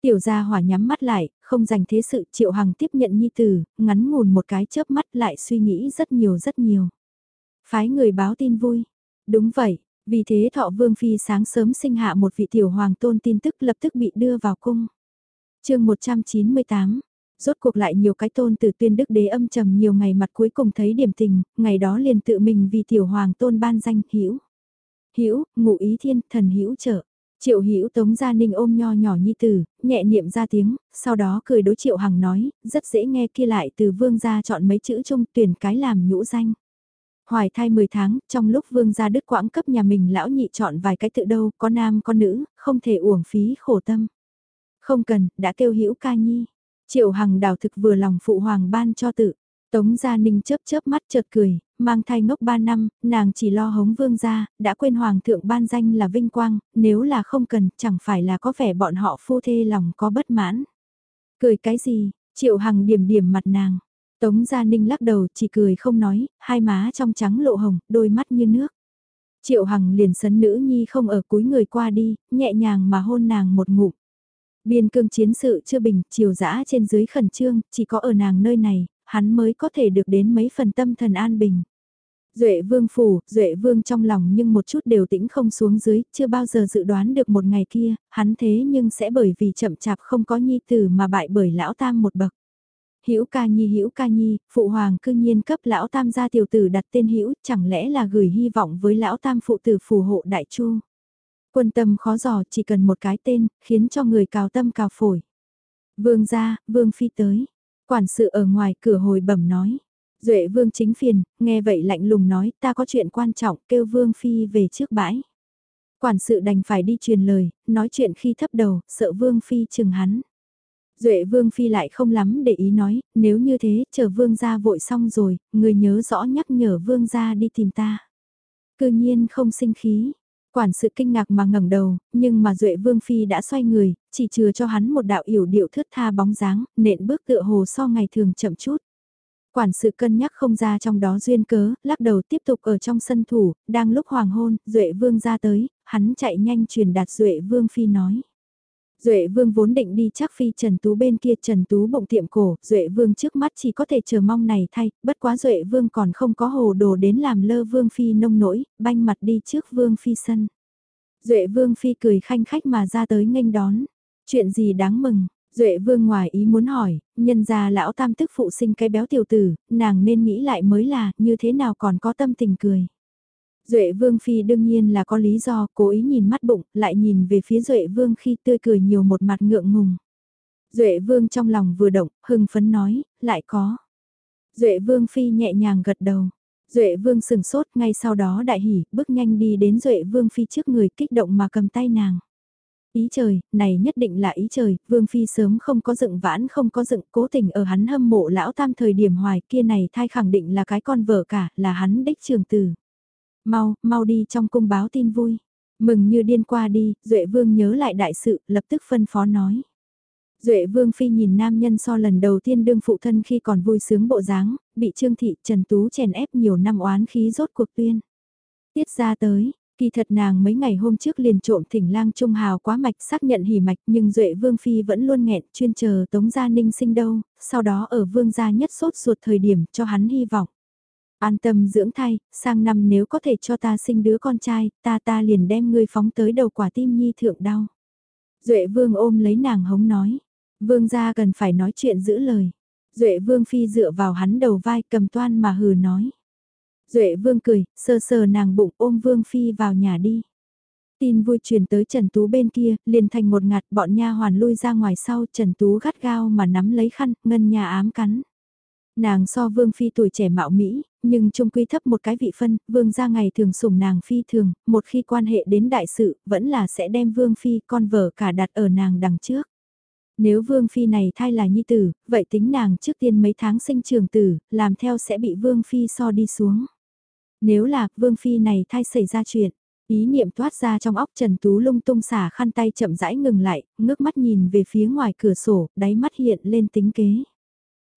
Speaker 1: Tiểu gia hỏa nhắm mắt lại, không dành thế sự triệu hằng tiếp nhận nhi tử, ngắn ngủn một cái chớp mắt lại suy nghĩ rất nhiều rất nhiều. Phái người báo tin vui. Đúng vậy, vì thế thọ vương phi sáng sớm sinh hạ một vị tiểu hoàng tôn tin tức lập tức bị đưa vào cung chương 198 Rốt cuộc lại nhiều cái tôn từ tuyên đức đế âm trầm nhiều ngày mặt cuối cùng thấy điểm tình, ngày đó liền tự mình vì tiểu hoàng tôn ban danh hữu hữu ngụ ý thiên, thần hữu trợ. Triệu hữu tống gia ninh ôm nho nhỏ nhi tử, nhẹ niệm ra tiếng, sau đó cười đối triệu hằng nói, rất dễ nghe kia lại từ vương gia chọn mấy chữ chung tuyển cái làm nhũ danh. Hoài thai 10 tháng, trong lúc vương gia đức quãng cấp nhà mình lão nhị chọn vài cái tự đâu, có nam có nữ, không thể uổng phí khổ tâm. Không cần, đã kêu hữu ca nhi. Triệu Hằng đào thực vừa lòng phụ hoàng ban cho tự. Tống Gia Ninh chớp chớp mắt chợt cười, mang thai ngốc 3 năm, nàng chỉ lo hống vương gia, đã quên hoàng thượng ban danh là vinh quang, nếu là không cần, chẳng phải là có vẻ bọn họ phu thê lòng có bất mãn. Cười cái gì, Triệu Hằng điểm điểm mặt nàng. Tống Gia Ninh lắc đầu chỉ cười không nói, hai má trong trắng lộ hồng, đôi mắt như nước. Triệu Hằng liền sấn nữ nhi không ở cuối người qua đi, nhẹ nhàng mà hôn nàng một ngụm. Biên cương chiến sự chưa bình, chiều dã trên dưới khẩn trương, chỉ có ở nàng nơi này, hắn mới có thể được đến mấy phần tâm thần an bình. Duệ vương phủ, Duệ vương trong lòng nhưng một chút đều tĩnh không xuống dưới, chưa bao giờ dự đoán được một ngày kia, hắn thế nhưng sẽ bởi vì chậm chạp không có nhi tử mà bại bởi lão tam một bậc. Hữu ca nhi hữu ca nhi, phụ hoàng cư nhiên cấp lão tam gia tiểu tử đặt tên hữu, chẳng lẽ là gửi hy vọng với lão tam phụ tử phù hộ đại chu. Quân tâm khó dò chỉ cần một cái tên, khiến cho người cào tâm cào phổi. Vương gia, vương phi tới. Quản sự ở ngoài cửa hồi bẩm nói. Duệ vương chính phiền, nghe vậy lạnh lùng nói ta có chuyện quan trọng kêu vương phi về trước bãi. Quản sự đành phải đi truyền lời, nói chuyện khi thấp đầu, sợ vương phi chừng hắn. Duệ vương phi lại không lắm để ý nói, nếu như thế, chờ vương gia vội xong rồi, người nhớ rõ nhắc nhở vương gia đi tìm ta. Cư nhiên không sinh khí, quản sự kinh ngạc mà ngẩng đầu, nhưng mà Duệ vương phi đã xoay người, chỉ chừa cho hắn một đạo yểu điệu thướt tha bóng dáng, nện bước tựa hồ so ngày thường chậm chút. Quản sự cân nhắc không ra trong đó duyên cớ, lắc đầu tiếp tục ở trong sân thủ, đang lúc hoàng hôn, Duệ Vương ra tới, hắn chạy nhanh truyền đạt Duệ Vương Phi nói. Duệ Vương vốn định đi chắc phi Trần Tú bên kia Trần Tú bụng tiệm cổ, Duệ Vương trước mắt chỉ có thể chờ mong này thay, bất quá Duệ Vương còn không có hồ đồ đến làm lơ Vương Phi nông nỗi, banh mặt đi trước Vương Phi sân. Duệ Vương Phi cười khanh khách mà ra tới nghênh đón. Chuyện gì đáng mừng, Duệ Vương ngoài ý muốn hỏi, nhân ra lão tam tức phụ sinh cái béo tiểu tử, nàng nên nghĩ lại mới là như thế nào còn có tâm tình cười. Duệ Vương Phi đương nhiên là có lý do, cố ý nhìn mắt bụng, lại nhìn về phía Duệ Vương khi tươi cười nhiều một mặt ngượng ngùng. Duệ Vương trong lòng vừa động, hưng phấn nói, lại có. Duệ Vương Phi nhẹ nhàng gật đầu. Duệ Vương sừng sốt, ngay sau đó đại hỉ, bước nhanh đi đến Duệ Vương Phi trước người kích động mà cầm tay nàng. Ý trời, này nhất định là ý trời, Vương Phi sớm không có dựng vãn không có dựng cố tình ở hắn hâm mộ lão tam thời điểm hoài kia này thai khẳng định là cái con vợ cả, là hắn đích trường tử. Mau, mau đi trong cung báo tin vui. Mừng như điên qua đi, Duệ Vương nhớ lại đại sự, lập tức phân phó nói. Duệ Vương Phi nhìn nam nhân so lần đầu tiên đương phụ thân khi còn vui sướng bộ dáng, bị Trương Thị Trần Tú chèn ép nhiều năm oán khí rốt cuộc tuyên. Tiết ra tới, Kỳ thật nàng mấy ngày hôm trước liền trộm thỉnh lang trung hào quá mạch xác nhận hỉ mạch nhưng Duệ Vương Phi vẫn luôn nghẹn chuyên chờ Tống Gia Ninh sinh đâu, sau đó ở Vương Gia nhất sốt ruột thời điểm cho hắn hy vọng. An tâm dưỡng thai, sang năm nếu có thể cho ta sinh đứa con trai, ta ta liền đem ngươi phóng tới đầu quả tim nhi thượng đau. Duệ Vương ôm lấy nàng hống nói, Vương Gia cần phải nói chuyện giữ lời. Duệ Vương Phi dựa vào hắn đầu vai cầm toan mà hừ nói. Duệ Vương cười, sờ sờ nàng bụng ôm Vương Phi vào nhà đi. Tin vui truyền tới Trần Tú bên kia, liền thành một ngạt bọn nha hoàn lui ra ngoài sau Trần Tú gắt gao mà nắm lấy khăn, ngân nhà ám cắn. Nàng so Vương Phi tuổi trẻ mạo Mỹ, nhưng trung quy thấp một cái vị phân, Vương ra ngày thường sủng nàng Phi thường, một khi quan hệ đến đại sự, vẫn là sẽ đem Vương Phi con vợ cả đặt ở nàng đằng trước. Nếu Vương Phi này thai là nhi tử, vậy tính nàng trước tiên mấy tháng sinh trường tử, làm theo sẽ bị Vương Phi so đi xuống. Nếu là, Vương Phi này thai xảy ra chuyện, ý niệm thoát ra trong óc Trần Tú lung tung xả khăn tay chậm rãi ngừng lại, ngước mắt nhìn về phía ngoài cửa sổ, đáy mắt hiện lên tính kế.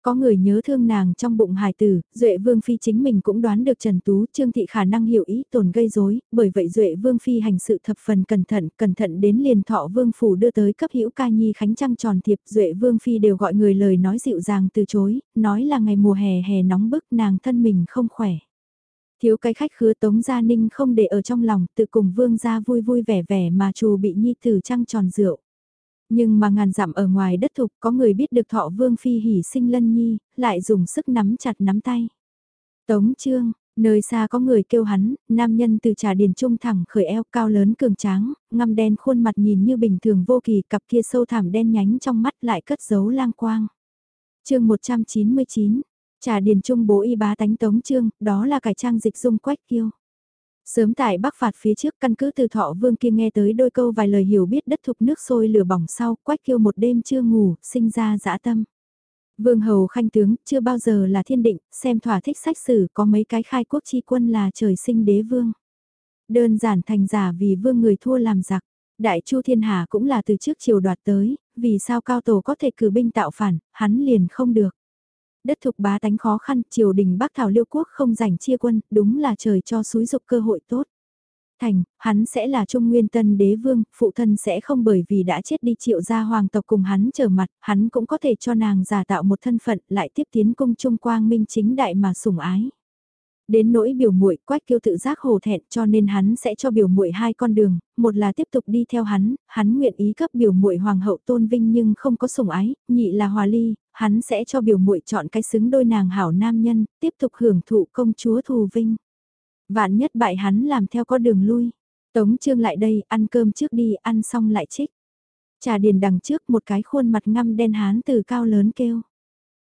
Speaker 1: Có người nhớ thương nàng trong bụng hài tử, Duệ Vương Phi chính mình cũng đoán được Trần Tú Trương Thị khả năng hiểu ý tồn gây rối bởi vậy Duệ Vương Phi hành sự thập phần cẩn thận, cẩn thận đến liền thọ Vương Phủ đưa tới cấp hữu ca nhi khánh trăng tròn thiệp Duệ Vương Phi đều gọi người lời nói dịu dàng từ chối, nói là ngày mùa hè hè nóng bức nàng thân mình không khỏe. Thiếu cái khách khứa Tống Gia Ninh không để ở trong lòng, tự cùng vương gia vui vui vẻ vẻ mà trù bị nhi tử trăng tròn rượu. Nhưng mà ngàn dặm ở ngoài đất thục có người biết được thọ vương phi hỉ sinh lân nhi, lại dùng sức nắm chặt nắm tay. Tống trương, nơi xa có người kêu hắn, nam nhân từ trà điền trung thẳng khởi eo cao lớn cường tráng, ngăm đen khuôn mặt nhìn như bình thường vô kỳ cặp kia sâu thẳm đen nhánh trong mắt lại cất giấu lang quang. chương 199, Trà điền trung bố y bá tánh tống trương, đó là cải trang dịch dung quách kiêu. Sớm tại bắc phạt phía trước căn cứ từ thọ vương kia nghe tới đôi câu vài lời hiểu biết đất thục nước sôi lửa bỏng sau, quách kiêu một đêm chưa ngủ, sinh ra dã tâm. Vương hầu khanh tướng, chưa bao giờ là thiên định, xem thỏa thích sách sử có mấy cái khai quốc chi quân là trời sinh đế vương. Đơn giản thành giả vì vương người thua làm giặc. Đại Chu Thiên Hà cũng là từ trước chiều đoạt tới, vì sao cao tổ có thể cử binh tạo phản, hắn liền không được đất thục bá tánh khó khăn, triều đình Bắc Thảo Liêu Quốc không giành chia quân, đúng là trời cho suối dục cơ hội tốt. Thành, hắn sẽ là Trung Nguyên Tân Đế Vương, phụ thân sẽ không bởi vì đã chết đi triệu gia hoàng tộc cùng hắn trở mặt, hắn cũng có thể cho nàng giả tạo một thân phận lại tiếp tiến cung Trung Quang Minh chính đại mà sủng ái. Đến nỗi biểu muội quách kiêu tự giác hồ thẹn cho nên hắn sẽ cho biểu muội hai con đường, một là tiếp tục đi theo hắn, hắn nguyện ý cấp biểu muội hoàng hậu tôn vinh nhưng không có sủng ái, nhị là hòa ly, hắn sẽ cho biểu muội chọn cái xứng đôi nàng hảo nam nhân, tiếp tục hưởng thụ công chúa thù vinh. Vạn nhất bại hắn làm theo có đường lui. Tống Trương lại đây, ăn cơm trước đi, ăn xong lại trích. Trà điền đằng trước một cái khuôn mặt ngăm đen hán từ cao lớn kêu.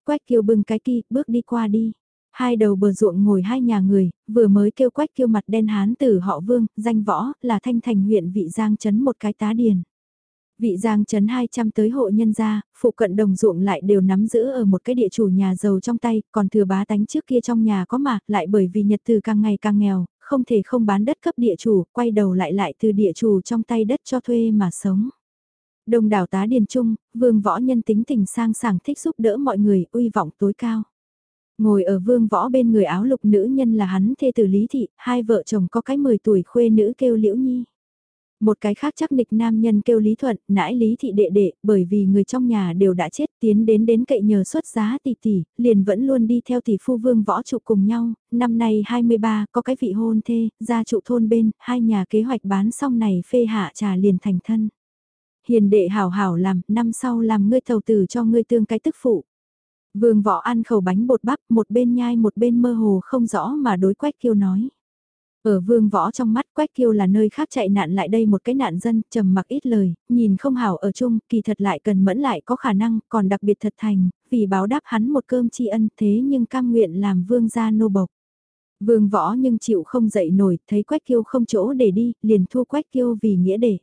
Speaker 1: Quách kiều bưng cái kỳ, bước đi qua đi. Hai đầu bờ ruộng ngồi hai nhà người, vừa mới kêu quách kiêu mặt đen hán từ họ vương, danh võ, là thanh thành huyện vị giang chấn một cái tá điền. Vị giang chấn 200 tới hộ nhân gia, phụ cận đồng ruộng lại đều nắm giữ ở một cái địa chủ nhà giàu trong tay, còn thừa bá tánh trước kia trong nhà có mà, lại bởi vì nhật từ càng ngày càng nghèo, không thể không bán đất cấp địa chủ, quay đầu lại lại từ địa chủ trong tay đất cho thuê mà sống. đồng đảo tá điền trung, vương võ nhân tính tình sang sảng thích giúp đỡ mọi người, uy vọng tối cao. Ngồi ở vương võ bên người áo lục nữ nhân là hắn thê tử Lý Thị, hai vợ chồng có cái 10 tuổi khuê nữ kêu Liễu Nhi. Một cái khác chắc nịch nam nhân kêu Lý Thuận, nãi Lý Thị đệ đệ, bởi vì người trong nhà đều đã chết tiến đến đến cậy nhờ xuất giá tỷ tỷ, liền vẫn luôn đi theo tỷ phu vương võ trụ cùng nhau, năm nay 23 có cái vị hôn thê, gia trụ thôn bên, hai nhà kế hoạch bán xong này phê hạ trà liền thành thân. Hiền đệ hảo hảo làm, năm sau làm ngươi thầu tử cho ngươi tương cái tức phụ. Vương võ ăn khẩu bánh bột bắp, một bên nhai một bên mơ hồ không rõ mà đối quách kiêu nói. Ở vương võ trong mắt Quách Kiêu là nơi khác chạy nạn lại đây một cái nạn dân, trầm mặc ít lời, nhìn không hảo ở chung, kỳ thật lại cần mẫn lại có khả năng, còn đặc biệt thật thành, vì báo đáp hắn một cơm tri ân thế nhưng cam nguyện làm vương gia nô bộc. Vương võ nhưng chịu không dậy nổi, thấy Quách Kiêu không chỗ để đi, liền thua Quách Kiêu vì nghĩa để.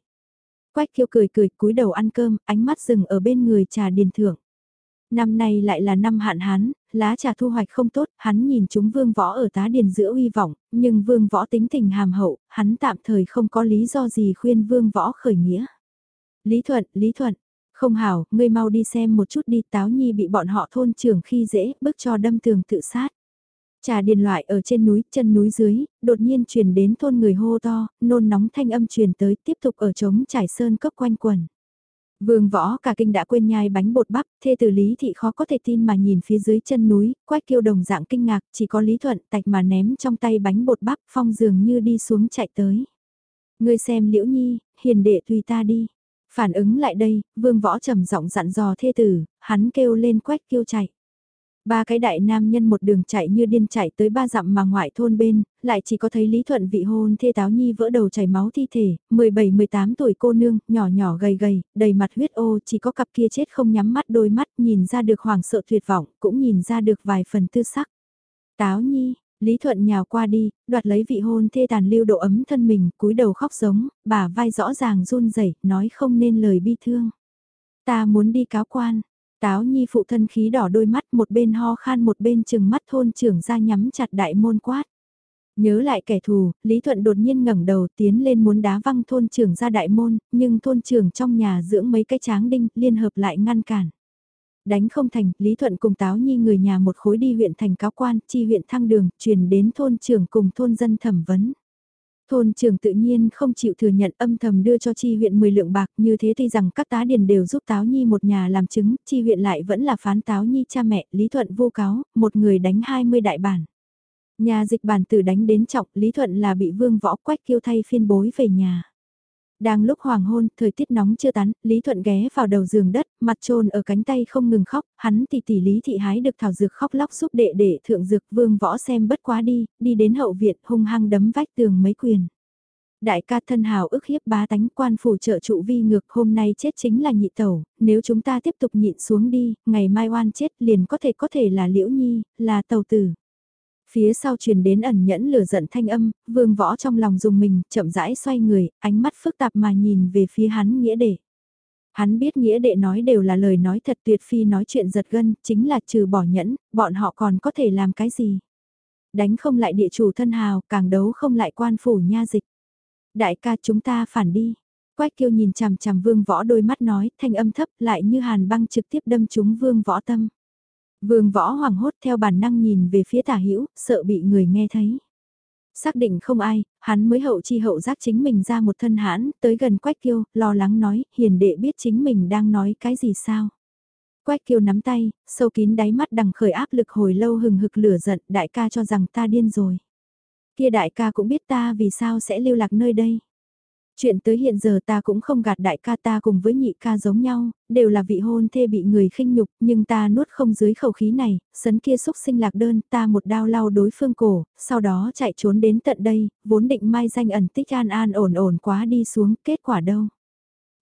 Speaker 1: Quách Kiêu cười cười cúi đầu ăn cơm, ánh mắt dừng ở bên người trà điền thưởng. Năm nay lại là năm hạn hán, lá trà thu hoạch không tốt, hắn nhìn chúng vương võ ở tá điền giữa uy vọng, nhưng vương võ tính tình hàm hậu, hắn tạm thời không có lý do gì khuyên vương võ khởi nghĩa. Lý Thuận, Lý Thuận, không hảo, ngươi mau đi xem một chút đi táo nhi bị bọn họ thôn trưởng khi dễ, bước cho đâm tường tự sát. Trà điền loại ở trên núi, chân núi dưới, đột nhiên truyền đến thôn người hô to, nôn nóng thanh âm truyền tới tiếp tục ở trống trải sơn cấp quanh quần. Vương võ cả kinh đã quên nhai bánh bột bắp, thê tử Lý Thị khó có thể tin mà nhìn phía dưới chân núi, quách kiêu đồng dạng kinh ngạc, chỉ có Lý Thuận tạch mà ném trong tay bánh bột bắp, phong dường như đi xuống chạy tới. Ngươi xem liễu nhi, hiền đệ tùy ta đi. Phản ứng lại đây, vương võ trầm giọng dặn dò thê tử, hắn kêu lên quách kiêu chạy. Ba cái đại nam nhân một đường chạy như điên chạy tới ba dặm mà ngoại thôn bên, lại chỉ có thấy Lý Thuận vị hôn thê táo nhi vỡ đầu chảy máu thi thể, 17-18 tuổi cô nương, nhỏ nhỏ gầy gầy, đầy mặt huyết ô, chỉ có cặp kia chết không nhắm mắt đôi mắt, nhìn ra được hoàng sợ tuyệt vọng, cũng nhìn ra được vài phần tư sắc. Táo nhi, Lý Thuận nhào qua đi, đoạt lấy vị hôn thê tàn lưu độ ấm thân mình, cúi đầu khóc giống, bà vai rõ ràng run rẩy nói không nên lời bi thương. Ta muốn đi cáo quan, Táo nhi phụ thân khí đỏ đôi mắt một bên ho khan một bên chừng mắt thôn trưởng ra nhắm chặt đại môn quát. Nhớ lại kẻ thù, Lý Thuận đột nhiên ngẩng đầu tiến lên muốn đá văng thôn trưởng ra đại môn, nhưng thôn trưởng trong nhà dưỡng mấy cái tráng đinh liên hợp lại ngăn cản. Đánh không thành, Lý Thuận cùng Táo Nhi người nhà một khối đi huyện thành cáo quan, chi huyện thăng đường, truyền đến thôn trưởng cùng thôn dân thẩm vấn. Thôn trưởng tự nhiên không chịu thừa nhận âm thầm đưa cho chi huyện 10 lượng bạc như thế tuy rằng các tá điền đều giúp Táo Nhi một nhà làm chứng, chi huyện lại vẫn là phán Táo Nhi cha mẹ, Lý Thuận vô cáo, một người đánh 20 đại bản. Nhà dịch bản tử đánh đến trọng, Lý Thuận là bị vương võ quách kêu thay phiên bối về nhà. Đang lúc hoàng hôn, thời tiết nóng chưa tán, Lý Thuận ghé vào đầu giường đất, mặt trôn ở cánh tay không ngừng khóc, hắn tỷ tỷ Lý Thị hái được thảo dược khóc lóc giúp đệ đệ thượng dược vương võ xem bất quá đi, đi đến hậu viện hung hăng đấm vách tường mấy quyền. Đại ca thân hào ức hiếp bá tánh quan phủ trợ trụ vi ngược hôm nay chết chính là nhị tẩu, nếu chúng ta tiếp tục nhịn xuống đi, ngày mai oan chết liền có thể có thể là liễu nhi, là tàu tử. Phía sau truyền đến ẩn nhẫn lửa giận thanh âm, vương võ trong lòng dùng mình, chậm rãi xoay người, ánh mắt phức tạp mà nhìn về phía hắn nghĩa đệ. Hắn biết nghĩa đệ nói đều là lời nói thật tuyệt phi nói chuyện giật gân, chính là trừ bỏ nhẫn, bọn họ còn có thể làm cái gì. Đánh không lại địa chủ thân hào, càng đấu không lại quan phủ nha dịch. Đại ca chúng ta phản đi. Quách kiêu nhìn chằm chằm vương võ đôi mắt nói, thanh âm thấp lại như hàn băng trực tiếp đâm trúng vương võ tâm. Vương võ hoảng hốt theo bản năng nhìn về phía tả hữu sợ bị người nghe thấy. Xác định không ai, hắn mới hậu chi hậu giác chính mình ra một thân hãn, tới gần Quách Kiêu, lo lắng nói, hiền đệ biết chính mình đang nói cái gì sao. Quách Kiêu nắm tay, sâu kín đáy mắt đằng khởi áp lực hồi lâu hừng hực lửa giận, đại ca cho rằng ta điên rồi. Kia đại ca cũng biết ta vì sao sẽ lưu lạc nơi đây. Chuyện tới hiện giờ ta cũng không gạt đại ca ta cùng với nhị ca giống nhau, đều là vị hôn thê bị người khinh nhục, nhưng ta nuốt không dưới khẩu khí này, sấn kia xúc sinh lạc đơn, ta một đao lau đối phương cổ, sau đó chạy trốn đến tận đây, vốn định mai danh ẩn tích an an ổn ổn quá đi xuống, kết quả đâu.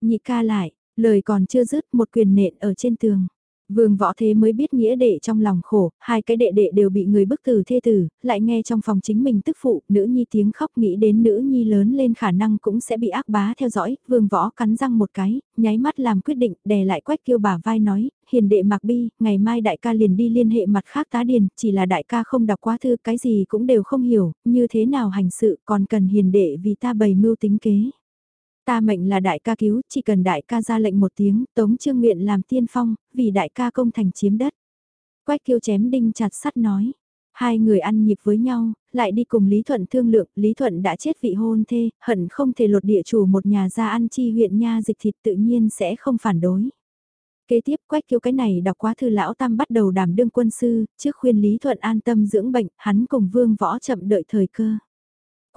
Speaker 1: Nhị ca lại, lời còn chưa dứt một quyền nện ở trên tường. Vương võ thế mới biết nghĩa đệ trong lòng khổ, hai cái đệ đệ đều bị người bức tử thê tử, lại nghe trong phòng chính mình tức phụ, nữ nhi tiếng khóc nghĩ đến nữ nhi lớn lên khả năng cũng sẽ bị ác bá theo dõi, vương võ cắn răng một cái, nháy mắt làm quyết định, đè lại quách kêu bà vai nói, hiền đệ mặc bi, ngày mai đại ca liền đi liên hệ mặt khác tá điền, chỉ là đại ca không đọc quá thư cái gì cũng đều không hiểu, như thế nào hành sự còn cần hiền đệ vì ta bày mưu tính kế. Ta mệnh là đại ca cứu, chỉ cần đại ca ra lệnh một tiếng, Tống Trương nguyện làm tiên phong, vì đại ca công thành chiếm đất. Quách kiêu chém đinh chặt sắt nói. Hai người ăn nhịp với nhau, lại đi cùng Lý Thuận thương lượng, Lý Thuận đã chết vị hôn thê, hận không thể lột địa chủ một nhà ra ăn chi huyện nha dịch thịt tự nhiên sẽ không phản đối. Kế tiếp quách kiêu cái này đọc quá thư lão tam bắt đầu đảm đương quân sư, trước khuyên Lý Thuận an tâm dưỡng bệnh, hắn cùng vương võ chậm đợi thời cơ.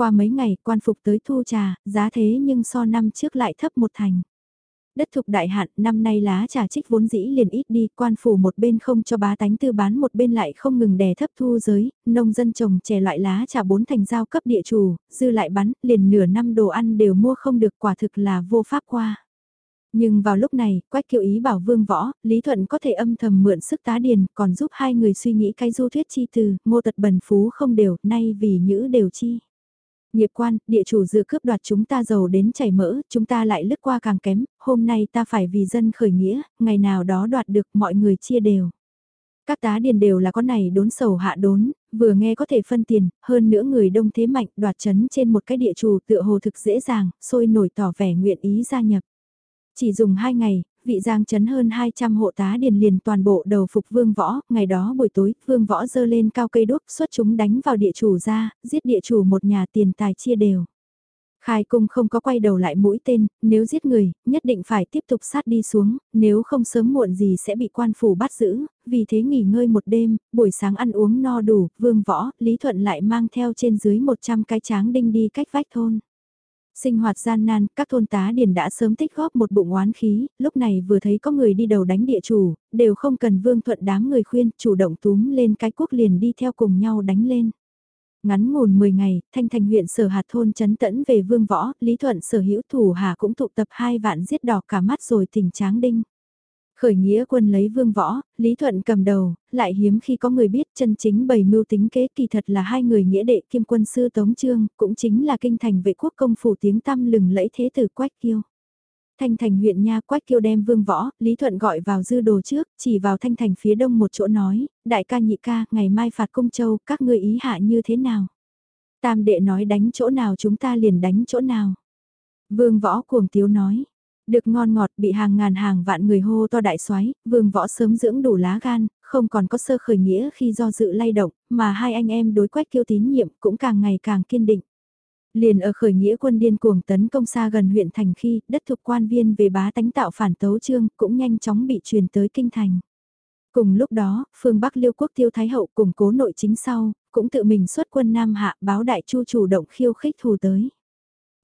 Speaker 1: Qua mấy ngày, quan phục tới thu trà, giá thế nhưng so năm trước lại thấp một thành. Đất thục đại hạn, năm nay lá trà trích vốn dĩ liền ít đi, quan phủ một bên không cho bá tánh tư bán một bên lại không ngừng đè thấp thu giới, nông dân trồng chè loại lá trà bốn thành giao cấp địa chủ, dư lại bắn, liền nửa năm đồ ăn đều mua không được quả thực là vô pháp qua. Nhưng vào lúc này, Quách Kiều Ý bảo Vương Võ, Lý Thuận có thể âm thầm mượn sức tá điền, còn giúp hai người suy nghĩ cái du thuyết chi từ, ngô tật bần phú không đều, nay vì nhữ đều chi. Nghiệp quan, địa chủ dựa cướp đoạt chúng ta giàu đến chảy mỡ, chúng ta lại lướt qua càng kém, hôm nay ta phải vì dân khởi nghĩa, ngày nào đó đoạt được mọi người chia đều. Các tá điền đều là con này đốn sầu hạ đốn, vừa nghe có thể phân tiền, hơn nữa người đông thế mạnh đoạt chấn trên một cái địa chủ tựa hồ thực dễ dàng, sôi nổi tỏ vẻ nguyện ý gia nhập. Chỉ dùng hai ngày, vị giang chấn hơn 200 hộ tá điền liền toàn bộ đầu phục vương võ, ngày đó buổi tối, vương võ dơ lên cao cây đốt xuất chúng đánh vào địa chủ ra, giết địa chủ một nhà tiền tài chia đều. Khai cung không có quay đầu lại mũi tên, nếu giết người, nhất định phải tiếp tục sát đi xuống, nếu không sớm muộn gì sẽ bị quan phủ bắt giữ, vì thế nghỉ ngơi một đêm, buổi sáng ăn uống no đủ, vương võ, Lý Thuận lại mang theo trên dưới 100 cái tráng đinh đi cách vách thôn. Sinh hoạt gian nan, các thôn tá điền đã sớm tích góp một bụng oán khí, lúc này vừa thấy có người đi đầu đánh địa chủ, đều không cần vương thuận đám người khuyên, chủ động túm lên cái quốc liền đi theo cùng nhau đánh lên. Ngắn ngủn 10 ngày, Thanh Thành huyện sở hạt thôn chấn tẫn về vương võ, Lý Thuận sở hữu thủ hà cũng tụ tập hai vạn giết đỏ cả mắt rồi tỉnh tráng đinh. Khởi nghĩa quân lấy vương võ, Lý Thuận cầm đầu, lại hiếm khi có người biết chân chính bầy mưu tính kế kỳ thật là hai người nghĩa đệ kim quân sư Tống Trương, cũng chính là kinh thành vệ quốc công phủ tiếng tăm lừng lẫy thế tử Quách Kiêu. Thanh thành huyện nha Quách Kiêu đem vương võ, Lý Thuận gọi vào dư đồ trước, chỉ vào thanh thành phía đông một chỗ nói, đại ca nhị ca, ngày mai phạt cung châu, các ngươi ý hạ như thế nào? Tam đệ nói đánh chỗ nào chúng ta liền đánh chỗ nào. Vương võ cuồng tiếu nói, được ngon ngọt bị hàng ngàn hàng vạn người hô to đại xoáy vương võ sớm dưỡng đủ lá gan, không còn có sơ khởi nghĩa khi do dự lay động, mà hai anh em đối quách kiêu tín nhiệm cũng càng ngày càng kiên định. Liền ở khởi nghĩa quân điên cuồng tấn công xa gần huyện thành khi đất thuộc quan viên về bá tánh tạo phản tấu trương cũng nhanh chóng bị truyền tới kinh thành. Cùng lúc đó, phương Bắc Liêu quốc tiêu thái hậu củng cố nội chính sau, cũng tự mình xuất quân Nam Hạ báo đại chu chủ động khiêu khích thù tới.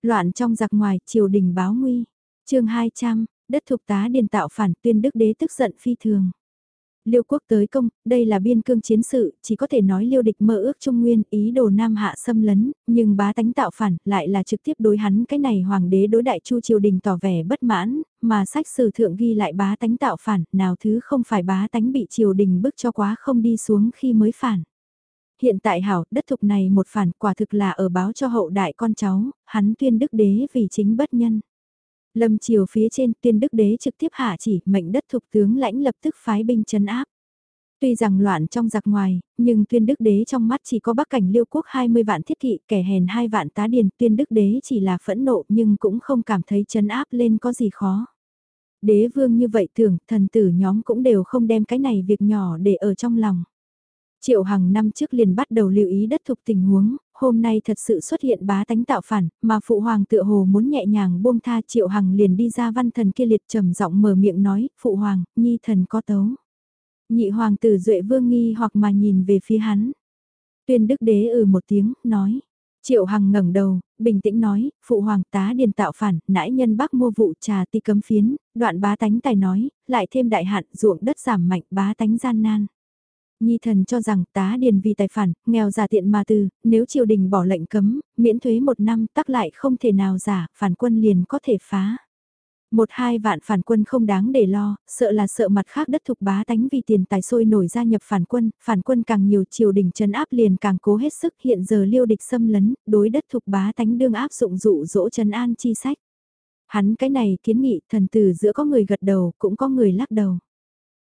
Speaker 1: Loạn trong giặc ngoài, triều đình báo nguy chương 200, đất thục tá điền tạo phản tuyên đức đế tức giận phi thường. Liêu quốc tới công, đây là biên cương chiến sự, chỉ có thể nói liêu địch mơ ước trung nguyên, ý đồ nam hạ xâm lấn, nhưng bá tánh tạo phản lại là trực tiếp đối hắn cái này hoàng đế đối đại chu triều đình tỏ vẻ bất mãn, mà sách sử thượng ghi lại bá tánh tạo phản, nào thứ không phải bá tánh bị triều đình bức cho quá không đi xuống khi mới phản. Hiện tại hảo, đất thục này một phản quả thực là ở báo cho hậu đại con cháu, hắn tuyên đức đế vì chính bất nhân. Lâm triều phía trên tuyên đức đế trực tiếp hạ chỉ mệnh đất thục tướng lãnh lập tức phái binh chấn áp. Tuy rằng loạn trong giặc ngoài, nhưng tuyên đức đế trong mắt chỉ có bắc cảnh liêu quốc 20 vạn thiết kỵ kẻ hèn hai vạn tá điền tuyên đức đế chỉ là phẫn nộ nhưng cũng không cảm thấy chấn áp lên có gì khó. Đế vương như vậy tưởng thần tử nhóm cũng đều không đem cái này việc nhỏ để ở trong lòng. Triệu Hằng năm trước liền bắt đầu lưu ý đất thục tình huống, hôm nay thật sự xuất hiện bá tánh tạo phản, mà phụ hoàng tựa hồ muốn nhẹ nhàng buông tha Triệu Hằng liền đi ra văn thần kia liệt trầm giọng mở miệng nói, phụ hoàng, nhi thần có tấu. Nhị hoàng tử duệ vương nghi hoặc mà nhìn về phía hắn. Tuyên đức đế ừ một tiếng, nói, Triệu Hằng ngẩng đầu, bình tĩnh nói, phụ hoàng tá điền tạo phản, nãi nhân bắc mua vụ trà ti cấm phiến, đoạn bá tánh tài nói, lại thêm đại hạn ruộng đất giảm mạnh bá tánh gian nan. Nhi thần cho rằng tá điền vì tài phản, nghèo giả tiện mà từ, nếu triều đình bỏ lệnh cấm, miễn thuế một năm tắc lại không thể nào giả, phản quân liền có thể phá. Một hai vạn phản quân không đáng để lo, sợ là sợ mặt khác đất thục bá tánh vì tiền tài sôi nổi gia nhập phản quân, phản quân càng nhiều triều đình chấn áp liền càng cố hết sức hiện giờ liêu địch xâm lấn, đối đất thục bá tánh đương áp dụng dụ dỗ trấn an chi sách. Hắn cái này kiến nghị thần tử giữa có người gật đầu cũng có người lắc đầu.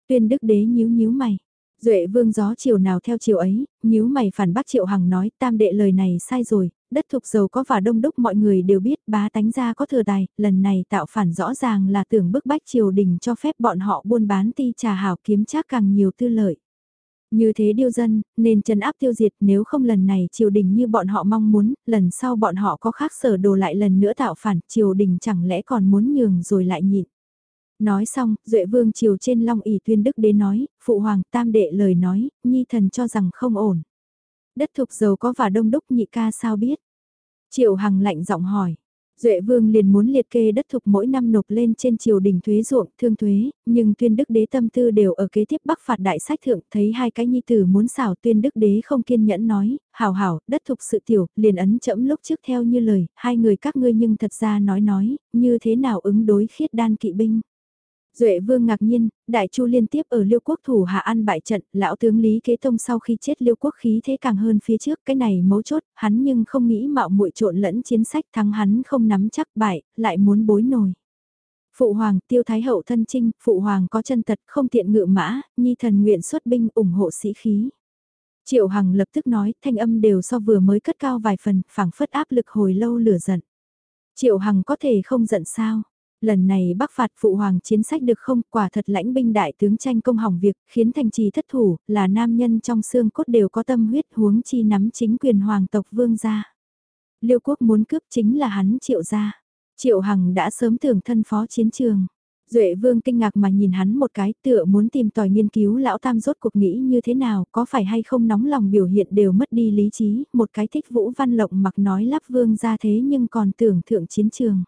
Speaker 1: Tuyên đức đế nhíu nhíu mày. Duệ vương gió chiều nào theo chiều ấy, Nếu mày phản bác triệu hằng nói tam đệ lời này sai rồi, đất thục giàu có và đông đúc mọi người đều biết bá tánh gia có thừa tài, lần này tạo phản rõ ràng là tưởng bức bách triều đình cho phép bọn họ buôn bán ti trà hảo kiếm chắc càng nhiều tư lợi. Như thế điêu dân, nên trấn áp tiêu diệt nếu không lần này triều đình như bọn họ mong muốn, lần sau bọn họ có khác sở đồ lại lần nữa tạo phản, triều đình chẳng lẽ còn muốn nhường rồi lại nhịn. Nói xong, Duệ Vương triều trên Long ỷ tuyên đức đế nói, Phụ Hoàng Tam Đệ lời nói, Nhi thần cho rằng không ổn. Đất thục giàu có và đông đúc nhị ca sao biết? Triệu Hằng lạnh giọng hỏi. Duệ Vương liền muốn liệt kê đất thục mỗi năm nộp lên trên triều đình thuế ruộng, thương thuế, nhưng tuyên đức đế tâm tư đều ở kế tiếp bắc phạt đại sách thượng, thấy hai cái nhi tử muốn xảo tuyên đức đế không kiên nhẫn nói, hảo hảo, đất thục sự tiểu, liền ấn chẫm lúc trước theo như lời, hai người các ngươi nhưng thật ra nói nói, như thế nào ứng đối khiết đan kỵ binh. Duệ vương ngạc nhiên, đại chu liên tiếp ở liêu quốc thủ hạ ăn bại trận, lão tướng Lý Kế Tông sau khi chết liêu quốc khí thế càng hơn phía trước, cái này mấu chốt, hắn nhưng không nghĩ mạo muội trộn lẫn chiến sách thắng hắn không nắm chắc bại, lại muốn bối nổi. Phụ hoàng tiêu thái hậu thân trinh, phụ hoàng có chân tật không tiện ngự mã, nhi thần nguyện xuất binh ủng hộ sĩ khí. Triệu Hằng lập tức nói, thanh âm đều so vừa mới cất cao vài phần, phảng phất áp lực hồi lâu lửa giận. Triệu Hằng có thể không giận sao? Lần này bắc phạt phụ hoàng chiến sách được không, quả thật lãnh binh đại tướng tranh công hỏng việc, khiến thành trì thất thủ, là nam nhân trong xương cốt đều có tâm huyết huống chi nắm chính quyền hoàng tộc vương gia. Liêu quốc muốn cướp chính là hắn triệu gia. Triệu Hằng đã sớm tưởng thân phó chiến trường. Duệ vương kinh ngạc mà nhìn hắn một cái tựa muốn tìm tòi nghiên cứu lão tam rốt cuộc nghĩ như thế nào, có phải hay không nóng lòng biểu hiện đều mất đi lý trí, một cái thích vũ văn lộng mặc nói lắp vương ra thế nhưng còn tưởng thượng chiến trường.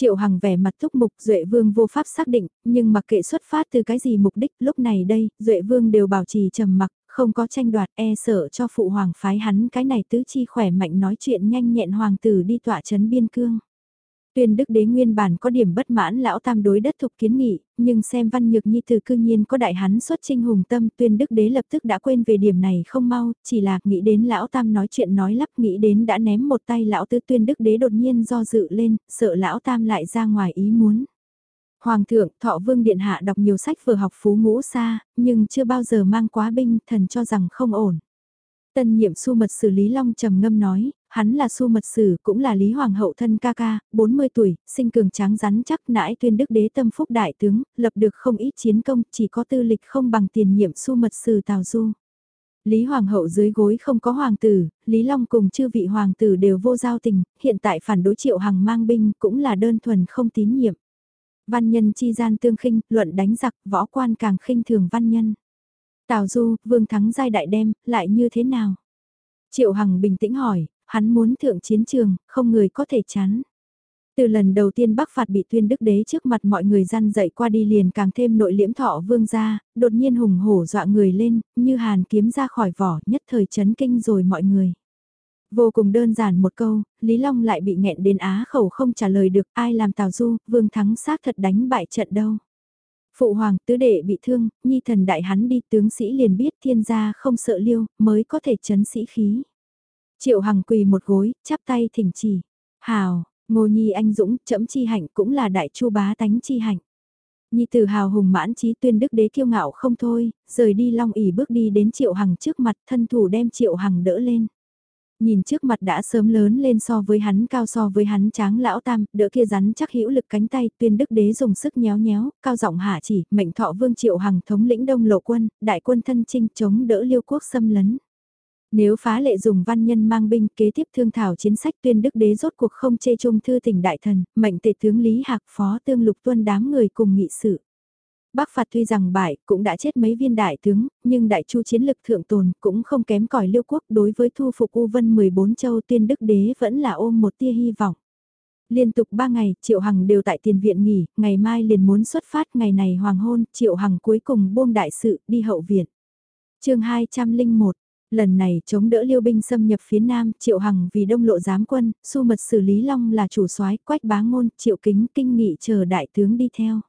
Speaker 1: Triệu Hằng vẻ mặt thúc mục Duệ Vương vô pháp xác định, nhưng mặc kệ xuất phát từ cái gì mục đích lúc này đây, Duệ Vương đều bảo trì trầm mặc, không có tranh đoạt e sợ cho phụ hoàng phái hắn cái này tứ chi khỏe mạnh nói chuyện nhanh nhẹn hoàng tử đi tọa chấn biên cương. Tuyên đức đế nguyên bản có điểm bất mãn lão tam đối đất thục kiến nghị, nhưng xem văn nhược nhi từ cư nhiên có đại hắn xuất trinh hùng tâm tuyên đức đế lập tức đã quên về điểm này không mau, chỉ là nghĩ đến lão tam nói chuyện nói lắp nghĩ đến đã ném một tay lão tứ tuyên đức đế đột nhiên do dự lên, sợ lão tam lại ra ngoài ý muốn. Hoàng thượng, thọ vương điện hạ đọc nhiều sách vừa học phú ngũ xa, nhưng chưa bao giờ mang quá binh, thần cho rằng không ổn. Tân nhiệm su mật sử Lý Long trầm ngâm nói, hắn là su mật sử cũng là Lý Hoàng hậu thân ca ca, 40 tuổi, sinh cường tráng rắn chắc nãi tuyên đức đế tâm phúc đại tướng, lập được không ít chiến công, chỉ có tư lịch không bằng tiền nhiệm su mật sử Tào Du. Lý Hoàng hậu dưới gối không có hoàng tử, Lý Long cùng chư vị hoàng tử đều vô giao tình, hiện tại phản đối triệu hằng mang binh cũng là đơn thuần không tín nhiệm. Văn nhân chi gian tương khinh, luận đánh giặc, võ quan càng khinh thường văn nhân. Tào Du, vương thắng giai đại đem, lại như thế nào? Triệu Hằng bình tĩnh hỏi, hắn muốn thượng chiến trường, không người có thể chắn. Từ lần đầu tiên Bắc phạt bị tuyên đức đế trước mặt mọi người gian dậy qua đi liền càng thêm nội liễm thọ vương gia, đột nhiên hùng hổ dọa người lên, như hàn kiếm ra khỏi vỏ, nhất thời chấn kinh rồi mọi người. Vô cùng đơn giản một câu, Lý Long lại bị nghẹn đến á khẩu không trả lời được ai làm Tào Du, vương thắng xác thật đánh bại trận đâu. Phụ hoàng tứ đệ bị thương, nhi thần đại hắn đi tướng sĩ liền biết thiên gia không sợ liêu, mới có thể chấn sĩ khí. Triệu Hằng quỳ một gối, chắp tay thỉnh chỉ. Hào, ngô nhi anh dũng, chấm chi hạnh cũng là đại chu bá tánh chi hạnh. Nhi tử hào hùng mãn trí tuyên đức đế kiêu ngạo không thôi, rời đi long ỉ bước đi đến Triệu Hằng trước mặt thân thủ đem Triệu Hằng đỡ lên. Nhìn trước mặt đã sớm lớn lên so với hắn cao so với hắn tráng lão tam, đỡ kia rắn chắc hữu lực cánh tay, tuyên đức đế dùng sức nhéo nhéo, cao giọng hạ chỉ, mệnh thọ vương Triệu Hằng thống lĩnh đông lộ quân, đại quân thân trinh chống đỡ liêu quốc xâm lấn. Nếu phá lệ dùng văn nhân mang binh kế tiếp thương thảo chiến sách tuyên đức đế rốt cuộc không chê trung thư tỉnh đại thần, mệnh tệ tướng Lý Hạc phó tương lục tuân đám người cùng nghị sự. Bắc phạt tuy rằng bại, cũng đã chết mấy viên đại tướng, nhưng đại chu chiến lực thượng tồn cũng không kém cỏi liêu quốc đối với thu phục U Vân 14 châu tiên đức đế vẫn là ôm một tia hy vọng. Liên tục 3 ngày, Triệu Hằng đều tại tiền viện nghỉ, ngày mai liền muốn xuất phát, ngày này hoàng hôn, Triệu Hằng cuối cùng buông đại sự, đi hậu viện. chương 201, lần này chống đỡ liêu binh xâm nhập phía nam, Triệu Hằng vì đông lộ giám quân, su mật xử lý long là chủ soái quách bá ngôn, Triệu Kính kinh nghị chờ đại tướng đi theo.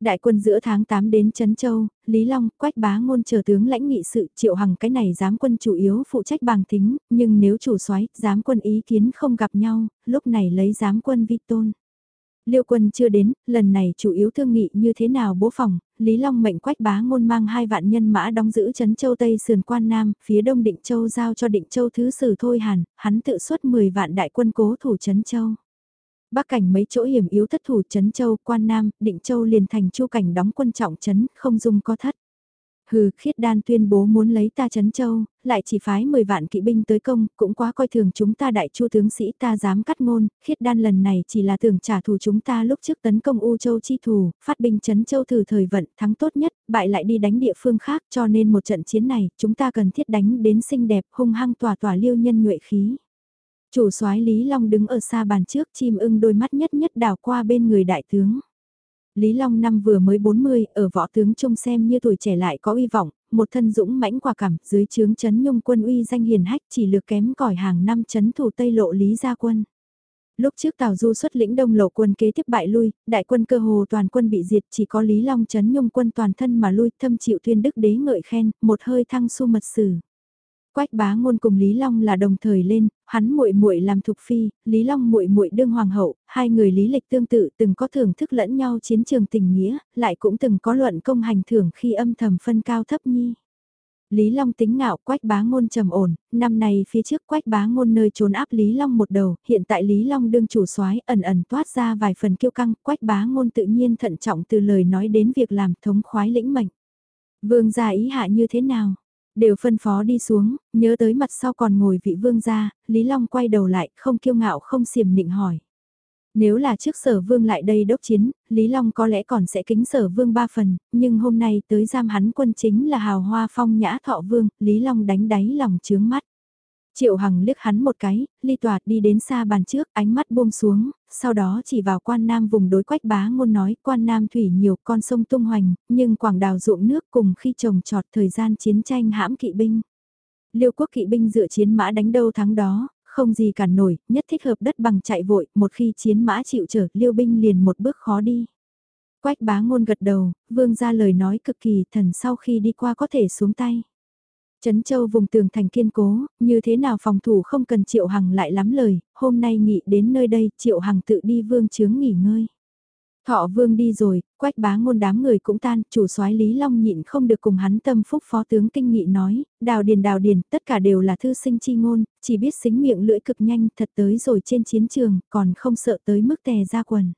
Speaker 1: Đại quân giữa tháng 8 đến Trấn Châu, Lý Long, Quách Bá Ngôn chờ tướng lãnh nghị sự triệu hằng cái này giám quân chủ yếu phụ trách bằng tính, nhưng nếu chủ soái giám quân ý kiến không gặp nhau, lúc này lấy giám quân vi tôn. Liêu quân chưa đến, lần này chủ yếu thương nghị như thế nào bố phòng, Lý Long mệnh quách bá ngôn mang hai vạn nhân mã đóng giữ Trấn Châu Tây sườn quan Nam, phía đông Định Châu giao cho Định Châu Thứ Sử Thôi Hàn, hắn tự xuất 10 vạn đại quân cố thủ Trấn Châu. Bắc cảnh mấy chỗ hiểm yếu thất thủ Trấn Châu, Quan Nam, Định Châu liền thành chu cảnh đóng quân trọng trấn, không dung có thất. Hừ, khiết đan tuyên bố muốn lấy ta Trấn Châu, lại chỉ phái 10 vạn kỵ binh tới công, cũng quá coi thường chúng ta đại chu tướng sĩ ta dám cắt ngôn, khiết đan lần này chỉ là tưởng trả thù chúng ta lúc trước tấn công U Châu chi thù, phát binh Trấn Châu thử thời vận, thắng tốt nhất, bại lại đi đánh địa phương khác cho nên một trận chiến này, chúng ta cần thiết đánh đến xinh đẹp, hung hăng tỏa tỏa liêu nhân nhuệ khí. Chủ soái Lý Long đứng ở xa bàn trước chim ưng đôi mắt nhất nhất đảo qua bên người đại tướng. Lý Long năm vừa mới 40, ở võ tướng trông xem như tuổi trẻ lại có uy vọng, một thân dũng mãnh quả cảm, dưới trướng chấn nhung quân uy danh hiền hách chỉ lược kém cỏi hàng năm chấn thủ Tây Lộ Lý Gia Quân. Lúc trước Tào Du xuất lĩnh đông lộ quân kế tiếp bại lui, đại quân cơ hồ toàn quân bị diệt chỉ có Lý Long chấn nhung quân toàn thân mà lui thâm chịu tuyên đức đế ngợi khen, một hơi thăng su mật sử. Quách bá ngôn cùng Lý Long là đồng thời lên, hắn muội muội làm thục phi, Lý Long muội muội đương hoàng hậu, hai người lý lịch tương tự từng có thưởng thức lẫn nhau chiến trường tình nghĩa, lại cũng từng có luận công hành thưởng khi âm thầm phân cao thấp nhi. Lý Long tính ngạo quách bá ngôn trầm ổn, năm nay phía trước quách bá ngôn nơi trốn áp Lý Long một đầu, hiện tại Lý Long đương chủ soái ẩn ẩn toát ra vài phần kiêu căng, quách bá ngôn tự nhiên thận trọng từ lời nói đến việc làm thống khoái lĩnh mệnh. Vương gia ý hạ như thế nào? Đều phân phó đi xuống, nhớ tới mặt sau còn ngồi vị vương gia, Lý Long quay đầu lại, không kiêu ngạo không xiềm nịnh hỏi. Nếu là trước sở vương lại đây đốc chiến, Lý Long có lẽ còn sẽ kính sở vương ba phần, nhưng hôm nay tới giam hắn quân chính là hào hoa phong nhã thọ vương, Lý Long đánh đáy lòng chướng mắt. Triệu Hằng liếc hắn một cái, ly toạt đi đến xa bàn trước, ánh mắt buông xuống, sau đó chỉ vào quan nam vùng đối quách bá ngôn nói quan nam thủy nhiều con sông tung hoành, nhưng quảng đào ruộng nước cùng khi trồng trọt thời gian chiến tranh hãm kỵ binh. Liêu quốc kỵ binh dựa chiến mã đánh đâu thắng đó, không gì cản nổi, nhất thích hợp đất bằng chạy vội, một khi chiến mã chịu trở, liêu binh liền một bước khó đi. Quách bá ngôn gật đầu, vương ra lời nói cực kỳ thần sau khi đi qua có thể xuống tay. Trấn Châu vùng tường thành kiên cố, như thế nào phòng thủ không cần Triệu Hằng lại lắm lời, hôm nay nghỉ đến nơi đây Triệu Hằng tự đi vương chướng nghỉ ngơi. Thọ vương đi rồi, quách bá ngôn đám người cũng tan, chủ soái Lý Long nhịn không được cùng hắn tâm phúc phó tướng kinh nghị nói, đào điền đào điền, tất cả đều là thư sinh chi ngôn, chỉ biết xính miệng lưỡi cực nhanh thật tới rồi trên chiến trường, còn không sợ tới mức tè ra quần.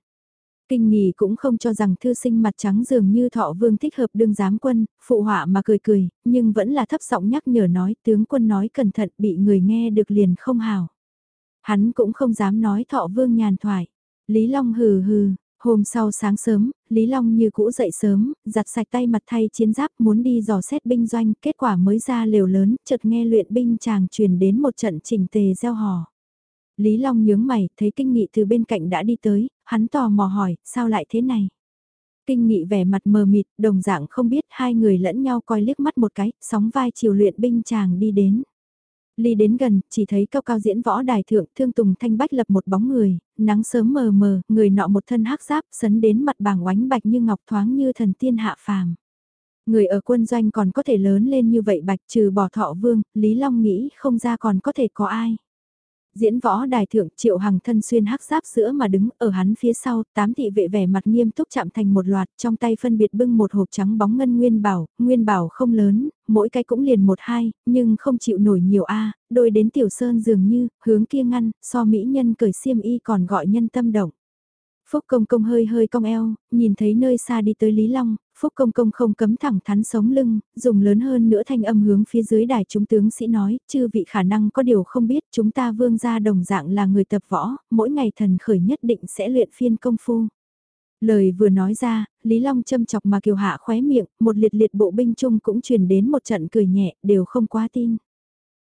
Speaker 1: Kinh nghỉ cũng không cho rằng thư sinh mặt trắng dường như thọ vương thích hợp đương giám quân, phụ họa mà cười cười, nhưng vẫn là thấp giọng nhắc nhở nói tướng quân nói cẩn thận bị người nghe được liền không hào. Hắn cũng không dám nói thọ vương nhàn thoại. Lý Long hừ hừ, hôm sau sáng sớm, Lý Long như cũ dậy sớm, giặt sạch tay mặt thay chiến giáp muốn đi dò xét binh doanh, kết quả mới ra lều lớn, chợt nghe luyện binh chàng truyền đến một trận trình tề gieo hò. Lý Long nhướng mày, thấy kinh nghị từ bên cạnh đã đi tới, hắn tò mò hỏi, sao lại thế này? Kinh nghị vẻ mặt mờ mịt, đồng dạng không biết hai người lẫn nhau coi liếc mắt một cái, sóng vai chiều luyện binh chàng đi đến. Ly đến gần, chỉ thấy cao cao diễn võ đài thượng thương tùng thanh bách lập một bóng người, nắng sớm mờ mờ, người nọ một thân hắc giáp sấn đến mặt bảng oánh bạch như ngọc thoáng như thần tiên hạ phàm. Người ở quân doanh còn có thể lớn lên như vậy bạch trừ bỏ thọ vương, Lý Long nghĩ không ra còn có thể có ai. Diễn võ đài thượng triệu hằng thân xuyên hắc giáp sữa mà đứng ở hắn phía sau, tám thị vệ vẻ mặt nghiêm túc chạm thành một loạt, trong tay phân biệt bưng một hộp trắng bóng ngân nguyên bảo, nguyên bảo không lớn, mỗi cái cũng liền một hai, nhưng không chịu nổi nhiều a đôi đến tiểu sơn dường như, hướng kia ngăn, so mỹ nhân cởi xiêm y còn gọi nhân tâm động. Phúc công công hơi hơi cong eo, nhìn thấy nơi xa đi tới Lý Long, Phúc Công Công không cấm thẳng thắn sống lưng, dùng lớn hơn nữa thanh âm hướng phía dưới đài chúng tướng sĩ nói, chư vị khả năng có điều không biết chúng ta vương gia đồng dạng là người tập võ, mỗi ngày thần khởi nhất định sẽ luyện phiên công phu. Lời vừa nói ra, Lý Long châm chọc mà kiều hạ khóe miệng, một liệt liệt bộ binh chung cũng truyền đến một trận cười nhẹ, đều không quá tin.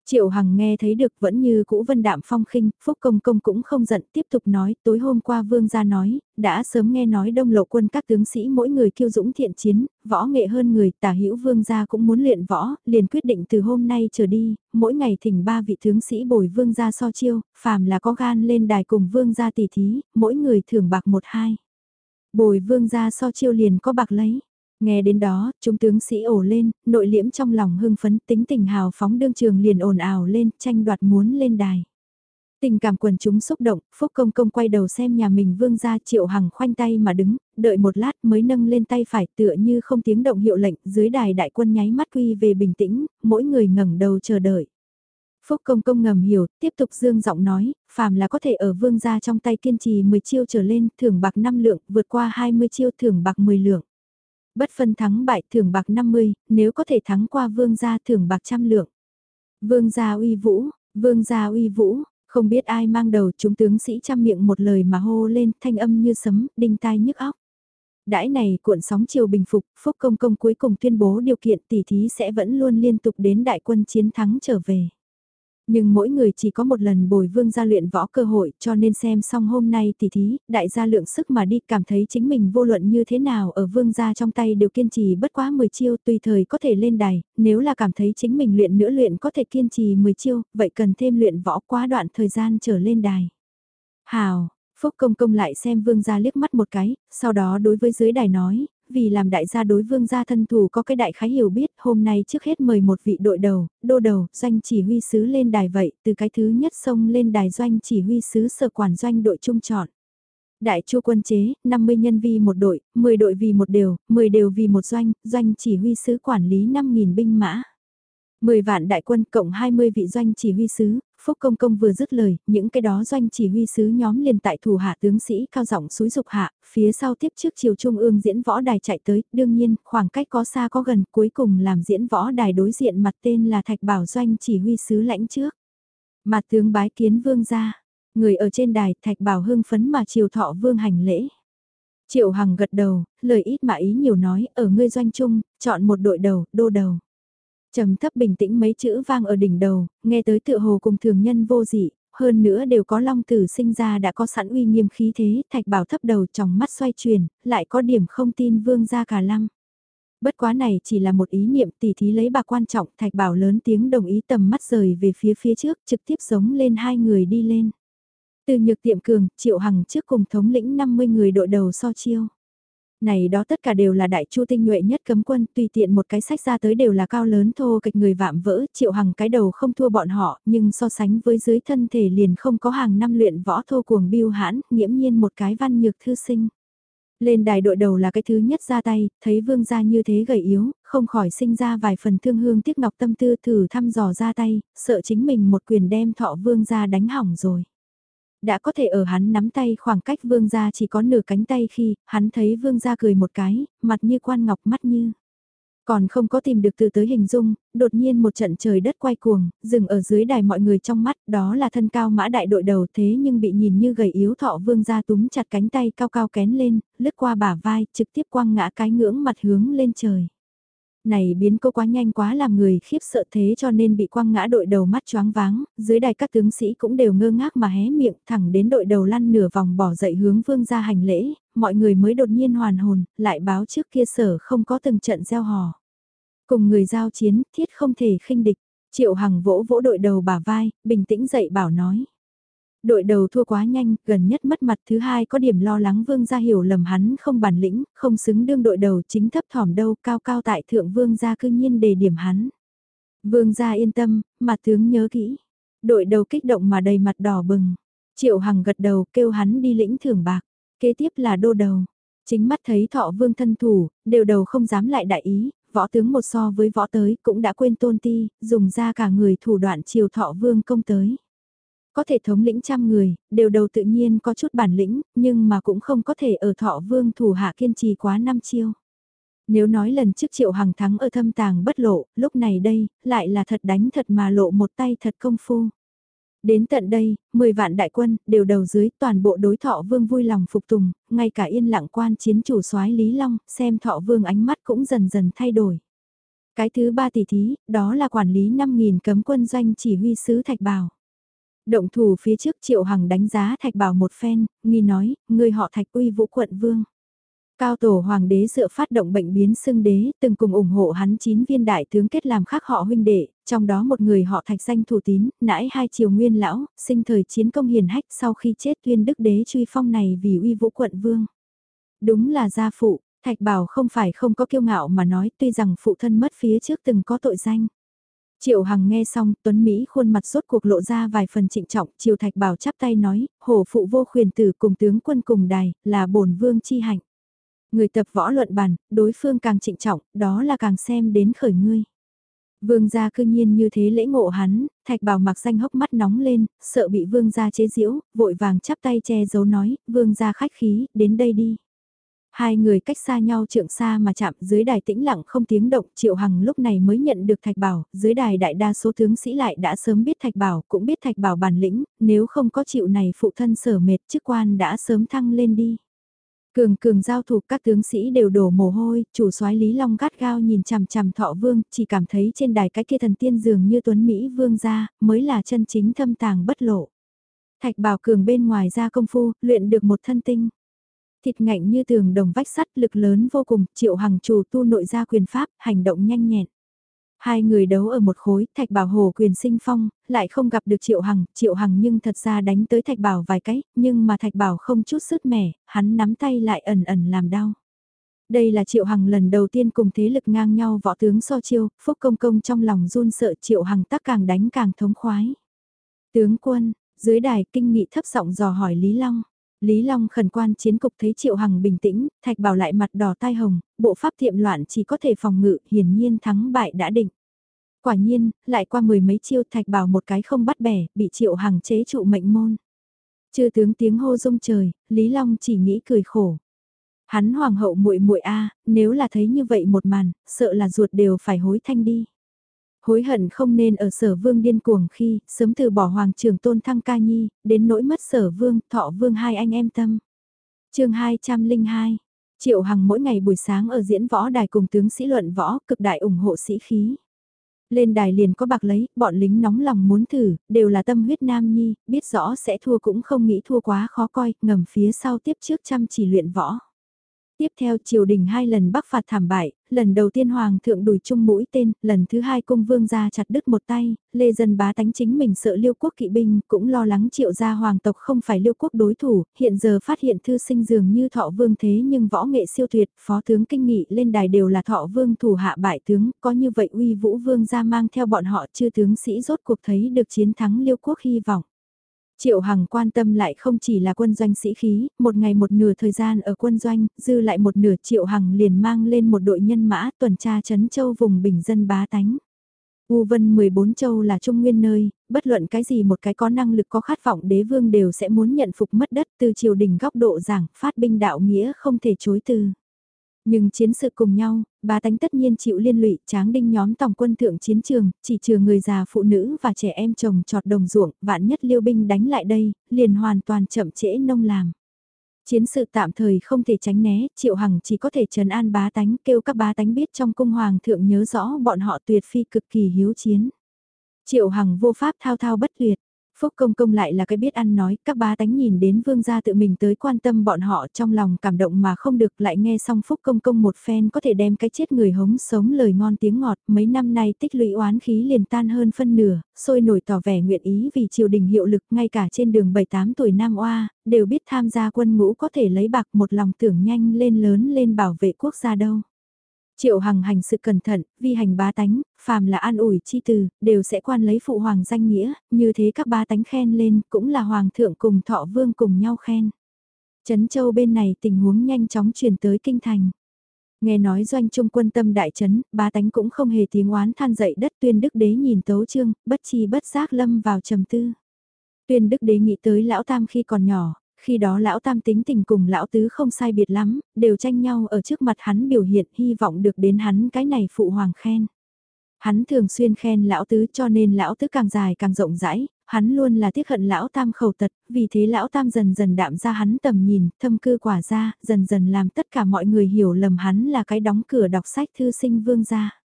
Speaker 1: Triệu Hằng nghe thấy được vẫn như cũ vân đạm phong khinh, Phúc Công Công cũng không giận tiếp tục nói, tối hôm qua Vương gia nói, đã sớm nghe nói đông lộ quân các tướng sĩ mỗi người kiêu dũng thiện chiến, võ nghệ hơn người, tả hữu Vương gia cũng muốn luyện võ, liền quyết định từ hôm nay trở đi, mỗi ngày thỉnh ba vị tướng sĩ bồi Vương gia so chiêu, phàm là có gan lên đài cùng Vương gia tỷ thí, mỗi người thưởng bạc một hai. Bồi Vương gia so chiêu liền có bạc lấy. Nghe đến đó, chúng tướng sĩ ổ lên, nội liễm trong lòng hưng phấn tính tình hào phóng đương trường liền ồn ào lên, tranh đoạt muốn lên đài. Tình cảm quần chúng xúc động, Phúc Công Công quay đầu xem nhà mình vương ra triệu hằng khoanh tay mà đứng, đợi một lát mới nâng lên tay phải tựa như không tiếng động hiệu lệnh dưới đài đại quân nháy mắt quy về bình tĩnh, mỗi người ngẩng đầu chờ đợi. Phúc Công Công ngầm hiểu, tiếp tục dương giọng nói, phàm là có thể ở vương gia trong tay kiên trì 10 chiêu trở lên, thưởng bạc 5 lượng, vượt qua 20 chiêu thưởng bạc 10 lượng bất phân thắng bại thưởng bạc 50, nếu có thể thắng qua vương gia thưởng bạc trăm lượng. Vương gia uy vũ, vương gia uy vũ, không biết ai mang đầu chúng tướng sĩ trăm miệng một lời mà hô lên thanh âm như sấm, đinh tai nhức óc. Đãi này cuộn sóng chiều bình phục, Phúc Công Công cuối cùng tuyên bố điều kiện tỷ thí sẽ vẫn luôn liên tục đến đại quân chiến thắng trở về. Nhưng mỗi người chỉ có một lần bồi vương gia luyện võ cơ hội cho nên xem xong hôm nay tỷ thí, đại gia lượng sức mà đi cảm thấy chính mình vô luận như thế nào ở vương gia trong tay đều kiên trì bất quá 10 chiêu tùy thời có thể lên đài, nếu là cảm thấy chính mình luyện nữa luyện có thể kiên trì 10 chiêu, vậy cần thêm luyện võ quá đoạn thời gian trở lên đài. Hào, Phúc Công Công lại xem vương gia liếc mắt một cái, sau đó đối với dưới đài nói, vì làm đại gia đối vương gia thân thủ có cái đại khái hiểu biết, hôm nay trước hết mời một vị đội đầu, đô đầu, doanh chỉ huy sứ lên đài vậy, từ cái thứ nhất xông lên đài doanh chỉ huy sứ sở quản doanh đội trung chọn. Đại chu quân chế, 50 nhân vi một đội, 10 đội vì một đều, 10 đều vì một doanh, doanh chỉ huy sứ quản lý 5.000 binh mã. 10 vạn đại quân cộng 20 vị doanh chỉ huy sứ, Phúc Công Công vừa dứt lời, những cái đó doanh chỉ huy sứ nhóm liền tại thủ hạ tướng sĩ cao giọng suối dục hạ, phía sau tiếp trước chiều trung ương diễn võ đài chạy tới, đương nhiên, khoảng cách có xa có gần, cuối cùng làm diễn võ đài đối diện mặt tên là Thạch Bảo doanh chỉ huy sứ lãnh trước. Mặt tướng bái kiến vương ra, người ở trên đài Thạch Bảo hưng phấn mà chiều thọ vương hành lễ. Triệu Hằng gật đầu, lời ít mà ý nhiều nói, ở ngươi doanh trung, chọn một đội đầu, đô đầu trầm thấp bình tĩnh mấy chữ vang ở đỉnh đầu, nghe tới tựa hồ cùng thường nhân vô dị, hơn nữa đều có long tử sinh ra đã có sẵn uy nghiêm khí thế, thạch bảo thấp đầu trong mắt xoay chuyển, lại có điểm không tin vương gia cả lăng. Bất quá này chỉ là một ý niệm tỉ thí lấy bà quan trọng, thạch bảo lớn tiếng đồng ý tầm mắt rời về phía phía trước, trực tiếp giống lên hai người đi lên. Từ nhược tiệm cường, triệu hằng trước cùng thống lĩnh 50 người đội đầu so chiêu. Này đó tất cả đều là đại chu tinh nhuệ nhất cấm quân, tùy tiện một cái sách ra tới đều là cao lớn thô kịch người vạm vỡ, triệu hằng cái đầu không thua bọn họ, nhưng so sánh với dưới thân thể liền không có hàng năm luyện võ thô cuồng biêu hãn, nghiễm nhiên một cái văn nhược thư sinh. Lên đài đội đầu là cái thứ nhất ra tay, thấy vương gia như thế gầy yếu, không khỏi sinh ra vài phần thương hương tiếc ngọc tâm tư thử thăm dò ra tay, sợ chính mình một quyền đem thọ vương gia đánh hỏng rồi đã có thể ở hắn nắm tay khoảng cách vương gia chỉ có nửa cánh tay khi, hắn thấy vương gia cười một cái, mặt như quan ngọc mắt như. Còn không có tìm được từ tới hình dung, đột nhiên một trận trời đất quay cuồng, dừng ở dưới đài mọi người trong mắt, đó là thân cao mã đại đội đầu thế nhưng bị nhìn như gầy yếu thọ vương gia túm chặt cánh tay cao cao kén lên, lướt qua bả vai, trực tiếp quăng ngã cái ngưỡng mặt hướng lên trời này biến cô quá nhanh quá làm người khiếp sợ thế cho nên bị quăng ngã đội đầu mắt choáng váng, dưới đài các tướng sĩ cũng đều ngơ ngác mà hé miệng thẳng đến đội đầu lăn nửa vòng bỏ dậy hướng vương ra hành lễ, mọi người mới đột nhiên hoàn hồn, lại báo trước kia sở không có từng trận gieo hò. Cùng người giao chiến, thiết không thể khinh địch, triệu hằng vỗ vỗ đội đầu bả vai, bình tĩnh dậy bảo nói đội đầu thua quá nhanh, gần nhất mất mặt thứ hai có điểm lo lắng vương gia hiểu lầm hắn không bản lĩnh, không xứng đương đội đầu chính thấp thỏm đâu cao cao tại thượng vương gia cư nhiên đề điểm hắn. Vương gia yên tâm, mặt tướng nhớ kỹ. Đội đầu kích động mà đầy mặt đỏ bừng. Triệu Hằng gật đầu kêu hắn đi lĩnh thưởng bạc. Kế tiếp là đô đầu. Chính mắt thấy thọ vương thân thủ, đều đầu không dám lại đại ý, võ tướng một so với võ tới cũng đã quên tôn ti, dùng ra cả người thủ đoạn chiều thọ vương công tới. Có thể thống lĩnh trăm người, đều đầu tự nhiên có chút bản lĩnh, nhưng mà cũng không có thể ở thọ vương thủ hạ kiên trì quá năm chiêu. Nếu nói lần trước triệu hằng thắng ở thâm tàng bất lộ, lúc này đây, lại là thật đánh thật mà lộ một tay thật công phu. Đến tận đây, 10 vạn đại quân, đều đầu dưới, toàn bộ đối thọ vương vui lòng phục tùng, ngay cả yên lặng quan chiến chủ soái Lý Long, xem thọ vương ánh mắt cũng dần dần thay đổi. Cái thứ ba tỷ thí, đó là quản lý 5.000 cấm quân doanh chỉ huy sứ Thạch Bảo. Động thủ phía trước Triệu Hằng đánh giá Thạch Bảo một phen, nghi nói, người họ Thạch uy vũ quận vương. Cao tổ hoàng đế dựa phát động bệnh biến xưng đế, từng cùng ủng hộ hắn chín viên đại tướng kết làm khác họ huynh đệ, trong đó một người họ thạch danh thủ tín, nãi hai triều nguyên lão, sinh thời chiến công hiền hách sau khi chết tuyên đức đế truy phong này vì uy vũ quận vương. Đúng là gia phụ, thạch bảo không phải không có kiêu ngạo mà nói tuy rằng phụ thân mất phía trước từng có tội danh. Triệu Hằng nghe xong, Tuấn Mỹ khuôn mặt rốt cuộc lộ ra vài phần trịnh trọng, Triều Thạch Bảo chắp tay nói, hổ phụ vô khuyền tử cùng tướng quân cùng đài, là bổn vương chi hạnh. Người tập võ luận bàn, đối phương càng trịnh trọng, đó là càng xem đến khởi ngươi. Vương gia cư nhiên như thế lễ ngộ hắn, thạch bảo mặc danh hốc mắt nóng lên, sợ bị vương gia chế giễu, vội vàng chắp tay che giấu nói, vương gia khách khí, đến đây đi. Hai người cách xa nhau trượng xa mà chạm dưới đài tĩnh lặng không tiếng động, Triệu Hằng lúc này mới nhận được Thạch Bảo, dưới đài đại đa số tướng sĩ lại đã sớm biết Thạch Bảo, cũng biết Thạch Bảo bản lĩnh, nếu không có chịu này phụ thân sở mệt chức quan đã sớm thăng lên đi. Cường cường giao thủ các tướng sĩ đều đổ mồ hôi, chủ soái Lý Long gắt gao nhìn chằm chằm thọ vương, chỉ cảm thấy trên đài cái kia thần tiên dường như tuấn Mỹ vương gia, mới là chân chính thâm tàng bất lộ. Thạch bảo cường bên ngoài ra công phu, luyện được một thân tinh. Thịt ngạnh như tường đồng vách sắt lực lớn vô cùng, triệu hằng chủ tu nội gia quyền pháp, hành động nhanh nhẹn. Hai người đấu ở một khối, Thạch Bảo Hồ quyền sinh phong, lại không gặp được Triệu Hằng, Triệu Hằng nhưng thật ra đánh tới Thạch Bảo vài cái, nhưng mà Thạch Bảo không chút sức mẻ, hắn nắm tay lại ẩn ẩn làm đau. Đây là Triệu Hằng lần đầu tiên cùng thế lực ngang nhau võ tướng so chiêu, Phúc Công Công trong lòng run sợ Triệu Hằng tắc càng đánh càng thống khoái. Tướng quân, dưới đài kinh nghị thấp giọng dò hỏi Lý Long. Lý Long khẩn quan chiến cục thấy Triệu Hằng bình tĩnh, Thạch Bảo lại mặt đỏ tai hồng, bộ pháp tiệm loạn chỉ có thể phòng ngự, hiển nhiên thắng bại đã định. Quả nhiên, lại qua mười mấy chiêu Thạch Bảo một cái không bắt bẻ, bị Triệu Hằng chế trụ mệnh môn. Chưa tướng tiếng hô rung trời, Lý Long chỉ nghĩ cười khổ. Hắn hoàng hậu muội muội a, nếu là thấy như vậy một màn, sợ là ruột đều phải hối thanh đi hối hận không nên ở sở vương điên cuồng khi, sớm từ bỏ hoàng trường tôn thăng ca nhi, đến nỗi mất sở vương, thọ vương hai anh em tâm. chương 202, Triệu Hằng mỗi ngày buổi sáng ở diễn võ đài cùng tướng sĩ luận võ, cực đại ủng hộ sĩ khí. Lên đài liền có bạc lấy, bọn lính nóng lòng muốn thử, đều là tâm huyết nam nhi, biết rõ sẽ thua cũng không nghĩ thua quá khó coi, ngầm phía sau tiếp trước chăm chỉ luyện võ. Tiếp theo triều đình hai lần bắc phạt thảm bại, lần đầu tiên hoàng thượng đùi chung mũi tên, lần thứ hai cung vương gia chặt đứt một tay, lê dân bá tánh chính mình sợ liêu quốc kỵ binh, cũng lo lắng triệu gia hoàng tộc không phải liêu quốc đối thủ, hiện giờ phát hiện thư sinh dường như thọ vương thế nhưng võ nghệ siêu tuyệt, phó tướng kinh nghị lên đài đều là thọ vương thủ hạ bại tướng, có như vậy uy vũ vương gia mang theo bọn họ chư tướng sĩ rốt cuộc thấy được chiến thắng liêu quốc hy vọng. Triệu Hằng quan tâm lại không chỉ là quân doanh sĩ khí, một ngày một nửa thời gian ở quân doanh, dư lại một nửa Triệu Hằng liền mang lên một đội nhân mã tuần tra chấn châu vùng bình dân bá tánh. U Vân 14 châu là trung nguyên nơi, bất luận cái gì một cái có năng lực có khát vọng đế vương đều sẽ muốn nhận phục mất đất từ triều đình góc độ giảng, phát binh đạo nghĩa không thể chối từ. Nhưng chiến sự cùng nhau, ba tánh tất nhiên chịu liên lụy, tráng đinh nhóm tổng quân thượng chiến trường, chỉ trừ người già phụ nữ và trẻ em chồng trọt đồng ruộng, vạn nhất liêu binh đánh lại đây, liền hoàn toàn chậm trễ nông làm. Chiến sự tạm thời không thể tránh né, Triệu Hằng chỉ có thể trấn an bá tánh kêu các bá tánh biết trong cung hoàng thượng nhớ rõ bọn họ tuyệt phi cực kỳ hiếu chiến. Triệu Hằng vô pháp thao thao bất tuyệt, Phúc Công Công lại là cái biết ăn nói, các bá tánh nhìn đến vương gia tự mình tới quan tâm bọn họ trong lòng cảm động mà không được lại nghe xong Phúc Công Công một phen có thể đem cái chết người hống sống lời ngon tiếng ngọt, mấy năm nay tích lũy oán khí liền tan hơn phân nửa, sôi nổi tỏ vẻ nguyện ý vì triều đình hiệu lực ngay cả trên đường 7-8 tuổi Nam Oa, đều biết tham gia quân ngũ có thể lấy bạc một lòng tưởng nhanh lên lớn lên bảo vệ quốc gia đâu. Triệu Hằng hành sự cẩn thận, vi hành bá tánh, phàm là an ủi chi từ, đều sẽ quan lấy phụ hoàng danh nghĩa, như thế các bá tánh khen lên cũng là hoàng thượng cùng thọ vương cùng nhau khen. Trấn Châu bên này tình huống nhanh chóng truyền tới kinh thành. Nghe nói doanh trung quân tâm đại trấn, bá tánh cũng không hề tiếng oán than dậy đất tuyên đức đế nhìn tấu trương, bất chi bất giác lâm vào trầm tư. Tuyên đức đế nghĩ tới lão tam khi còn nhỏ, khi đó lão tam tính tình cùng lão tứ không sai biệt lắm, đều tranh nhau ở trước mặt hắn biểu hiện hy vọng được đến hắn cái này phụ hoàng khen. Hắn thường xuyên khen lão tứ cho nên lão tứ càng dài càng rộng rãi, hắn luôn là tiếc hận lão tam khẩu tật, vì thế lão tam dần dần đạm ra hắn tầm nhìn, thâm cư quả ra, dần dần làm tất cả mọi người hiểu lầm hắn là cái đóng cửa đọc sách thư sinh vương gia.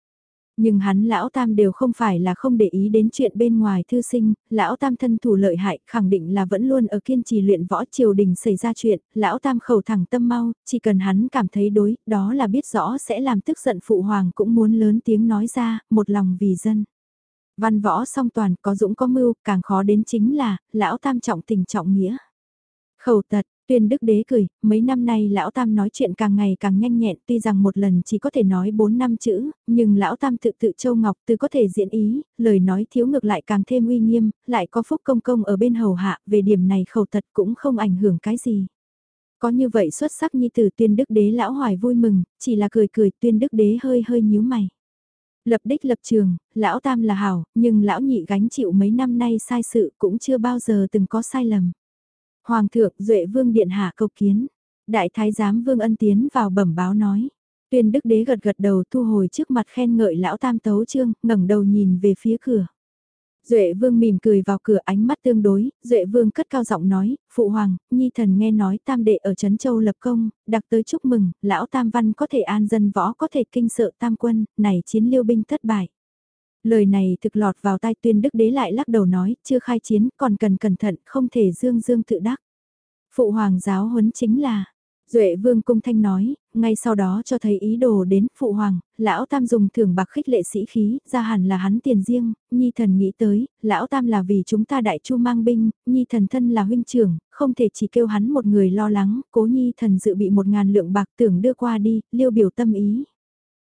Speaker 1: Nhưng hắn lão tam đều không phải là không để ý đến chuyện bên ngoài thư sinh, lão tam thân thủ lợi hại khẳng định là vẫn luôn ở kiên trì luyện võ triều đình xảy ra chuyện, lão tam khẩu thẳng tâm mau, chỉ cần hắn cảm thấy đối, đó là biết rõ sẽ làm tức giận phụ hoàng cũng muốn lớn tiếng nói ra, một lòng vì dân. Văn võ song toàn có dũng có mưu, càng khó đến chính là, lão tam trọng tình trọng nghĩa. Khẩu tật, Tuyên đức đế cười, mấy năm nay lão tam nói chuyện càng ngày càng nhanh nhẹn tuy rằng một lần chỉ có thể nói 4 năm chữ, nhưng lão tam tự tự châu ngọc từ có thể diễn ý, lời nói thiếu ngược lại càng thêm uy nghiêm, lại có phúc công công ở bên hầu hạ, về điểm này khẩu tật cũng không ảnh hưởng cái gì. Có như vậy xuất sắc như từ tuyên đức đế lão hoài vui mừng, chỉ là cười cười tuyên đức đế hơi hơi nhíu mày. Lập đích lập trường, lão tam là hảo, nhưng lão nhị gánh chịu mấy năm nay sai sự cũng chưa bao giờ từng có sai lầm. Hoàng thượng Duệ Vương Điện Hạ cầu kiến. Đại thái giám Vương Ân tiến vào bẩm báo nói. Tuyên đức đế gật gật đầu thu hồi trước mặt khen ngợi lão tam tấu trương, ngẩng đầu nhìn về phía cửa. Duệ vương mỉm cười vào cửa ánh mắt tương đối, Duệ vương cất cao giọng nói, Phụ Hoàng, Nhi thần nghe nói tam đệ ở Trấn Châu lập công, đặc tới chúc mừng, lão tam văn có thể an dân võ có thể kinh sợ tam quân, này chiến liêu binh thất bại. Lời này thực lọt vào tai tuyên đức đế lại lắc đầu nói, chưa khai chiến, còn cần cẩn thận, không thể dương dương tự đắc. Phụ hoàng giáo huấn chính là, Duệ vương cung thanh nói, ngay sau đó cho thấy ý đồ đến phụ hoàng, lão tam dùng thưởng bạc khích lệ sĩ khí, ra hẳn là hắn tiền riêng, nhi thần nghĩ tới, lão tam là vì chúng ta đại chu mang binh, nhi thần thân là huynh trưởng, không thể chỉ kêu hắn một người lo lắng, cố nhi thần dự bị một ngàn lượng bạc tưởng đưa qua đi, liêu biểu tâm ý.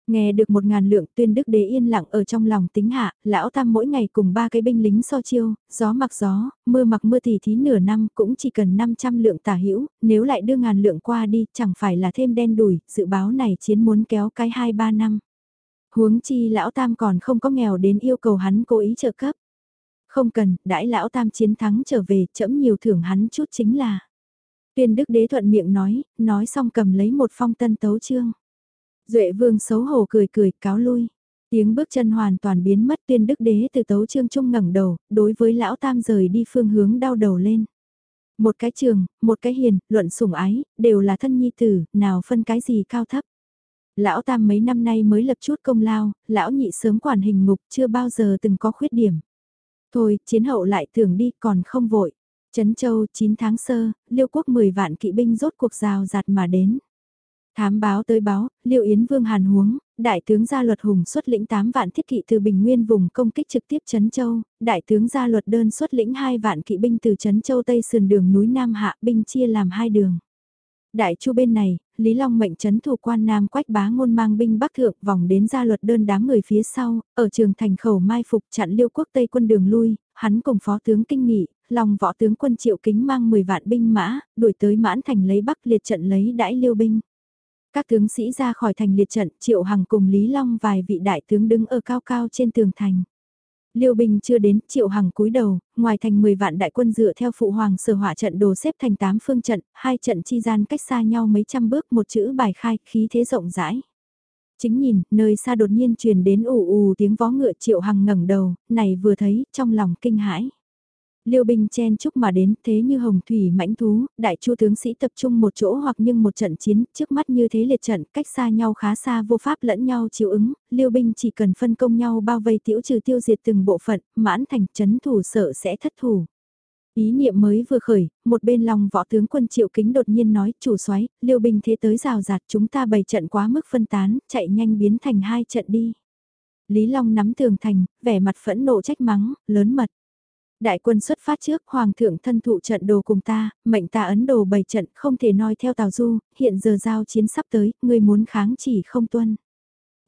Speaker 1: Nghe được một ngàn lượng tuyên đức đế yên lặng ở trong lòng tính hạ, lão tam mỗi ngày cùng ba cái binh lính so chiêu, gió mặc gió, mưa mặc mưa thì thí nửa năm cũng chỉ cần 500 lượng tả hữu nếu lại đưa ngàn lượng qua đi chẳng phải là thêm đen đùi, dự báo này chiến muốn kéo cái 2-3 năm. Huống chi lão tam còn không có nghèo đến yêu cầu hắn cố ý trợ cấp. Không cần, đãi lão tam chiến thắng trở về, chậm nhiều thưởng hắn chút chính là. Tuyên đức đế thuận miệng nói, nói xong cầm lấy một phong tân tấu chương. Duệ vương xấu hổ cười cười cáo lui. Tiếng bước chân hoàn toàn biến mất tuyên đức đế từ tấu trương trung ngẩng đầu, đối với lão tam rời đi phương hướng đau đầu lên. Một cái trường, một cái hiền, luận sủng ái, đều là thân nhi tử, nào phân cái gì cao thấp. Lão tam mấy năm nay mới lập chút công lao, lão nhị sớm quản hình ngục chưa bao giờ từng có khuyết điểm. Thôi, chiến hậu lại thường đi còn không vội. Trấn Châu 9 tháng sơ, liêu quốc 10 vạn kỵ binh rốt cuộc rào giạt mà đến. Thám báo tới báo, Liệu Yến Vương Hàn Huống, Đại tướng Gia Luật Hùng xuất lĩnh 8 vạn thiết kỵ từ Bình Nguyên vùng công kích trực tiếp Trấn Châu, Đại tướng Gia Luật đơn xuất lĩnh 2 vạn kỵ binh từ Trấn Châu Tây sườn đường núi Nam Hạ binh chia làm hai đường. Đại chu bên này, Lý Long mệnh trấn thủ quan Nam quách bá ngôn mang binh bắc thượng vòng đến gia luật đơn đám người phía sau, ở trường thành khẩu mai phục chặn liêu quốc Tây quân đường lui, hắn cùng phó tướng kinh nghị, lòng võ tướng quân triệu kính mang 10 vạn binh mã, đuổi tới mãn thành lấy bắc liệt trận lấy đãi liêu binh. Các tướng sĩ ra khỏi thành liệt trận, Triệu Hằng cùng Lý Long vài vị đại tướng đứng ở cao cao trên tường thành. Liêu Bình chưa đến, Triệu Hằng cúi đầu, ngoài thành 10 vạn đại quân dựa theo phụ hoàng sở hỏa trận đồ xếp thành 8 phương trận, hai trận chi gian cách xa nhau mấy trăm bước, một chữ bài khai, khí thế rộng rãi. Chính nhìn, nơi xa đột nhiên truyền đến ù ù tiếng vó ngựa Triệu Hằng ngẩng đầu, này vừa thấy, trong lòng kinh hãi. Liêu binh chen chúc mà đến thế như hồng thủy mãnh thú, đại chu tướng sĩ tập trung một chỗ hoặc nhưng một trận chiến, trước mắt như thế liệt trận, cách xa nhau khá xa vô pháp lẫn nhau chịu ứng, liêu binh chỉ cần phân công nhau bao vây tiểu trừ tiêu diệt từng bộ phận, mãn thành chấn thủ sợ sẽ thất thủ. Ý niệm mới vừa khởi, một bên lòng võ tướng quân triệu kính đột nhiên nói, chủ soái liêu binh thế tới rào rạt chúng ta bày trận quá mức phân tán, chạy nhanh biến thành hai trận đi. Lý Long nắm tường thành, vẻ mặt phẫn nộ trách mắng, lớn mật. Đại quân xuất phát trước, Hoàng thượng thân thụ trận đồ cùng ta, mệnh ta ấn đồ bày trận không thể noi theo Tào Du, hiện giờ giao chiến sắp tới, ngươi muốn kháng chỉ không tuân.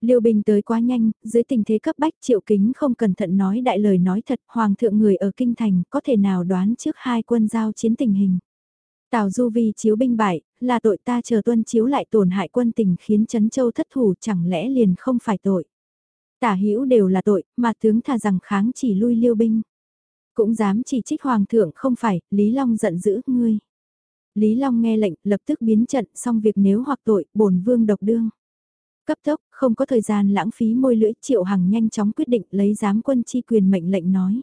Speaker 1: Liêu Bình tới quá nhanh, dưới tình thế cấp bách triệu kính không cẩn thận nói đại lời nói thật, Hoàng thượng người ở Kinh Thành có thể nào đoán trước hai quân giao chiến tình hình. Tào Du vì chiếu binh bại, là tội ta chờ tuân chiếu lại tổn hại quân tình khiến Trấn Châu thất thủ chẳng lẽ liền không phải tội. Tả hữu đều là tội, mà tướng thà rằng kháng chỉ lui liêu binh. Cũng dám chỉ trích hoàng thượng không phải, Lý Long giận dữ, ngươi. Lý Long nghe lệnh, lập tức biến trận, xong việc nếu hoặc tội, bổn vương độc đương. Cấp tốc, không có thời gian lãng phí môi lưỡi, Triệu Hằng nhanh chóng quyết định lấy giám quân chi quyền mệnh lệnh nói.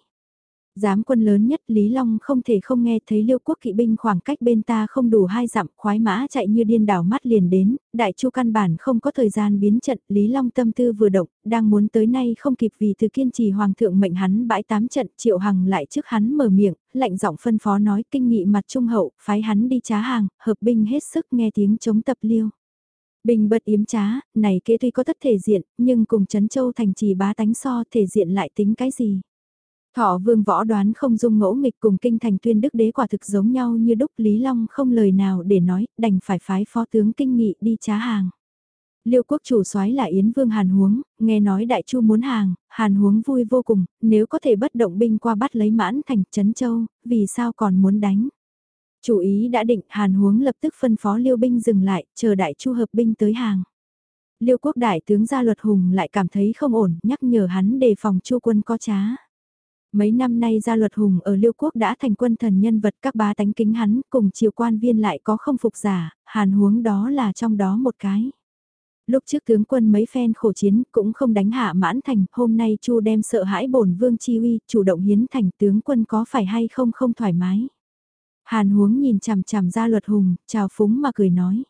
Speaker 1: Giám quân lớn nhất Lý Long không thể không nghe thấy liêu quốc kỵ binh khoảng cách bên ta không đủ hai dặm khoái mã chạy như điên đảo mắt liền đến, đại chu căn bản không có thời gian biến trận, Lý Long tâm tư vừa động, đang muốn tới nay không kịp vì từ kiên trì hoàng thượng mệnh hắn bãi tám trận triệu hằng lại trước hắn mở miệng, lạnh giọng phân phó nói kinh nghị mặt trung hậu, phái hắn đi trá hàng, hợp binh hết sức nghe tiếng chống tập liêu. Bình bật yếm trá, này kế tuy có tất thể diện, nhưng cùng Trấn Châu thành trì bá tánh so thể diện lại tính cái gì? Thọ vương võ đoán không dung ngỗ nghịch cùng kinh thành tuyên đức đế quả thực giống nhau như đúc Lý Long không lời nào để nói, đành phải phái phó tướng kinh nghị đi trá hàng. Liêu quốc chủ soái là Yến Vương Hàn Huống, nghe nói đại chu muốn hàng, Hàn Huống vui vô cùng, nếu có thể bất động binh qua bắt lấy mãn thành Trấn Châu, vì sao còn muốn đánh. Chủ ý đã định Hàn Huống lập tức phân phó Liêu binh dừng lại, chờ đại chu hợp binh tới hàng. Liêu quốc đại tướng gia luật hùng lại cảm thấy không ổn, nhắc nhở hắn đề phòng chu quân có trá. Mấy năm nay gia luật hùng ở Liêu Quốc đã thành quân thần nhân vật các bá tánh kính hắn, cùng triều quan viên lại có không phục giả, hàn huống đó là trong đó một cái. Lúc trước tướng quân mấy phen khổ chiến cũng không đánh hạ mãn thành, hôm nay chu đem sợ hãi bổn vương chi uy, chủ động hiến thành tướng quân có phải hay không không thoải mái. Hàn huống nhìn chằm chằm ra luật hùng, chào phúng mà cười nói.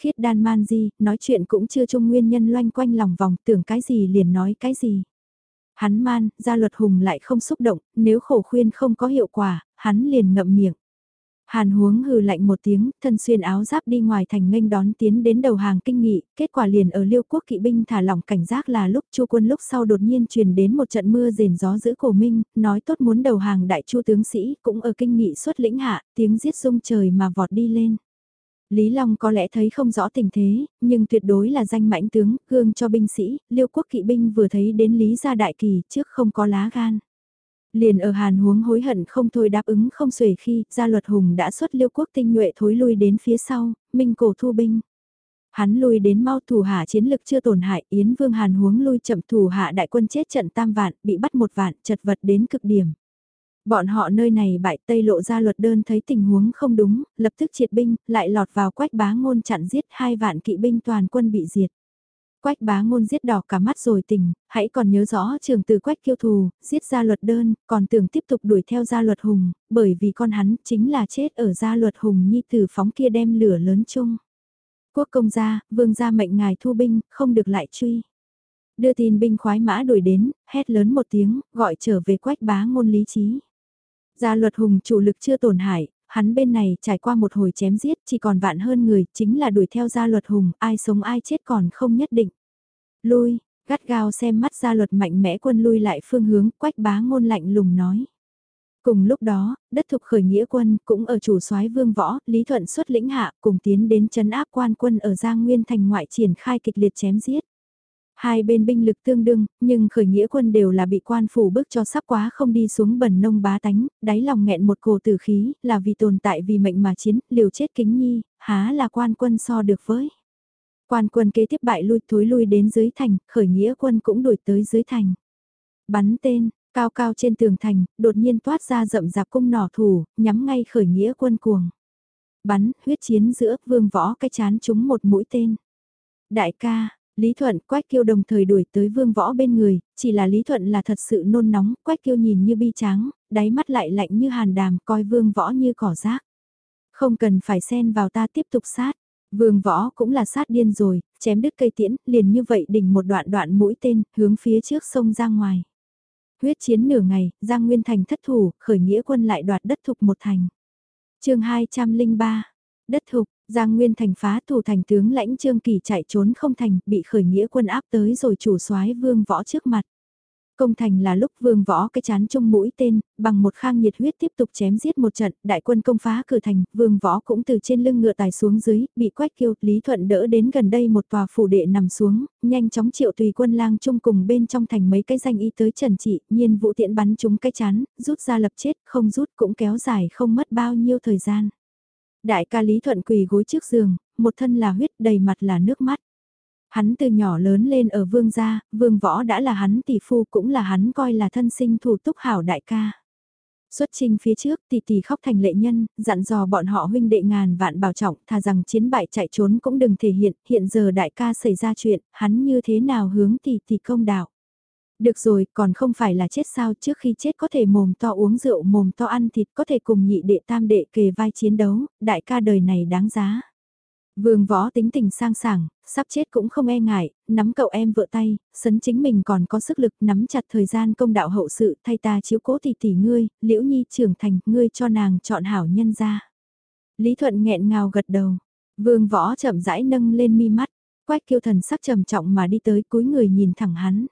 Speaker 1: Khiết đan man di, nói chuyện cũng chưa chung nguyên nhân loanh quanh lòng vòng tưởng cái gì liền nói cái gì. Hắn man, gia luật hùng lại không xúc động, nếu khổ khuyên không có hiệu quả, hắn liền ngậm miệng. Hàn huống hừ lạnh một tiếng, thân xuyên áo giáp đi ngoài thành nghênh đón tiến đến đầu hàng kinh nghị, kết quả liền ở liêu quốc kỵ binh thả lỏng cảnh giác là lúc chu quân lúc sau đột nhiên truyền đến một trận mưa rền gió giữ cổ minh, nói tốt muốn đầu hàng đại chu tướng sĩ, cũng ở kinh nghị xuất lĩnh hạ, tiếng giết rung trời mà vọt đi lên. Lý Long có lẽ thấy không rõ tình thế, nhưng tuyệt đối là danh mãnh tướng, gương cho binh sĩ, liêu quốc kỵ binh vừa thấy đến Lý gia đại kỳ trước không có lá gan. Liền ở Hàn huống hối hận không thôi đáp ứng không xuể khi gia luật hùng đã xuất liêu quốc tinh nhuệ thối lui đến phía sau, minh cổ thu binh. Hắn lui đến mau thủ hạ chiến lực chưa tổn hại, Yến Vương Hàn huống lui chậm thủ hạ đại quân chết trận tam vạn, bị bắt một vạn, chật vật đến cực điểm. Bọn họ nơi này bại Tây lộ ra luật đơn thấy tình huống không đúng, lập tức triệt binh, lại lọt vào quách bá ngôn chặn giết hai vạn kỵ binh toàn quân bị diệt. Quách bá ngôn giết đỏ cả mắt rồi tỉnh, hãy còn nhớ rõ trường từ quách kiêu thù, giết ra luật đơn, còn tưởng tiếp tục đuổi theo gia luật hùng, bởi vì con hắn chính là chết ở gia luật hùng nhi tử phóng kia đem lửa lớn chung. Quốc công gia, vương gia mệnh ngài thu binh, không được lại truy. Đưa tin binh khoái mã đuổi đến, hét lớn một tiếng, gọi trở về quách bá ngôn lý trí. Gia luật hùng chủ lực chưa tổn hại, hắn bên này trải qua một hồi chém giết chỉ còn vạn hơn người, chính là đuổi theo gia luật hùng, ai sống ai chết còn không nhất định. Lui, gắt gao xem mắt gia luật mạnh mẽ quân lui lại phương hướng, quách bá ngôn lạnh lùng nói. Cùng lúc đó, đất thục khởi nghĩa quân cũng ở chủ soái vương võ, Lý Thuận xuất lĩnh hạ cùng tiến đến chấn áp quan quân ở Giang Nguyên thành ngoại triển khai kịch liệt chém giết. Hai bên binh lực tương đương, nhưng khởi nghĩa quân đều là bị quan phủ bức cho sắp quá không đi xuống bẩn nông bá tánh, đáy lòng nghẹn một cổ tử khí, là vì tồn tại vì mệnh mà chiến, liều chết kính nhi, há là quan quân so được với. Quan quân kế tiếp bại lui thối lui đến dưới thành, khởi nghĩa quân cũng đuổi tới dưới thành. Bắn tên, cao cao trên tường thành, đột nhiên toát ra rậm rạp cung nỏ thủ, nhắm ngay khởi nghĩa quân cuồng. Bắn, huyết chiến giữa, vương võ cái chán trúng một mũi tên. Đại ca, Lý Thuận, Quách Kiêu đồng thời đuổi tới vương võ bên người, chỉ là Lý Thuận là thật sự nôn nóng, Quách Kiêu nhìn như bi tráng, đáy mắt lại lạnh như hàn đàm, coi vương võ như cỏ rác. Không cần phải xen vào ta tiếp tục sát. Vương võ cũng là sát điên rồi, chém đứt cây tiễn, liền như vậy đỉnh một đoạn đoạn mũi tên, hướng phía trước sông ra ngoài. Huyết chiến nửa ngày, Giang Nguyên Thành thất thủ, khởi nghĩa quân lại đoạt đất thục một thành. chương 203, đất thục, Giang Nguyên thành phá thủ thành tướng lãnh Trương Kỳ chạy trốn không thành, bị khởi nghĩa quân áp tới rồi chủ soái vương võ trước mặt. Công thành là lúc vương võ cái chán chung mũi tên, bằng một khang nhiệt huyết tiếp tục chém giết một trận, đại quân công phá cửa thành, vương võ cũng từ trên lưng ngựa tài xuống dưới, bị quách kiêu, Lý Thuận đỡ đến gần đây một tòa phủ đệ nằm xuống, nhanh chóng triệu tùy quân lang chung cùng bên trong thành mấy cái danh y tới trần trị, nhiên vụ tiện bắn chúng cái chán, rút ra lập chết, không rút cũng kéo dài không mất bao nhiêu thời gian. Đại ca Lý Thuận quỳ gối trước giường, một thân là huyết đầy mặt là nước mắt. Hắn từ nhỏ lớn lên ở vương gia, vương võ đã là hắn tỷ phu cũng là hắn coi là thân sinh thủ túc hảo đại ca. Xuất trình phía trước tỷ tỷ khóc thành lệ nhân, dặn dò bọn họ huynh đệ ngàn vạn bảo trọng, thà rằng chiến bại chạy trốn cũng đừng thể hiện, hiện giờ đại ca xảy ra chuyện, hắn như thế nào hướng tỷ tỷ công đạo. Được rồi, còn không phải là chết sao trước khi chết có thể mồm to uống rượu mồm to ăn thịt có thể cùng nhị đệ tam đệ kề vai chiến đấu, đại ca đời này đáng giá. Vương võ tính tình sang sảng, sắp chết cũng không e ngại, nắm cậu em vợ tay, sấn chính mình còn có sức lực nắm chặt thời gian công đạo hậu sự thay ta chiếu cố tỷ tỷ ngươi, liễu nhi trưởng thành, ngươi cho nàng chọn hảo nhân ra. Lý Thuận nghẹn ngào gật đầu, vương võ chậm rãi nâng lên mi mắt, quách kiêu thần sắc trầm trọng mà đi tới cuối người nhìn thẳng hắn.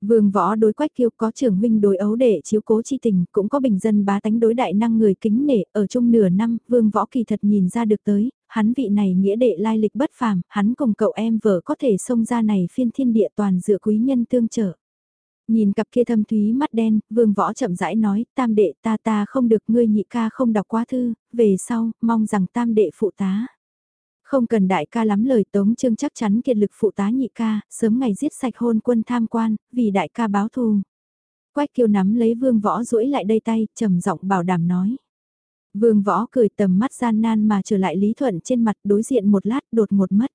Speaker 1: Vương võ đối quách kiêu có trưởng huynh đối ấu để chiếu cố chi tình, cũng có bình dân bá tánh đối đại năng người kính nể, ở chung nửa năm, vương võ kỳ thật nhìn ra được tới, hắn vị này nghĩa đệ lai lịch bất phàm, hắn cùng cậu em vợ có thể xông ra này phiên thiên địa toàn dựa quý nhân tương trợ. Nhìn cặp kia thâm thúy mắt đen, vương võ chậm rãi nói, tam đệ ta ta không được ngươi nhị ca không đọc quá thư, về sau, mong rằng tam đệ phụ tá. Không cần đại ca lắm lời tống trương chắc chắn kiệt lực phụ tá nhị ca, sớm ngày giết sạch hôn quân tham quan, vì đại ca báo thù. Quách kiều nắm lấy vương võ duỗi lại đây tay, trầm giọng bảo đảm nói. Vương võ cười tầm mắt gian nan mà trở lại Lý Thuận trên mặt đối diện một lát đột một mất.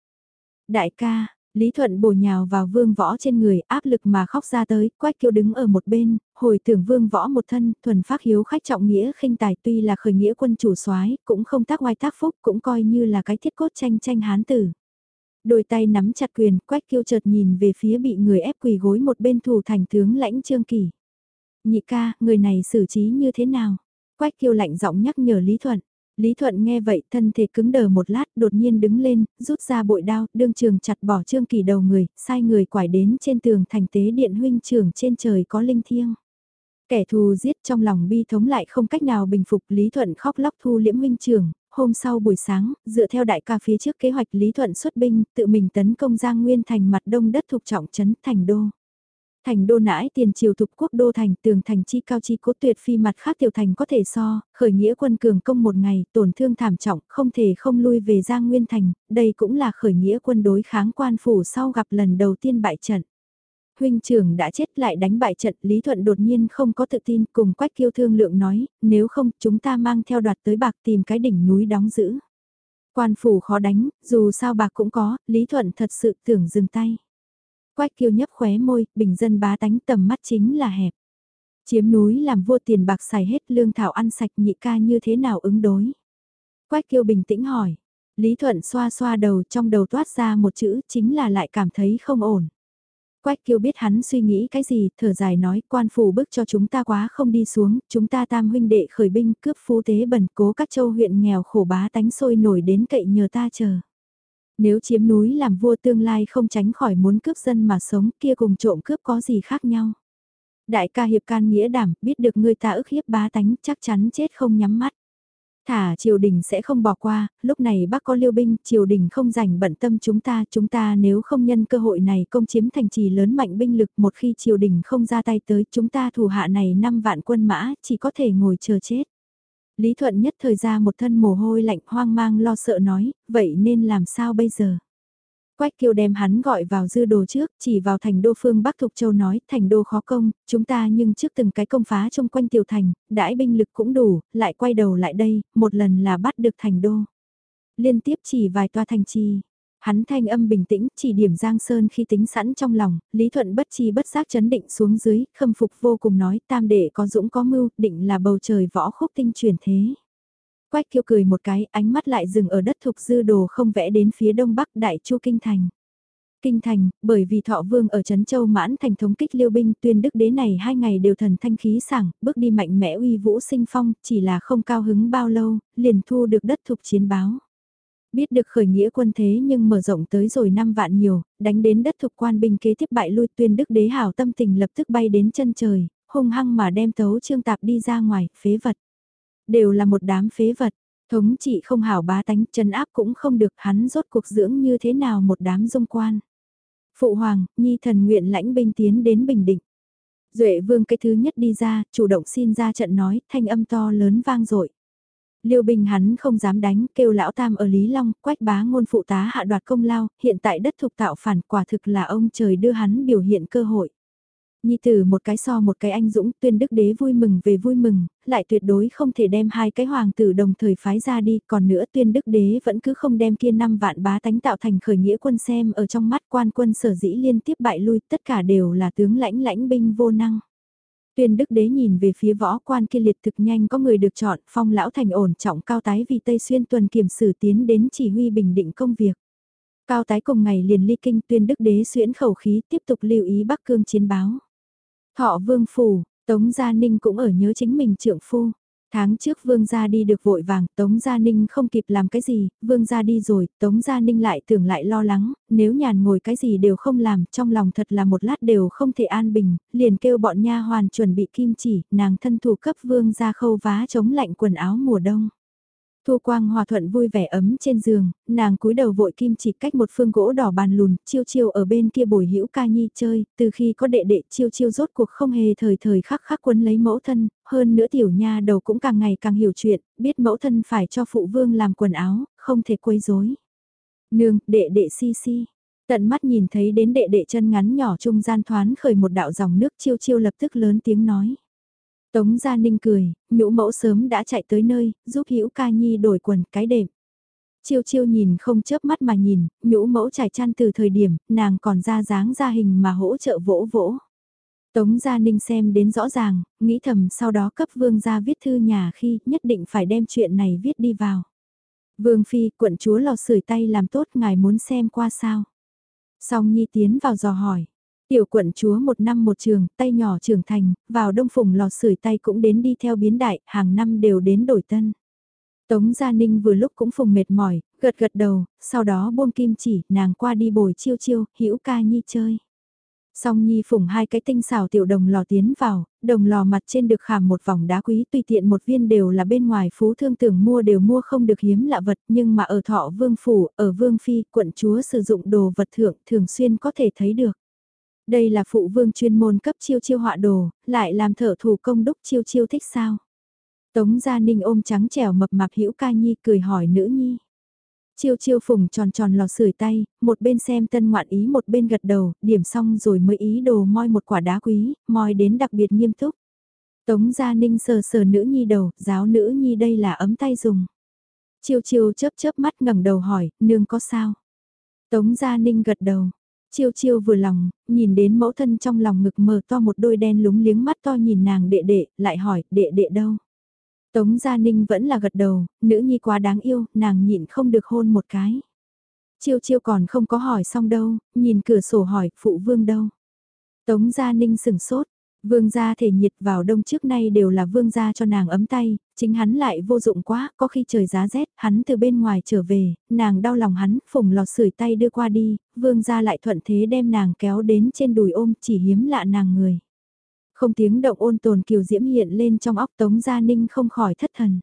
Speaker 1: Đại ca, Lý Thuận bổ nhào vào vương võ trên người áp lực mà khóc ra tới, quách kiêu đứng ở một bên, hồi tưởng vương võ một thân, thuần phát hiếu khách trọng nghĩa khinh tài tuy là khởi nghĩa quân chủ soái cũng không tác oai tác phúc, cũng coi như là cái thiết cốt tranh tranh hán tử. Đôi tay nắm chặt quyền, quách kiêu chợt nhìn về phía bị người ép quỳ gối một bên thủ thành tướng lãnh trương kỳ. Nhị ca, người này xử trí như thế nào? Quách kiêu lạnh giọng nhắc nhở Lý Thuận. Lý Thuận nghe vậy thân thể cứng đờ một lát đột nhiên đứng lên, rút ra bội đao, đương trường chặt bỏ Trương Kỳ đầu người, sai người quải đến trên tường thành tế điện huynh trưởng trên trời có linh thiêng. Kẻ thù giết trong lòng bi thống lại không cách nào bình phục Lý Thuận khóc lóc thu liễm huynh trưởng, hôm sau buổi sáng, dựa theo đại ca phía trước kế hoạch Lý Thuận xuất binh, tự mình tấn công Giang Nguyên thành mặt đông đất thuộc trọng trấn thành đô. Thành đô nãi tiền triều thục quốc đô thành tường thành chi cao chi cố tuyệt phi mặt khác tiểu thành có thể so, khởi nghĩa quân cường công một ngày, tổn thương thảm trọng, không thể không lui về Giang Nguyên Thành, đây cũng là khởi nghĩa quân đối kháng quan phủ sau gặp lần đầu tiên bại trận. Huynh trưởng đã chết lại đánh bại trận, Lý Thuận đột nhiên không có tự tin cùng quách kiêu thương lượng nói, nếu không chúng ta mang theo đoạt tới bạc tìm cái đỉnh núi đóng giữ. Quan phủ khó đánh, dù sao bạc cũng có, Lý Thuận thật sự tưởng dừng tay. Quách kiêu nhấp khóe môi, bình dân bá tánh tầm mắt chính là hẹp. Chiếm núi làm vua tiền bạc xài hết lương thảo ăn sạch nhị ca như thế nào ứng đối. Quách kiêu bình tĩnh hỏi. Lý Thuận xoa xoa đầu trong đầu toát ra một chữ chính là lại cảm thấy không ổn. Quách kiêu biết hắn suy nghĩ cái gì, thở dài nói quan phủ bức cho chúng ta quá không đi xuống, chúng ta tam huynh đệ khởi binh cướp phú tế bẩn cố các châu huyện nghèo khổ bá tánh sôi nổi đến cậy nhờ ta chờ. Nếu chiếm núi làm vua tương lai không tránh khỏi muốn cướp dân mà sống kia cùng trộm cướp có gì khác nhau. Đại ca hiệp can nghĩa đảm, biết được người ta ức hiếp bá tánh chắc chắn chết không nhắm mắt. Thả triều đình sẽ không bỏ qua, lúc này bác có liêu binh, triều đình không rảnh bận tâm chúng ta, chúng ta nếu không nhân cơ hội này công chiếm thành trì lớn mạnh binh lực một khi triều đình không ra tay tới chúng ta thủ hạ này 5 vạn quân mã chỉ có thể ngồi chờ chết. Lý Thuận nhất thời ra một thân mồ hôi lạnh hoang mang lo sợ nói, vậy nên làm sao bây giờ? Quách kiều đem hắn gọi vào dư đồ trước, chỉ vào thành đô phương Bắc Thục Châu nói, thành đô khó công, chúng ta nhưng trước từng cái công phá trong quanh tiểu thành, đãi binh lực cũng đủ, lại quay đầu lại đây, một lần là bắt được thành đô. Liên tiếp chỉ vài toa thành trì, Hắn thanh âm bình tĩnh, chỉ điểm Giang Sơn khi tính sẵn trong lòng, Lý Thuận bất chi bất giác chấn định xuống dưới, khâm phục vô cùng nói tam đệ có dũng có mưu, định là bầu trời võ khúc tinh truyền thế. Quách kiêu cười một cái, ánh mắt lại dừng ở đất thục dư đồ không vẽ đến phía đông bắc đại chu kinh thành. Kinh thành, bởi vì thọ vương ở Trấn Châu mãn thành thống kích liêu binh tuyên đức đế này hai ngày đều thần thanh khí sảng, bước đi mạnh mẽ uy vũ sinh phong, chỉ là không cao hứng bao lâu, liền thu được đất thục chiến báo. Biết được khởi nghĩa quân thế nhưng mở rộng tới rồi 5 vạn nhiều, đánh đến đất thục quan binh kế tiếp bại lui tuyên đức đế hảo tâm tình lập tức bay đến chân trời, hung hăng mà đem tấu trương tạp đi ra ngoài, phế vật. Đều là một đám phế vật, thống trị không hảo bá tánh, chân áp cũng không được hắn rốt cuộc dưỡng như thế nào một đám dung quan. Phụ hoàng, nhi thần nguyện lãnh binh tiến đến Bình Định. Duệ vương cái thứ nhất đi ra, chủ động xin ra trận nói, thanh âm to lớn vang dội Liêu Bình hắn không dám đánh, kêu lão tam ở Lý Long, quách bá ngôn phụ tá hạ đoạt công lao, hiện tại đất thục tạo phản quả thực là ông trời đưa hắn biểu hiện cơ hội. Nhi tử một cái so một cái anh dũng tuyên đức đế vui mừng về vui mừng, lại tuyệt đối không thể đem hai cái hoàng tử đồng thời phái ra đi, còn nữa tuyên đức đế vẫn cứ không đem kia năm vạn bá tánh tạo thành khởi nghĩa quân xem ở trong mắt quan quân sở dĩ liên tiếp bại lui, tất cả đều là tướng lãnh lãnh binh vô năng. Tuyên đức đế nhìn về phía võ quan kia liệt thực nhanh có người được chọn, phong lão thành ổn trọng cao tái vì Tây Xuyên tuần kiểm sử tiến đến chỉ huy bình định công việc. Cao tái cùng ngày liền ly kinh tuyên đức đế xuyễn khẩu khí tiếp tục lưu ý Bắc Cương chiến báo. Thọ vương phủ, Tống Gia Ninh cũng ở nhớ chính mình trượng phu. Tháng trước Vương Gia đi được vội vàng, Tống Gia Ninh không kịp làm cái gì, Vương Gia đi rồi, Tống Gia Ninh lại tưởng lại lo lắng, nếu nhàn ngồi cái gì đều không làm, trong lòng thật là một lát đều không thể an bình, liền kêu bọn nha hoàn chuẩn bị kim chỉ, nàng thân thủ cấp Vương Gia khâu vá chống lạnh quần áo mùa đông. Thu Quang hòa thuận vui vẻ ấm trên giường, nàng cúi đầu vội kim chỉ cách một phương gỗ đỏ bàn lùn, chiêu chiêu ở bên kia bồi hữu ca nhi chơi, từ khi có đệ đệ chiêu chiêu rốt cuộc không hề thời thời khắc khắc quấn lấy mẫu thân, hơn nữa tiểu nha đầu cũng càng ngày càng hiểu chuyện, biết mẫu thân phải cho phụ vương làm quần áo, không thể quấy rối. Nương, đệ đệ si si. Tận mắt nhìn thấy đến đệ đệ chân ngắn nhỏ trung gian thoán khởi một đạo dòng nước chiêu chiêu lập tức lớn tiếng nói. Tống Gia Ninh cười, nhũ mẫu sớm đã chạy tới nơi, giúp hữu ca nhi đổi quần cái đệm. Chiêu chiêu nhìn không chớp mắt mà nhìn, nhũ mẫu trải chăn từ thời điểm, nàng còn ra dáng ra hình mà hỗ trợ vỗ vỗ. Tống Gia Ninh xem đến rõ ràng, nghĩ thầm sau đó cấp vương gia viết thư nhà khi nhất định phải đem chuyện này viết đi vào. Vương Phi, quận chúa lò sưởi tay làm tốt ngài muốn xem qua sao. Song Nhi tiến vào dò hỏi. Tiểu quận chúa một năm một trường, tay nhỏ trưởng thành, vào đông phùng lò sưởi tay cũng đến đi theo biến đại, hàng năm đều đến đổi tân. Tống Gia Ninh vừa lúc cũng phùng mệt mỏi, gật gật đầu, sau đó buông kim chỉ, nàng qua đi bồi chiêu chiêu, hữu ca nhi chơi. Song Nhi phủng hai cái tinh xào tiểu đồng lò tiến vào, đồng lò mặt trên được khảm một vòng đá quý tùy tiện một viên đều là bên ngoài phú thương tưởng mua đều mua không được hiếm lạ vật nhưng mà ở thọ vương phủ, ở vương phi, quận chúa sử dụng đồ vật thượng thường xuyên có thể thấy được. Đây là phụ vương chuyên môn cấp chiêu chiêu họa đồ, lại làm thợ thủ công đúc chiêu chiêu thích sao. Tống Gia Ninh ôm trắng trẻo mập mạp hữu ca nhi cười hỏi nữ nhi. Chiêu chiêu phùng tròn tròn lò sưởi tay, một bên xem tân ngoạn ý một bên gật đầu, điểm xong rồi mới ý đồ moi một quả đá quý, moi đến đặc biệt nghiêm túc. Tống Gia Ninh sờ sờ nữ nhi đầu, giáo nữ nhi đây là ấm tay dùng. Chiêu chiêu chớp chớp mắt ngẩng đầu hỏi, nương có sao? Tống Gia Ninh gật đầu, Chiêu chiêu vừa lòng, nhìn đến mẫu thân trong lòng ngực mờ to một đôi đen lúng liếng mắt to nhìn nàng đệ đệ, lại hỏi, đệ đệ đâu? Tống Gia Ninh vẫn là gật đầu, nữ nhi quá đáng yêu, nàng nhịn không được hôn một cái. Chiêu chiêu còn không có hỏi xong đâu, nhìn cửa sổ hỏi, phụ vương đâu? Tống Gia Ninh sừng sốt, Vương gia thể nhiệt vào đông trước nay đều là vương gia cho nàng ấm tay, chính hắn lại vô dụng quá, có khi trời giá rét, hắn từ bên ngoài trở về, nàng đau lòng hắn, phùng lọt sưởi tay đưa qua đi, vương gia lại thuận thế đem nàng kéo đến trên đùi ôm chỉ hiếm lạ nàng người. Không tiếng động ôn tồn kiều diễm hiện lên trong óc tống gia ninh không khỏi thất thần.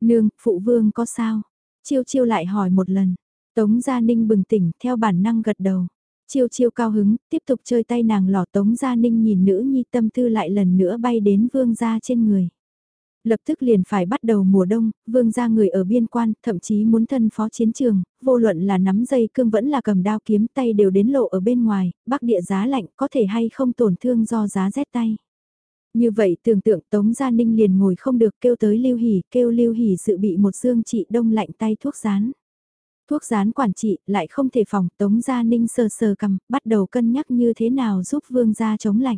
Speaker 1: Nương, phụ vương có sao? Chiêu chiêu lại hỏi một lần. Tống gia ninh bừng tỉnh theo bản năng gật đầu. Chiêu chiêu cao hứng, tiếp tục chơi tay nàng lò tống gia ninh nhìn nữ nhi tâm tư lại lần nữa bay đến vương gia trên người. Lập tức liền phải bắt đầu mùa đông, vương gia người ở biên quan, thậm chí muốn thân phó chiến trường, vô luận là nắm dây cương vẫn là cầm đao kiếm tay đều đến lộ ở bên ngoài, bắc địa giá lạnh có thể hay không tổn thương do giá rét tay. Như vậy tưởng tượng Tống Gia Ninh liền ngồi không được kêu tới Lưu Hỷ, kêu Lưu Hỷ dự bị một dương trị đông lạnh tay thuốc rán. Thuốc rán quản trị lại không thể phòng Tống Gia Ninh sờ sờ cầm, bắt đầu cân nhắc như thế nào giúp Vương gia chống lạnh.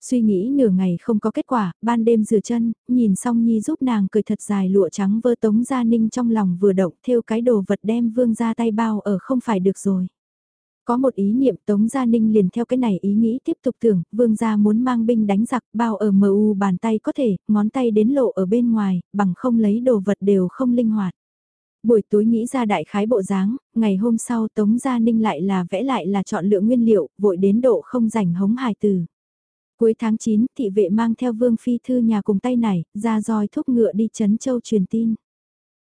Speaker 1: Suy nghĩ nửa ngày không có kết quả, ban đêm rửa chân, nhìn xong Nhi giúp nàng cười thật dài lụa trắng vơ Tống Gia Ninh trong lòng vừa động theo cái đồ vật đem Vương gia tay bao ở không phải được rồi. Có một ý niệm Tống Gia Ninh liền theo cái này ý nghĩ tiếp tục tưởng, Vương gia muốn mang binh đánh giặc bao ở mờ u bàn tay có thể, ngón tay đến lộ ở bên ngoài, bằng không lấy đồ vật đều không linh hoạt. Buổi tối nghĩ ra đại khái bộ dáng, ngày hôm sau Tống Gia Ninh lại là vẽ lại là chọn lựa nguyên liệu, vội đến độ không rảnh hống hài từ. Cuối tháng 9, thị vệ mang theo Vương Phi Thư nhà cùng tay này, ra roi thúc ngựa đi chấn châu truyền tin.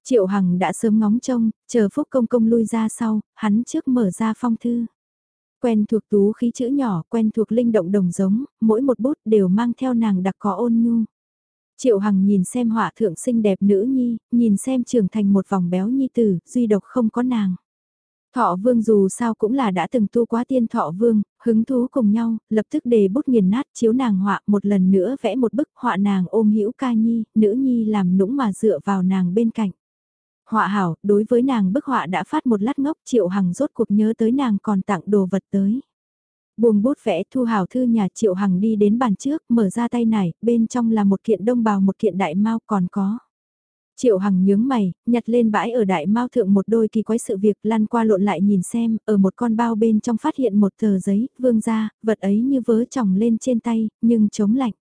Speaker 1: Triệu Hằng đã sớm ngóng trông, chờ Phúc Công Công lui ra sau, hắn trước mở ra phong thư. Quen thuộc tú khí chữ nhỏ, quen thuộc linh động đồng giống, mỗi một bút đều mang theo nàng đặc có ôn nhu. Triệu Hằng nhìn xem họa thượng xinh đẹp nữ nhi, nhìn xem trưởng thành một vòng béo nhi tử, duy độc không có nàng. Thọ vương dù sao cũng là đã từng tu quá tiên thọ vương, hứng thú cùng nhau, lập tức đề bút nghiền nát chiếu nàng họa một lần nữa vẽ một bức họa nàng ôm hữu ca nhi, nữ nhi làm nũng mà dựa vào nàng bên cạnh. Họa hảo, đối với nàng bức họa đã phát một lát ngốc triệu hằng rốt cuộc nhớ tới nàng còn tặng đồ vật tới. Buông bút vẽ thu hảo thư nhà triệu hằng đi đến bàn trước, mở ra tay này, bên trong là một kiện đông bào một kiện đại mau còn có. Triệu Hằng nhướng mày, nhặt lên bãi ở đại mao thượng một đôi kỳ quái sự việc lăn qua lộn lại nhìn xem, ở một con bao bên trong phát hiện một tờ giấy, vương ra, vật ấy như vớ tròng lên trên tay, nhưng chống lạnh.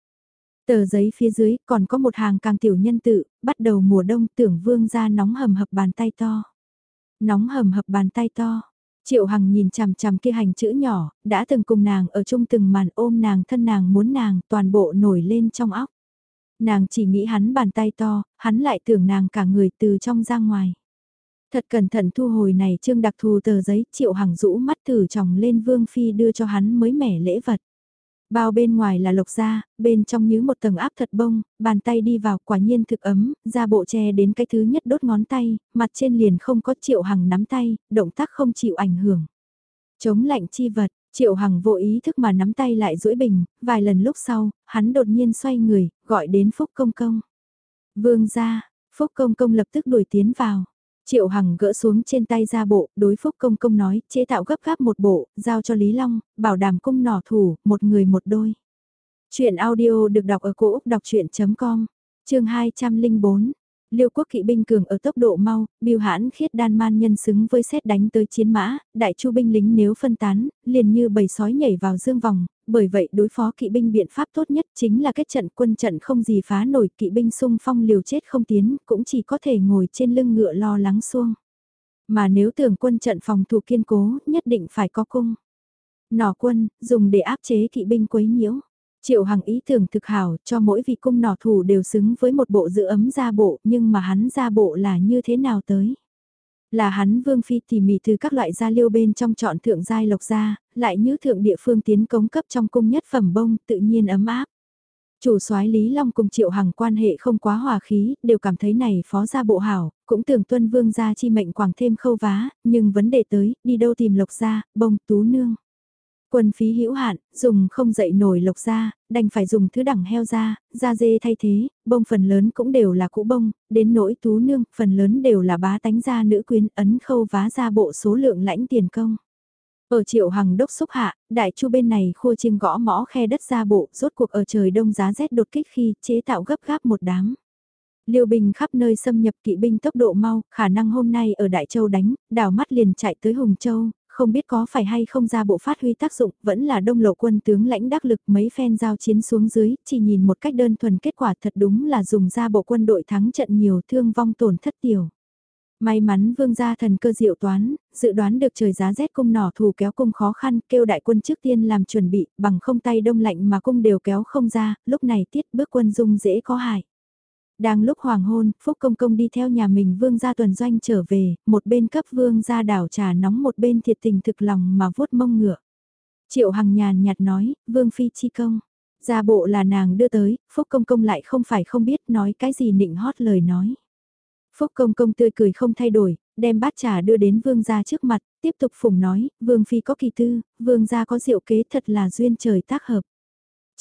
Speaker 1: Tờ giấy phía dưới còn có một hàng càng tiểu nhân tự, bắt đầu mùa đông tưởng vương ra nóng hầm hập bàn tay to. Nóng hầm hập bàn tay to. Triệu Hằng nhìn chằm chằm kia hành chữ nhỏ, đã từng cùng nàng ở chung từng màn ôm nàng thân nàng muốn nàng toàn bộ nổi lên trong óc. Nàng chỉ nghĩ hắn bàn tay to, hắn lại tưởng nàng cả người từ trong ra ngoài. Thật cẩn thận thu hồi này trương đặc thù tờ giấy triệu hằng rũ mắt thử tròng lên vương phi đưa cho hắn mới mẻ lễ vật. Bao bên ngoài là lộc da, bên trong như một tầng áp thật bông, bàn tay đi vào quả nhiên thực ấm, ra bộ che đến cái thứ nhất đốt ngón tay, mặt trên liền không có triệu hằng nắm tay, động tác không chịu ảnh hưởng. Chống lạnh chi vật, Triệu Hằng vô ý thức mà nắm tay lại duỗi bình, vài lần lúc sau, hắn đột nhiên xoay người, gọi đến Phúc Công Công. Vương ra, Phúc Công Công lập tức đuổi tiến vào. Triệu Hằng gỡ xuống trên tay ra bộ, đối Phúc Công Công nói, chế tạo gấp gáp một bộ, giao cho Lý Long, bảo đảm cung nỏ thủ, một người một đôi. Chuyện audio được đọc ở cổ Úc đọc chuyện.com, chương 204. Liêu quốc kỵ binh cường ở tốc độ mau, biêu hãn khiết đan man nhân xứng với xét đánh tới chiến mã, đại chu binh lính nếu phân tán, liền như bầy sói nhảy vào dương vòng, bởi vậy đối phó kỵ binh biện pháp tốt nhất chính là kết trận quân trận không gì phá nổi kỵ binh sung phong liều chết không tiến, cũng chỉ có thể ngồi trên lưng ngựa lo lắng xuông. Mà nếu tưởng quân trận phòng thủ kiên cố, nhất định phải có cung. Nỏ quân, dùng để áp chế kỵ binh quấy nhiễu. Triệu Hằng ý tưởng thực hảo cho mỗi vị cung nỏ thủ đều xứng với một bộ giữ ấm gia bộ nhưng mà hắn gia bộ là như thế nào tới. Là hắn vương phi tỉ mỉ từ các loại gia liêu bên trong chọn thượng giai lộc gia, lại như thượng địa phương tiến cống cấp trong cung nhất phẩm bông tự nhiên ấm áp. Chủ soái Lý Long cùng Triệu Hằng quan hệ không quá hòa khí, đều cảm thấy này phó gia bộ hảo, cũng tưởng tuân vương gia chi mệnh quảng thêm khâu vá, nhưng vấn đề tới, đi đâu tìm lộc gia, bông tú nương. Quân phí hữu hạn, dùng không dậy nổi lộc ra, đành phải dùng thứ đẳng heo ra, da dê thay thế, bông phần lớn cũng đều là cũ bông, đến nỗi tú nương, phần lớn đều là bá tánh gia nữ quyến ấn khâu vá ra bộ số lượng lãnh tiền công. Ở triệu hằng đốc xúc hạ, đại chu bên này khua chiêng gõ mõ khe đất ra bộ, rốt cuộc ở trời đông giá rét đột kích khi chế tạo gấp gáp một đám. Liêu bình khắp nơi xâm nhập kỵ binh tốc độ mau, khả năng hôm nay ở Đại Châu đánh, đảo mắt liền chạy tới Hùng Châu, không biết có phải hay không ra bộ phát huy tác dụng, vẫn là đông lộ quân tướng lãnh đắc lực mấy phen giao chiến xuống dưới, chỉ nhìn một cách đơn thuần kết quả thật đúng là dùng ra bộ quân đội thắng trận nhiều thương vong tổn thất tiểu. May mắn vương gia thần cơ diệu toán, dự đoán được trời giá rét cung nỏ thủ kéo cung khó khăn, kêu đại quân trước tiên làm chuẩn bị, bằng không tay đông lạnh mà cung đều kéo không ra, lúc này tiết bước quân dung dễ có hại. Đang lúc hoàng hôn, Phúc Công Công đi theo nhà mình vương gia tuần doanh trở về, một bên cấp vương gia đảo trà nóng một bên thiệt tình thực lòng mà vuốt mông ngựa. Triệu Hằng nhàn nhạt nói, vương phi chi công. Gia bộ là nàng đưa tới, Phúc Công Công lại không phải không biết nói cái gì nịnh hót lời nói. Phúc Công Công tươi cười không thay đổi, đem bát trà đưa đến vương gia trước mặt, tiếp tục phùng nói, vương phi có kỳ tư, vương gia có diệu kế thật là duyên trời tác hợp.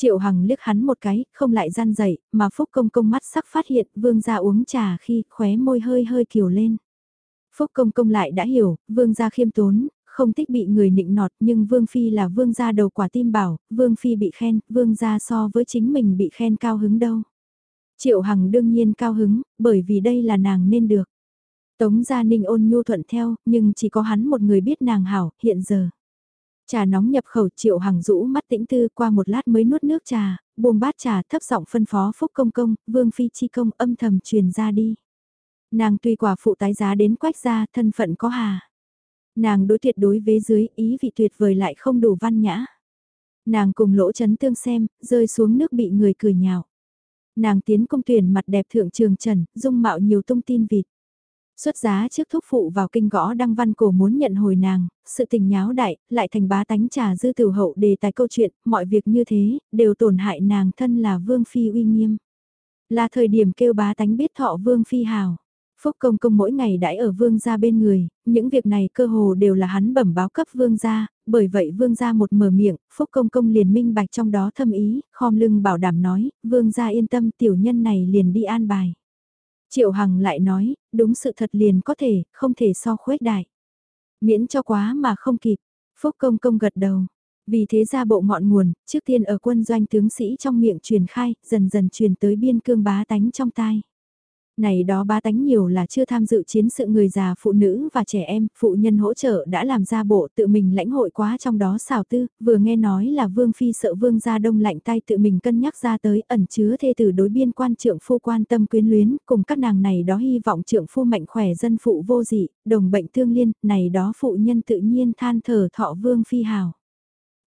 Speaker 1: Triệu Hằng liếc hắn một cái, không lại gian dậy, mà Phúc Công Công mắt sắc phát hiện vương gia uống trà khi khóe môi hơi hơi kiều lên. Phúc Công Công lại đã hiểu, vương gia khiêm tốn, không thích bị người nịnh nọt nhưng vương phi là vương gia đầu quả tim bảo, vương phi bị khen, vương gia so với chính mình bị khen cao hứng đâu. Triệu Hằng đương nhiên cao hứng, bởi vì đây là nàng nên được. Tống Gia Ninh ôn nhu thuận theo, nhưng chỉ có hắn một người biết nàng hảo, hiện giờ. Trà nóng nhập khẩu triệu hàng rũ mắt tĩnh tư qua một lát mới nuốt nước trà, buông bát trà thấp giọng phân phó phúc công công, vương phi chi công âm thầm truyền ra đi. Nàng tuy quả phụ tái giá đến quách gia thân phận có hà. Nàng đối tuyệt đối vế dưới ý vị tuyệt vời lại không đủ văn nhã. Nàng cùng lỗ chấn tương xem, rơi xuống nước bị người cười nhạo. Nàng tiến công tuyển mặt đẹp thượng trường trần, dung mạo nhiều tung tin vịt. Xuất giá trước thúc phụ vào kinh gõ đăng văn cổ muốn nhận hồi nàng, sự tình nháo đại, lại thành bá tánh trà dư tử hậu đề tài câu chuyện, mọi việc như thế, đều tổn hại nàng thân là vương phi uy nghiêm. Là thời điểm kêu bá tánh biết thọ vương phi hào. Phúc Công Công mỗi ngày đãi ở vương gia bên người, những việc này cơ hồ đều là hắn bẩm báo cấp vương gia, bởi vậy vương gia một mở miệng, Phúc Công Công liền minh bạch trong đó thâm ý, khom lưng bảo đảm nói, vương gia yên tâm tiểu nhân này liền đi an bài. Triệu Hằng lại nói, đúng sự thật liền có thể, không thể so khuếch đại. Miễn cho quá mà không kịp, Phúc Công Công gật đầu. Vì thế ra bộ ngọn nguồn, trước tiên ở quân doanh tướng sĩ trong miệng truyền khai, dần dần truyền tới biên cương bá tánh trong tai. Này đó ba tánh nhiều là chưa tham dự chiến sự người già phụ nữ và trẻ em, phụ nhân hỗ trợ đã làm ra bộ tự mình lãnh hội quá trong đó xào tư, vừa nghe nói là vương phi sợ vương gia đông lạnh tay tự mình cân nhắc ra tới ẩn chứa thê tử đối biên quan trưởng phu quan tâm quyến luyến, cùng các nàng này đó hy vọng trưởng phu mạnh khỏe dân phụ vô dị, đồng bệnh thương liên, này đó phụ nhân tự nhiên than thở thọ vương phi hào.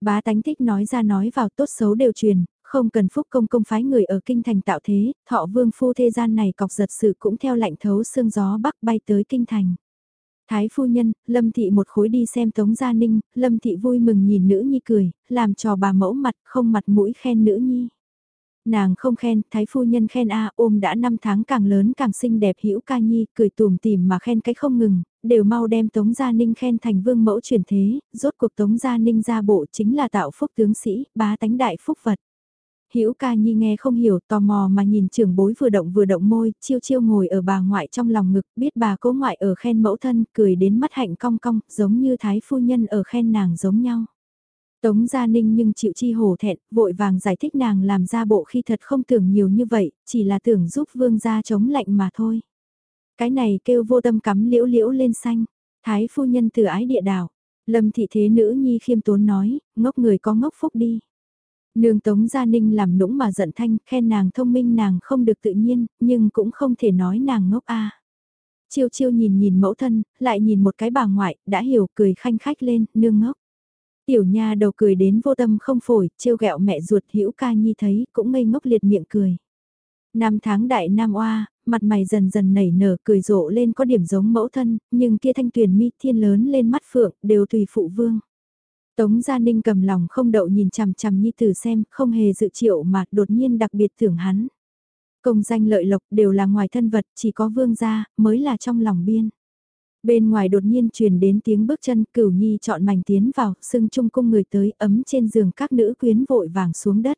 Speaker 1: Bá tánh thích nói ra nói vào tốt xấu đều truyền, không cần phúc công công phái người ở kinh thành tạo thế, thọ vương phu thế gian này cọc giật sự cũng theo lạnh thấu sương gió bắc bay tới kinh thành. Thái phu nhân, Lâm Thị một khối đi xem Tống Gia Ninh, Lâm Thị vui mừng nhìn nữ nhi cười, làm cho bà mẫu mặt không mặt mũi khen nữ nhi. Nàng không khen, thái phu nhân khen a ôm đã 5 tháng càng lớn càng xinh đẹp hữu ca nhi, cười tùm tìm mà khen cái không ngừng, đều mau đem Tống Gia Ninh khen thành vương mẫu truyền thế, rốt cuộc Tống Gia Ninh ra bộ chính là tạo phúc tướng sĩ, bá tánh đại phúc vật. Hữu ca nhi nghe không hiểu, tò mò mà nhìn trưởng bối vừa động vừa động môi, chiêu chiêu ngồi ở bà ngoại trong lòng ngực, biết bà cố ngoại ở khen mẫu thân, cười đến mắt hạnh cong cong, giống như thái phu nhân ở khen nàng giống nhau. Tống Gia Ninh nhưng chịu chi hổ thẹn, vội vàng giải thích nàng làm ra bộ khi thật không tưởng nhiều như vậy, chỉ là tưởng giúp vương gia chống lạnh mà thôi. Cái này kêu vô tâm cắm liễu liễu lên xanh, thái phu nhân từ ái địa đảo, lâm thị thế nữ nhi khiêm tốn nói, ngốc người có ngốc phúc đi. Nương Tống Gia Ninh làm nũng mà giận thanh, khen nàng thông minh nàng không được tự nhiên, nhưng cũng không thể nói nàng ngốc a. Chiêu chiêu nhìn nhìn mẫu thân, lại nhìn một cái bà ngoại, đã hiểu cười khanh khách lên, nương ngốc. Tiểu nha đầu cười đến vô tâm không phổi, trêu ghẹo mẹ ruột hữu ca nhi thấy, cũng ngây ngốc liệt miệng cười. Năm tháng đại nam oa, mặt mày dần dần nảy nở cười rộ lên có điểm giống mẫu thân, nhưng kia thanh tuyển mi thiên lớn lên mắt phượng, đều tùy phụ vương. Tống Gia Ninh cầm lòng không đậu nhìn chằm chằm Nhi Tử xem, không hề dự triệu mà đột nhiên đặc biệt thưởng hắn. Công danh lợi lộc đều là ngoài thân vật, chỉ có vương gia, mới là trong lòng biên. Bên ngoài đột nhiên truyền đến tiếng bước chân, cửu nhi chọn mảnh tiến vào, sưng trung cung người tới, ấm trên giường các nữ quyến vội vàng xuống đất.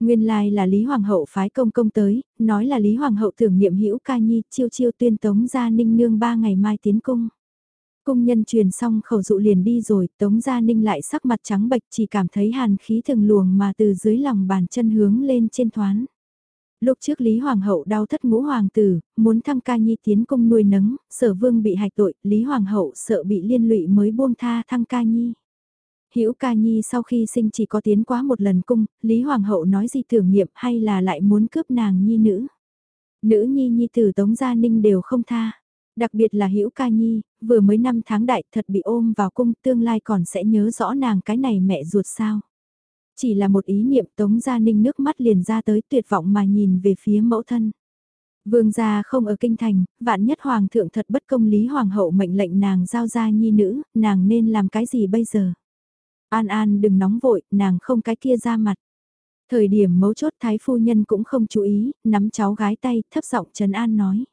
Speaker 1: Nguyên lai là Lý Hoàng hậu phái công công tới, nói là Lý Hoàng hậu tưởng niệm hữu ca nhi, chiêu chiêu tuyên tống gia ninh nương ba ngày mai tiến cung. Cung nhân truyền xong khẩu dụ liền đi rồi, Tống Gia Ninh lại sắc mặt trắng bệch chỉ cảm thấy hàn khí thường luồng mà từ dưới lòng bàn chân hướng lên trên thoán. Lúc trước Lý Hoàng hậu đau thất ngũ hoàng tử, muốn thăng ca nhi tiến cung nuôi nấng, sở vương bị hạch tội, Lý Hoàng hậu sợ bị liên lụy mới buông tha thăng ca nhi. Hữu ca nhi sau khi sinh chỉ có tiến quá một lần cung, Lý Hoàng hậu nói gì thử nghiệm hay là lại muốn cướp nàng nhi nữ. Nữ nhi nhi tử Tống Gia Ninh đều không tha. Đặc biệt là Hữu Ca Nhi, vừa mới năm tháng đại thật bị ôm vào cung tương lai còn sẽ nhớ rõ nàng cái này mẹ ruột sao. Chỉ là một ý niệm Tống Gia Ninh nước mắt liền ra tới tuyệt vọng mà nhìn về phía mẫu thân. Vương gia không ở kinh thành, vạn nhất hoàng thượng thật bất công lý hoàng hậu mệnh lệnh nàng giao ra nhi nữ, nàng nên làm cái gì bây giờ? An An đừng nóng vội, nàng không cái kia ra mặt. Thời điểm mấu chốt thái phu nhân cũng không chú ý, nắm cháu gái tay, thấp giọng trấn An nói.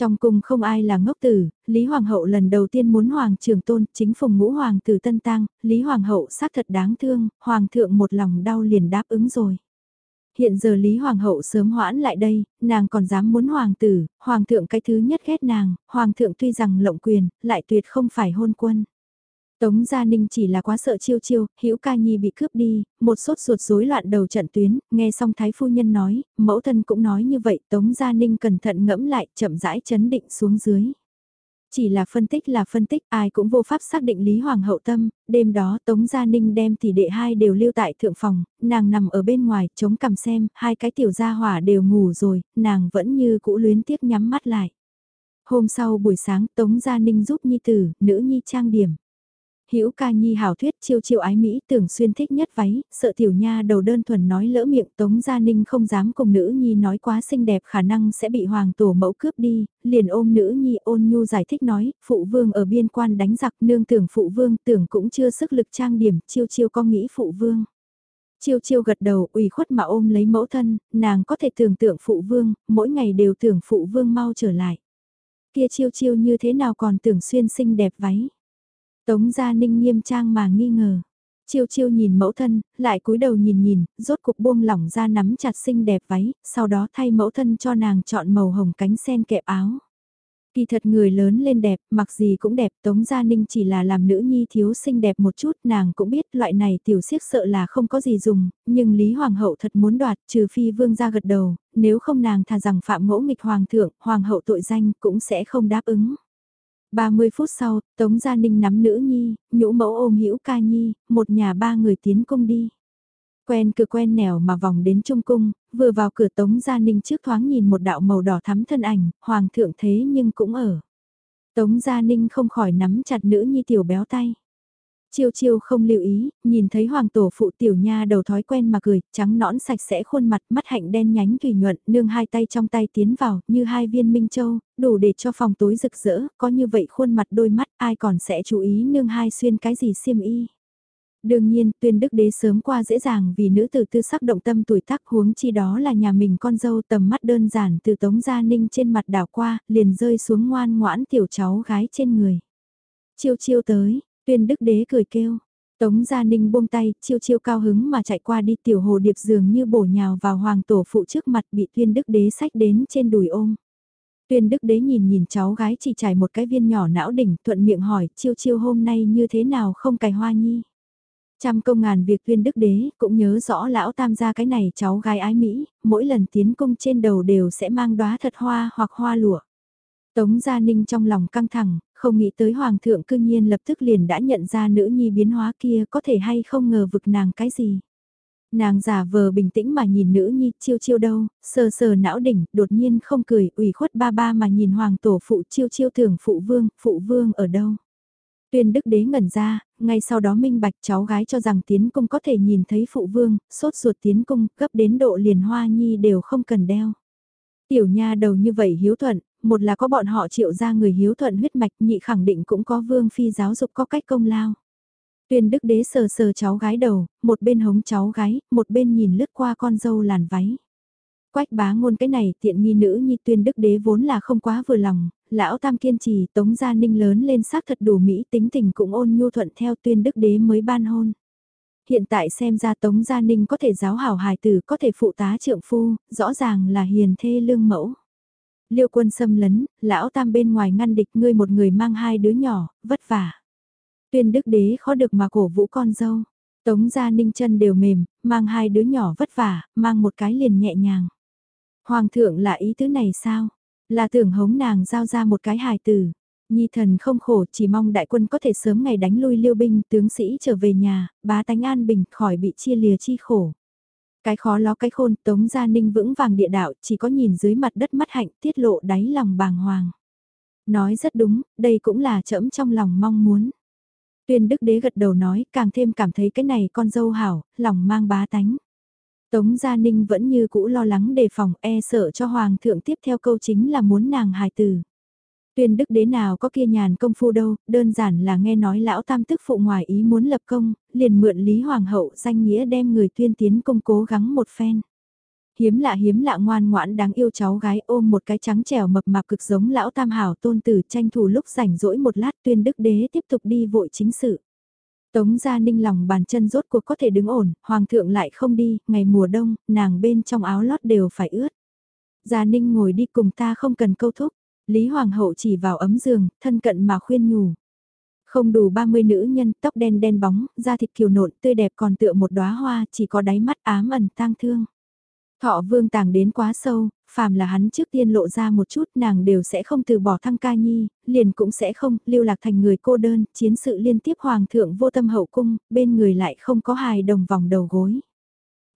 Speaker 1: Trong cung không ai là ngốc tử, Lý Hoàng hậu lần đầu tiên muốn Hoàng trường tôn, chính phùng ngũ Hoàng tử Tân Tăng, Lý Hoàng hậu xác thật đáng thương, Hoàng thượng một lòng đau liền đáp ứng rồi. Hiện giờ Lý Hoàng hậu sớm hoãn lại đây, nàng còn dám muốn Hoàng tử, Hoàng thượng cái thứ nhất ghét nàng, Hoàng thượng tuy rằng lộng quyền, lại tuyệt không phải hôn quân. Tống Gia Ninh chỉ là quá sợ chiêu chiêu, Hữu Ca Nhi bị cướp đi, một sốt ruột rối loạn đầu trận tuyến, nghe xong Thái Phu Nhân nói, mẫu thân cũng nói như vậy, Tống Gia Ninh cẩn thận ngẫm lại, chậm rãi chấn định xuống dưới. Chỉ là phân tích là phân tích, ai cũng vô pháp xác định Lý Hoàng hậu tâm, đêm đó Tống Gia Ninh đem tỷ đệ hai đều lưu tại thượng phòng, nàng nằm ở bên ngoài, chống cằm xem, hai cái tiểu gia hỏa đều ngủ rồi, nàng vẫn như cũ luyến tiếc nhắm mắt lại. Hôm sau buổi sáng Tống Gia Ninh giúp Nhi Tử, nữ Nhi trang điểm. Hữu ca nhi hảo thuyết chiêu chiêu ái Mỹ tưởng xuyên thích nhất váy, sợ tiểu nha đầu đơn thuần nói lỡ miệng Tống Gia Ninh không dám cùng nữ nhi nói quá xinh đẹp khả năng sẽ bị hoàng tổ mẫu cướp đi, liền ôm nữ nhi ôn nhu giải thích nói, phụ vương ở biên quan đánh giặc nương tưởng phụ vương tưởng cũng chưa sức lực trang điểm, chiêu chiêu có nghĩ phụ vương. Chiêu chiêu gật đầu ủy khuất mà ôm lấy mẫu thân, nàng có thể tưởng tượng phụ vương, mỗi ngày đều tưởng phụ vương mau trở lại. kia chiêu chiêu như thế nào còn tưởng xuyên xinh đẹp váy. Tống Gia Ninh nghiêm trang mà nghi ngờ. Chiêu chiêu nhìn mẫu thân, lại cúi đầu nhìn nhìn, rốt cục buông lỏng ra nắm chặt xinh đẹp váy, sau đó thay mẫu thân cho nàng chọn màu hồng cánh sen kẹp áo. Kỳ thật người lớn lên đẹp, mặc gì cũng đẹp, Tống Gia Ninh chỉ là làm nữ nhi thiếu xinh đẹp một chút, nàng cũng biết loại này tiểu siếc sợ là không có gì dùng, nhưng Lý Hoàng hậu thật muốn đoạt, trừ phi vương gia gật đầu, nếu không nàng thà rằng phạm ngỗ nghịch Hoàng thượng, Hoàng hậu tội danh cũng sẽ không đáp ứng. 30 phút sau, Tống Gia Ninh nắm nữ nhi, nhũ mẫu ôm hữu ca nhi, một nhà ba người tiến cung đi. Quen cửa quen nẻo mà vòng đến trung cung, vừa vào cửa Tống Gia Ninh trước thoáng nhìn một đạo màu đỏ thắm thân ảnh, hoàng thượng thế nhưng cũng ở. Tống Gia Ninh không khỏi nắm chặt nữ nhi tiểu béo tay. Chiêu chiêu không lưu ý, nhìn thấy hoàng tổ phụ tiểu nha đầu thói quen mà cười, trắng nõn sạch sẽ khuôn mặt, mắt hạnh đen nhánh tùy nhuận, nương hai tay trong tay tiến vào, như hai viên minh châu, đủ để cho phòng tối rực rỡ, có như vậy khuôn mặt đôi mắt, ai còn sẽ chú ý nương hai xuyên cái gì xiêm y. Đương nhiên, tuyên đức đế sớm qua dễ dàng vì nữ tử tư sắc động tâm tuổi tác huống chi đó là nhà mình con dâu tầm mắt đơn giản từ tống gia ninh trên mặt đảo qua, liền rơi xuống ngoan ngoãn tiểu cháu gái trên người. Chiêu chiêu tới, tuyên đức đế cười kêu. Tống Gia Ninh buông tay, chiêu chiêu cao hứng mà chạy qua đi tiểu hồ điệp dường như bổ nhào vào hoàng tổ phụ trước mặt bị tuyên đức đế sách đến trên đùi ôm. Tuyên đức đế nhìn nhìn cháu gái chỉ trải một cái viên nhỏ não đỉnh thuận miệng hỏi chiêu chiêu hôm nay như thế nào không cài hoa nhi. Trăm công ngàn việc tuyên đức đế cũng nhớ rõ lão tam gia cái này cháu gái ái Mỹ, mỗi lần tiến công trên đầu đều sẽ mang đóa thật hoa hoặc hoa lụa. Tống Gia Ninh trong lòng căng thẳng, không nghĩ tới Hoàng thượng cư nhiên lập tức liền đã nhận ra nữ nhi biến hóa kia có thể hay không ngờ vực nàng cái gì. Nàng giả vờ bình tĩnh mà nhìn nữ nhi chiêu chiêu đâu, sờ sờ não đỉnh, đột nhiên không cười, ủy khuất ba ba mà nhìn hoàng tổ phụ chiêu chiêu thường phụ vương, phụ vương ở đâu. Tuyên đức đế ngẩn ra, ngay sau đó minh bạch cháu gái cho rằng tiến cung có thể nhìn thấy phụ vương, sốt ruột tiến cung, gấp đến độ liền hoa nhi đều không cần đeo. Tiểu nha đầu như vậy hiếu thuận, một là có bọn họ triệu ra người hiếu thuận huyết mạch nhị khẳng định cũng có vương phi giáo dục có cách công lao. Tuyên đức đế sờ sờ cháu gái đầu, một bên hống cháu gái, một bên nhìn lướt qua con dâu làn váy. Quách bá ngôn cái này tiện nghi nữ nhi tuyên đức đế vốn là không quá vừa lòng, lão tam kiên trì tống gia ninh lớn lên xác thật đủ mỹ tính tình cũng ôn nhu thuận theo tuyên đức đế mới ban hôn. Hiện tại xem ra tống gia ninh có thể giáo hảo hài tử có thể phụ tá trượng phu, rõ ràng là hiền thê lương mẫu. Liêu quân xâm lấn, lão tam bên ngoài ngăn địch ngươi một người mang hai đứa nhỏ, vất vả. Tuyên đức đế khó được mà cổ vũ con dâu. Tống gia ninh chân đều mềm, mang hai đứa nhỏ vất vả, mang một cái liền nhẹ nhàng. Hoàng thượng là ý tứ này sao? Là tưởng hống nàng giao ra một cái hài tử. Nhi thần không khổ chỉ mong đại quân có thể sớm ngày đánh lui liêu binh tướng sĩ trở về nhà, bá tánh an bình khỏi bị chia lìa chi khổ. Cái khó ló cái khôn tống gia ninh vững vàng địa đạo chỉ có nhìn dưới mặt đất mắt hạnh tiết lộ đáy lòng bàng hoàng. Nói rất đúng, đây cũng là trẫm trong lòng mong muốn. Tuyên đức đế gật đầu nói càng thêm cảm thấy cái này con dâu hảo, lòng mang bá tánh. Tống Gia Ninh vẫn như cũ lo lắng đề phòng e sợ cho Hoàng thượng tiếp theo câu chính là muốn nàng hài tử. Tuyên đức đế nào có kia nhàn công phu đâu, đơn giản là nghe nói lão tam tức phụ ngoài ý muốn lập công, liền mượn Lý Hoàng hậu danh nghĩa đem người tuyên tiến công cố gắng một phen. Hiếm lạ hiếm lạ ngoan ngoãn đáng yêu cháu gái ôm một cái trắng trẻo mập mạp cực giống lão tam hảo tôn tử tranh thủ lúc rảnh rỗi một lát tuyên đức đế tiếp tục đi vội chính sự. Tống Gia Ninh lòng bàn chân rốt cuộc có thể đứng ổn, Hoàng thượng lại không đi, ngày mùa đông, nàng bên trong áo lót đều phải ướt. Gia Ninh ngồi đi cùng ta không cần câu thúc, Lý Hoàng hậu chỉ vào ấm giường, thân cận mà khuyên nhủ. Không đủ 30 nữ nhân, tóc đen đen bóng, da thịt kiều nộn, tươi đẹp còn tựa một đóa hoa, chỉ có đáy mắt ám ẩn tang thương. Thọ vương tàng đến quá sâu, phàm là hắn trước tiên lộ ra một chút nàng đều sẽ không từ bỏ thăng ca nhi, liền cũng sẽ không lưu lạc thành người cô đơn, chiến sự liên tiếp hoàng thượng vô tâm hậu cung, bên người lại không có hài đồng vòng đầu gối.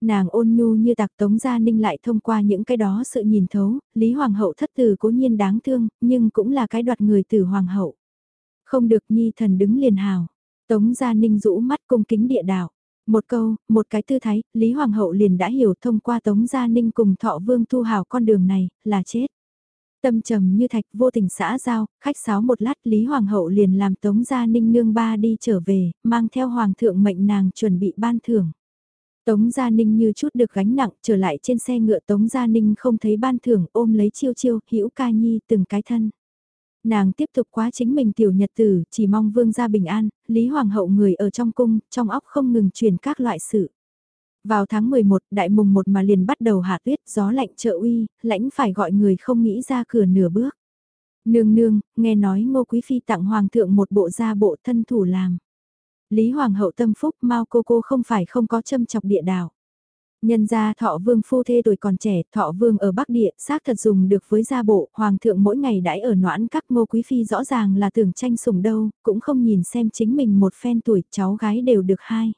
Speaker 1: Nàng ôn nhu như tạc tống gia ninh lại thông qua những cái đó sự nhìn thấu, Lý Hoàng hậu thất từ cố nhiên đáng thương, nhưng cũng là cái đoạt người từ Hoàng hậu. Không được nhi thần đứng liền hào. Tống gia ninh rũ mắt cung kính địa đạo. Một câu, một cái tư thái, Lý Hoàng hậu liền đã hiểu thông qua Tống Gia Ninh cùng Thọ Vương thu hào con đường này, là chết. Tâm trầm như thạch vô tình xã giao, khách sáo một lát Lý Hoàng hậu liền làm Tống Gia Ninh nương ba đi trở về, mang theo Hoàng thượng mệnh nàng chuẩn bị ban thưởng. Tống Gia Ninh như chút được gánh nặng trở lại trên xe ngựa Tống Gia Ninh không thấy ban thưởng ôm lấy chiêu chiêu, hữu ca nhi từng cái thân. Nàng tiếp tục quá chính mình tiểu nhật tử, chỉ mong vương gia bình an, Lý Hoàng hậu người ở trong cung, trong óc không ngừng truyền các loại sự. Vào tháng 11, đại mùng 1 mà liền bắt đầu hạ tuyết, gió lạnh trợ uy, lãnh phải gọi người không nghĩ ra cửa nửa bước. Nương nương, nghe nói ngô quý phi tặng hoàng thượng một bộ gia bộ thân thủ làm. Lý Hoàng hậu tâm phúc mau cô cô không phải không có châm chọc địa đảo. Nhân gia thọ vương phu thê tuổi còn trẻ, thọ vương ở Bắc Địa, xác thật dùng được với gia bộ, hoàng thượng mỗi ngày đãi ở noãn các ngô quý phi rõ ràng là tưởng tranh sủng đâu, cũng không nhìn xem chính mình một phen tuổi, cháu gái đều được hai.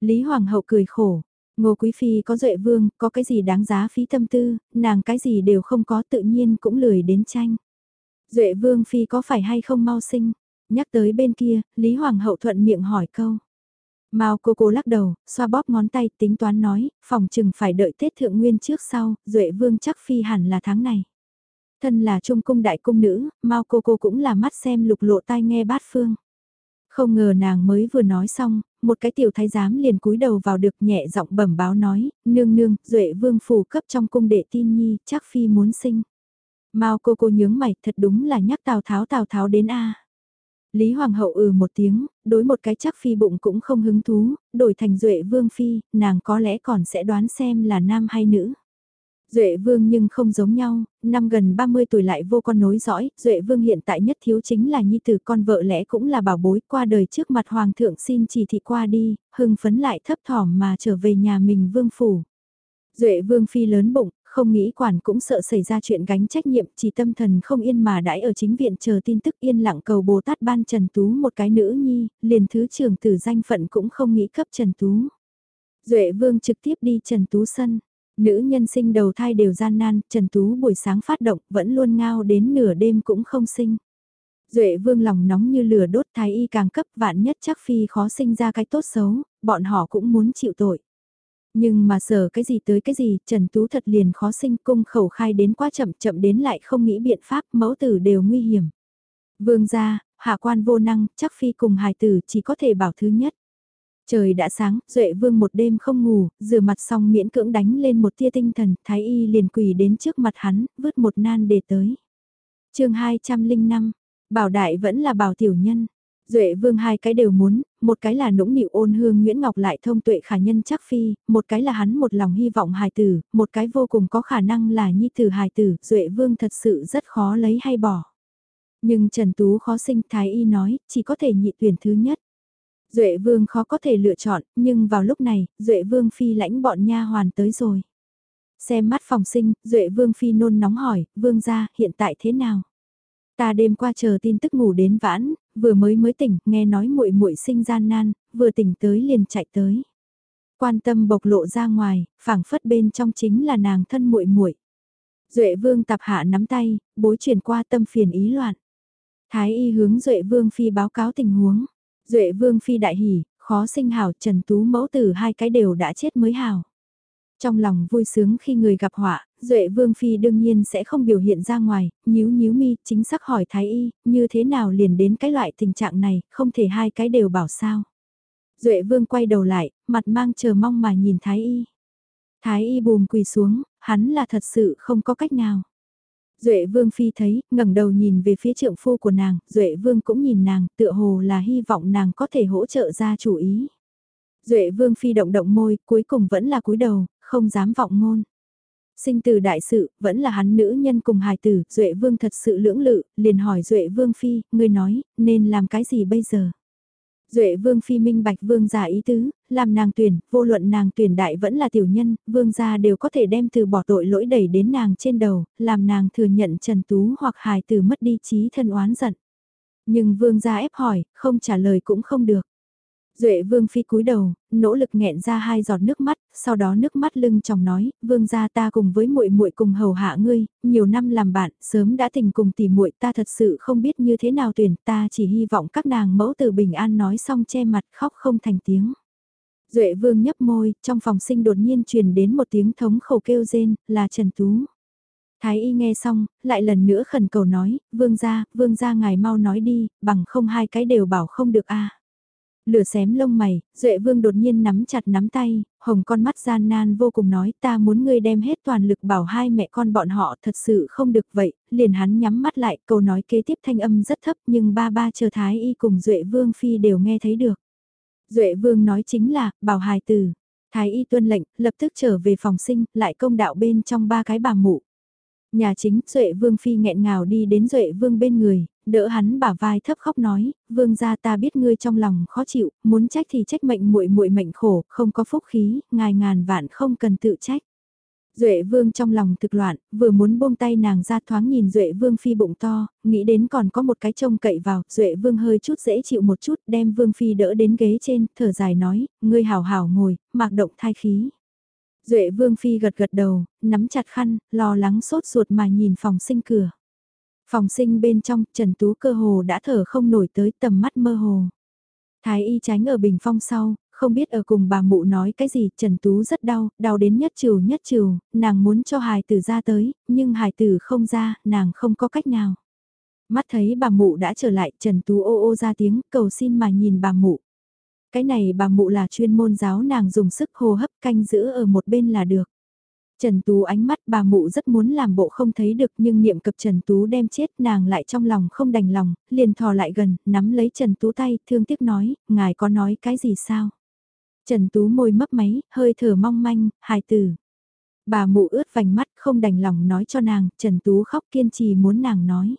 Speaker 1: Lý Hoàng hậu cười khổ, ngô quý phi có duệ vương, có cái gì đáng giá phí tâm tư, nàng cái gì đều không có tự nhiên cũng lười đến tranh. Duệ vương phi có phải hay không mau sinh, nhắc tới bên kia, Lý Hoàng hậu thuận miệng hỏi câu. Mao cô cô lắc đầu, xoa bóp ngón tay tính toán nói, phòng chừng phải đợi Tết Thượng Nguyên trước sau, Duệ Vương chắc phi hẳn là tháng này. Thân là trung cung đại cung nữ, Mao cô cô cũng là mắt xem lục lộ tai nghe bát phương. Không ngờ nàng mới vừa nói xong, một cái tiểu thái giám liền cúi đầu vào được nhẹ giọng bẩm báo nói, nương nương, Duệ Vương phủ cấp trong cung đệ tin nhi, chắc phi muốn sinh. Mao cô cô nhướng mày, thật đúng là nhắc Tào Tháo Tào Tháo đến a. Lý Hoàng hậu ừ một tiếng, đối một cái chắc phi bụng cũng không hứng thú, đổi thành Duệ Vương phi, nàng có lẽ còn sẽ đoán xem là nam hay nữ. Duệ Vương nhưng không giống nhau, năm gần 30 tuổi lại vô con nối dõi, Duệ Vương hiện tại nhất thiếu chính là nhi tử con vợ lẽ cũng là bảo bối qua đời trước mặt Hoàng thượng xin chỉ thị qua đi, hưng phấn lại thấp thỏm mà trở về nhà mình Vương Phủ. Duệ Vương Phi lớn bụng, không nghĩ quản cũng sợ xảy ra chuyện gánh trách nhiệm, chỉ tâm thần không yên mà đãi ở chính viện chờ tin tức yên lặng cầu Bồ Tát ban Trần Tú một cái nữ nhi, liền thứ trưởng tử danh phận cũng không nghĩ cấp Trần Tú. Duệ Vương trực tiếp đi Trần Tú sân, nữ nhân sinh đầu thai đều gian nan, Trần Tú buổi sáng phát động vẫn luôn ngao đến nửa đêm cũng không sinh. Duệ Vương lòng nóng như lửa đốt thái y càng cấp vạn nhất chắc phi khó sinh ra cái tốt xấu, bọn họ cũng muốn chịu tội. Nhưng mà sở cái gì tới cái gì, Trần Tú thật liền khó sinh cung khẩu khai đến quá chậm chậm đến lại không nghĩ biện pháp, mẫu tử đều nguy hiểm. Vương gia, hạ quan vô năng, chắc phi cùng hài tử chỉ có thể bảo thứ nhất. Trời đã sáng, Duệ Vương một đêm không ngủ, rửa mặt xong miễn cưỡng đánh lên một tia tinh thần, Thái Y liền quỳ đến trước mặt hắn, vứt một nan để tới. chương 205, bảo đại vẫn là bảo tiểu nhân. Duệ vương hai cái đều muốn, một cái là nũng nịu ôn hương Nguyễn Ngọc lại thông tuệ khả nhân chắc phi, một cái là hắn một lòng hy vọng hài tử, một cái vô cùng có khả năng là nhi tử hài tử, Duệ vương thật sự rất khó lấy hay bỏ. Nhưng Trần Tú khó sinh thái y nói, chỉ có thể nhị tuyển thứ nhất. Duệ vương khó có thể lựa chọn, nhưng vào lúc này, Duệ vương phi lãnh bọn nha hoàn tới rồi. Xem mắt phòng sinh, Duệ vương phi nôn nóng hỏi, vương gia, hiện tại thế nào? Ta đêm qua chờ tin tức ngủ đến vãn, vừa mới mới tỉnh, nghe nói muội muội sinh gian nan, vừa tỉnh tới liền chạy tới. Quan tâm bộc lộ ra ngoài, phảng phất bên trong chính là nàng thân muội muội. Duệ Vương tập hạ nắm tay, bối chuyển qua tâm phiền ý loạn. Thái y hướng Duệ Vương phi báo cáo tình huống. Duệ Vương phi đại hỉ, khó sinh hảo, Trần Tú mẫu tử hai cái đều đã chết mới hảo. Trong lòng vui sướng khi người gặp họa, Duệ Vương Phi đương nhiên sẽ không biểu hiện ra ngoài, nhíu nhíu mi, chính xác hỏi Thái Y, như thế nào liền đến cái loại tình trạng này, không thể hai cái đều bảo sao. Duệ Vương quay đầu lại, mặt mang chờ mong mà nhìn Thái Y. Thái Y bùm quỳ xuống, hắn là thật sự không có cách nào. Duệ Vương Phi thấy, ngẩng đầu nhìn về phía trượng phu của nàng, Duệ Vương cũng nhìn nàng, tựa hồ là hy vọng nàng có thể hỗ trợ ra chủ ý. Duệ Vương Phi động động môi, cuối cùng vẫn là cúi đầu, không dám vọng ngôn. Sinh từ đại sự, vẫn là hắn nữ nhân cùng hài tử, Duệ Vương thật sự lưỡng lự, liền hỏi Duệ Vương Phi, ngươi nói, nên làm cái gì bây giờ? Duệ Vương Phi minh bạch Vương gia ý tứ, làm nàng tuyển, vô luận nàng tuyển đại vẫn là tiểu nhân, Vương gia đều có thể đem từ bỏ tội lỗi đẩy đến nàng trên đầu, làm nàng thừa nhận Trần Tú hoặc hài tử mất đi trí thân oán giận. Nhưng Vương gia ép hỏi, không trả lời cũng không được. Duệ vương phi cúi đầu, nỗ lực nghẹn ra hai giọt nước mắt, sau đó nước mắt lưng chồng nói, vương gia ta cùng với muội muội cùng hầu hạ ngươi, nhiều năm làm bạn, sớm đã tình cùng tỉ muội ta thật sự không biết như thế nào tuyển, ta chỉ hy vọng các nàng mẫu tử bình an nói xong che mặt khóc không thành tiếng. Duệ vương nhấp môi, trong phòng sinh đột nhiên truyền đến một tiếng thống khẩu kêu rên, là Trần Tú. Thái y nghe xong, lại lần nữa khẩn cầu nói, vương gia, vương gia ngài mau nói đi, bằng không hai cái đều bảo không được a Lửa xém lông mày, Duệ Vương đột nhiên nắm chặt nắm tay, hồng con mắt gian nan vô cùng nói ta muốn ngươi đem hết toàn lực bảo hai mẹ con bọn họ thật sự không được vậy, liền hắn nhắm mắt lại câu nói kế tiếp thanh âm rất thấp nhưng ba ba chờ Thái Y cùng Duệ Vương Phi đều nghe thấy được. Duệ Vương nói chính là, bảo hài tử. Thái Y tuân lệnh, lập tức trở về phòng sinh, lại công đạo bên trong ba cái bà mụ. Nhà chính, Duệ Vương Phi nghẹn ngào đi đến Duệ Vương bên người, đỡ hắn bả vai thấp khóc nói, Vương gia ta biết ngươi trong lòng khó chịu, muốn trách thì trách mệnh muội muội mệnh khổ, không có phúc khí, ngài ngàn vạn không cần tự trách. Duệ Vương trong lòng thực loạn, vừa muốn buông tay nàng ra thoáng nhìn Duệ Vương phi bụng to, nghĩ đến còn có một cái trông cậy vào, Duệ Vương hơi chút dễ chịu một chút, đem Vương phi đỡ đến ghế trên, thở dài nói, ngươi hảo hảo ngồi, mạc động thai khí. Duệ Vương Phi gật gật đầu, nắm chặt khăn, lo lắng sốt ruột mà nhìn phòng sinh cửa. Phòng sinh bên trong, Trần Tú cơ hồ đã thở không nổi tới tầm mắt mơ hồ. Thái y tránh ở bình phong sau, không biết ở cùng bà mụ nói cái gì, Trần Tú rất đau, đau đến nhất trừ nhất trừ, nàng muốn cho hài tử ra tới, nhưng hài tử không ra, nàng không có cách nào. Mắt thấy bà mụ đã trở lại, Trần Tú ô ô ra tiếng, cầu xin mà nhìn bà mụ. Cái này bà mụ là chuyên môn giáo nàng dùng sức hô hấp canh giữ ở một bên là được. Trần Tú ánh mắt bà mụ rất muốn làm bộ không thấy được nhưng niệm cập Trần Tú đem chết nàng lại trong lòng không đành lòng, liền thò lại gần, nắm lấy Trần Tú tay, thương tiếc nói, ngài có nói cái gì sao? Trần Tú môi mấp máy, hơi thở mong manh, hài tử. Bà mụ ướt vành mắt không đành lòng nói cho nàng, Trần Tú khóc kiên trì muốn nàng nói.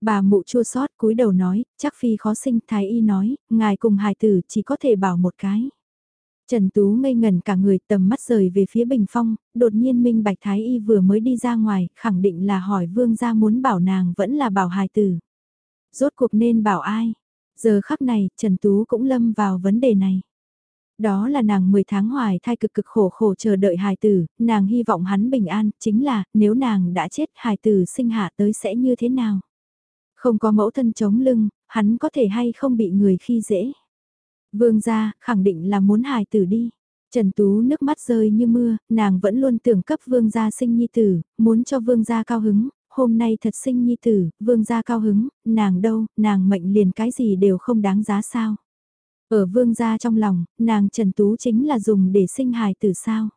Speaker 1: Bà mụ chua sót cúi đầu nói, chắc phi khó sinh, thái y nói, ngài cùng hài tử chỉ có thể bảo một cái. Trần Tú ngây ngần cả người tầm mắt rời về phía bình phong, đột nhiên minh bạch thái y vừa mới đi ra ngoài, khẳng định là hỏi vương gia muốn bảo nàng vẫn là bảo hài tử. Rốt cuộc nên bảo ai? Giờ khắc này, Trần Tú cũng lâm vào vấn đề này. Đó là nàng 10 tháng hoài thai cực cực khổ khổ chờ đợi hài tử, nàng hy vọng hắn bình an, chính là, nếu nàng đã chết hài tử sinh hạ tới sẽ như thế nào? Không có mẫu thân chống lưng, hắn có thể hay không bị người khi dễ. Vương gia, khẳng định là muốn hài tử đi. Trần Tú nước mắt rơi như mưa, nàng vẫn luôn tưởng cấp vương gia sinh nhi tử, muốn cho vương gia cao hứng, hôm nay thật sinh nhi tử, vương gia cao hứng, nàng đâu, nàng mệnh liền cái gì đều không đáng giá sao. Ở vương gia trong lòng, nàng Trần Tú chính là dùng để sinh hài tử sao.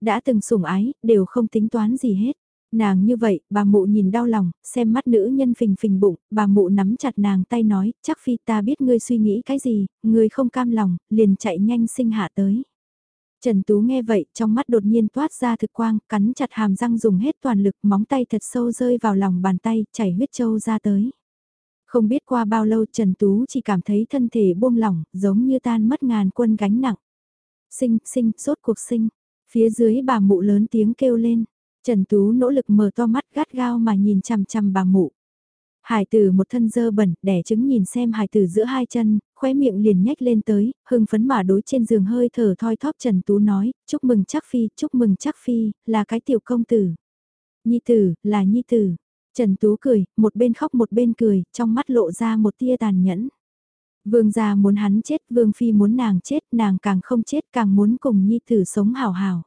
Speaker 1: Đã từng sủng ái, đều không tính toán gì hết. Nàng như vậy, bà mụ nhìn đau lòng, xem mắt nữ nhân phình phình bụng, bà mụ nắm chặt nàng tay nói, chắc phi ta biết ngươi suy nghĩ cái gì, ngươi không cam lòng, liền chạy nhanh sinh hạ tới. Trần Tú nghe vậy, trong mắt đột nhiên toát ra thực quang, cắn chặt hàm răng dùng hết toàn lực, móng tay thật sâu rơi vào lòng bàn tay, chảy huyết châu ra tới. Không biết qua bao lâu Trần Tú chỉ cảm thấy thân thể buông lỏng, giống như tan mất ngàn quân gánh nặng. Sinh, sinh, sốt cuộc sinh. Phía dưới bà mụ lớn tiếng kêu lên. Trần Tú nỗ lực mở to mắt gắt gao mà nhìn chằm chằm bà mụ. Hải tử một thân dơ bẩn, đẻ trứng nhìn xem hải tử giữa hai chân, khóe miệng liền nhếch lên tới, hưng phấn mà đối trên giường hơi thở thoi thóp Trần Tú nói, chúc mừng chắc phi, chúc mừng chắc phi, là cái tiểu công tử. Nhi tử, là nhi tử. Trần Tú cười, một bên khóc một bên cười, trong mắt lộ ra một tia tàn nhẫn. Vương gia muốn hắn chết, Vương Phi muốn nàng chết, nàng càng không chết càng muốn cùng Nhi tử sống hào hào.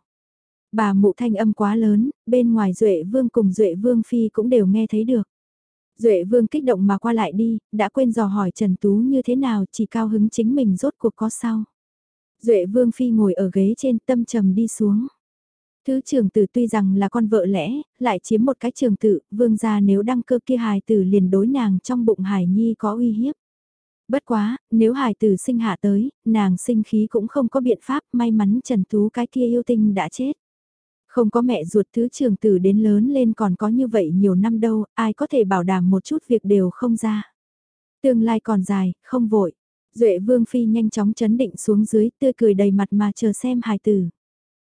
Speaker 1: Bà mụ thanh âm quá lớn, bên ngoài Duệ Vương cùng Duệ Vương Phi cũng đều nghe thấy được. Duệ Vương kích động mà qua lại đi, đã quên dò hỏi Trần Tú như thế nào chỉ cao hứng chính mình rốt cuộc có sao. Duệ Vương Phi ngồi ở ghế trên tâm trầm đi xuống. Thứ trường tử tuy rằng là con vợ lẽ, lại chiếm một cái trường tử, vương gia nếu đăng cơ kia hài tử liền đối nàng trong bụng hài nhi có uy hiếp. Bất quá, nếu hài tử sinh hạ tới, nàng sinh khí cũng không có biện pháp, may mắn Trần Tú cái kia yêu tinh đã chết. Không có mẹ ruột thứ trường tử đến lớn lên còn có như vậy nhiều năm đâu, ai có thể bảo đảm một chút việc đều không ra. Tương lai còn dài, không vội. Duệ Vương Phi nhanh chóng chấn định xuống dưới tươi cười đầy mặt mà chờ xem hài tử.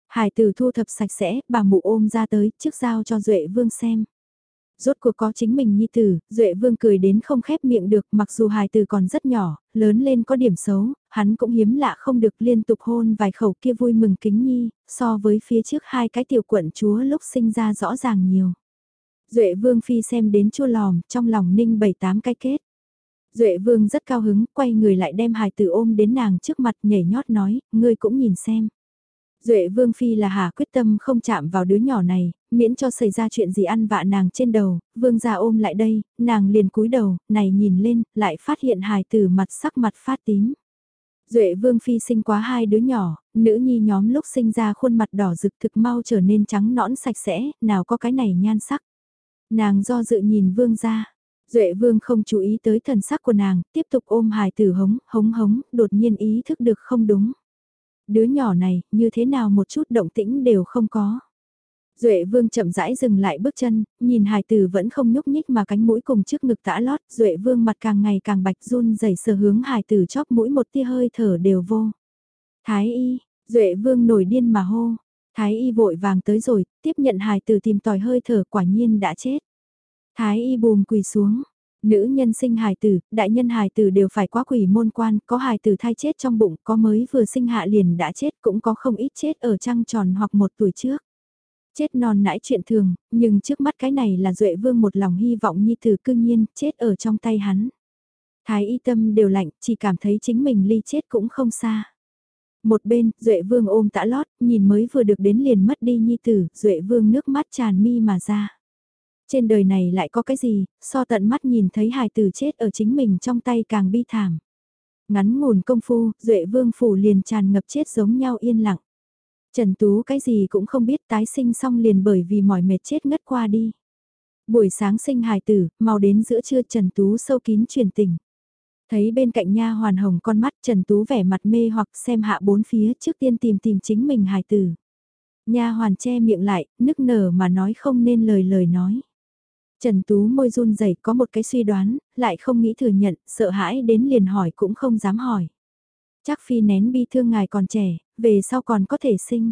Speaker 1: Hải tử thu thập sạch sẽ, bà mụ ôm ra tới, trước giao cho Duệ Vương xem. Rốt cuộc có chính mình nhi tử, Duệ Vương cười đến không khép miệng được mặc dù hài tử còn rất nhỏ, lớn lên có điểm xấu, hắn cũng hiếm lạ không được liên tục hôn vài khẩu kia vui mừng kính nhi, so với phía trước hai cái tiểu quận chúa lúc sinh ra rõ ràng nhiều. Duệ Vương phi xem đến chua lòm, trong lòng ninh bảy tám cái kết. Duệ Vương rất cao hứng, quay người lại đem hài tử ôm đến nàng trước mặt nhảy nhót nói, ngươi cũng nhìn xem. Duệ Vương Phi là hà quyết tâm không chạm vào đứa nhỏ này, miễn cho xảy ra chuyện gì ăn vạ nàng trên đầu, Vương gia ôm lại đây, nàng liền cúi đầu, này nhìn lên, lại phát hiện hài tử mặt sắc mặt phát tím. Duệ Vương Phi sinh quá hai đứa nhỏ, nữ nhi nhóm lúc sinh ra khuôn mặt đỏ rực thực mau trở nên trắng nõn sạch sẽ, nào có cái này nhan sắc. Nàng do dự nhìn Vương ra. Duệ Vương không chú ý tới thần sắc của nàng, tiếp tục ôm hài tử hống, hống hống, đột nhiên ý thức được không đúng. Đứa nhỏ này, như thế nào một chút động tĩnh đều không có. Duệ Vương chậm rãi dừng lại bước chân, nhìn hài tử vẫn không nhúc nhích mà cánh mũi cùng trước ngực tã lót, Duệ Vương mặt càng ngày càng bạch run rẩy sờ hướng hài tử chóp mũi một tia hơi thở đều vô. Thái y, Duệ Vương nổi điên mà hô. Thái y vội vàng tới rồi, tiếp nhận hài tử tìm tòi hơi thở quả nhiên đã chết. Thái y bùm quỳ xuống. Nữ nhân sinh hài tử, đại nhân hài tử đều phải quá quỷ môn quan, có hài tử thai chết trong bụng, có mới vừa sinh hạ liền đã chết, cũng có không ít chết ở trăng tròn hoặc một tuổi trước. Chết non nãi chuyện thường, nhưng trước mắt cái này là Duệ Vương một lòng hy vọng nhi tử cương nhiên, chết ở trong tay hắn. Thái y tâm đều lạnh, chỉ cảm thấy chính mình ly chết cũng không xa. Một bên, Duệ Vương ôm tã lót, nhìn mới vừa được đến liền mất đi nhi tử, Duệ Vương nước mắt tràn mi mà ra. Trên đời này lại có cái gì, so tận mắt nhìn thấy hài tử chết ở chính mình trong tay càng bi thảm. Ngắn ngủn công phu, Duệ Vương phủ liền tràn ngập chết giống nhau yên lặng. Trần Tú cái gì cũng không biết tái sinh xong liền bởi vì mỏi mệt chết ngất qua đi. Buổi sáng sinh hài tử, mau đến giữa trưa Trần Tú sâu kín truyền tình. Thấy bên cạnh nha hoàn hồng con mắt Trần Tú vẻ mặt mê hoặc xem hạ bốn phía trước tiên tìm tìm chính mình hài tử. Nha hoàn che miệng lại, nức nở mà nói không nên lời lời nói. Trần Tú môi run rẩy có một cái suy đoán, lại không nghĩ thừa nhận, sợ hãi đến liền hỏi cũng không dám hỏi. Chắc phi nén bi thương ngài còn trẻ, về sau còn có thể sinh.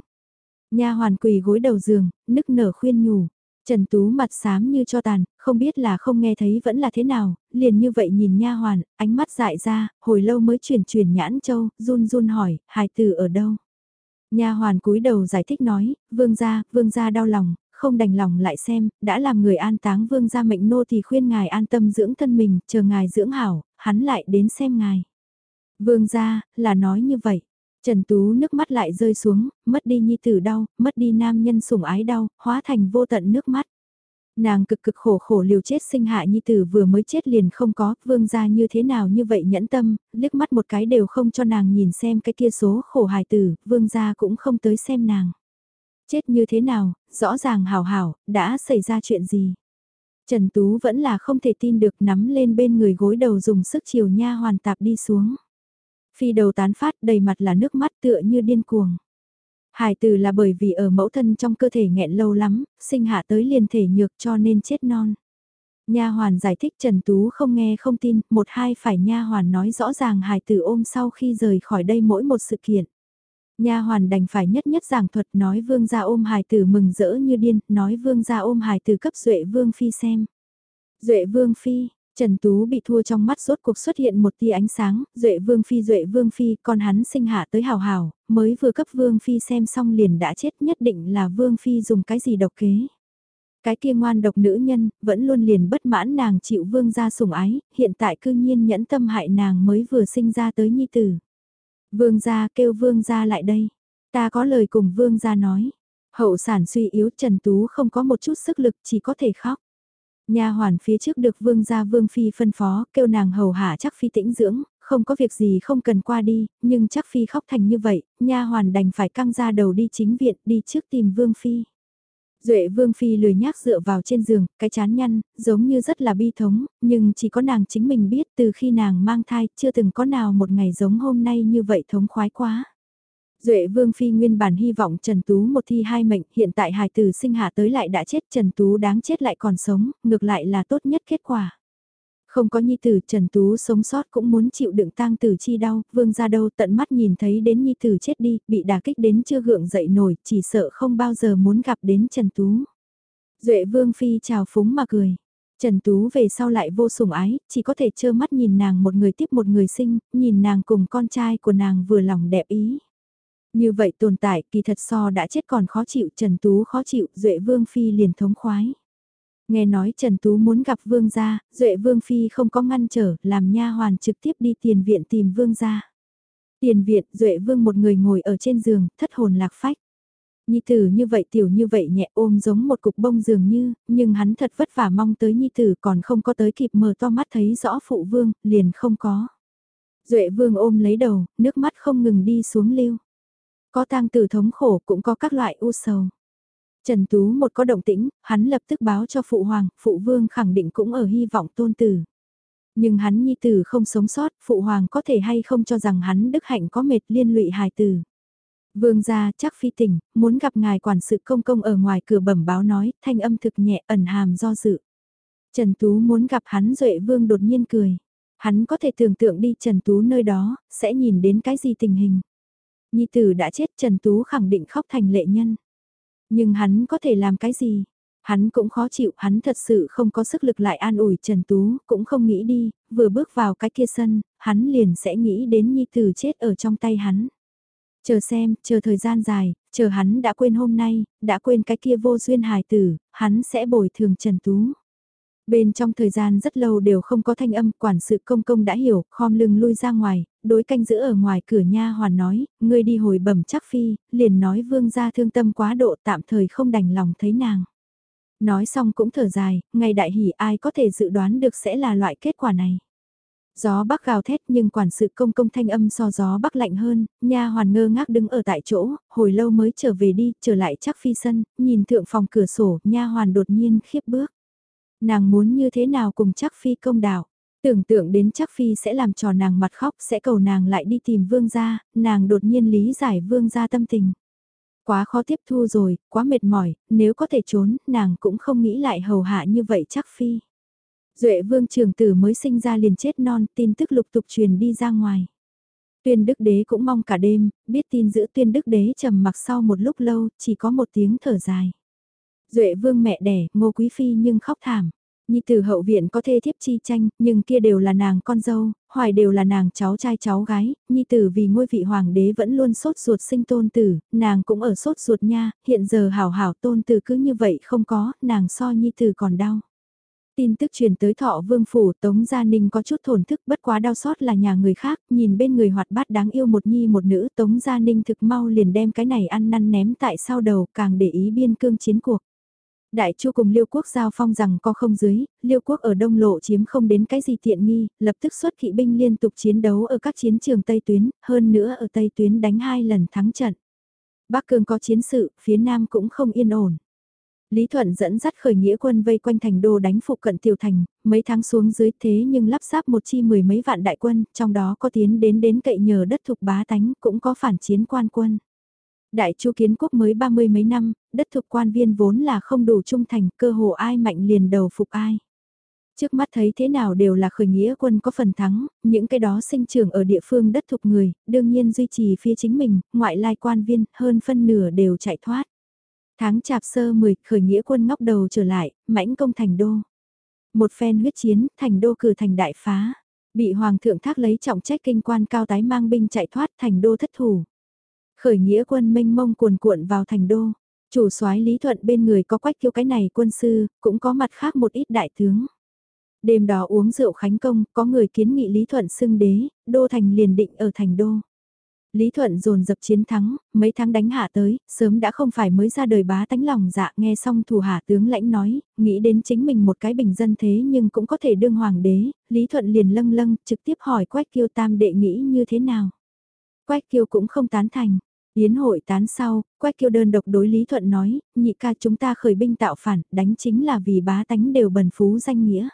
Speaker 1: Nha hoàn quỳ gối đầu giường, nức nở khuyên nhủ. Trần Tú mặt xám như cho tàn, không biết là không nghe thấy vẫn là thế nào, liền như vậy nhìn nha hoàn, ánh mắt dại ra, hồi lâu mới chuyển chuyển nhãn châu, run run hỏi, hài tử ở đâu? Nha hoàn cúi đầu giải thích nói, vương gia, vương gia đau lòng, không đành lòng lại xem, đã làm người an táng vương gia mệnh nô thì khuyên ngài an tâm dưỡng thân mình, chờ ngài dưỡng hảo, hắn lại đến xem ngài. Vương gia, là nói như vậy. Trần Tú nước mắt lại rơi xuống, mất đi nhi tử đau, mất đi nam nhân sủng ái đau, hóa thành vô tận nước mắt. Nàng cực cực khổ khổ liều chết sinh hạ nhi tử vừa mới chết liền không có, vương gia như thế nào như vậy nhẫn tâm, liếc mắt một cái đều không cho nàng nhìn xem cái kia số khổ hài tử, vương gia cũng không tới xem nàng. Chết như thế nào, rõ ràng hào hảo, đã xảy ra chuyện gì. Trần Tú vẫn là không thể tin được nắm lên bên người gối đầu dùng sức chiều nha hoàn tạp đi xuống. Phi đầu tán phát đầy mặt là nước mắt tựa như điên cuồng. Hải tử là bởi vì ở mẫu thân trong cơ thể nghẹn lâu lắm, sinh hạ tới liền thể nhược cho nên chết non. Nha hoàn giải thích Trần Tú không nghe không tin, một hai phải nha hoàn nói rõ ràng hải tử ôm sau khi rời khỏi đây mỗi một sự kiện. Nha hoàn đành phải nhất nhất giảng thuật nói vương gia ôm hài tử mừng rỡ như điên, nói vương gia ôm hài tử cấp duệ vương phi xem. Duệ vương phi, Trần Tú bị thua trong mắt rốt cuộc xuất hiện một tia ánh sáng, Duệ Vương Phi Duệ Vương Phi, con hắn sinh hạ tới hào hào, mới vừa cấp Vương Phi xem xong liền đã chết nhất định là Vương Phi dùng cái gì độc kế. Cái kia ngoan độc nữ nhân, vẫn luôn liền bất mãn nàng chịu Vương gia sủng ái, hiện tại cư nhiên nhẫn tâm hại nàng mới vừa sinh ra tới nhi tử. Vương gia kêu Vương gia lại đây, ta có lời cùng Vương gia nói. Hậu sản suy yếu Trần Tú không có một chút sức lực chỉ có thể khóc. Nha hoàn phía trước được vương gia vương phi phân phó, kêu nàng hầu hạ chắc phi tĩnh dưỡng, không có việc gì không cần qua đi, nhưng chắc phi khóc thành như vậy, nha hoàn đành phải căng ra đầu đi chính viện, đi trước tìm vương phi. Duệ vương phi lười nhác dựa vào trên giường, cái chán nhăn, giống như rất là bi thống, nhưng chỉ có nàng chính mình biết từ khi nàng mang thai, chưa từng có nào một ngày giống hôm nay như vậy thống khoái quá. Duệ Vương Phi nguyên bản hy vọng Trần Tú một thi hai mệnh, hiện tại hài tử sinh hạ tới lại đã chết Trần Tú đáng chết lại còn sống, ngược lại là tốt nhất kết quả. Không có nhi tử Trần Tú sống sót cũng muốn chịu đựng tang tử chi đau, vương ra đâu tận mắt nhìn thấy đến nhi tử chết đi, bị đả kích đến chưa gượng dậy nổi, chỉ sợ không bao giờ muốn gặp đến Trần Tú. Duệ Vương Phi chào phúng mà cười. Trần Tú về sau lại vô sủng ái, chỉ có thể trơ mắt nhìn nàng một người tiếp một người sinh, nhìn nàng cùng con trai của nàng vừa lòng đẹp ý. Như vậy tồn tại kỳ thật so đã chết còn khó chịu Trần Tú khó chịu Duệ Vương Phi liền thống khoái. Nghe nói Trần Tú muốn gặp Vương gia, Duệ Vương Phi không có ngăn trở, làm nha hoàn trực tiếp đi tiền viện tìm Vương gia. Tiền viện, Duệ Vương một người ngồi ở trên giường, thất hồn lạc phách. Nhi tử như vậy tiểu như vậy nhẹ ôm giống một cục bông dường như, nhưng hắn thật vất vả mong tới Nhi tử còn không có tới kịp mở to mắt thấy rõ phụ vương, liền không có. Duệ vương ôm lấy đầu, nước mắt không ngừng đi xuống lưu. Có tang tử thống khổ cũng có các loại u sầu. Trần Tú một có động tĩnh, hắn lập tức báo cho phụ hoàng, phụ vương khẳng định cũng ở hy vọng tôn tử. Nhưng hắn nhi tử không sống sót, phụ hoàng có thể hay không cho rằng hắn đức hạnh có mệt liên lụy hài tử. Vương gia chắc phi tỉnh, muốn gặp ngài quản sự công công ở ngoài cửa bẩm báo nói, thanh âm thực nhẹ ẩn hàm do dự. Trần Tú muốn gặp hắn Duệ Vương đột nhiên cười. Hắn có thể tưởng tượng đi Trần Tú nơi đó, sẽ nhìn đến cái gì tình hình. Nhi tử đã chết Trần Tú khẳng định khóc thành lệ nhân. Nhưng hắn có thể làm cái gì? Hắn cũng khó chịu, hắn thật sự không có sức lực lại an ủi Trần Tú, cũng không nghĩ đi, vừa bước vào cái kia sân, hắn liền sẽ nghĩ đến Nhi Tử chết ở trong tay hắn. Chờ xem, chờ thời gian dài, chờ hắn đã quên hôm nay, đã quên cái kia vô duyên hài tử, hắn sẽ bồi thường Trần Tú. Bên trong thời gian rất lâu đều không có thanh âm, quản sự công công đã hiểu, khom lưng lui ra ngoài, đối canh giữ ở ngoài cửa nha hoàn nói, ngươi đi hồi bẩm chắc phi, liền nói vương gia thương tâm quá độ tạm thời không đành lòng thấy nàng. Nói xong cũng thở dài, ngày đại hỷ ai có thể dự đoán được sẽ là loại kết quả này. Gió bắc gào thét nhưng quản sự công công thanh âm so gió bắc lạnh hơn, nha hoàn ngơ ngác đứng ở tại chỗ, hồi lâu mới trở về đi, trở lại chắc phi sân, nhìn thượng phòng cửa sổ, nha hoàn đột nhiên khiếp bước. Nàng muốn như thế nào cùng chắc phi công đạo, tưởng tượng đến chắc phi sẽ làm trò nàng mặt khóc, sẽ cầu nàng lại đi tìm vương gia, nàng đột nhiên lý giải vương gia tâm tình. Quá khó tiếp thu rồi, quá mệt mỏi, nếu có thể trốn, nàng cũng không nghĩ lại hầu hạ như vậy chắc phi. Duệ vương trường tử mới sinh ra liền chết non, tin tức lục tục truyền đi ra ngoài. Tuyên đức đế cũng mong cả đêm, biết tin giữ tuyên đức đế trầm mặc sau một lúc lâu, chỉ có một tiếng thở dài. Duệ vương mẹ đẻ, ngô quý phi nhưng khóc thảm. Nhi tử hậu viện có thê thiếp chi tranh, nhưng kia đều là nàng con dâu, hoài đều là nàng cháu trai cháu gái, Nhi tử vì ngôi vị hoàng đế vẫn luôn sốt ruột sinh tôn tử, nàng cũng ở sốt ruột nha, hiện giờ hảo hảo tôn tử cứ như vậy không có, nàng so Nhi tử còn đau. Tin tức truyền tới thọ vương phủ Tống Gia Ninh có chút thổn thức bất quá đau xót là nhà người khác, nhìn bên người hoạt bát đáng yêu một nhi một nữ Tống Gia Ninh thực mau liền đem cái này ăn năn ném tại sau đầu càng để ý biên cương chiến cuộc. Đại Chu cùng Liêu Quốc giao phong rằng có không dưới, Liêu Quốc ở Đông Lộ chiếm không đến cái gì tiện nghi, lập tức xuất kỵ binh liên tục chiến đấu ở các chiến trường Tây Tuyến, hơn nữa ở Tây Tuyến đánh hai lần thắng trận. Bắc cường có chiến sự, phía Nam cũng không yên ổn. Lý Thuận dẫn dắt khởi nghĩa quân vây quanh thành đô đánh phục cận tiểu thành, mấy tháng xuống dưới thế nhưng lắp ráp một chi mười mấy vạn đại quân, trong đó có tiến đến đến cậy nhờ đất thục bá tánh, cũng có phản chiến quan quân. Đại chu kiến quốc mới ba mươi mấy năm, đất thuộc quan viên vốn là không đủ trung thành, cơ hồ ai mạnh liền đầu phục ai. Trước mắt thấy thế nào đều là khởi nghĩa quân có phần thắng, những cái đó sinh trưởng ở địa phương đất thuộc người, đương nhiên duy trì phía chính mình, ngoại lai quan viên, hơn phân nửa đều chạy thoát. Tháng chạp sơ 10, khởi nghĩa quân ngóc đầu trở lại, mãnh công thành đô. Một phen huyết chiến, thành đô cử thành đại phá. Bị hoàng thượng thác lấy trọng trách kinh quan cao tái mang binh chạy thoát thành đô thất thủ. Khởi nghĩa quân mênh mông cuồn cuộn vào thành đô. Chủ soái Lý Thuận bên người có quách kiêu cái này quân sư, cũng có mặt khác một ít đại tướng. Đêm đó uống rượu khánh công, có người kiến nghị Lý Thuận xưng đế, đô thành liền định ở thành đô. Lý Thuận dồn dập chiến thắng, mấy tháng đánh hạ tới, sớm đã không phải mới ra đời bá tánh lòng dạ nghe xong thủ hạ tướng lãnh nói, nghĩ đến chính mình một cái bình dân thế nhưng cũng có thể đương hoàng đế, Lý Thuận liền lâng lâng, trực tiếp hỏi Quách Kiêu Tam đệ nghĩ như thế nào. Quách Kiêu cũng không tán thành, Yến hội tán sau, Quách Kiêu đơn độc đối Lý Thuận nói, nhị ca chúng ta khởi binh tạo phản, đánh chính là vì bá tánh đều bần phú danh nghĩa.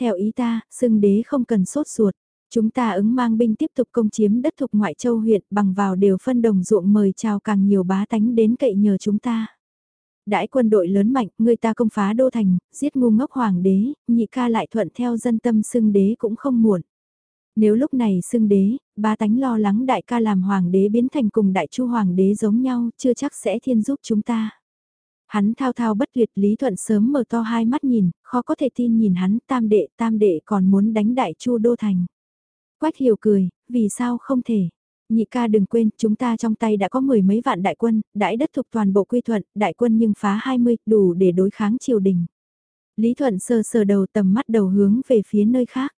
Speaker 1: Theo ý ta, xưng đế không cần sốt ruột. Chúng ta ứng mang binh tiếp tục công chiếm đất thuộc ngoại châu huyện bằng vào đều phân đồng ruộng mời chào càng nhiều bá tánh đến cậy nhờ chúng ta. Đãi quân đội lớn mạnh, người ta công phá đô thành, giết ngu ngốc hoàng đế, nhị ca lại thuận theo dân tâm xưng đế cũng không muộn. Nếu lúc này xưng đế, ba tánh lo lắng đại ca làm hoàng đế biến thành cùng đại chu hoàng đế giống nhau, chưa chắc sẽ thiên giúp chúng ta. Hắn thao thao bất tuyệt Lý Thuận sớm mở to hai mắt nhìn, khó có thể tin nhìn hắn tam đệ tam đệ còn muốn đánh đại chu đô thành. Quách hiểu cười, vì sao không thể. Nhị ca đừng quên, chúng ta trong tay đã có mười mấy vạn đại quân, đại đất thuộc toàn bộ quy thuận, đại quân nhưng phá 20, đủ để đối kháng triều đình. Lý Thuận sờ sờ đầu tầm mắt đầu hướng về phía nơi khác.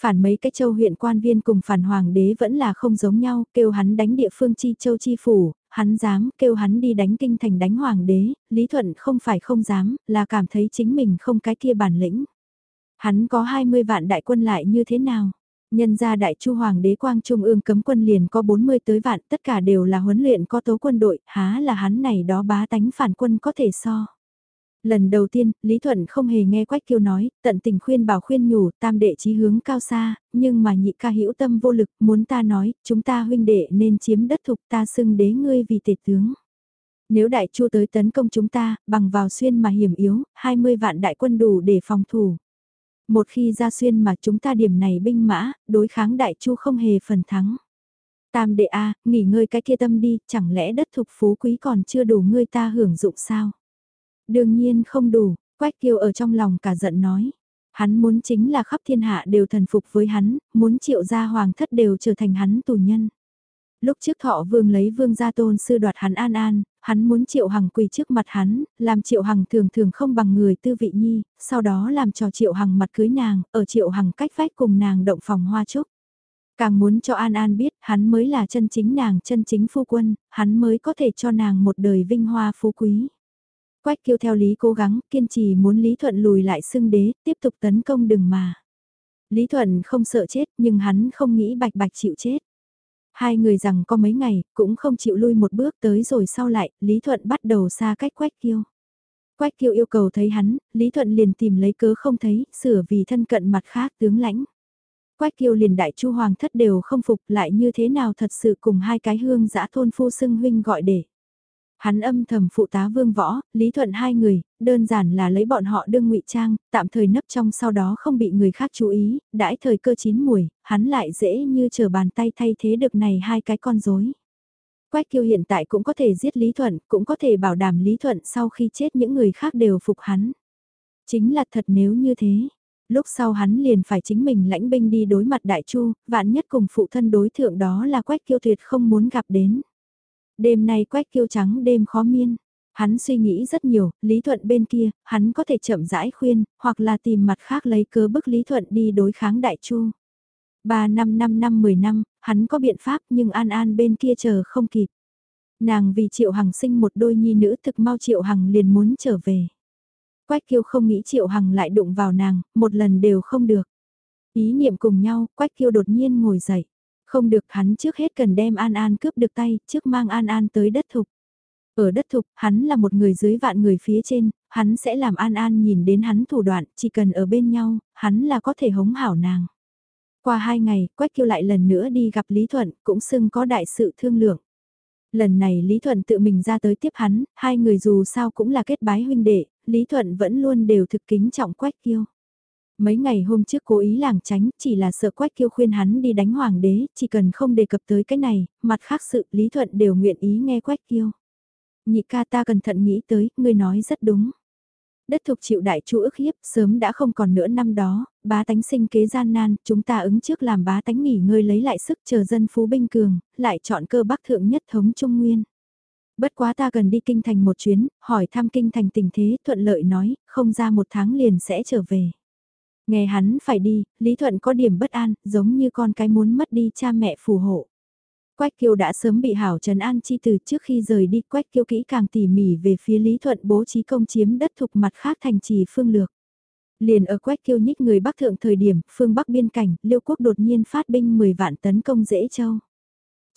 Speaker 1: Phản mấy cái châu huyện quan viên cùng phản hoàng đế vẫn là không giống nhau, kêu hắn đánh địa phương chi châu chi phủ, hắn dám kêu hắn đi đánh kinh thành đánh hoàng đế, Lý Thuận không phải không dám, là cảm thấy chính mình không cái kia bản lĩnh. Hắn có 20 vạn đại quân lại như thế nào? Nhân gia đại chu hoàng đế quang trung ương cấm quân liền có 40 tới vạn, tất cả đều là huấn luyện có tố quân đội, há là hắn này đó bá tánh phản quân có thể so. Lần đầu tiên, Lý Thuận không hề nghe Quách Kiêu nói, tận tình khuyên bảo khuyên nhủ, tam đệ chí hướng cao xa, nhưng mà nhị ca hữu tâm vô lực, muốn ta nói, chúng ta huynh đệ nên chiếm đất thục ta xưng đế ngươi vì tể tướng. Nếu đại chu tới tấn công chúng ta, bằng vào xuyên mà hiểm yếu, 20 vạn đại quân đủ để phòng thủ. Một khi ra xuyên mà chúng ta điểm này binh mã, đối kháng đại chu không hề phần thắng. Tam đệ A, nghỉ ngơi cái kia tâm đi, chẳng lẽ đất thục phú quý còn chưa đủ ngươi ta hưởng dụng sao? Đương nhiên không đủ, Quách Kiều ở trong lòng cả giận nói. Hắn muốn chính là khắp thiên hạ đều thần phục với hắn, muốn triệu gia hoàng thất đều trở thành hắn tù nhân. Lúc trước thọ vương lấy vương gia tôn sư đoạt hắn an an, hắn muốn triệu hằng quỳ trước mặt hắn, làm triệu hằng thường thường không bằng người tư vị nhi, sau đó làm cho triệu hằng mặt cưới nàng, ở triệu hằng cách vách cùng nàng động phòng hoa trúc. Càng muốn cho An An biết hắn mới là chân chính nàng chân chính phu quân, hắn mới có thể cho nàng một đời vinh hoa phú quý. Quách kêu theo Lý cố gắng, kiên trì muốn Lý Thuận lùi lại xưng đế, tiếp tục tấn công đừng mà. Lý Thuận không sợ chết nhưng hắn không nghĩ bạch bạch chịu chết. Hai người rằng có mấy ngày, cũng không chịu lui một bước tới rồi sau lại, Lý Thuận bắt đầu xa cách Quách Kiêu. Quách Kiêu yêu cầu thấy hắn, Lý Thuận liền tìm lấy cớ không thấy, sửa vì thân cận mặt khác tướng lãnh. Quách Kiêu liền đại chu hoàng thất đều không phục lại như thế nào thật sự cùng hai cái hương giã thôn phu xưng huynh gọi để. Hắn âm thầm phụ tá vương võ, Lý Thuận hai người, đơn giản là lấy bọn họ đương ngụy trang, tạm thời nấp trong sau đó không bị người khác chú ý, đãi thời cơ chín mùi, hắn lại dễ như chờ bàn tay thay thế được này hai cái con rối. Quách kiêu hiện tại cũng có thể giết Lý Thuận, cũng có thể bảo đảm Lý Thuận sau khi chết những người khác đều phục hắn. Chính là thật nếu như thế. Lúc sau hắn liền phải chính mình lãnh binh đi đối mặt đại chu, vạn nhất cùng phụ thân đối thượng đó là quách kiêu tuyệt không muốn gặp đến. Đêm nay quách kiêu trắng đêm khó miên. Hắn suy nghĩ rất nhiều, Lý Thuận bên kia, hắn có thể chậm rãi khuyên, hoặc là tìm mặt khác lấy cớ bức Lý Thuận đi đối kháng Đại Chu. Ba năm năm năm mười năm, hắn có biện pháp nhưng An An bên kia chờ không kịp. Nàng vì Triệu Hằng sinh một đôi nhi nữ thực mau Triệu Hằng liền muốn trở về. Quách kiêu không nghĩ Triệu Hằng lại đụng vào nàng, một lần đều không được. Ý niệm cùng nhau, Quách kiêu đột nhiên ngồi dậy. Không được hắn trước hết cần đem An An cướp được tay, trước mang An An tới đất thục. Ở đất thục, hắn là một người dưới vạn người phía trên, hắn sẽ làm An An nhìn đến hắn thủ đoạn, chỉ cần ở bên nhau, hắn là có thể hống hảo nàng. Qua hai ngày, Quách kêu lại lần nữa đi gặp Lý Thuận, cũng xưng có đại sự thương lượng. Lần này Lý Thuận tự mình ra tới tiếp hắn, hai người dù sao cũng là kết bái huynh đệ, Lý Thuận vẫn luôn đều thực kính trọng Quách Kiêu. Mấy ngày hôm trước cố ý làng tránh, chỉ là sợ quách kiêu khuyên hắn đi đánh hoàng đế, chỉ cần không đề cập tới cái này, mặt khác sự lý thuận đều nguyện ý nghe quách kiêu. Nhị ca ta cẩn thận nghĩ tới, ngươi nói rất đúng. Đất thục chịu đại chu ức hiếp, sớm đã không còn nữa năm đó, bá tánh sinh kế gian nan, chúng ta ứng trước làm bá tánh nghỉ ngơi lấy lại sức chờ dân phú binh cường, lại chọn cơ bắc thượng nhất thống trung nguyên. Bất quá ta cần đi kinh thành một chuyến, hỏi thăm kinh thành tình thế, thuận lợi nói, không ra một tháng liền sẽ trở về. Nghe hắn phải đi, Lý Thuận có điểm bất an, giống như con cái muốn mất đi cha mẹ phù hộ. Quách Kiêu đã sớm bị hảo trần an chi từ trước khi rời đi Quách Kiêu kỹ càng tỉ mỉ về phía Lý Thuận bố trí công chiếm đất thục mặt khác thành trì phương lược. Liền ở Quách Kiêu nhích người Bắc thượng thời điểm, phương Bắc biên cảnh, Liêu quốc đột nhiên phát binh 10 vạn tấn công dễ châu.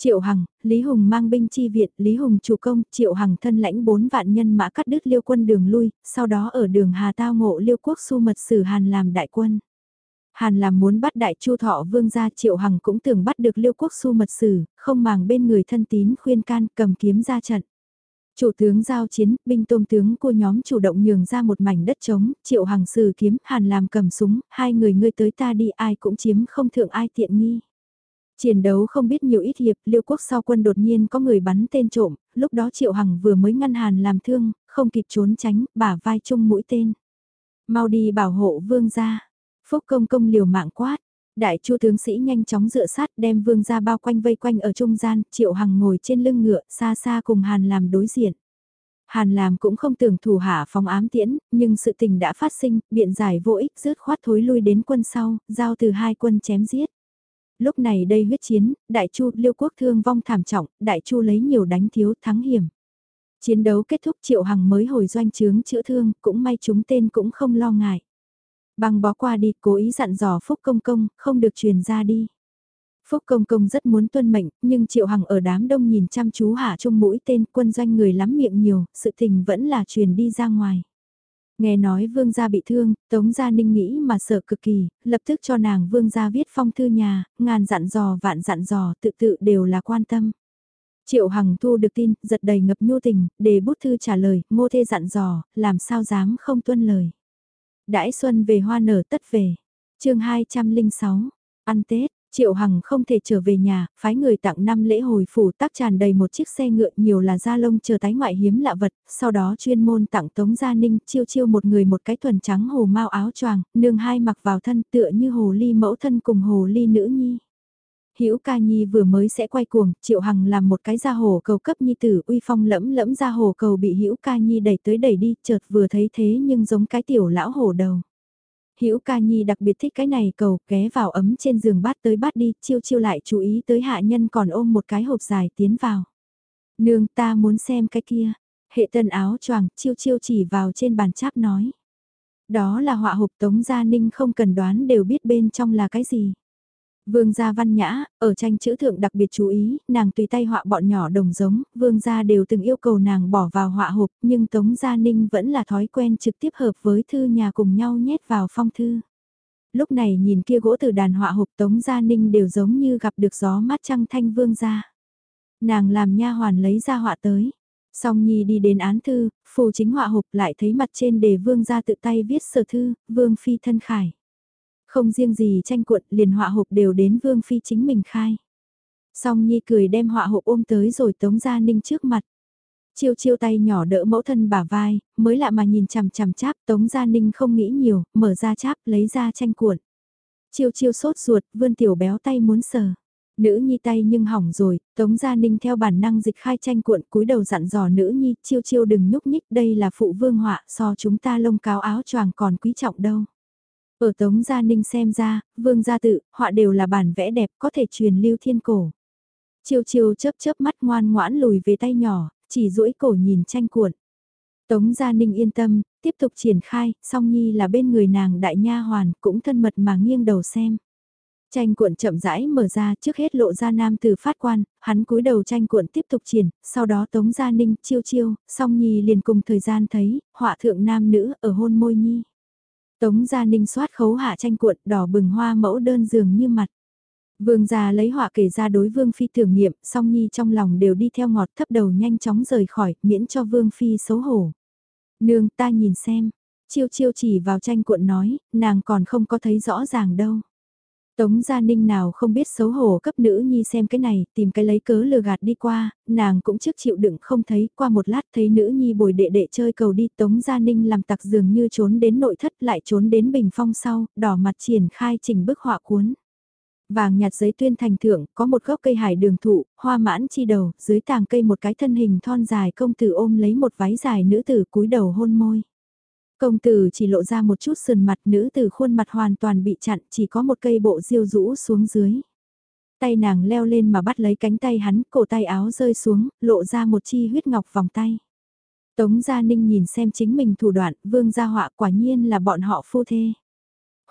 Speaker 1: Triệu Hằng, Lý Hùng mang binh chi viện, Lý Hùng chủ công, Triệu Hằng thân lãnh 4 vạn nhân mã cắt đứt liêu quân đường lui, sau đó ở đường Hà Tao ngộ liêu quốc su mật sử Hàn làm đại quân. Hàn làm muốn bắt đại chu thọ vương gia Triệu Hằng cũng tưởng bắt được liêu quốc su mật sử, không màng bên người thân tín khuyên can cầm kiếm ra trận. Chủ tướng giao chiến, binh tôm tướng của nhóm chủ động nhường ra một mảnh đất trống, Triệu Hằng sử kiếm, Hàn làm cầm súng, hai người ngươi tới ta đi ai cũng chiếm không thượng ai tiện nghi. Chiến đấu không biết nhiều ít hiệp, liêu quốc sau quân đột nhiên có người bắn tên trộm, lúc đó Triệu Hằng vừa mới ngăn hàn làm thương, không kịp trốn tránh, bả vai chung mũi tên. Mau đi bảo hộ vương gia. Phúc công công liều mạng quát. Đại chu tướng sĩ nhanh chóng dựa sát đem vương gia bao quanh vây quanh ở trung gian, Triệu Hằng ngồi trên lưng ngựa, xa xa cùng Hàn làm đối diện. Hàn làm cũng không tưởng thủ hạ phóng ám tiễn, nhưng sự tình đã phát sinh, biện giải vô ích rớt khoát thối lui đến quân sau, giao từ hai quân chém giết. Lúc này đây huyết chiến, Đại Chu liêu quốc thương vong thảm trọng, Đại Chu lấy nhiều đánh thiếu thắng hiểm. Chiến đấu kết thúc Triệu Hằng mới hồi doanh trướng chữa thương, cũng may chúng tên cũng không lo ngại. Băng bó qua đi, cố ý dặn dò Phúc Công Công, không được truyền ra đi. Phúc Công Công rất muốn tuân mệnh, nhưng Triệu Hằng ở đám đông nhìn chăm chú hạ trung mũi tên quân doanh người lắm miệng nhiều, sự tình vẫn là truyền đi ra ngoài. Nghe nói vương gia bị thương, Tống Gia Ninh nghĩ mà sợ cực kỳ, lập tức cho nàng vương gia viết phong thư nhà, ngàn dặn dò vạn dặn dò tự tự đều là quan tâm. Triệu Hằng thu được tin, giật đầy ngập nhu tình, để bút thư trả lời, ngô thê dặn dò, làm sao dám không tuân lời. Đãi xuân về hoa nở tất về. chương 206, ăn Tết, Triệu Hằng không thể trở về nhà, phái người tặng năm lễ hồi phủ tác tràn đầy một chiếc xe ngựa nhiều là da lông chờ tái ngoại hiếm lạ vật, sau đó chuyên môn tặng Tống Gia Ninh chiêu chiêu một người một cái thuần trắng hồ mau áo choàng, nương hai mặc vào thân tựa như hồ ly mẫu thân cùng hồ ly nữ nhi. Hữu ca nhi vừa mới sẽ quay cuồng, Triệu Hằng làm một cái ra hồ cầu cấp nhi tử uy phong lẫm lẫm ra hồ cầu bị Hữu ca nhi đẩy tới đẩy đi, chợt vừa thấy thế nhưng giống cái tiểu lão hồ đầu. Hữu ca nhi đặc biệt thích cái này cầu, ghé vào ấm trên giường bát tới bát đi, chiêu chiêu lại chú ý tới hạ nhân còn ôm một cái hộp dài tiến vào. Nương ta muốn xem cái kia, hệ tân áo choàng, chiêu chiêu chỉ vào trên bàn cháp nói. Đó là họa hộp tống gia ninh không cần đoán đều biết bên trong là cái gì. Vương gia văn nhã, ở tranh chữ thượng đặc biệt chú ý, nàng tùy tay họa bọn nhỏ đồng giống, vương gia đều từng yêu cầu nàng bỏ vào họa hộp, nhưng Tống Gia Ninh vẫn là thói quen trực tiếp hợp với thư nhà cùng nhau nhét vào phong thư. Lúc này nhìn kia gỗ từ đàn họa hộp Tống Gia Ninh đều giống như gặp được gió mát trăng thanh vương gia. Nàng làm nha hoàn lấy ra họa tới. Song Nhi đi đến án thư, phù chính họa hộp lại thấy mặt trên đề vương gia tự tay viết sở thư, vương phi thân khải. Không riêng gì tranh cuộn liền họa hộp đều đến Vương Phi chính mình khai. Song Nhi cười đem họa hộp ôm tới rồi tống ra ninh trước mặt. Chiêu chiêu tay nhỏ đỡ mẫu thân bả vai, mới lạ mà nhìn chằm chằm cháp tống gia ninh không nghĩ nhiều, mở ra cháp lấy ra tranh cuộn. Chiêu chiêu sốt ruột, vươn tiểu béo tay muốn sờ. Nữ nhi tay nhưng hỏng rồi, Tống Gia Ninh theo bản năng dịch khai tranh cuộn cúi đầu dặn dò nữ nhi chiêu chiêu đừng nhúc nhích đây là phụ vương họa so chúng ta lông cáo áo choàng còn quý trọng đâu. Ở Tống Gia Ninh xem ra, vương gia tự, họa đều là bản vẽ đẹp có thể truyền lưu thiên cổ. Chiêu chiêu chớp chớp mắt ngoan ngoãn lùi về tay nhỏ, chỉ duỗi cổ nhìn tranh cuộn. Tống Gia Ninh yên tâm, tiếp tục triển khai, song nhi là bên người nàng đại nha hoàn, cũng thân mật mà nghiêng đầu xem. Tranh cuộn chậm rãi mở ra trước hết lộ ra nam từ phát quan, hắn cúi đầu tranh cuộn tiếp tục triển, sau đó Tống Gia Ninh chiêu chiêu, song nhi liền cùng thời gian thấy, họa thượng nam nữ ở hôn môi nhi. Tống Gia Ninh soát khấu hạ tranh cuộn đỏ bừng hoa mẫu đơn dường như mặt. Vương gia lấy họa kể ra đối Vương Phi thưởng nghiệm, song nhi trong lòng đều đi theo ngọt thấp đầu nhanh chóng rời khỏi, miễn cho Vương Phi xấu hổ. Nương ta nhìn xem, chiêu chiêu chỉ vào tranh cuộn nói, nàng còn không có thấy rõ ràng đâu. Tống Gia Ninh nào không biết xấu hổ cấp nữ nhi xem cái này, tìm cái lấy cớ lừa gạt đi qua, nàng cũng trước chịu đựng không thấy, qua một lát thấy nữ nhi bồi đệ đệ chơi cầu đi, Tống Gia Ninh làm tặc dường như trốn đến nội thất lại trốn đến bình phong sau, đỏ mặt triển khai trình bức họa cuốn. Vàng nhạt giấy tuyên thành thượng, có một gốc cây hải đường thụ, hoa mãn chi đầu, dưới tàng cây một cái thân hình thon dài công tử ôm lấy một váy dài nữ tử cúi đầu hôn môi. Công tử chỉ lộ ra một chút sườn mặt nữ từ khuôn mặt hoàn toàn bị chặn chỉ có một cây bộ diêu rũ xuống dưới. Tay nàng leo lên mà bắt lấy cánh tay hắn, cổ tay áo rơi xuống, lộ ra một chi huyết ngọc vòng tay. Tống Gia Ninh nhìn xem chính mình thủ đoạn, vương gia họa quả nhiên là bọn họ phu thê.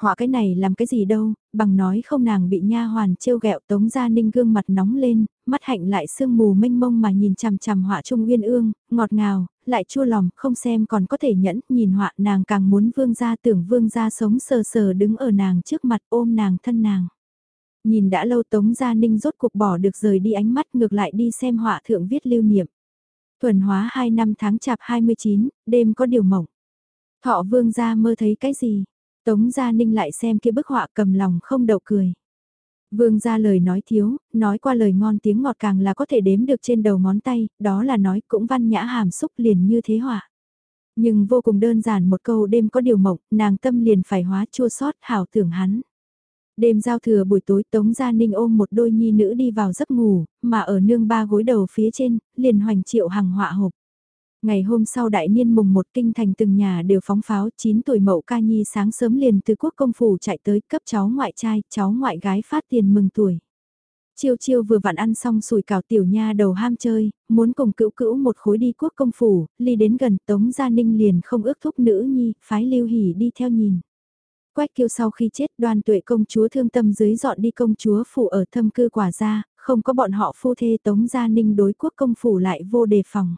Speaker 1: Họa cái này làm cái gì đâu, bằng nói không nàng bị nha hoàn trêu ghẹo Tống Gia Ninh gương mặt nóng lên, mắt hạnh lại sương mù mênh mông mà nhìn chằm chằm họa trung uyên ương, ngọt ngào, lại chua lòng, không xem còn có thể nhẫn, nhìn họa nàng càng muốn vương gia tưởng vương gia sống sờ sờ đứng ở nàng trước mặt ôm nàng thân nàng. Nhìn đã lâu Tống Gia Ninh rốt cuộc bỏ được rời đi ánh mắt ngược lại đi xem họa thượng viết lưu niệm. Thuần hóa 2 năm tháng chạp 29, đêm có điều mộng. Thọ vương gia mơ thấy cái gì? Tống Gia Ninh lại xem kia bức họa cầm lòng không đậu cười. Vương ra lời nói thiếu, nói qua lời ngon tiếng ngọt càng là có thể đếm được trên đầu ngón tay, đó là nói cũng văn nhã hàm xúc liền như thế hỏa. Nhưng vô cùng đơn giản một câu đêm có điều mộng, nàng tâm liền phải hóa chua sót hảo tưởng hắn. Đêm giao thừa buổi tối Tống Gia Ninh ôm một đôi nhi nữ đi vào giấc ngủ, mà ở nương ba gối đầu phía trên, liền hoành triệu hàng họa hộp. Ngày hôm sau đại niên mùng một kinh thành từng nhà đều phóng pháo 9 tuổi mậu ca nhi sáng sớm liền từ quốc công phủ chạy tới cấp cháu ngoại trai, cháu ngoại gái phát tiền mừng tuổi. Chiêu chiêu vừa vặn ăn xong sủi cảo tiểu nha đầu ham chơi, muốn cùng cữu cữu một khối đi quốc công phủ, ly đến gần tống gia ninh liền không ước thúc nữ nhi, phái lưu hỉ đi theo nhìn. Quách kiêu sau khi chết đoan tuệ công chúa thương tâm dưới dọn đi công chúa phủ ở thâm cư quả gia, không có bọn họ phu thê tống gia ninh đối quốc công phủ lại vô đề phòng.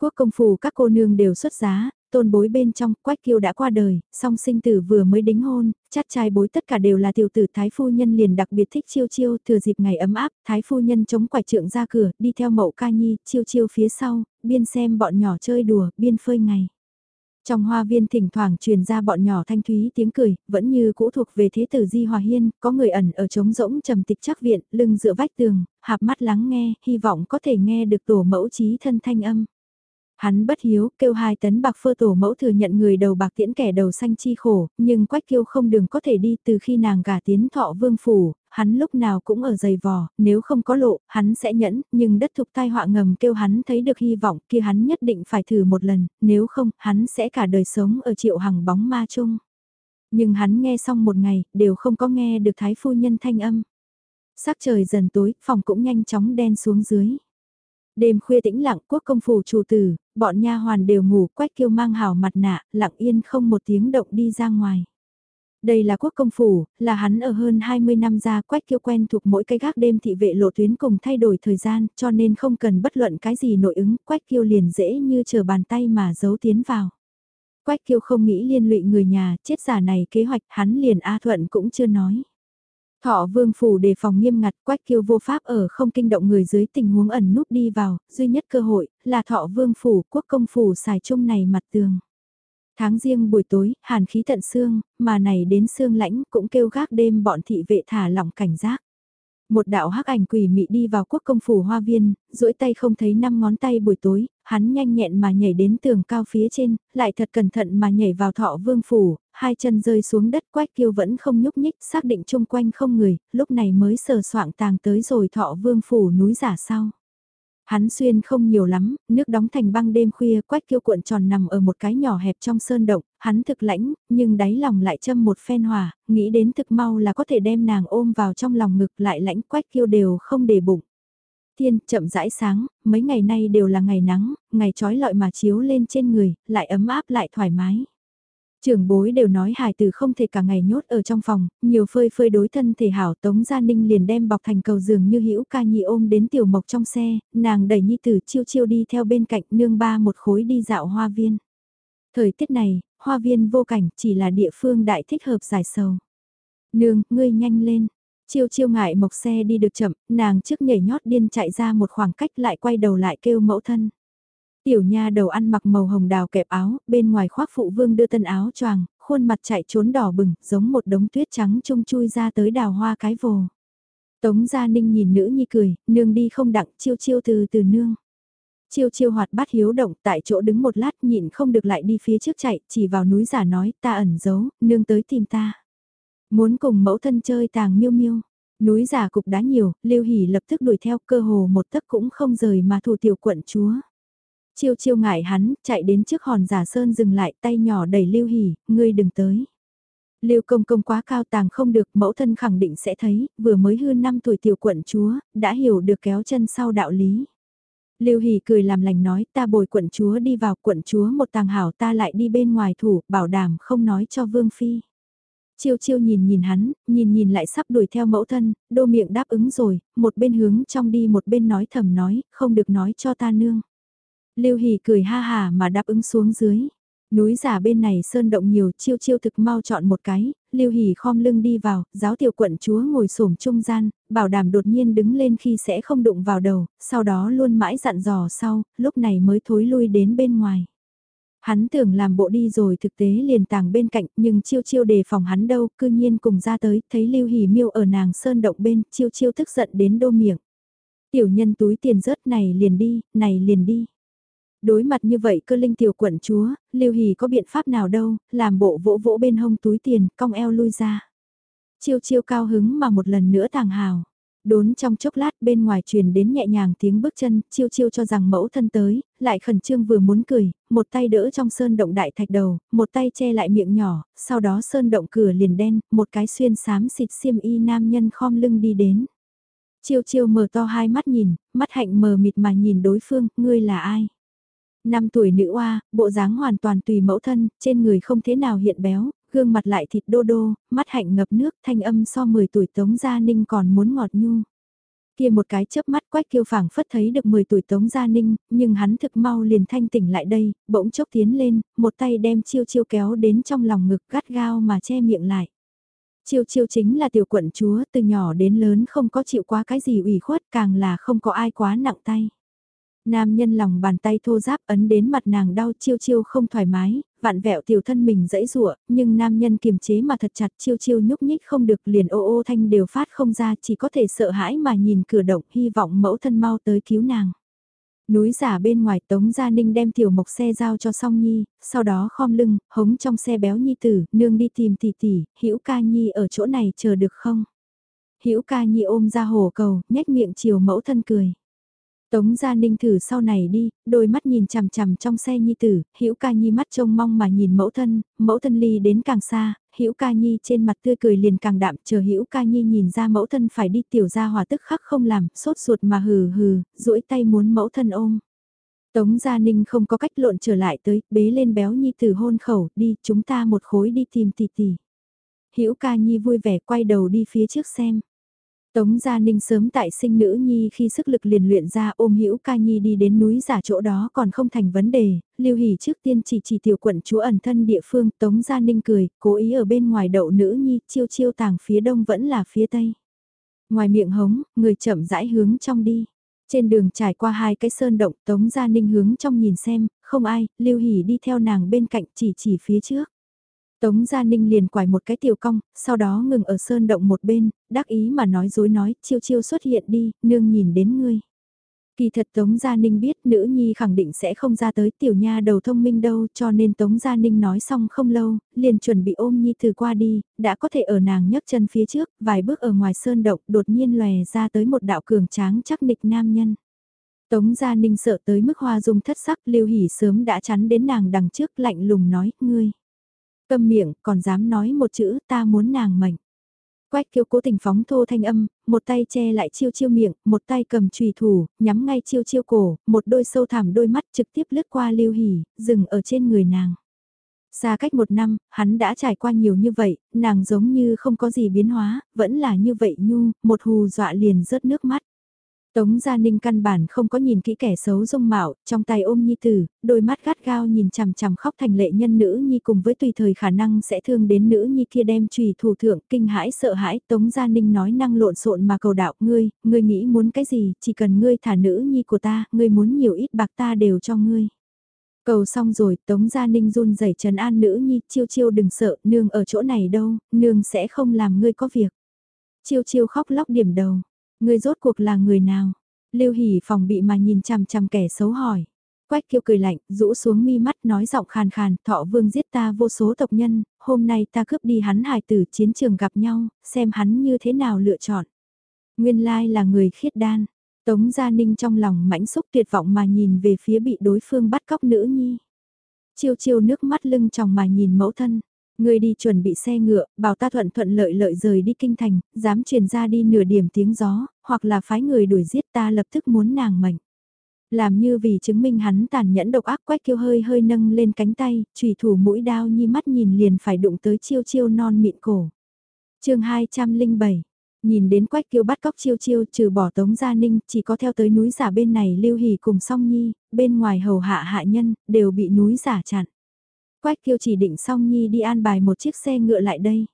Speaker 1: Quốc công phủ các cô nương đều xuất giá, tôn bối bên trong, quách kiêu đã qua đời, song sinh tử vừa mới đính hôn, chát trai bối tất cả đều là tiểu tử thái phu nhân liền đặc biệt thích chiêu chiêu, thừa dịp ngày ấm áp, thái phu nhân chống quải trượng ra cửa, đi theo mậu ca nhi, chiêu chiêu phía sau, biên xem bọn nhỏ chơi đùa, biên phơi ngày. Trong hoa viên thỉnh thoảng truyền ra bọn nhỏ thanh thúy tiếng cười, vẫn như cũ thuộc về thế tử Di Hòa Hiên, có người ẩn ở trống rỗng trầm tịch chắc viện, lưng dựa vách tường, hạp mắt lắng nghe, hy vọng có thể nghe được tổ mẫu trí thân thanh âm. Hắn bất hiếu, kêu hai tấn bạc phơ tổ mẫu thừa nhận người đầu bạc tiễn kẻ đầu xanh chi khổ, nhưng quách kiêu không đường có thể đi từ khi nàng gả tiến thọ vương phủ, hắn lúc nào cũng ở dày vò, nếu không có lộ, hắn sẽ nhẫn, nhưng đất thục tai họa ngầm kêu hắn thấy được hy vọng kia hắn nhất định phải thử một lần, nếu không, hắn sẽ cả đời sống ở triệu hằng bóng ma chung. Nhưng hắn nghe xong một ngày, đều không có nghe được thái phu nhân thanh âm. Sắc trời dần tối, phòng cũng nhanh chóng đen xuống dưới. Đêm khuya tĩnh lặng quốc công phủ chủ tử, bọn nha hoàn đều ngủ quách kiêu mang hào mặt nạ, lặng yên không một tiếng động đi ra ngoài. Đây là quốc công phủ, là hắn ở hơn 20 năm ra quách kiêu quen thuộc mỗi cái gác đêm thị vệ lộ tuyến cùng thay đổi thời gian cho nên không cần bất luận cái gì nội ứng, quách kiêu liền dễ như chờ bàn tay mà giấu tiến vào. Quách kiêu không nghĩ liên lụy người nhà, chết giả này kế hoạch hắn liền A Thuận cũng chưa nói. Thọ vương phủ đề phòng nghiêm ngặt quách kiêu vô pháp ở không kinh động người dưới tình huống ẩn nút đi vào, duy nhất cơ hội là thọ vương phủ quốc công phủ xài chung này mặt tường. Tháng riêng buổi tối, hàn khí tận xương, mà này đến xương lãnh cũng kêu gác đêm bọn thị vệ thả lỏng cảnh giác. Một đạo hắc ảnh quỷ mị đi vào quốc công phủ hoa viên, duỗi tay không thấy năm ngón tay buổi tối, hắn nhanh nhẹn mà nhảy đến tường cao phía trên, lại thật cẩn thận mà nhảy vào thọ vương phủ, hai chân rơi xuống đất quách kiêu vẫn không nhúc nhích, xác định chung quanh không người, lúc này mới sờ soạng tàng tới rồi thọ vương phủ núi giả sau. Hắn xuyên không nhiều lắm, nước đóng thành băng đêm khuya quách kiêu cuộn tròn nằm ở một cái nhỏ hẹp trong sơn động, hắn thực lãnh, nhưng đáy lòng lại châm một phen hòa, nghĩ đến thực mau là có thể đem nàng ôm vào trong lòng ngực lại lãnh quách kiêu đều không để bụng. Thiên chậm rãi sáng, mấy ngày nay đều là ngày nắng, ngày trói lọi mà chiếu lên trên người, lại ấm áp lại thoải mái. Trưởng bối đều nói hài tử không thể cả ngày nhốt ở trong phòng, nhiều phơi phơi đối thân thể hảo Tống Gia Ninh liền đem bọc thành cầu giường như hữu ca nhi ôm đến tiểu mộc trong xe, nàng đẩy nhi tử chiêu chiêu đi theo bên cạnh nương ba một khối đi dạo hoa viên. Thời tiết này, hoa viên vô cảnh chỉ là địa phương đại thích hợp giải sầu. Nương, ngươi nhanh lên. Chiêu chiêu ngại mộc xe đi được chậm, nàng trước nhảy nhót điên chạy ra một khoảng cách lại quay đầu lại kêu mẫu thân. Tiểu nha đầu ăn mặc màu hồng đào kẹp áo, bên ngoài khoác phụ vương đưa tân áo choàng, khuôn mặt chạy trốn đỏ bừng, giống một đống tuyết trắng trung chui ra tới đào hoa cái vồ. Tống Gia Ninh nhìn nữ nhi cười, nương đi không đặng, chiêu chiêu từ từ nương. Chiêu chiêu hoạt bát hiếu động tại chỗ đứng một lát nhịn không được lại đi phía trước chạy, chỉ vào núi giả nói ta ẩn giấu, nương tới tìm ta. Muốn cùng mẫu thân chơi tàng miêu miêu. Núi giả cục đá nhiều, Lưu Hỷ lập tức đuổi theo cơ hồ một tấc cũng không rời mà thủ tiểu quận chúa. Chiêu chiêu ngại hắn, chạy đến trước hòn giả sơn dừng lại tay nhỏ đẩy Lưu Hỷ, ngươi đừng tới. Lưu công công quá cao tàng không được, mẫu thân khẳng định sẽ thấy, vừa mới hư năm tuổi tiểu quận chúa, đã hiểu được kéo chân sau đạo lý. Lưu Hỷ cười làm lành nói, ta bồi quận chúa đi vào quận chúa một tàng hảo ta lại đi bên ngoài thủ, bảo đảm không nói cho Vương Phi. Chiêu chiêu nhìn nhìn hắn, nhìn nhìn lại sắp đuổi theo mẫu thân, đô miệng đáp ứng rồi, một bên hướng trong đi một bên nói thầm nói, không được nói cho ta nương. Lưu Hỷ cười ha hà mà đáp ứng xuống dưới. Núi giả bên này sơn động nhiều chiêu chiêu thực mau chọn một cái, Lưu Hỷ khom lưng đi vào, giáo tiểu quận chúa ngồi xổm trung gian, bảo đảm đột nhiên đứng lên khi sẽ không đụng vào đầu, sau đó luôn mãi dặn dò sau, lúc này mới thối lui đến bên ngoài. Hắn tưởng làm bộ đi rồi thực tế liền tàng bên cạnh nhưng chiêu chiêu đề phòng hắn đâu, cư nhiên cùng ra tới, thấy Lưu Hỷ miêu ở nàng sơn động bên, chiêu chiêu tức giận đến đô miệng. Tiểu nhân túi tiền rớt này liền đi, này liền đi. Đối mặt như vậy cơ linh tiểu quận chúa, Lưu Hỷ có biện pháp nào đâu, làm bộ vỗ vỗ bên hông túi tiền, cong eo lui ra. Chiêu chiêu cao hứng mà một lần nữa tàng hào. Đốn trong chốc lát bên ngoài truyền đến nhẹ nhàng tiếng bước chân, chiêu chiêu cho rằng mẫu thân tới, lại khẩn trương vừa muốn cười, một tay đỡ trong sơn động đại thạch đầu, một tay che lại miệng nhỏ, sau đó sơn động cửa liền đen, một cái xuyên xám xịt xiêm y nam nhân khom lưng đi đến. Chiêu chiêu mở to hai mắt nhìn, mắt hạnh mờ mịt mà nhìn đối phương, ngươi là ai? Năm tuổi nữ oa, bộ dáng hoàn toàn tùy mẫu thân, trên người không thế nào hiện béo, gương mặt lại thịt đô đô, mắt hạnh ngập nước, thanh âm so 10 tuổi Tống Gia Ninh còn muốn ngọt nhu. Kia một cái chớp mắt quách kiêu phảng phất thấy được 10 tuổi Tống Gia Ninh, nhưng hắn thực mau liền thanh tỉnh lại đây, bỗng chốc tiến lên, một tay đem chiêu chiêu kéo đến trong lòng ngực gắt gao mà che miệng lại. Chiêu chiêu chính là tiểu quận chúa từ nhỏ đến lớn không có chịu quá cái gì ủy khuất càng là không có ai quá nặng tay. Nam nhân lòng bàn tay thô giáp ấn đến mặt nàng đau chiêu chiêu không thoải mái, vạn vẹo tiểu thân mình dãy rụa, nhưng nam nhân kiềm chế mà thật chặt chiêu chiêu nhúc nhích không được liền ô ô thanh đều phát không ra chỉ có thể sợ hãi mà nhìn cửa động hy vọng mẫu thân mau tới cứu nàng. Núi giả bên ngoài Tống Gia Ninh đem tiểu mộc xe giao cho song nhi, sau đó khom lưng, hống trong xe béo nhi tử, nương đi tìm tỷ tỷ, hữu ca nhi ở chỗ này chờ được không? hữu ca nhi ôm ra hồ cầu, nhếch miệng chiều mẫu thân cười. Tống Gia Ninh thử sau này đi, đôi mắt nhìn chằm chằm trong xe nhi tử, Hữu Ca Nhi mắt trông mong mà nhìn mẫu thân, mẫu thân ly đến càng xa, Hữu Ca Nhi trên mặt tươi cười liền càng đạm, chờ Hữu Ca Nhi nhìn ra mẫu thân phải đi tiểu gia hòa tức khắc không làm, sốt ruột mà hừ hừ, duỗi tay muốn mẫu thân ôm. Tống Gia Ninh không có cách lộn trở lại tới, bế lên béo nhi tử hôn khẩu, đi, chúng ta một khối đi tìm tỷ tỷ. Hữu Ca Nhi vui vẻ quay đầu đi phía trước xem. Tống Gia Ninh sớm tại sinh nữ nhi khi sức lực liền luyện ra ôm hữu ca nhi đi đến núi giả chỗ đó còn không thành vấn đề, Lưu Hỷ trước tiên chỉ chỉ tiểu quận chúa ẩn thân địa phương, Tống Gia Ninh cười, cố ý ở bên ngoài đậu nữ nhi, chiêu chiêu tàng phía đông vẫn là phía tây. Ngoài miệng hống, người chậm rãi hướng trong đi. Trên đường trải qua hai cái sơn động, Tống Gia Ninh hướng trong nhìn xem, không ai, Lưu Hỷ đi theo nàng bên cạnh chỉ chỉ phía trước. Tống Gia Ninh liền quải một cái tiểu cong, sau đó ngừng ở sơn động một bên, đắc ý mà nói dối nói, chiêu chiêu xuất hiện đi, nương nhìn đến ngươi. Kỳ thật Tống Gia Ninh biết nữ nhi khẳng định sẽ không ra tới tiểu nha đầu thông minh đâu cho nên Tống Gia Ninh nói xong không lâu, liền chuẩn bị ôm nhi từ qua đi, đã có thể ở nàng nhấc chân phía trước, vài bước ở ngoài sơn động đột nhiên lòe ra tới một đạo cường tráng chắc nịch nam nhân. Tống Gia Ninh sợ tới mức hoa dung thất sắc lưu hỉ sớm đã chắn đến nàng đằng trước lạnh lùng nói, ngươi. Câm miệng, còn dám nói một chữ ta muốn nàng mệnh. Quách kiêu cố tình phóng thô thanh âm, một tay che lại chiêu chiêu miệng, một tay cầm trùy thủ, nhắm ngay chiêu chiêu cổ, một đôi sâu thẳm đôi mắt trực tiếp lướt qua lưu hỉ, dừng ở trên người nàng. Xa cách một năm, hắn đã trải qua nhiều như vậy, nàng giống như không có gì biến hóa, vẫn là như vậy nhu, một hù dọa liền rớt nước mắt. Tống Gia Ninh căn bản không có nhìn kỹ kẻ xấu dung mạo, trong tay ôm nhi tử, đôi mắt gắt gao nhìn chằm chằm khóc thành lệ nhân nữ nhi cùng với tùy thời khả năng sẽ thương đến nữ nhi kia đem trùy thủ thượng, kinh hãi sợ hãi, Tống Gia Ninh nói năng lộn xộn mà cầu đạo, ngươi, ngươi nghĩ muốn cái gì, chỉ cần ngươi thả nữ nhi của ta, ngươi muốn nhiều ít bạc ta đều cho ngươi. Cầu xong rồi, Tống Gia Ninh run rẩy trần an nữ nhi, chiêu chiêu đừng sợ, nương ở chỗ này đâu, nương sẽ không làm ngươi có việc. Chiêu chiêu khóc lóc điểm đầu Người rốt cuộc là người nào? Lưu Hỷ phòng bị mà nhìn chằm chằm kẻ xấu hỏi. Quách kiêu cười lạnh, rũ xuống mi mắt nói giọng khàn khàn, thọ vương giết ta vô số tộc nhân, hôm nay ta cướp đi hắn hài tử chiến trường gặp nhau, xem hắn như thế nào lựa chọn. Nguyên lai là người khiết đan. Tống Gia Ninh trong lòng mãnh xúc tuyệt vọng mà nhìn về phía bị đối phương bắt cóc nữ nhi. Chiêu chiêu nước mắt lưng tròng mà nhìn mẫu thân. Người đi chuẩn bị xe ngựa, bảo ta thuận thuận lợi lợi rời đi kinh thành, dám truyền ra đi nửa điểm tiếng gió, hoặc là phái người đuổi giết ta lập tức muốn nàng mệnh. Làm như vì chứng minh hắn tàn nhẫn độc ác quách kêu hơi hơi nâng lên cánh tay, trùy thủ mũi đao nhi mắt nhìn liền phải đụng tới chiêu chiêu non mịn cổ. chương 207 Nhìn đến quách kiêu bắt cóc chiêu chiêu trừ bỏ tống gia ninh chỉ có theo tới núi giả bên này lưu hỉ cùng song nhi, bên ngoài hầu hạ hạ nhân, đều bị núi giả chặn. Quách kiêu chỉ định song nhi đi an bài một chiếc xe ngựa lại đây.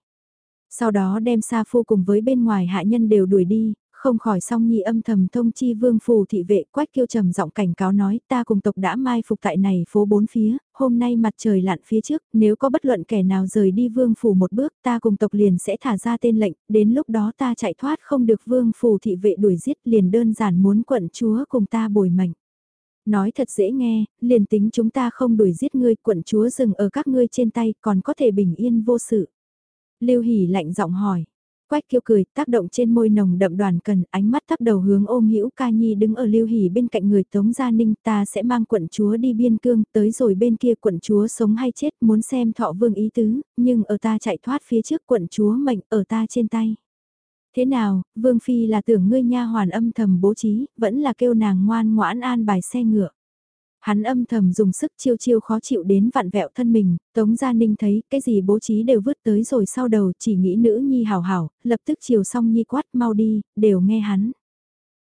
Speaker 1: Sau đó đem Sa Phu cùng với bên ngoài hạ nhân đều đuổi đi, không khỏi song nhi âm thầm thông chi vương phù thị vệ quách kiêu trầm giọng cảnh cáo nói ta cùng tộc đã mai phục tại này phố bốn phía, hôm nay mặt trời lặn phía trước, nếu có bất luận kẻ nào rời đi vương phủ một bước ta cùng tộc liền sẽ thả ra tên lệnh, đến lúc đó ta chạy thoát không được vương phù thị vệ đuổi giết liền đơn giản muốn quận chúa cùng ta bồi mệnh. Nói thật dễ nghe, liền tính chúng ta không đuổi giết ngươi quận chúa dừng ở các ngươi trên tay còn có thể bình yên vô sự. Lưu Hỷ lạnh giọng hỏi. Quách kiêu cười, tác động trên môi nồng đậm đoàn cần, ánh mắt thắp đầu hướng ôm hữu ca nhi đứng ở lưu Hỷ bên cạnh người Tống Gia Ninh ta sẽ mang quận chúa đi biên cương, tới rồi bên kia quận chúa sống hay chết muốn xem thọ vương ý tứ, nhưng ở ta chạy thoát phía trước quận chúa mệnh ở ta trên tay. Thế nào, Vương Phi là tưởng ngươi nha hoàn âm thầm bố trí, vẫn là kêu nàng ngoan ngoãn an bài xe ngựa. Hắn âm thầm dùng sức chiêu chiêu khó chịu đến vặn vẹo thân mình, Tống Gia Ninh thấy cái gì bố trí đều vứt tới rồi sau đầu chỉ nghĩ nữ nhi hảo hảo, lập tức chiều song nhi quát mau đi, đều nghe hắn.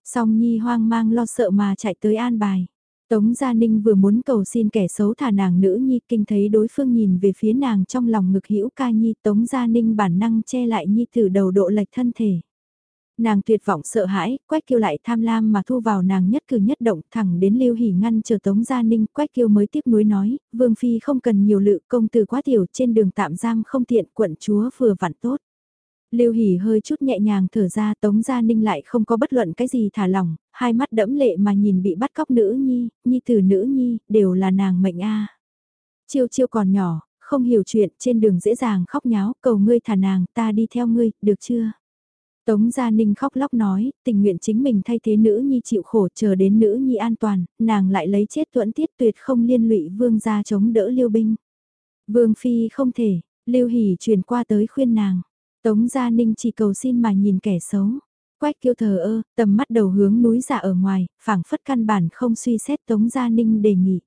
Speaker 1: Song nhi hoang mang lo sợ mà chạy tới an bài. Tống Gia Ninh vừa muốn cầu xin kẻ xấu thả nàng nữ nhi kinh thấy đối phương nhìn về phía nàng trong lòng ngực hữu ca nhi Tống Gia Ninh bản năng che lại nhi từ đầu độ lệch thân thể. Nàng tuyệt vọng sợ hãi, Quách Kiêu lại tham lam mà thu vào nàng nhất cử nhất động thẳng đến Lưu Hỉ ngăn chờ Tống Gia Ninh, Quách Kiêu mới tiếp nối nói, Vương Phi không cần nhiều lự công từ quá tiểu trên đường tạm giam không tiện quận chúa vừa vặn tốt. Lưu Hỉ hơi chút nhẹ nhàng thở ra Tống Gia Ninh lại không có bất luận cái gì thả lỏng, hai mắt đẫm lệ mà nhìn bị bắt cóc nữ nhi, nhi tử nữ nhi, đều là nàng mệnh a. Chiêu chiêu còn nhỏ, không hiểu chuyện, trên đường dễ dàng khóc nháo, cầu ngươi thả nàng, ta đi theo ngươi, được chưa? Tống Gia Ninh khóc lóc nói, tình nguyện chính mình thay thế nữ nhi chịu khổ chờ đến nữ nhi an toàn, nàng lại lấy chết tuẫn tiết tuyệt không liên lụy vương gia chống đỡ liêu binh. Vương Phi không thể, Lưu Hỷ truyền qua tới khuyên nàng. Tống Gia Ninh chỉ cầu xin mà nhìn kẻ xấu. Quách kiêu thờ ơ, tầm mắt đầu hướng núi giả ở ngoài, phảng phất căn bản không suy xét Tống Gia Ninh đề nghị.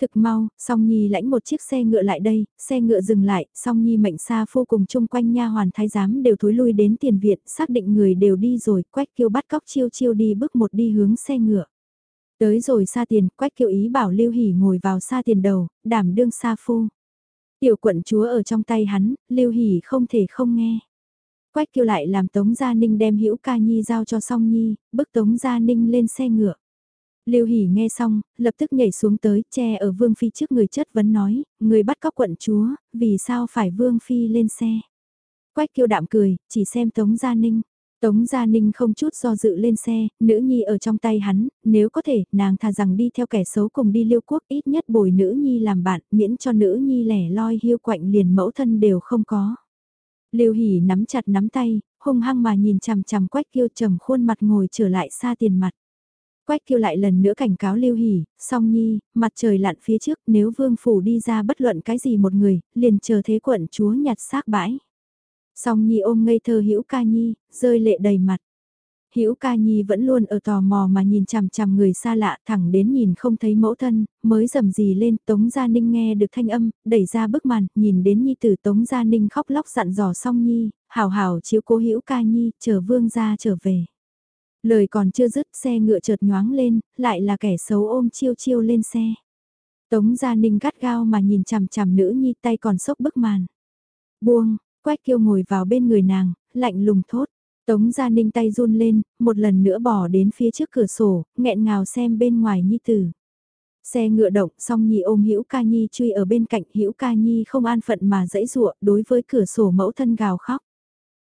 Speaker 1: Thực mau, song nhi lãnh một chiếc xe ngựa lại đây, xe ngựa dừng lại, song nhi mệnh xa vô cùng chung quanh nha hoàn thái giám đều thối lui đến tiền viện, xác định người đều đi rồi, quách kiêu bắt cóc chiêu chiêu đi bước một đi hướng xe ngựa. Tới rồi xa tiền, quách kiêu ý bảo lưu hỉ ngồi vào xa tiền đầu, đảm đương xa phu. Tiểu quận chúa ở trong tay hắn, lưu hỉ không thể không nghe. Quách kêu lại làm Tống Gia Ninh đem hữu ca nhi giao cho song nhi, bức Tống Gia Ninh lên xe ngựa. Lưu Hỷ nghe xong, lập tức nhảy xuống tới, che ở Vương Phi trước người chất vấn nói, người bắt cóc quận chúa, vì sao phải Vương Phi lên xe. Quách kiêu đạm cười, chỉ xem Tống Gia Ninh. Tống Gia Ninh không chút do dự lên xe, nữ nhi ở trong tay hắn, nếu có thể, nàng thà rằng đi theo kẻ xấu cùng đi liêu quốc ít nhất bồi nữ nhi làm bạn, miễn cho nữ nhi lẻ loi hiu quạnh liền mẫu thân đều không có. Lưu Hỷ nắm chặt nắm tay, hung hăng mà nhìn chằm chằm Quách Kiêu trầm khuôn mặt ngồi trở lại xa tiền mặt. Quách Kiêu lại lần nữa cảnh cáo Lưu Hỷ, song nhi, mặt trời lặn phía trước, nếu vương phủ đi ra bất luận cái gì một người, liền chờ thế quận chúa nhặt xác bãi. Song nhi ôm ngây thơ Hữu Ca Nhi, rơi lệ đầy mặt. Hữu Ca Nhi vẫn luôn ở tò mò mà nhìn chằm chằm người xa lạ, thẳng đến nhìn không thấy mẫu thân, mới rầm gì lên, Tống Gia Ninh nghe được thanh âm, đẩy ra bức màn, nhìn đến nhi tử Tống Gia Ninh khóc lóc dặn dò xong Nhi, hào hào chiếu cố Hữu Ca Nhi, chờ vương gia trở về. Lời còn chưa dứt xe ngựa chợt nhoáng lên, lại là kẻ xấu ôm chiêu chiêu lên xe. Tống Gia Ninh gắt gao mà nhìn chằm chằm nữ nhi tay còn sốc bức màn. Buông, Quách Kiêu ngồi vào bên người nàng, lạnh lùng thốt. Tống Gia Ninh tay run lên, một lần nữa bỏ đến phía trước cửa sổ, nghẹn ngào xem bên ngoài nhi tử. Xe ngựa động, song nhi ôm Hữu Ca Nhi truy ở bên cạnh, Hữu Ca Nhi không an phận mà dãy dụa, đối với cửa sổ mẫu thân gào khóc.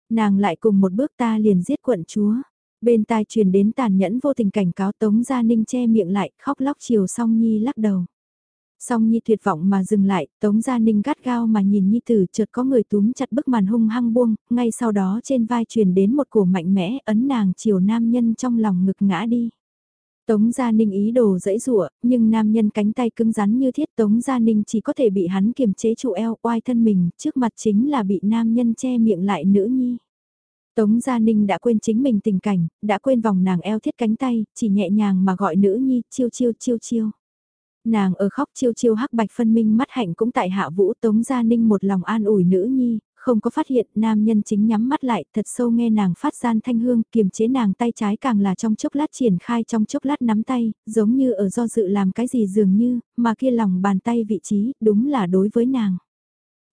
Speaker 1: Nàng lại cùng một bước ta liền giết quận chúa. Bên tai truyền đến tàn nhẫn vô tình cảnh cáo Tống Gia Ninh che miệng lại, khóc lóc chiều song nhi lắc đầu. Song Nhi tuyệt vọng mà dừng lại, Tống Gia Ninh gắt gao mà nhìn Nhi Tử chợt có người túm chặt bức màn hung hăng buông, ngay sau đó trên vai truyền đến một cổ mạnh mẽ ấn nàng chiều nam nhân trong lòng ngực ngã đi. Tống Gia Ninh ý đồ dẫy rụa, nhưng nam nhân cánh tay cứng rắn như thiết Tống Gia Ninh chỉ có thể bị hắn kiềm chế trụ eo oai thân mình, trước mặt chính là bị nam nhân che miệng lại nữ nhi. Tống Gia Ninh đã quên chính mình tình cảnh, đã quên vòng nàng eo thiết cánh tay, chỉ nhẹ nhàng mà gọi nữ nhi, chiêu chiêu chiêu chiêu. Nàng ở khóc chiêu chiêu hắc bạch phân minh mắt hạnh cũng tại hạ vũ Tống Gia Ninh một lòng an ủi nữ nhi, không có phát hiện nam nhân chính nhắm mắt lại thật sâu nghe nàng phát gian thanh hương kiềm chế nàng tay trái càng là trong chốc lát triển khai trong chốc lát nắm tay, giống như ở do dự làm cái gì dường như, mà kia lòng bàn tay vị trí đúng là đối với nàng.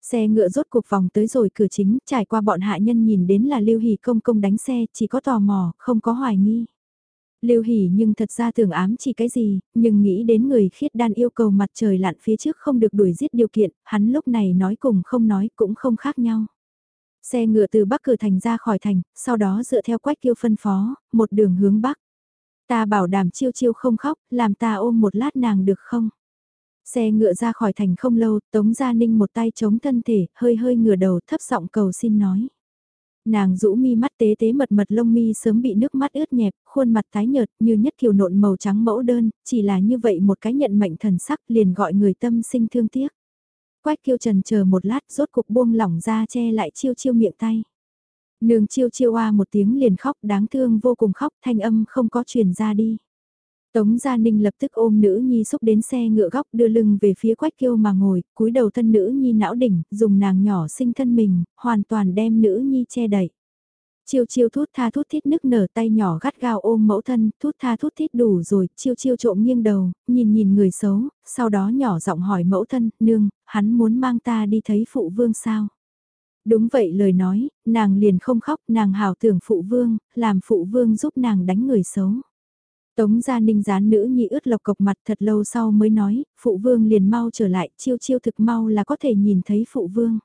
Speaker 1: Xe ngựa rốt cuộc vòng tới rồi cửa chính, trải qua bọn hạ nhân nhìn đến là Lưu Hỷ công công đánh xe, chỉ có tò mò, không có hoài nghi. Lưu Hỷ nhưng thật ra tưởng ám chỉ cái gì, nhưng nghĩ đến người khiết đan yêu cầu mặt trời lặn phía trước không được đuổi giết điều kiện, hắn lúc này nói cùng không nói cũng không khác nhau. Xe ngựa từ bắc cửa thành ra khỏi thành, sau đó dựa theo quách kiêu phân phó, một đường hướng bắc. Ta bảo đảm chiêu chiêu không khóc, làm ta ôm một lát nàng được không? Xe ngựa ra khỏi thành không lâu, Tống Gia Ninh một tay chống thân thể, hơi hơi ngửa đầu thấp giọng cầu xin nói. Nàng rũ mi mắt tế tế mật mật lông mi sớm bị nước mắt ướt nhẹp, khuôn mặt tái nhợt như nhất kiều nộn màu trắng mẫu đơn, chỉ là như vậy một cái nhận mệnh thần sắc liền gọi người tâm sinh thương tiếc. Quách kiêu trần chờ một lát rốt cục buông lỏng ra che lại chiêu chiêu miệng tay. Nương chiêu chiêu oa một tiếng liền khóc đáng thương vô cùng khóc thanh âm không có truyền ra đi. Tống Gia Ninh lập tức ôm nữ nhi xúc đến xe ngựa góc đưa lưng về phía quách kiêu mà ngồi, cúi đầu thân nữ nhi não đỉnh, dùng nàng nhỏ sinh thân mình, hoàn toàn đem nữ nhi che đậy. Chiêu chiêu thút tha thút thít nức nở tay nhỏ gắt gao ôm mẫu thân, thút tha thút thít đủ rồi, chiêu chiêu trộm nghiêng đầu, nhìn nhìn người xấu, sau đó nhỏ giọng hỏi mẫu thân, nương, hắn muốn mang ta đi thấy phụ vương sao? Đúng vậy lời nói, nàng liền không khóc, nàng hào tưởng phụ vương, làm phụ vương giúp nàng đánh người xấu. Tống gia ninh gián nữ nhi ướt lộc cộc mặt thật lâu sau mới nói, phụ vương liền mau trở lại, chiêu chiêu thực mau là có thể nhìn thấy phụ vương.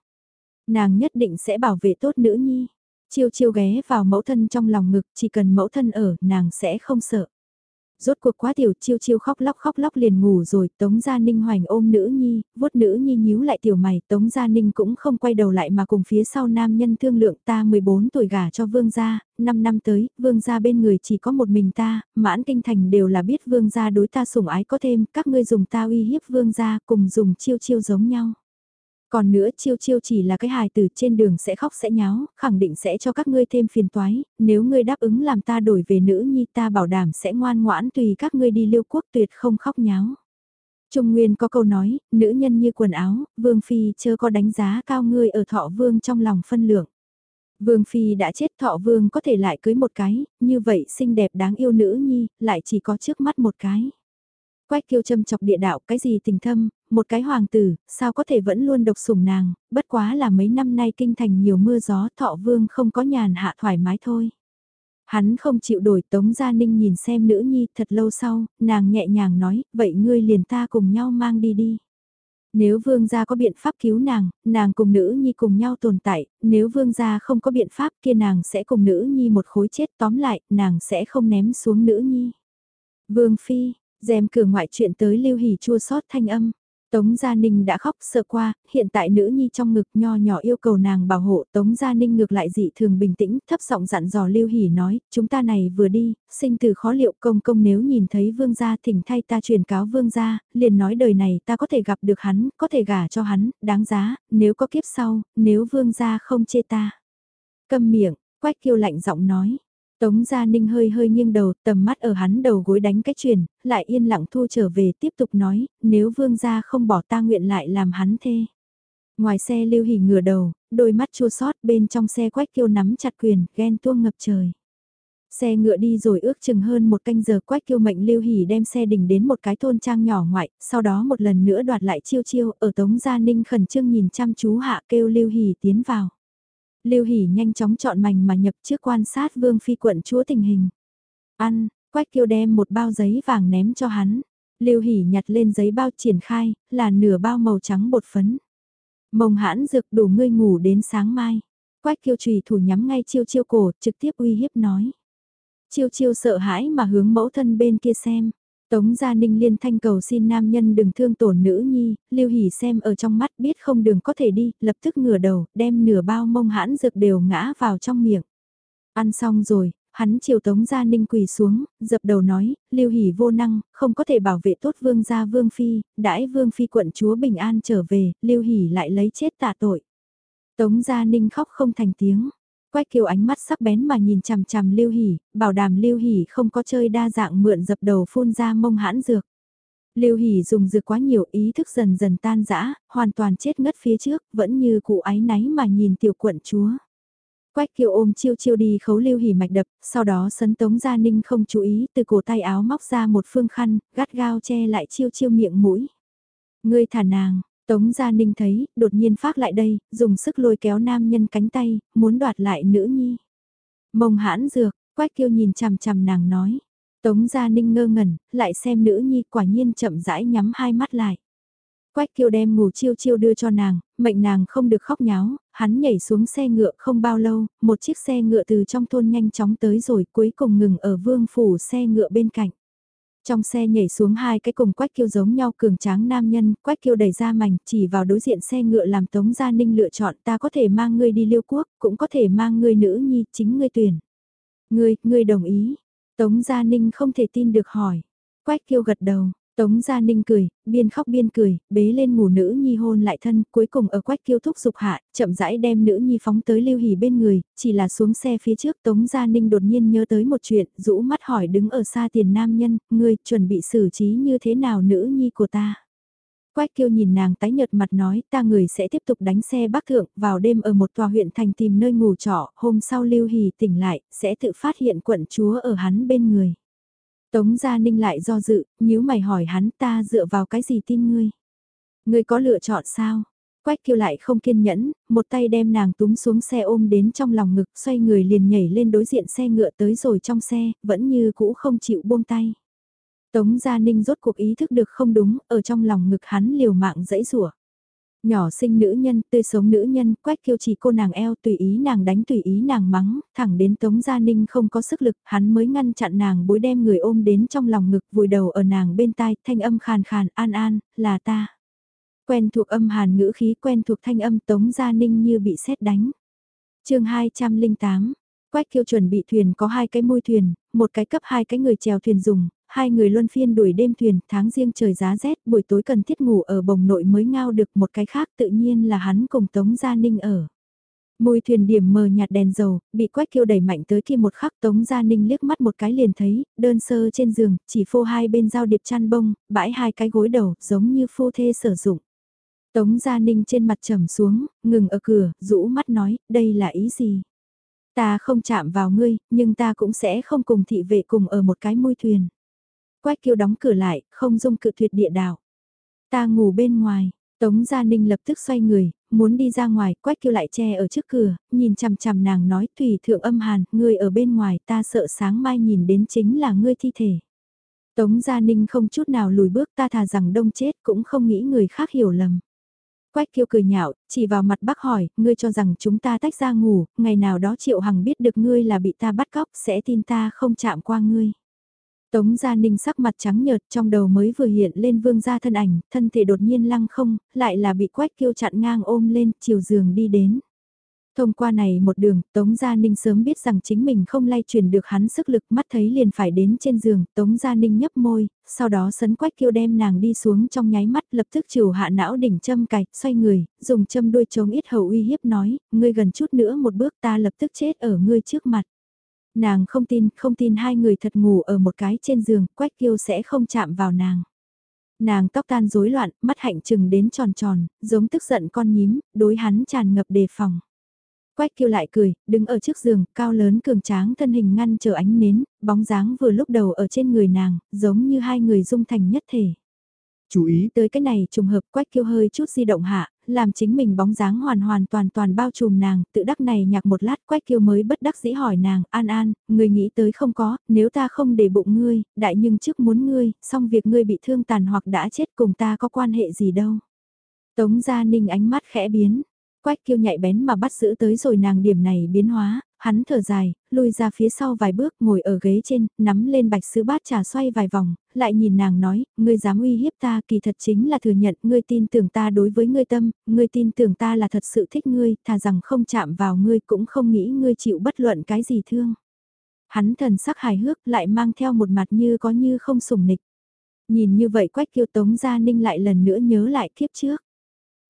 Speaker 1: Nàng nhất định sẽ bảo vệ tốt nữ nhi. Chiêu chiêu ghé vào mẫu thân trong lòng ngực, chỉ cần mẫu thân ở, nàng sẽ không sợ. Rốt cuộc quá tiểu chiêu chiêu khóc lóc khóc lóc liền ngủ rồi, Tống Gia Ninh hoành ôm nữ nhi, vuốt nữ nhi nhíu lại tiểu mày, Tống Gia Ninh cũng không quay đầu lại mà cùng phía sau nam nhân thương lượng ta 14 tuổi gả cho vương gia, 5 năm tới, vương gia bên người chỉ có một mình ta, mãn kinh thành đều là biết vương gia đối ta sủng ái có thêm, các ngươi dùng ta uy hiếp vương gia cùng dùng chiêu chiêu giống nhau. Còn nữa chiêu chiêu chỉ là cái hài từ trên đường sẽ khóc sẽ nháo, khẳng định sẽ cho các ngươi thêm phiền toái, nếu ngươi đáp ứng làm ta đổi về nữ nhi ta bảo đảm sẽ ngoan ngoãn tùy các ngươi đi liêu quốc tuyệt không khóc nháo. Trung Nguyên có câu nói, nữ nhân như quần áo, Vương Phi chớ có đánh giá cao ngươi ở thọ Vương trong lòng phân lượng. Vương Phi đã chết thọ Vương có thể lại cưới một cái, như vậy xinh đẹp đáng yêu nữ nhi, lại chỉ có trước mắt một cái. Quách kiêu châm chọc địa đạo cái gì tình thâm, một cái hoàng tử, sao có thể vẫn luôn độc sủng nàng, bất quá là mấy năm nay kinh thành nhiều mưa gió thọ vương không có nhàn hạ thoải mái thôi. Hắn không chịu đổi Tống Gia Ninh nhìn xem nữ nhi thật lâu sau, nàng nhẹ nhàng nói, vậy ngươi liền ta cùng nhau mang đi đi. Nếu vương gia có biện pháp cứu nàng, nàng cùng nữ nhi cùng nhau tồn tại, nếu vương gia không có biện pháp kia nàng sẽ cùng nữ nhi một khối chết tóm lại, nàng sẽ không ném xuống nữ nhi. Vương Phi, dèm cửa ngoại chuyện tới lưu hỉ chua xót thanh âm. Tống Gia Ninh đã khóc sợ qua, hiện tại nữ nhi trong ngực nho nhỏ yêu cầu nàng bảo hộ Tống Gia Ninh ngược lại dị thường bình tĩnh, thấp giọng dặn dò Lưu Hỷ nói, chúng ta này vừa đi, sinh từ khó liệu công công nếu nhìn thấy vương gia thỉnh thay ta truyền cáo vương gia, liền nói đời này ta có thể gặp được hắn, có thể gả cho hắn, đáng giá, nếu có kiếp sau, nếu vương gia không chê ta. Câm miệng, quách kiêu lạnh giọng nói, Tống Gia Ninh hơi hơi nghiêng đầu, tầm mắt ở hắn đầu gối đánh cái chuyển, lại yên lặng thu trở về tiếp tục nói, nếu vương gia không bỏ ta nguyện lại làm hắn thê. Ngoài xe lưu hỉ ngửa đầu, đôi mắt chua sót bên trong xe quách kiêu nắm chặt quyền, ghen tuông ngập trời. Xe ngựa đi rồi ước chừng hơn một canh giờ quách kiêu mệnh lưu hỉ đem xe đỉnh đến một cái thôn trang nhỏ ngoại, sau đó một lần nữa đoạt lại chiêu chiêu, ở Tống Gia Ninh khẩn trương nhìn chăm chú hạ kêu lưu hỉ tiến vào. Lưu Hỷ nhanh chóng chọn mảnh mà nhập trước quan sát Vương Phi quận chúa tình hình. Ăn, Quách Kiêu đem một bao giấy vàng ném cho hắn. Lưu Hỷ nhặt lên giấy bao triển khai, là nửa bao màu trắng bột phấn. Mông hãn dược đủ ngươi ngủ đến sáng mai. Quách Kiêu trùy thủ nhắm ngay chiêu chiêu cổ, trực tiếp uy hiếp nói. Chiêu chiêu sợ hãi mà hướng mẫu thân bên kia xem. Tống Gia Ninh liên thanh cầu xin nam nhân đừng thương tổn nữ nhi, Lưu Hỷ xem ở trong mắt biết không đường có thể đi, lập tức ngửa đầu, đem nửa bao mông hãn dược đều ngã vào trong miệng. Ăn xong rồi, hắn chiều Tống Gia Ninh quỳ xuống, dập đầu nói, Lưu Hỷ vô năng, không có thể bảo vệ tốt vương gia vương phi, đãi vương phi quận chúa bình an trở về, Lưu Hỷ lại lấy chết tạ tội. Tống Gia Ninh khóc không thành tiếng. Quách kiều ánh mắt sắc bén mà nhìn chằm chằm Lưu Hỷ, bảo đảm Lưu Hỷ không có chơi đa dạng mượn dập đầu phun ra mông hãn dược. Lưu Hỷ dùng dược quá nhiều ý thức dần dần tan rã, hoàn toàn chết ngất phía trước, vẫn như cụ ái náy mà nhìn tiểu quận chúa. Quách kiều ôm chiêu chiêu đi khấu Lưu Hỷ mạch đập, sau đó sấn tống gia ninh không chú ý từ cổ tay áo móc ra một phương khăn, gắt gao che lại chiêu chiêu miệng mũi. Ngươi thả nàng, Tống Gia Ninh thấy, đột nhiên phát lại đây, dùng sức lôi kéo nam nhân cánh tay, muốn đoạt lại nữ nhi. Mông hãn dược, Quách Kiêu nhìn chằm chằm nàng nói. Tống Gia Ninh ngơ ngẩn, lại xem nữ nhi quả nhiên chậm rãi nhắm hai mắt lại. Quách Kiêu đem ngủ chiêu chiêu đưa cho nàng, mệnh nàng không được khóc nháo, hắn nhảy xuống xe ngựa không bao lâu, một chiếc xe ngựa từ trong thôn nhanh chóng tới rồi cuối cùng ngừng ở vương phủ xe ngựa bên cạnh. Trong xe nhảy xuống hai cái cùng quách kiêu giống nhau cường tráng nam nhân, quách kiêu đẩy ra mảnh, chỉ vào đối diện xe ngựa làm Tống Gia Ninh lựa chọn ta có thể mang ngươi đi liêu quốc, cũng có thể mang ngươi nữ nhi, chính ngươi tuyển. Ngươi, ngươi đồng ý. Tống Gia Ninh không thể tin được hỏi. Quách kiêu gật đầu, Tống Gia Ninh cười, biên khóc biên cười, bế lên ngủ nữ nhi hôn lại thân, cuối cùng ở quách kiêu thúc dục hạ, chậm rãi đem nữ nhi phóng tới lưu hỉ bên người, chỉ là xuống xe phía trước Tống Gia Ninh đột nhiên nhớ tới một chuyện, rũ mắt hỏi đứng ở xa tiền nam nhân, ngươi chuẩn bị xử trí như thế nào nữ nhi của ta. Quách kiêu nhìn nàng tái nhợt mặt nói ta người sẽ tiếp tục đánh xe bắc thượng vào đêm ở một tòa huyện thành tìm nơi ngủ trọ, hôm sau lưu hỉ tỉnh lại, sẽ tự phát hiện quận chúa ở hắn bên người. Tống Gia Ninh lại do dự, nếu mày hỏi hắn ta dựa vào cái gì tin ngươi. Ngươi có lựa chọn sao? Quách kêu lại không kiên nhẫn, một tay đem nàng túm xuống xe ôm đến trong lòng ngực, xoay người liền nhảy lên đối diện xe ngựa tới rồi trong xe, vẫn như cũ không chịu buông tay. Tống Gia Ninh rốt cuộc ý thức được không đúng, ở trong lòng ngực hắn liều mạng dẫy rủa Nhỏ sinh nữ nhân, tươi sống nữ nhân, quách kiêu chỉ cô nàng eo tùy ý nàng đánh tùy ý nàng mắng, thẳng đến Tống Gia Ninh không có sức lực, hắn mới ngăn chặn nàng bối đem người ôm đến trong lòng ngực vùi đầu ở nàng bên tai, thanh âm khàn khàn, an an, là ta. Quen thuộc âm hàn ngữ khí quen thuộc thanh âm Tống Gia Ninh như bị sét đánh. chương 208 Quách kiêu chuẩn bị thuyền có hai cái môi thuyền, một cái cấp hai cái người chèo thuyền dùng, hai người luân phiên đuổi đêm thuyền, tháng riêng trời giá rét, buổi tối cần thiết ngủ ở bồng nội mới ngao được một cái khác tự nhiên là hắn cùng Tống Gia Ninh ở. Mùi thuyền điểm mờ nhạt đèn dầu, bị quách kêu đẩy mạnh tới khi một khắc Tống Gia Ninh liếc mắt một cái liền thấy, đơn sơ trên giường, chỉ phô hai bên dao điệp chăn bông, bãi hai cái gối đầu, giống như phu thê sử dụng. Tống Gia Ninh trên mặt trầm xuống, ngừng ở cửa, rũ mắt nói, đây là ý gì? Ta không chạm vào ngươi, nhưng ta cũng sẽ không cùng thị vệ cùng ở một cái môi thuyền. Quách kiêu đóng cửa lại, không dung cự tuyệt địa đạo. Ta ngủ bên ngoài, Tống Gia Ninh lập tức xoay người, muốn đi ra ngoài, Quách kiêu lại che ở trước cửa, nhìn chằm chằm nàng nói tùy thượng âm hàn, ngươi ở bên ngoài ta sợ sáng mai nhìn đến chính là ngươi thi thể. Tống Gia Ninh không chút nào lùi bước ta thà rằng đông chết cũng không nghĩ người khác hiểu lầm. Quách kiêu cười nhạo, chỉ vào mặt bác hỏi, ngươi cho rằng chúng ta tách ra ngủ, ngày nào đó Triệu Hằng biết được ngươi là bị ta bắt cóc, sẽ tin ta không chạm qua ngươi. Tống Gia Ninh sắc mặt trắng nhợt trong đầu mới vừa hiện lên vương gia thân ảnh, thân thể đột nhiên lăng không, lại là bị quách kiêu chặn ngang ôm lên, chiều giường đi đến. Thông qua này một đường, Tống Gia Ninh sớm biết rằng chính mình không lay truyền được hắn sức lực mắt thấy liền phải đến trên giường, Tống Gia Ninh nhấp môi, sau đó sấn quách kiêu đem nàng đi xuống trong nháy mắt lập tức chiều hạ não đỉnh châm cài, xoay người, dùng châm đuôi chống ít hầu uy hiếp nói, ngươi gần chút nữa một bước ta lập tức chết ở ngươi trước mặt. Nàng không tin, không tin hai người thật ngủ ở một cái trên giường, quách kiêu sẽ không chạm vào nàng. Nàng tóc tan rối loạn, mắt hạnh trừng đến tròn tròn, giống tức giận con nhím, đối hắn tràn ngập đề phòng. Quách kiêu lại cười, đứng ở trước giường, cao lớn cường tráng thân hình ngăn chờ ánh nến, bóng dáng vừa lúc đầu ở trên người nàng, giống như hai người dung thành nhất thể. Chú ý tới cái này trùng hợp quách kiêu hơi chút di động hạ, làm chính mình bóng dáng hoàn hoàn toàn toàn bao trùm nàng, tự đắc này nhạc một lát quách kiêu mới bất đắc dĩ hỏi nàng, an an, người nghĩ tới không có, nếu ta không để bụng ngươi, đại nhưng trước muốn ngươi, xong việc ngươi bị thương tàn hoặc đã chết cùng ta có quan hệ gì đâu. Tống Gia Ninh ánh mắt khẽ biến, Quách kiêu nhạy bén mà bắt giữ tới rồi nàng điểm này biến hóa, hắn thở dài, lùi ra phía sau vài bước ngồi ở ghế trên, nắm lên bạch sứ bát trà xoay vài vòng, lại nhìn nàng nói, ngươi dám uy hiếp ta kỳ thật chính là thừa nhận ngươi tin tưởng ta đối với ngươi tâm, ngươi tin tưởng ta là thật sự thích ngươi, thà rằng không chạm vào ngươi cũng không nghĩ ngươi chịu bất luận cái gì thương. Hắn thần sắc hài hước lại mang theo một mặt như có như không sủng nịch. Nhìn như vậy quách kiêu tống gia ninh lại lần nữa nhớ lại kiếp trước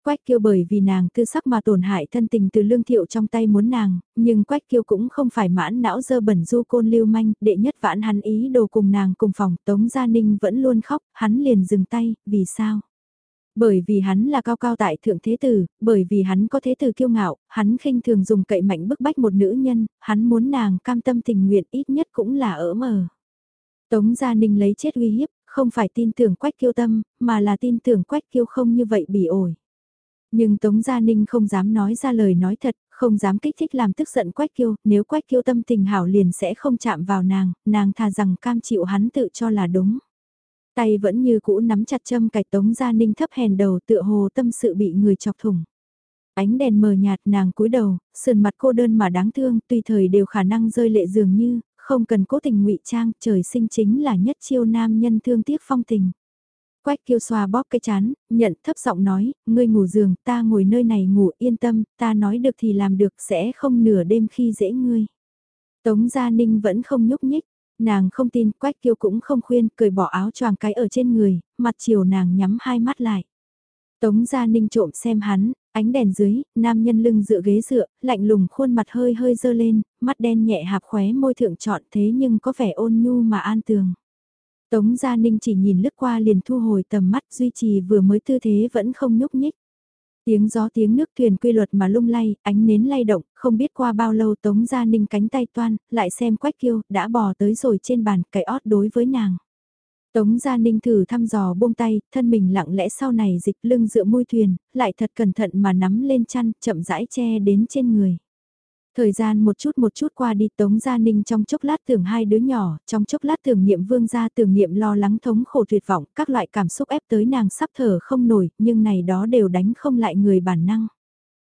Speaker 1: Quách kiêu bởi vì nàng tư sắc mà tổn hại thân tình từ lương thiệu trong tay muốn nàng, nhưng quách kiêu cũng không phải mãn não dơ bẩn du côn lưu manh, đệ nhất vãn hắn ý đồ cùng nàng cùng phòng, Tống Gia Ninh vẫn luôn khóc, hắn liền dừng tay, vì sao? Bởi vì hắn là cao cao tại thượng thế tử, bởi vì hắn có thế tử kiêu ngạo, hắn khinh thường dùng cậy mạnh bức bách một nữ nhân, hắn muốn nàng cam tâm tình nguyện ít nhất cũng là ở mờ. Tống Gia Ninh lấy chết uy hiếp, không phải tin tưởng quách kiêu tâm, mà là tin tưởng quách kiêu không như vậy bị ổi. Nhưng Tống Gia Ninh không dám nói ra lời nói thật, không dám kích thích làm tức giận Quách Kiêu, nếu Quách Kiêu tâm tình hảo liền sẽ không chạm vào nàng, nàng thà rằng cam chịu hắn tự cho là đúng. Tay vẫn như cũ nắm chặt châm cạch Tống Gia Ninh thấp hèn đầu tựa hồ tâm sự bị người chọc thủng. Ánh đèn mờ nhạt nàng cúi đầu, sườn mặt cô đơn mà đáng thương, tùy thời đều khả năng rơi lệ dường như, không cần cố tình ngụy trang, trời sinh chính là nhất chiêu nam nhân thương tiếc phong tình. Quách kiêu xoa bóp cái chán, nhận thấp giọng nói, ngươi ngủ giường, ta ngồi nơi này ngủ yên tâm, ta nói được thì làm được sẽ không nửa đêm khi dễ ngươi. Tống Gia Ninh vẫn không nhúc nhích, Nàng không tin, Quách Kiêu cũng không khuyên, cười bỏ áo choàng cái ở trên người, mặt chiều nàng nhắm hai mắt lại. Tống Gia Ninh trộm xem hắn, ánh đèn dưới, nam nhân lưng dựa ghế dựa, lạnh lùng khuôn mặt hơi hơi dơ lên, mắt đen nhẹ hạp khóe môi thượng trọn thế nhưng có vẻ ôn nhu mà an tường. Tống Gia Ninh chỉ nhìn lướt qua liền thu hồi tầm mắt duy trì vừa mới tư thế vẫn không nhúc nhích. Tiếng gió tiếng nước thuyền quy luật mà lung lay, ánh nến lay động, không biết qua bao lâu Tống Gia Ninh cánh tay toan, lại xem Quách Kiêu, đã bò tới rồi trên bàn, cái ót đối với nàng. Tống Gia Ninh thử thăm dò buông tay, thân mình lặng lẽ sau này dịch lưng dựa môi thuyền, lại thật cẩn thận mà nắm lên chăn, chậm rãi che đến trên người. Thời gian một chút một chút qua đi Tống Gia Ninh trong chốc lát tưởng hai đứa nhỏ, trong chốc lát tưởng niệm vương gia tưởng niệm lo lắng thống khổ tuyệt vọng, các loại cảm xúc ép tới nàng sắp thở không nổi, nhưng này đó đều đánh không lại người bản năng.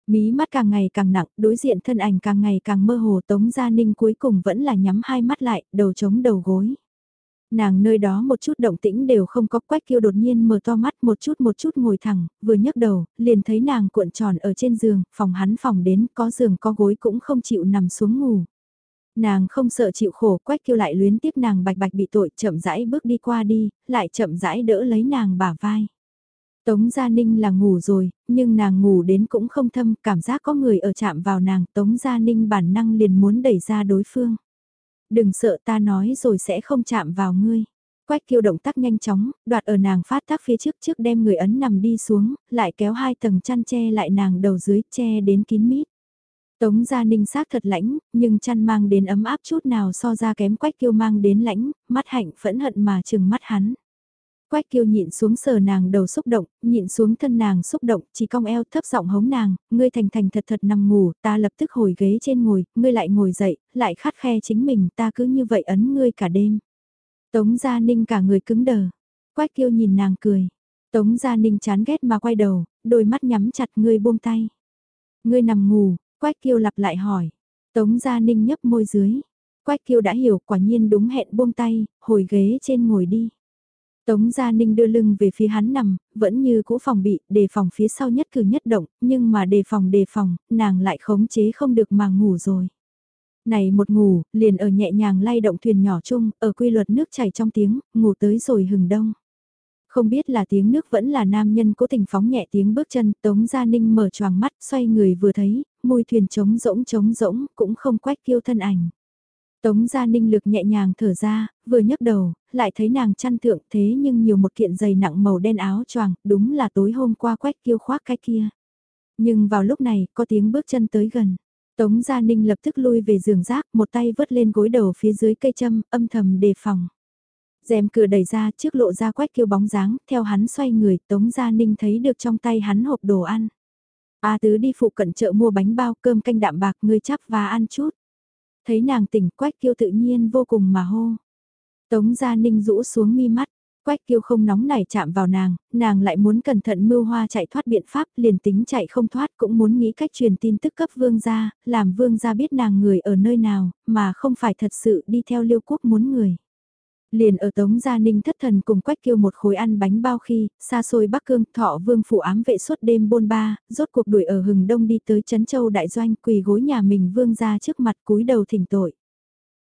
Speaker 1: Mí mắt càng ngày càng nặng, đối diện thân ảnh càng ngày càng mơ hồ Tống Gia Ninh cuối cùng vẫn là nhắm hai mắt lại, đầu chống đầu gối. Nàng nơi đó một chút động tĩnh đều không có quách kiêu đột nhiên mở to mắt một chút một chút ngồi thẳng, vừa nhấc đầu, liền thấy nàng cuộn tròn ở trên giường, phòng hắn phòng đến, có giường có gối cũng không chịu nằm xuống ngủ. Nàng không sợ chịu khổ, quách kiêu lại luyến tiếc nàng bạch bạch bị tội, chậm rãi bước đi qua đi, lại chậm rãi đỡ lấy nàng bả vai. Tống Gia Ninh là ngủ rồi, nhưng nàng ngủ đến cũng không thâm, cảm giác có người ở chạm vào nàng, Tống Gia Ninh bản năng liền muốn đẩy ra đối phương. Đừng sợ ta nói rồi sẽ không chạm vào ngươi. Quách kiêu động tác nhanh chóng, đoạt ở nàng phát tác phía trước trước đem người ấn nằm đi xuống, lại kéo hai tầng chăn che lại nàng đầu dưới che đến kín mít. Tống gia ninh xác thật lãnh, nhưng chăn mang đến ấm áp chút nào so ra kém quách kiêu mang đến lãnh, mắt hạnh phẫn hận mà chừng mắt hắn. Quách kiêu nhịn xuống sờ nàng đầu xúc động, nhịn xuống thân nàng xúc động, chỉ cong eo thấp giọng hống nàng, ngươi thành thành thật thật nằm ngủ, ta lập tức hồi ghế trên ngồi, ngươi lại ngồi dậy, lại khát khe chính mình, ta cứ như vậy ấn ngươi cả đêm. Tống Gia Ninh cả người cứng đờ, Quách kiêu nhìn nàng cười. Tống Gia Ninh chán ghét mà quay đầu, đôi mắt nhắm chặt ngươi buông tay. Ngươi nằm ngủ, Quách kiêu lặp lại hỏi. Tống Gia Ninh nhấp môi dưới. Quách kiêu đã hiểu quả nhiên đúng hẹn buông tay, hồi ghế trên ngồi đi. Tống Gia Ninh đưa lưng về phía hắn nằm, vẫn như cũ phòng bị, đề phòng phía sau nhất cử nhất động, nhưng mà đề phòng đề phòng, nàng lại khống chế không được mà ngủ rồi. Này một ngủ, liền ở nhẹ nhàng lay động thuyền nhỏ chung, ở quy luật nước chảy trong tiếng, ngủ tới rồi hừng đông. Không biết là tiếng nước vẫn là nam nhân cố tình phóng nhẹ tiếng bước chân, Tống Gia Ninh mở choàng mắt, xoay người vừa thấy, môi thuyền trống rỗng trống rỗng, cũng không quách kiêu thân ảnh. Tống gia ninh lực nhẹ nhàng thở ra, vừa nhấc đầu, lại thấy nàng chăn thượng thế nhưng nhiều một kiện giày nặng màu đen áo choàng, đúng là tối hôm qua quách kiêu khoác cái kia. Nhưng vào lúc này, có tiếng bước chân tới gần. Tống Gia Ninh lập tức lui về giường rác, một tay vớt lên gối đầu phía dưới cây châm, âm thầm đề phòng. rèm cửa đẩy ra trước lộ ra quách kiêu bóng dáng, theo hắn xoay người, Tống Gia Ninh thấy được trong tay hắn hộp đồ ăn. A tứ đi phụ cận chợ mua bánh bao cơm canh đạm bạc, ngươi chắp và ăn chút. Thấy nàng tỉnh quách kiêu tự nhiên vô cùng mà hô. Tống Gia Ninh rũ xuống mi mắt, quách kiêu không nóng nảy chạm vào nàng, nàng lại muốn cẩn thận mưu hoa chạy thoát biện pháp liền tính chạy không thoát cũng muốn nghĩ cách truyền tin tức cấp vương gia, làm vương gia biết nàng người ở nơi nào, mà không phải thật sự đi theo liêu quốc muốn người. Liền ở Tống Gia Ninh thất thần cùng Quách Kiêu một khối ăn bánh bao khi, xa xôi Bắc Cương, thọ vương phụ ám vệ suốt đêm bôn ba, rốt cuộc đuổi ở hừng đông đi tới Trấn Châu Đại Doanh quỳ gối nhà mình vương ra trước mặt cúi đầu thỉnh tội.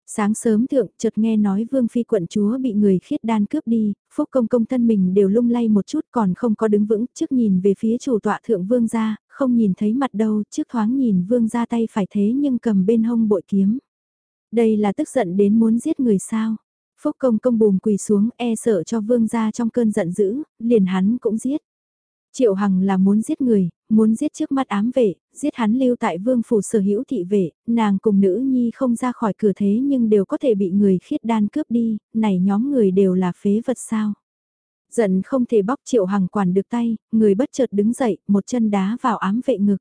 Speaker 1: Sáng sớm thượng, chợt nghe nói vương phi quận chúa bị người khiết đan cướp đi, phúc công công thân mình đều lung lay một chút còn không có đứng vững, trước nhìn về phía chủ tọa thượng vương gia, không nhìn thấy mặt đâu, trước thoáng nhìn vương gia tay phải thế nhưng cầm bên hông bội kiếm. Đây là tức giận đến muốn giết người sao? Phúc công công bùm quỳ xuống e sợ cho vương gia trong cơn giận dữ, liền hắn cũng giết. Triệu Hằng là muốn giết người, muốn giết trước mắt ám vệ, giết hắn lưu tại vương phủ sở hữu thị vệ, nàng cùng nữ nhi không ra khỏi cửa thế nhưng đều có thể bị người khiết đan cướp đi, này nhóm người đều là phế vật sao. Giận không thể bóc Triệu Hằng quản được tay, người bất chợt đứng dậy, một chân đá vào ám vệ ngực.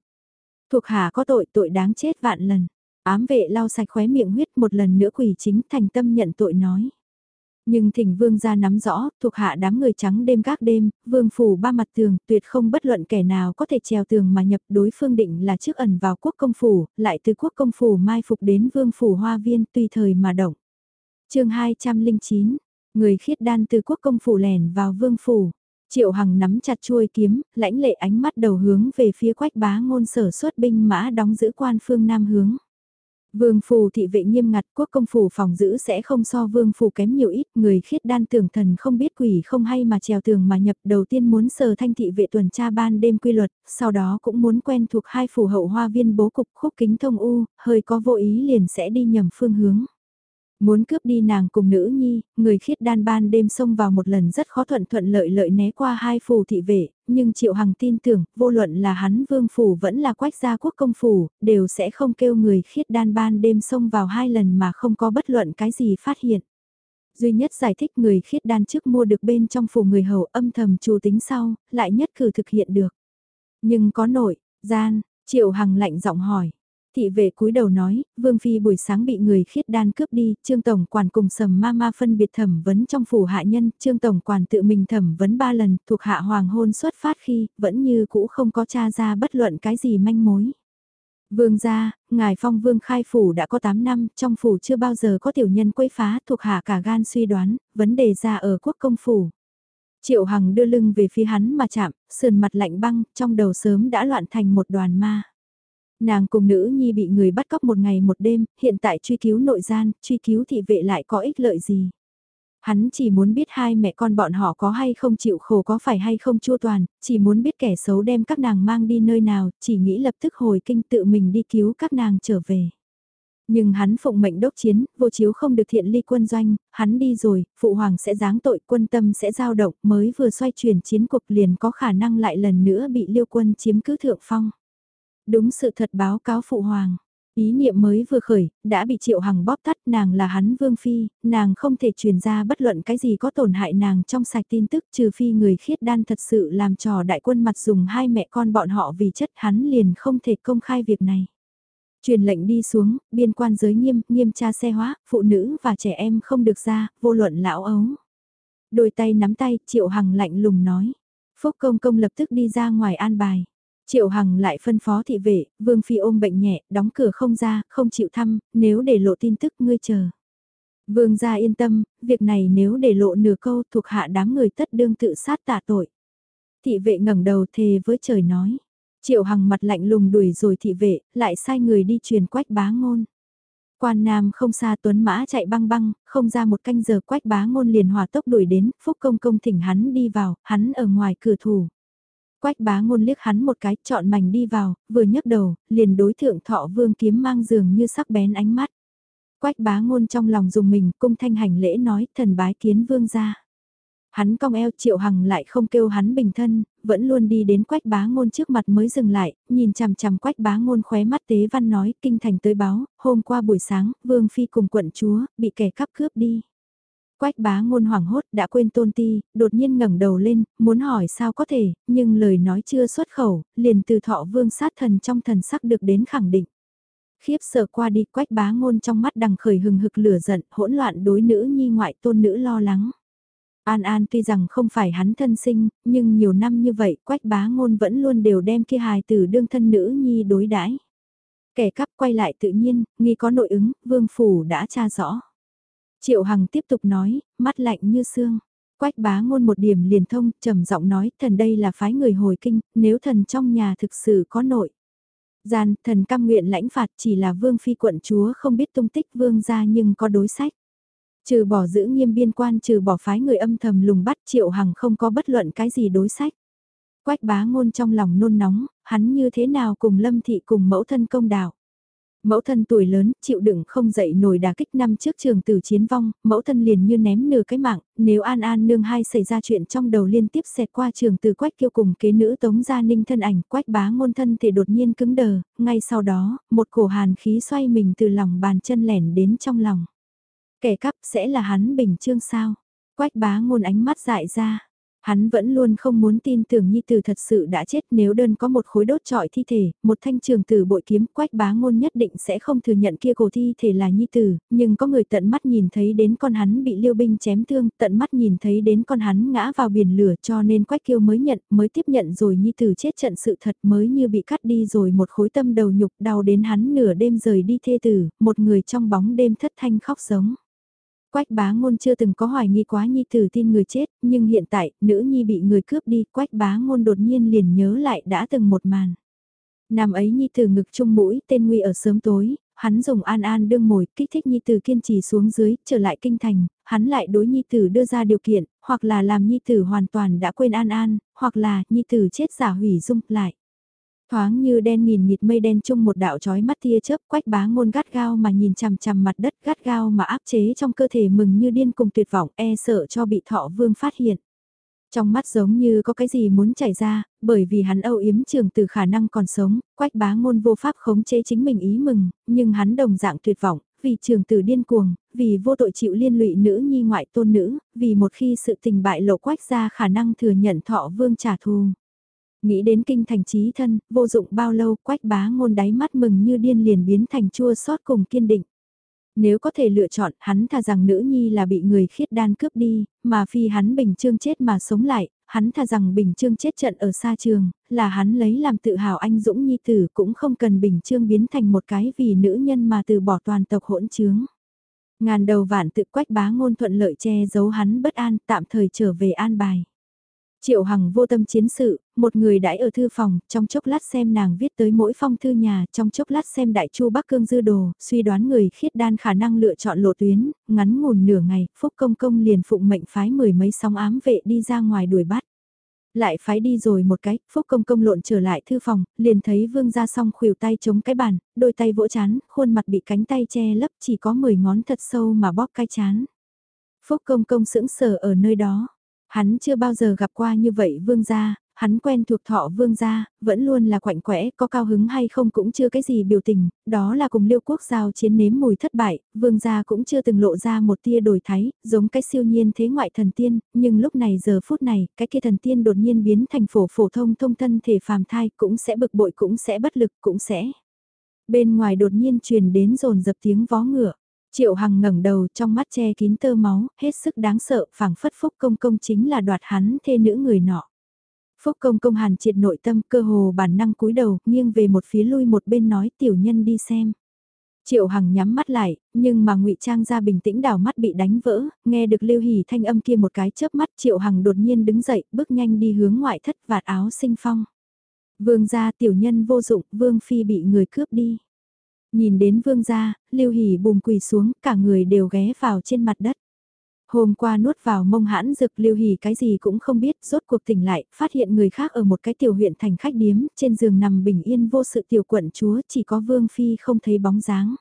Speaker 1: Thuộc hạ có tội tội đáng chết vạn lần. Ám vệ lau sạch khóe miệng huyết một lần nữa quỷ chính thành tâm nhận tội nói. Nhưng thỉnh vương gia nắm rõ, thuộc hạ đám người trắng đêm gác đêm, vương phủ ba mặt tường, tuyệt không bất luận kẻ nào có thể trèo tường mà nhập đối phương định là trước ẩn vào quốc công phủ, lại từ quốc công phủ mai phục đến vương phủ hoa viên tùy thời mà động. chương 209, người khiết đan từ quốc công phủ lẻn vào vương phủ. Triệu Hằng nắm chặt chuôi kiếm, lãnh lệ ánh mắt đầu hướng về phía quách bá ngôn sở xuất binh mã đóng giữ quan phương nam hướng. Vương phủ thị vệ nghiêm ngặt quốc công phủ phòng giữ sẽ không so vương phủ kém nhiều ít, người khiết đan tưởng thần không biết quỷ không hay mà trèo tường mà nhập đầu tiên muốn sờ thanh thị vệ tuần tra ban đêm quy luật, sau đó cũng muốn quen thuộc hai phủ hậu hoa viên bố cục khúc kính thông u, hơi có vô ý liền sẽ đi nhầm phương hướng. Muốn cướp đi nàng cùng nữ nhi, người khiết đan ban đêm xông vào một lần rất khó thuận thuận lợi lợi né qua hai phù thị vệ, nhưng Triệu Hằng tin tưởng, vô luận là hắn vương phủ vẫn là quách gia quốc công phủ, đều sẽ không kêu người khiết đan ban đêm xông vào hai lần mà không có bất luận cái gì phát hiện. Duy nhất giải thích người khiết đan trước mua được bên trong phủ người hầu âm thầm chủ tính sau, lại nhất cử thực hiện được. Nhưng có nội, gian, Triệu Hằng lạnh giọng hỏi, Thị vệ cúi đầu nói, Vương Phi buổi sáng bị người khiết đan cướp đi, Trương Tổng Quản cùng sầm ma ma phân biệt thẩm vấn trong phủ hạ nhân, Trương Tổng Quản tự mình thẩm vấn ba lần, thuộc hạ hoàng hôn xuất phát khi, vẫn như cũ không có tra ra bất luận cái gì manh mối. Vương gia, ngài phong vương khai phủ đã có 8 năm, trong phủ chưa bao giờ có tiểu nhân quấy phá thuộc hạ cả gan suy đoán, vấn đề ra ở quốc công phủ. Triệu Hằng đưa lưng về phía hắn mà chạm, sườn mặt lạnh băng, trong đầu sớm đã loạn thành một đoàn ma. Nàng cùng nữ nhi bị người bắt cóc một ngày một đêm, hiện tại truy cứu nội gian, truy cứu thị vệ lại có ích lợi gì. Hắn chỉ muốn biết hai mẹ con bọn họ có hay không chịu khổ có phải hay không chua toàn, chỉ muốn biết kẻ xấu đem các nàng mang đi nơi nào, chỉ nghĩ lập tức hồi kinh tự mình đi cứu các nàng trở về. Nhưng hắn phụng mệnh đốc chiến, vô chiếu không được thiện ly quân doanh, hắn đi rồi, phụ hoàng sẽ giáng tội quân tâm sẽ giao động mới vừa xoay chuyển chiến cuộc liền có khả năng lại lần nữa bị liêu quân chiếm cứ thượng phong. Đúng sự thật báo cáo phụ hoàng. Ý niệm mới vừa khởi, đã bị Triệu Hằng bóp tắt nàng là hắn vương phi, nàng không thể truyền ra bất luận cái gì có tổn hại nàng trong sạch tin tức trừ phi người khiết đan thật sự làm trò đại quân mặt dùng hai mẹ con bọn họ vì chất hắn liền không thể công khai việc này. Truyền lệnh đi xuống, biên quan giới nghiêm, nghiêm tra xe hóa, phụ nữ và trẻ em không được ra, vô luận lão ấu. Đôi tay nắm tay, Triệu Hằng lạnh lùng nói. Phúc công công lập tức đi ra ngoài an bài. Triệu Hằng lại phân phó thị vệ, Vương Phi ôm bệnh nhẹ, đóng cửa không ra, không chịu thăm, nếu để lộ tin tức ngươi chờ. Vương gia yên tâm, việc này nếu để lộ nửa câu thuộc hạ đám người tất đương tự sát tạ tội. Thị vệ ngẩng đầu thề với trời nói. Triệu Hằng mặt lạnh lùng đuổi rồi thị vệ, lại sai người đi truyền quách bá ngôn. Quan Nam không xa tuấn mã chạy băng băng, không ra một canh giờ quách bá ngôn liền hòa tốc đuổi đến, phúc công công thỉnh hắn đi vào, hắn ở ngoài cửa thủ. Quách bá ngôn liếc hắn một cái, chọn mảnh đi vào, vừa nhấc đầu, liền đối thượng thọ vương kiếm mang giường như sắc bén ánh mắt. Quách bá ngôn trong lòng dùng mình, cung thanh hành lễ nói, thần bái kiến vương ra. Hắn cong eo triệu hằng lại không kêu hắn bình thân, vẫn luôn đi đến quách bá ngôn trước mặt mới dừng lại, nhìn chằm chằm quách bá ngôn khóe mắt tế văn nói, kinh thành tới báo, hôm qua buổi sáng, vương phi cùng quận chúa, bị kẻ cắp cướp đi. Quách bá ngôn hoảng hốt đã quên tôn ti, đột nhiên ngẩng đầu lên, muốn hỏi sao có thể, nhưng lời nói chưa xuất khẩu, liền từ thọ vương sát thần trong thần sắc được đến khẳng định. Khiếp sợ qua đi quách bá ngôn trong mắt đằng khởi hừng hực lửa giận, hỗn loạn đối nữ nhi ngoại tôn nữ lo lắng. An An tuy rằng không phải hắn thân sinh, nhưng nhiều năm như vậy quách bá ngôn vẫn luôn đều đem kia hài từ đương thân nữ nhi đối đãi Kẻ cắp quay lại tự nhiên, nghi có nội ứng, vương phủ đã tra rõ. Triệu Hằng tiếp tục nói, mắt lạnh như xương. Quách bá ngôn một điểm liền thông, trầm giọng nói, thần đây là phái người hồi kinh, nếu thần trong nhà thực sự có nội. Gian, thần cam nguyện lãnh phạt chỉ là vương phi quận chúa không biết tung tích vương gia nhưng có đối sách. Trừ bỏ giữ nghiêm biên quan trừ bỏ phái người âm thầm lùng bắt triệu hằng không có bất luận cái gì đối sách. Quách bá ngôn trong lòng nôn nóng, hắn như thế nào cùng lâm thị cùng mẫu thân công đạo. Mẫu thân tuổi lớn, chịu đựng không dậy nổi đà kích năm trước trường tử chiến vong, mẫu thân liền như ném nửa cái mạng, nếu An An nương hai xảy ra chuyện trong đầu liên tiếp xẹt qua trường tử quách kêu cùng kế nữ tống gia ninh thân ảnh, quách bá ngôn thân thể đột nhiên cứng đờ, ngay sau đó, một cổ hàn khí xoay mình từ lòng bàn chân lẻn đến trong lòng. Kẻ cắp sẽ là hắn bình chương sao? Quách bá ngôn ánh mắt dại ra, Hắn vẫn luôn không muốn tin tưởng Nhi Tử thật sự đã chết nếu đơn có một khối đốt trọi thi thể, một thanh trường tử bội kiếm quách bá ngôn nhất định sẽ không thừa nhận kia cổ thi thể là Nhi Tử, nhưng có người tận mắt nhìn thấy đến con hắn bị liêu binh chém thương, tận mắt nhìn thấy đến con hắn ngã vào biển lửa cho nên quách kiêu mới nhận, mới tiếp nhận rồi Nhi Tử chết trận sự thật mới như bị cắt đi rồi một khối tâm đầu nhục đau đến hắn nửa đêm rời đi thê tử, một người trong bóng đêm thất thanh khóc sống. Quách bá ngôn chưa từng có hoài nghi quá nhi tử tin người chết, nhưng hiện tại, nữ nhi bị người cướp đi, quách bá ngôn đột nhiên liền nhớ lại đã từng một màn. Năm ấy nhi tử ngực chung mũi, tên nguy ở sớm tối, hắn dùng An An đương mồi, kích thích Nhi Tử kiên trì xuống dưới, trở lại kinh thành, hắn lại đối Nhi Tử đưa ra điều kiện, hoặc là làm Nhi Tử hoàn toàn đã quên An An, hoặc là Nhi Tử chết giả hủy dung lại. Thoáng như đen nghìn nghịt mây đen chung một đạo chói mắt tia chớp quách bá ngôn gắt gao mà nhìn chằm chằm mặt đất gắt gao mà áp chế trong cơ thể mừng như điên cùng tuyệt vọng e sợ cho bị thọ vương phát hiện. Trong mắt giống như có cái gì muốn chảy ra, bởi vì hắn âu yếm trường từ khả năng còn sống, quách bá ngôn vô pháp khống chế chính mình ý mừng, nhưng hắn đồng dạng tuyệt vọng, vì trường tử điên cuồng, vì vô tội chịu liên lụy nữ nhi ngoại tôn nữ, vì một khi sự tình bại lộ quách ra khả năng thừa nhận thọ vương trả thù. Nghĩ đến kinh thành trí thân, vô dụng bao lâu quách bá ngôn đáy mắt mừng như điên liền biến thành chua xót cùng kiên định. Nếu có thể lựa chọn, hắn thà rằng nữ nhi là bị người khiết đan cướp đi, mà phi hắn bình trương chết mà sống lại, hắn thà rằng bình trương chết trận ở xa trường, là hắn lấy làm tự hào anh dũng nhi tử cũng không cần bình trương biến thành một cái vì nữ nhân mà từ bỏ toàn tộc hỗn trướng. Ngàn đầu vạn tự quách bá ngôn thuận lợi che giấu hắn bất an tạm thời trở về an bài. Triệu Hằng vô tâm chiến sự, một người đãi ở thư phòng, trong chốc lát xem nàng viết tới mỗi phong thư nhà, trong chốc lát xem đại chu Bắc Cương dư đồ, suy đoán người khiết đan khả năng lựa chọn lộ tuyến, ngắn ngủn nửa ngày, Phúc Công Công liền phụng mệnh phái mười mấy sóng ám vệ đi ra ngoài đuổi bắt. Lại phái đi rồi một cái, Phúc Công Công lộn trở lại thư phòng, liền thấy vương ra song khuỷu tay chống cái bàn, đôi tay vỗ chán, khuôn mặt bị cánh tay che lấp chỉ có 10 ngón thật sâu mà bóp cái chán. Phúc Công Công sững sờ ở nơi đó Hắn chưa bao giờ gặp qua như vậy vương gia, hắn quen thuộc thọ vương gia, vẫn luôn là quạnh quẽ, có cao hứng hay không cũng chưa cái gì biểu tình, đó là cùng liêu quốc giao chiến nếm mùi thất bại, vương gia cũng chưa từng lộ ra một tia đổi thái, giống cái siêu nhiên thế ngoại thần tiên, nhưng lúc này giờ phút này, cái kia thần tiên đột nhiên biến thành phổ phổ thông thông thân thể phàm thai cũng sẽ bực bội cũng sẽ bất lực cũng sẽ. Bên ngoài đột nhiên truyền đến rồn dập tiếng vó ngựa. Triệu Hằng ngẩng đầu trong mắt che kín tơ máu, hết sức đáng sợ, phảng phất Phúc Công Công chính là đoạt hắn thê nữ người nọ. Phúc Công Công hàn triệt nội tâm cơ hồ bản năng cúi đầu, nghiêng về một phía lui một bên nói tiểu nhân đi xem. Triệu Hằng nhắm mắt lại, nhưng mà ngụy Trang ra bình tĩnh đảo mắt bị đánh vỡ, nghe được Lưu Hỉ thanh âm kia một cái chớp mắt, Triệu Hằng đột nhiên đứng dậy, bước nhanh đi hướng ngoại thất vạt áo sinh phong. Vương gia tiểu nhân vô dụng, Vương phi bị người cướp đi. Nhìn đến vương gia, Lưu hỉ bùm quỳ xuống, cả người đều ghé vào trên mặt đất. Hôm qua nuốt vào mông hãn rực Lưu hỉ cái gì cũng không biết, rốt cuộc tỉnh lại, phát hiện người khác ở một cái tiểu huyện thành khách điếm, trên giường nằm bình yên vô sự tiểu quận chúa, chỉ có vương phi không thấy bóng dáng.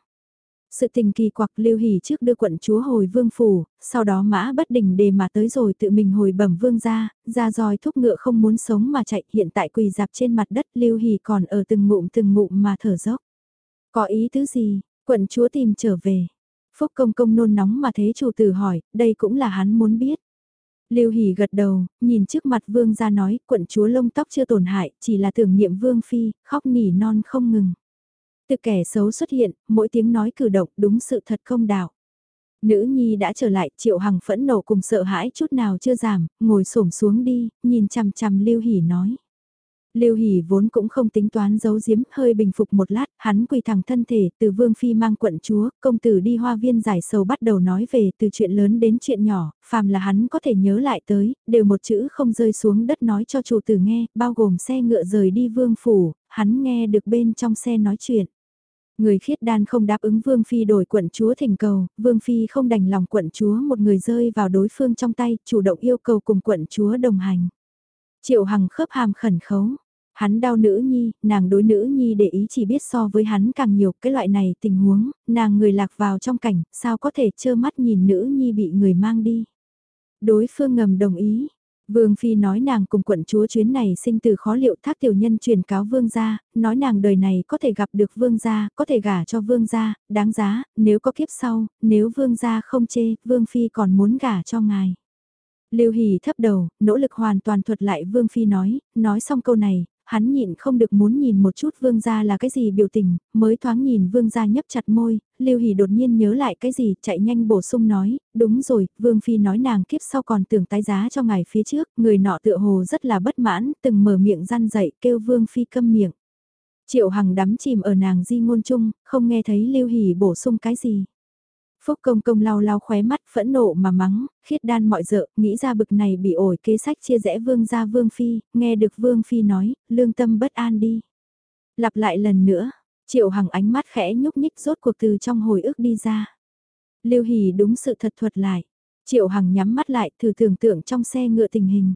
Speaker 1: Sự tình kỳ quặc lưu hỉ trước đưa quận chúa hồi vương phủ, sau đó mã bất đình đề mà tới rồi tự mình hồi bẩm vương ra, ra roi thúc ngựa không muốn sống mà chạy hiện tại quỳ dạp trên mặt đất lưu hỉ còn ở từng ngụm từng ngụm mà thở dốc. Có ý tứ gì, quận chúa tìm trở về. Phúc công công nôn nóng mà thế chủ tử hỏi, đây cũng là hắn muốn biết. Lưu Hỷ gật đầu, nhìn trước mặt vương ra nói, quận chúa lông tóc chưa tổn hại, chỉ là tưởng niệm vương phi, khóc nỉ non không ngừng. Từ kẻ xấu xuất hiện, mỗi tiếng nói cử động đúng sự thật không đạo. Nữ nhi đã trở lại, triệu hằng phẫn nộ cùng sợ hãi chút nào chưa giảm, ngồi xổm xuống đi, nhìn chằm chằm Lưu Hỷ nói. Lưu Hỷ vốn cũng không tính toán giấu giếm, hơi bình phục một lát, hắn quỳ thẳng thân thể, từ Vương Phi mang quận chúa, công tử đi hoa viên giải sầu bắt đầu nói về từ chuyện lớn đến chuyện nhỏ, phàm là hắn có thể nhớ lại tới, đều một chữ không rơi xuống đất nói cho chủ tử nghe, bao gồm xe ngựa rời đi Vương Phủ, hắn nghe được bên trong xe nói chuyện. Người khiết đan không đáp ứng Vương Phi đổi quận chúa thỉnh cầu, Vương Phi không đành lòng quận chúa một người rơi vào đối phương trong tay, chủ động yêu cầu cùng quận chúa đồng hành. Triệu Hằng khớp hàm khẩn khấu, Hắn đau nữ nhi, nàng đối nữ nhi để ý chỉ biết so với hắn càng nhiều cái loại này tình huống, nàng người lạc vào trong cảnh, sao có thể trơ mắt nhìn nữ nhi bị người mang đi. Đối phương ngầm đồng ý, Vương Phi nói nàng cùng quận chúa chuyến này sinh từ khó liệu thác tiểu nhân truyền cáo vương gia, nói nàng đời này có thể gặp được vương gia, có thể gả cho vương gia, đáng giá, nếu có kiếp sau, nếu vương gia không chê, vương Phi còn muốn gả cho ngài. Lưu Hỷ thấp đầu, nỗ lực hoàn toàn thuật lại Vương Phi nói, nói xong câu này, hắn nhịn không được muốn nhìn một chút vương gia là cái gì biểu tình, mới thoáng nhìn vương gia nhấp chặt môi, Lưu Hỷ đột nhiên nhớ lại cái gì, chạy nhanh bổ sung nói, đúng rồi, vương phi nói nàng kiếp sau còn tưởng tái giá cho ngài phía trước, người nọ tựa hồ rất là bất mãn, từng mở miệng răn dậy kêu vương phi câm miệng. Triệu Hằng đắm chìm ở nàng di ngôn chung, không nghe thấy Lưu Hỷ bổ sung cái gì. Phúc công công lau lau khóe mắt phẫn nộ mà mắng, khiết đan mọi dợ, nghĩ ra bực này bị ổi kế sách chia rẽ vương gia vương phi, nghe được vương phi nói, lương tâm bất an đi. Lặp lại lần nữa, Triệu Hằng ánh mắt khẽ nhúc nhích rốt cuộc từ trong hồi ức đi ra. Lưu Hỷ đúng sự thật thuật lại. Triệu Hằng nhắm mắt lại thử tưởng tượng trong xe ngựa tình hình.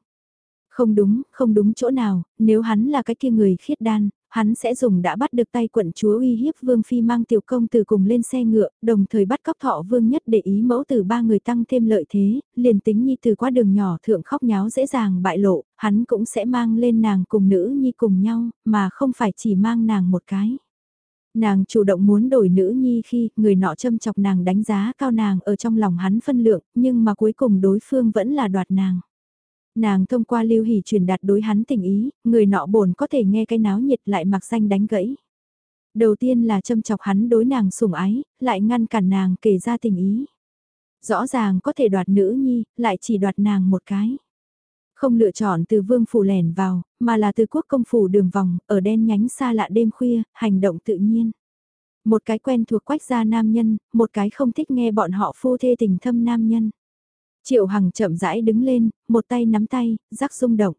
Speaker 1: Không đúng, không đúng chỗ nào, nếu hắn là cái kia người khiết đan, hắn sẽ dùng đã bắt được tay quận chúa uy hiếp Vương Phi mang tiểu công từ cùng lên xe ngựa, đồng thời bắt cóc thọ Vương nhất để ý mẫu từ ba người tăng thêm lợi thế, liền tính nhi từ qua đường nhỏ thượng khóc nháo dễ dàng bại lộ, hắn cũng sẽ mang lên nàng cùng nữ nhi cùng nhau, mà không phải chỉ mang nàng một cái. Nàng chủ động muốn đổi nữ nhi khi người nọ châm chọc nàng đánh giá cao nàng ở trong lòng hắn phân lượng, nhưng mà cuối cùng đối phương vẫn là đoạt nàng. Nàng thông qua lưu hỉ truyền đạt đối hắn tình ý, người nọ bổn có thể nghe cái náo nhiệt lại mặc danh đánh gãy. Đầu tiên là châm chọc hắn đối nàng sủng ái, lại ngăn cản nàng kể ra tình ý. Rõ ràng có thể đoạt nữ nhi, lại chỉ đoạt nàng một cái. Không lựa chọn từ vương phủ lẻn vào, mà là từ quốc công phủ đường vòng, ở đen nhánh xa lạ đêm khuya, hành động tự nhiên. Một cái quen thuộc quách gia nam nhân, một cái không thích nghe bọn họ phu thê tình thâm nam nhân. Triệu Hằng chậm rãi đứng lên, một tay nắm tay, rắc rung động.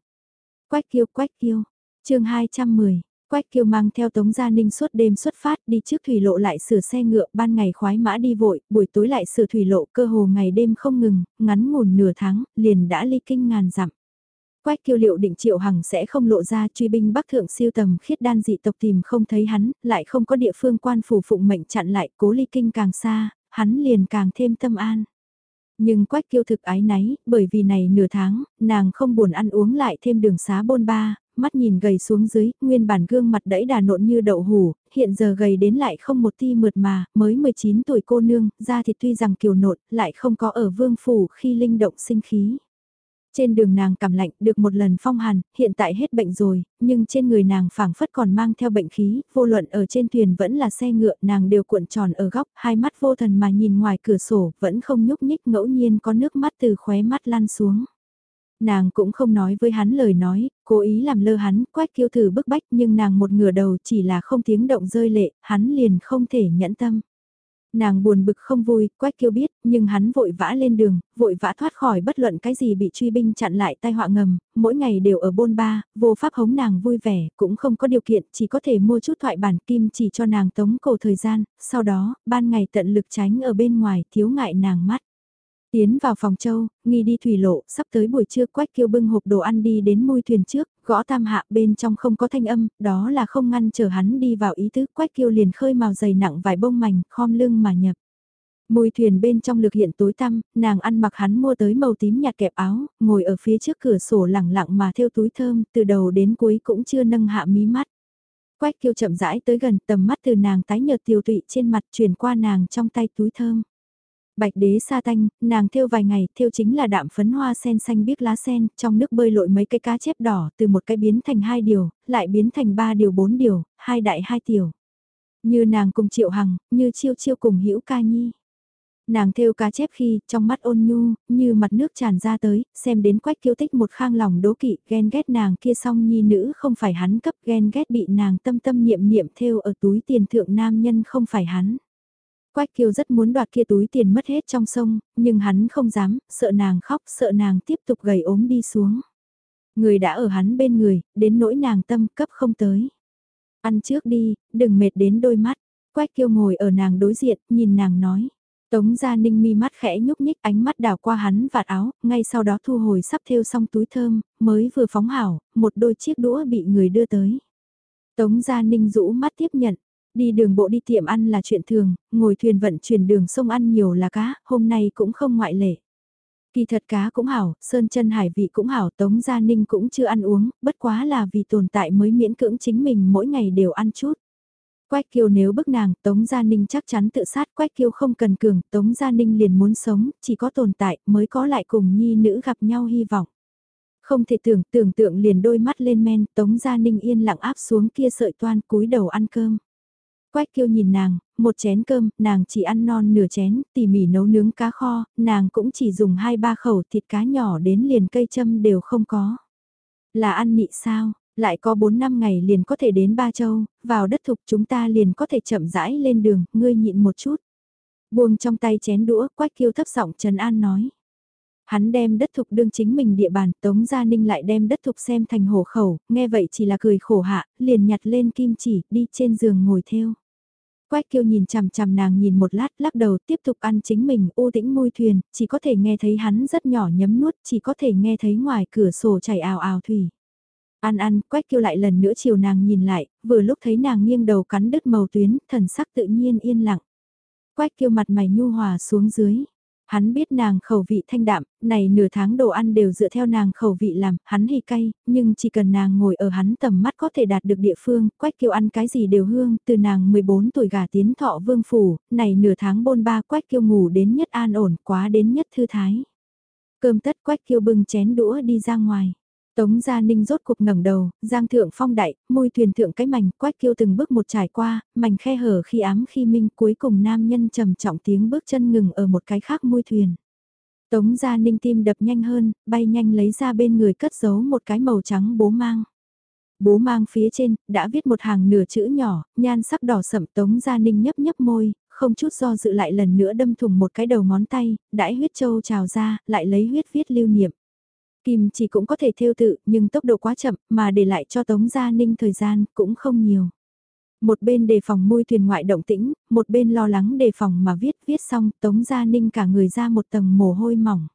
Speaker 1: Quách kiêu, quách kiêu. chương 210, Quách Kiêu mang theo Tống Gia Ninh suốt đêm xuất phát đi trước thủy lộ lại sửa xe ngựa, ban ngày khoái mã đi vội, buổi tối lại sửa thủy lộ cơ hồ ngày đêm không ngừng, ngắn ngủn nửa tháng, liền đã ly kinh ngàn dặm. Quách Kiêu liệu định Triệu Hằng sẽ không lộ ra truy binh Bắc Thượng siêu tầm khiết đan dị tộc tìm không thấy hắn, lại không có địa phương quan phủ phụng mệnh chặn lại cố ly kinh càng xa, hắn liền càng thêm tâm an. Nhưng quách kiêu thực ái náy, bởi vì này nửa tháng, nàng không buồn ăn uống lại thêm đường xá bôn ba, mắt nhìn gầy xuống dưới, nguyên bản gương mặt đẫy đà nộn như đậu hủ, hiện giờ gầy đến lại không một ti mượt mà, mới 19 tuổi cô nương, da thịt tuy rằng kiều nộn, lại không có ở vương phủ khi linh động sinh khí. Trên đường nàng cảm lạnh được một lần phong hàn, hiện tại hết bệnh rồi, nhưng trên người nàng phảng phất còn mang theo bệnh khí, vô luận ở trên thuyền vẫn là xe ngựa, nàng đều cuộn tròn ở góc, hai mắt vô thần mà nhìn ngoài cửa sổ, vẫn không nhúc nhích ngẫu nhiên có nước mắt từ khóe mắt lan xuống. Nàng cũng không nói với hắn lời nói, cố ý làm lơ hắn, quách kiêu thử bức bách nhưng nàng một ngửa đầu chỉ là không tiếng động rơi lệ, hắn liền không thể nhẫn tâm. Nàng buồn bực không vui, Quách Kiêu biết, nhưng hắn vội vã lên đường, vội vã thoát khỏi bất luận cái gì bị truy binh chặn lại tai họa ngầm, mỗi ngày đều ở bôn ba, vô pháp hống nàng vui vẻ, cũng không có điều kiện, chỉ có thể mua chút thoại bản kim chỉ cho nàng tống cổ thời gian, sau đó, ban ngày tận lực tránh ở bên ngoài, thiếu ngại nàng mắt. Tiến vào phòng châu, nghi đi thủy lộ, sắp tới buổi trưa quách kiêu bưng hộp đồ ăn đi đến môi thuyền trước, gõ tam hạ bên trong không có thanh âm, đó là không ngăn chờ hắn đi vào ý tứ quách kiêu liền khơi màu dày nặng vài bông mảnh, khom lưng mà nhập. môi thuyền bên trong lực hiện tối tăm, nàng ăn mặc hắn mua tới màu tím nhạt kẹp áo, ngồi ở phía trước cửa sổ lẳng lặng mà theo túi thơm, từ đầu đến cuối cũng chưa nâng hạ mí mắt. Quách kiêu chậm rãi tới gần tầm mắt từ nàng tái nhợt tiêu tụy trên mặt truyền qua nàng trong tay túi thơm. Bạch đế sa tanh, nàng thêu vài ngày, thêu chính là đạm phấn hoa sen xanh biếc lá sen, trong nước bơi lội mấy cái cá chép đỏ, từ một cái biến thành hai điều, lại biến thành ba điều bốn điều, hai đại hai tiểu. Như nàng cùng triệu hằng, như chiêu chiêu cùng hữu ca nhi. Nàng thêu cá chép khi, trong mắt ôn nhu, như mặt nước tràn ra tới, xem đến quách kiêu tích một khang lòng đố kỵ, ghen ghét nàng kia song nhi nữ không phải hắn cấp, ghen ghét bị nàng tâm tâm niệm niệm thêu ở túi tiền thượng nam nhân không phải hắn. Quách Kiều rất muốn đoạt kia túi tiền mất hết trong sông, nhưng hắn không dám, sợ nàng khóc, sợ nàng tiếp tục gầy ốm đi xuống. Người đã ở hắn bên người, đến nỗi nàng tâm cấp không tới. Ăn trước đi, đừng mệt đến đôi mắt. Quách Kiều ngồi ở nàng đối diện, nhìn nàng nói. Tống Gia Ninh mi mắt khẽ nhúc nhích ánh mắt đảo qua hắn vạt áo, ngay sau đó thu hồi sắp thêu xong túi thơm, mới vừa phóng hảo, một đôi chiếc đũa bị người đưa tới. Tống Gia Ninh rũ mắt tiếp nhận, Đi đường bộ đi tiệm ăn là chuyện thường, ngồi thuyền vận chuyển đường sông ăn nhiều là cá, hôm nay cũng không ngoại lệ. Kỳ thật cá cũng hảo, sơn chân hải vị cũng hảo, Tống Gia Ninh cũng chưa ăn uống, bất quá là vì tồn tại mới miễn cưỡng chính mình mỗi ngày đều ăn chút. Quách Kiều nếu bức nàng, Tống Gia Ninh chắc chắn tự sát, Quách Kiều không cần cường, Tống Gia Ninh liền muốn sống, chỉ có tồn tại mới có lại cùng nhi nữ gặp nhau hy vọng. Không thể tưởng, tưởng tượng liền đôi mắt lên men, Tống Gia Ninh yên lặng áp xuống kia sợi toan cúi đầu ăn cơm. Quách kiêu nhìn nàng, một chén cơm, nàng chỉ ăn non nửa chén, tỉ mỉ nấu nướng cá kho, nàng cũng chỉ dùng hai ba khẩu thịt cá nhỏ đến liền cây châm đều không có. Là ăn nị sao, lại có 4 năm ngày liền có thể đến Ba Châu, vào đất thục chúng ta liền có thể chậm rãi lên đường, ngươi nhịn một chút. Buông trong tay chén đũa, quách kiêu thấp giọng Trần An nói. Hắn đem đất thục đương chính mình địa bàn, Tống Gia Ninh lại đem đất thục xem thành hổ khẩu, nghe vậy chỉ là cười khổ hạ, liền nhặt lên kim chỉ, đi trên giường ngồi theo. Quách kiêu nhìn chằm chằm nàng nhìn một lát, lắc đầu tiếp tục ăn chính mình, u tĩnh môi thuyền, chỉ có thể nghe thấy hắn rất nhỏ nhấm nuốt, chỉ có thể nghe thấy ngoài cửa sổ chảy ào ào thủy. Ăn ăn, quách kiêu lại lần nữa chiều nàng nhìn lại, vừa lúc thấy nàng nghiêng đầu cắn đứt màu tuyến, thần sắc tự nhiên yên lặng. Quách kiêu mặt mày nhu hòa xuống dưới. Hắn biết nàng khẩu vị thanh đạm, này nửa tháng đồ ăn đều dựa theo nàng khẩu vị làm, hắn hì cay, nhưng chỉ cần nàng ngồi ở hắn tầm mắt có thể đạt được địa phương, quách kiêu ăn cái gì đều hương, từ nàng 14 tuổi gà tiến thọ vương phủ, này nửa tháng bôn ba quách kiêu ngủ đến nhất an ổn, quá đến nhất thư thái. Cơm tất quách kiêu bưng chén đũa đi ra ngoài. Tống Gia Ninh rốt cuộc ngẩng đầu, giang thượng phong đại, môi thuyền thượng cái mảnh, quách kiêu từng bước một trải qua, mảnh khe hở khi ám khi minh, cuối cùng nam nhân trầm trọng tiếng bước chân ngừng ở một cái khác môi thuyền. Tống Gia Ninh tim đập nhanh hơn, bay nhanh lấy ra bên người cất giấu một cái màu trắng bố mang. Bố mang phía trên, đã viết một hàng nửa chữ nhỏ, nhan sắc đỏ sậm Tống Gia Ninh nhấp nhấp môi, không chút do dự lại lần nữa đâm thủng một cái đầu ngón tay, đãi huyết châu trào ra, lại lấy huyết viết lưu niệm. Kim chỉ cũng có thể theo tự, nhưng tốc độ quá chậm, mà để lại cho Tống Gia Ninh thời gian cũng không nhiều. Một bên đề phòng môi thuyền ngoại động tĩnh, một bên lo lắng đề phòng mà viết viết xong Tống Gia Ninh cả người ra một tầng mồ hôi mỏng.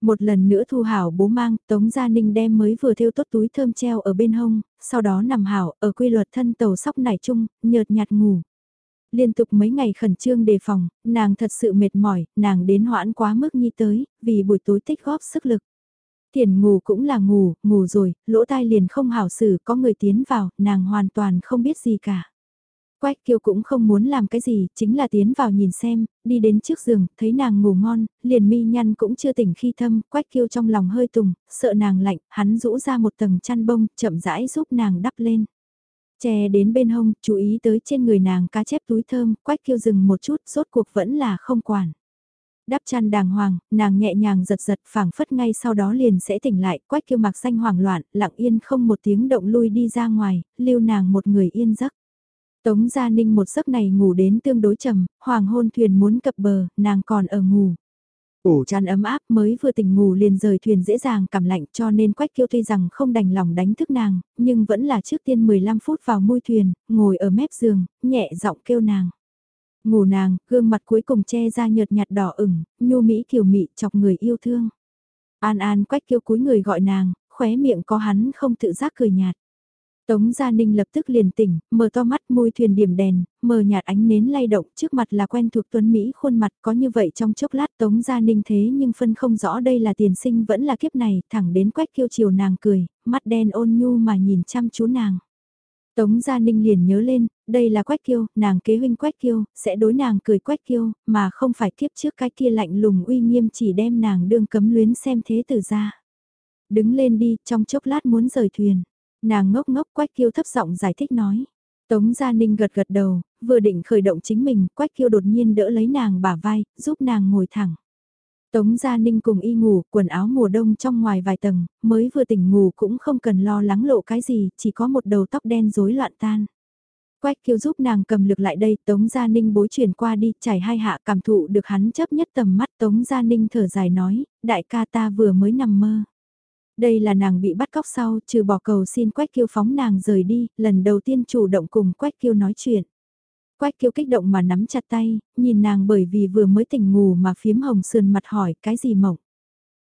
Speaker 1: Một lần nữa thu hảo bố mang, Tống Gia Ninh đem mới vừa thêu tốt túi thơm treo ở bên hông, sau đó nằm hảo ở quy luật thân tàu sóc nải chung, nhợt nhạt ngủ. Liên tục mấy ngày khẩn trương đề phòng, nàng thật sự mệt mỏi, nàng đến hoãn quá mức nhi tới, vì buổi tối tích góp sức lực. Tiền ngủ cũng là ngủ, ngủ rồi, lỗ tai liền không hảo xử, có người tiến vào, nàng hoàn toàn không biết gì cả. Quách kiêu cũng không muốn làm cái gì, chính là tiến vào nhìn xem, đi đến trước giường, thấy nàng ngủ ngon, liền mi nhăn cũng chưa tỉnh khi thâm, quách kiêu trong lòng hơi tùng, sợ nàng lạnh, hắn rũ ra một tầng chăn bông, chậm rãi giúp nàng đắp lên. Chè đến bên hông, chú ý tới trên người nàng cá chép túi thơm, quách kiêu dừng một chút, rốt cuộc vẫn là không quản đắp chăn đàng hoàng, nàng nhẹ nhàng giật giật phảng phất ngay sau đó liền sẽ tỉnh lại, quách kêu mặc xanh hoảng loạn, lặng yên không một tiếng động lui đi ra ngoài, lưu nàng một người yên giấc. Tống Gia Ninh một giấc này ngủ đến tương đối trầm, hoàng hôn thuyền muốn cập bờ, nàng còn ở ngủ. ủ chăn ấm áp mới vừa tỉnh ngủ liền rời thuyền dễ dàng cảm lạnh cho nên Quách Kiêu tuy rằng không đành lòng đánh thức nàng, nhưng vẫn là trước tiên 15 phút vào môi thuyền, ngồi ở mép giường, nhẹ giọng kêu nàng. Ngủ nàng, gương mặt cuối cùng che ra nhợt nhạt đỏ ửng, nhu mỹ kiều mị chọc người yêu thương. An An quách kêu cúi người gọi nàng, khóe miệng có hắn không tự giác cười nhạt. Tống Gia Ninh lập tức liền tỉnh, mở to mắt môi thuyền điểm đèn, mờ nhạt ánh nến lay động trước mặt là quen thuộc tuấn Mỹ khuôn mặt có như vậy trong chốc lát Tống Gia Ninh thế nhưng phân không rõ đây là tiền sinh vẫn là kiếp này, thẳng đến quách kêu chiều nàng cười, mắt đen ôn nhu mà nhìn chăm chú nàng. Tống Gia Ninh liền nhớ lên, đây là Quách Kiêu, nàng kế huynh Quách Kiêu, sẽ đối nàng cười Quách Kiêu, mà không phải kiếp trước cái kia lạnh lùng uy nghiêm chỉ đem nàng đương cấm luyến xem thế tử ra. Đứng lên đi, trong chốc lát muốn rời thuyền. Nàng ngốc ngốc Quách Kiêu thấp giọng giải thích nói. Tống Gia Ninh gật gật đầu, vừa định khởi động chính mình, Quách Kiêu đột nhiên đỡ lấy nàng bả vai, giúp nàng ngồi thẳng. Tống Gia Ninh cùng y ngủ, quần áo mùa đông trong ngoài vài tầng, mới vừa tỉnh ngủ cũng không cần lo lắng lộ cái gì, chỉ có một đầu tóc đen rối loạn tan. Quách kiêu giúp nàng cầm lực lại đây, Tống Gia Ninh bối chuyển qua đi, chảy hai hạ cảm thụ được hắn chấp nhất tầm mắt Tống Gia Ninh thở dài nói, đại ca ta vừa mới nằm mơ. Đây là nàng bị bắt cóc sau, trừ bỏ cầu xin Quách kiêu phóng nàng rời đi, lần đầu tiên chủ động cùng Quách kiêu nói chuyện. Quách kiêu kích động mà nắm chặt tay, nhìn nàng bởi vì vừa mới tỉnh ngủ mà phiếm hồng sườn mặt hỏi cái gì mộng.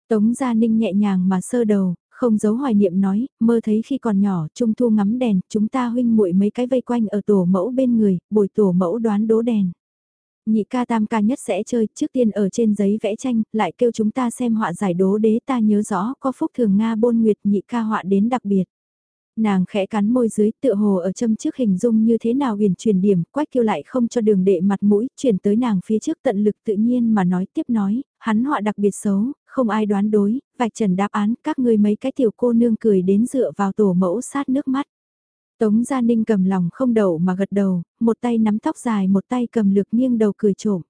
Speaker 1: Tống Gia Ninh nhẹ nhàng mà sơ đầu, không giấu hoài niệm nói, mơ thấy khi còn nhỏ, trung thu ngắm đèn, chúng ta huynh muội mấy cái vây quanh ở tổ mẫu bên người, bồi tổ mẫu đoán đố đèn. Nhị ca tam ca nhất sẽ chơi, trước tiên ở trên giấy vẽ tranh, lại kêu chúng ta xem họa giải đố đế ta nhớ rõ có phúc thường Nga bôn nguyệt nhị ca họa đến đặc biệt. Nàng khẽ cắn môi dưới tựa hồ ở châm trước hình dung như thế nào huyền truyền điểm, quách kêu lại không cho đường đệ mặt mũi, chuyển tới nàng phía trước tận lực tự nhiên mà nói tiếp nói, hắn họa đặc biệt xấu, không ai đoán đối, vạch trần đáp án, các ngươi mấy cái tiểu cô nương cười đến dựa vào tổ mẫu sát nước mắt. Tống Gia Ninh cầm lòng không đầu mà gật đầu, một tay nắm tóc dài một tay cầm lược nghiêng đầu cười trộm.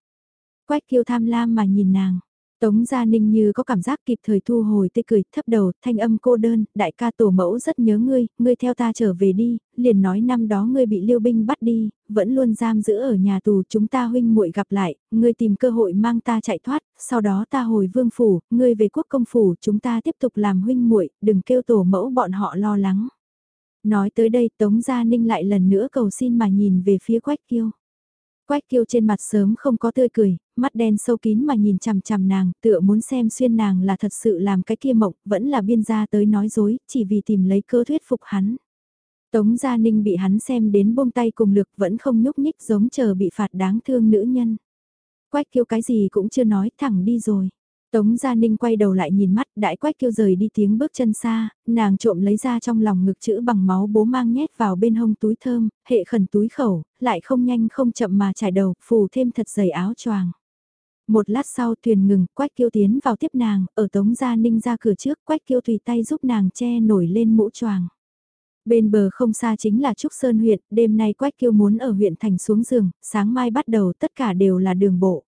Speaker 1: Quách kiêu tham lam mà nhìn nàng. Tống Gia Ninh như có cảm giác kịp thời thu hồi tươi cười, thấp đầu, thanh âm cô đơn, đại ca tổ mẫu rất nhớ ngươi, ngươi theo ta trở về đi, liền nói năm đó ngươi bị liêu binh bắt đi, vẫn luôn giam giữ ở nhà tù chúng ta huynh muội gặp lại, ngươi tìm cơ hội mang ta chạy thoát, sau đó ta hồi vương phủ, ngươi về quốc công phủ, chúng ta tiếp tục làm huynh muội, đừng kêu tổ mẫu bọn họ lo lắng. Nói tới đây Tống Gia Ninh lại lần nữa cầu xin mà nhìn về phía Quách Kiêu. Quách Kiêu trên mặt sớm không có tươi cười, mắt đen sâu kín mà nhìn chằm chằm nàng, tựa muốn xem xuyên nàng là thật sự làm cái kia mộng, vẫn là biên gia tới nói dối, chỉ vì tìm lấy cơ thuyết phục hắn. Tống Gia Ninh bị hắn xem đến buông tay cùng lực vẫn không nhúc nhích giống chờ bị phạt đáng thương nữ nhân. Quách Kiêu cái gì cũng chưa nói, thẳng đi rồi. Tống Gia Ninh quay đầu lại nhìn mắt, đại quách kêu rời đi tiếng bước chân xa, nàng trộm lấy ra trong lòng ngực chữ bằng máu bố mang nhét vào bên hông túi thơm, hệ khẩn túi khẩu, lại không nhanh không chậm mà trải đầu, phủ thêm thật dày áo choàng. Một lát sau thuyền ngừng, quách kiêu tiến vào tiếp nàng, ở Tống Gia Ninh ra cửa trước, quách kiêu tùy tay giúp nàng che nổi lên mũ choàng. Bên bờ không xa chính là Trúc Sơn huyện, đêm nay Quách Kiêu muốn ở huyện thành xuống giường, sáng mai bắt đầu tất cả đều là đường bộ.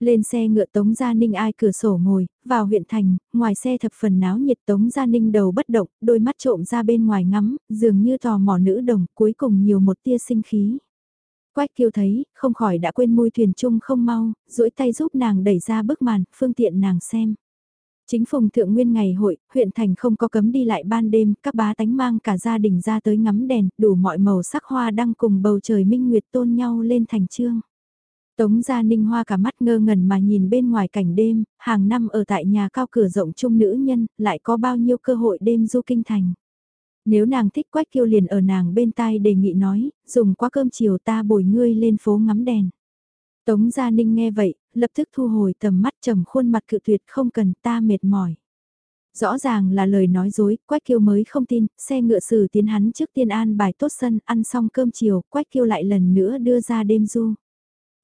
Speaker 1: Lên xe ngựa Tống Gia Ninh ai cửa sổ ngồi, vào huyện thành, ngoài xe thập phần náo nhiệt Tống Gia Ninh đầu bất động, đôi mắt trộm ra bên ngoài ngắm, dường như tò mò nữ đồng, cuối cùng nhiều một tia sinh khí. Quách kiêu thấy, không khỏi đã quên môi thuyền chung không mau, duỗi tay giúp nàng đẩy ra bức màn, phương tiện nàng xem. Chính phùng thượng nguyên ngày hội, huyện thành không có cấm đi lại ban đêm, các bá tánh mang cả gia đình ra tới ngắm đèn, đủ mọi màu sắc hoa đăng cùng bầu trời minh nguyệt tôn nhau lên thành trương. Tống Gia Ninh Hoa cả mắt ngơ ngẩn mà nhìn bên ngoài cảnh đêm, hàng năm ở tại nhà cao cửa rộng chung nữ nhân, lại có bao nhiêu cơ hội đêm du kinh thành. Nếu nàng thích quách kiêu liền ở nàng bên tai đề nghị nói, dùng qua cơm chiều ta bồi ngươi lên phố ngắm đèn. Tống Gia Ninh nghe vậy, lập tức thu hồi tầm mắt trầm khuôn mặt cự tuyệt không cần ta mệt mỏi. Rõ ràng là lời nói dối, Quách Kiêu mới không tin, xe ngựa sử tiến hắn trước tiên an bài tốt sân, ăn xong cơm chiều, Quách Kiêu lại lần nữa đưa ra đêm du.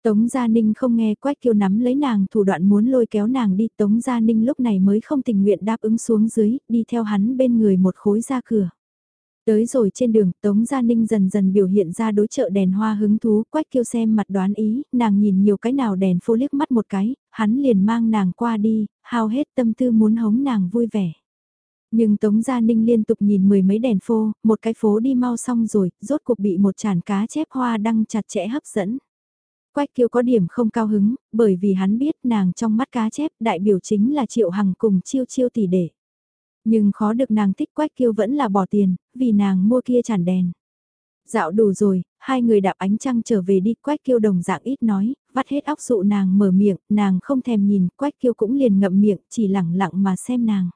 Speaker 1: Tống Gia Ninh không nghe Quách Kiêu nắm lấy nàng thủ đoạn muốn lôi kéo nàng đi. Tống Gia Ninh lúc này mới không tình nguyện đáp ứng xuống dưới, đi theo hắn bên người một khối ra cửa. Tới rồi trên đường, Tống Gia Ninh dần dần biểu hiện ra đối trợ đèn hoa hứng thú, Quách Kiêu xem mặt đoán ý, nàng nhìn nhiều cái nào đèn phô liếc mắt một cái, hắn liền mang nàng qua đi, hao hết tâm tư muốn hống nàng vui vẻ. Nhưng Tống Gia Ninh liên tục nhìn mười mấy đèn phô, một cái phố đi mau xong rồi, rốt cuộc bị một chản cá chép hoa đăng chặt chẽ hấp dẫn. Quách kiêu có điểm không cao hứng, bởi vì hắn biết nàng trong mắt cá chép đại biểu chính là triệu hằng cùng chiêu chiêu tỷ đệ. Nhưng khó được nàng thích quách kiêu vẫn là bỏ tiền, vì nàng mua kia chản đèn. Dạo đủ rồi, hai người đạp ánh trăng trở về đi quách kiêu đồng dạng ít nói, vắt hết óc dụ nàng mở miệng, nàng không thèm nhìn, quách kiêu cũng liền ngậm miệng, chỉ lẳng lặng mà xem nàng.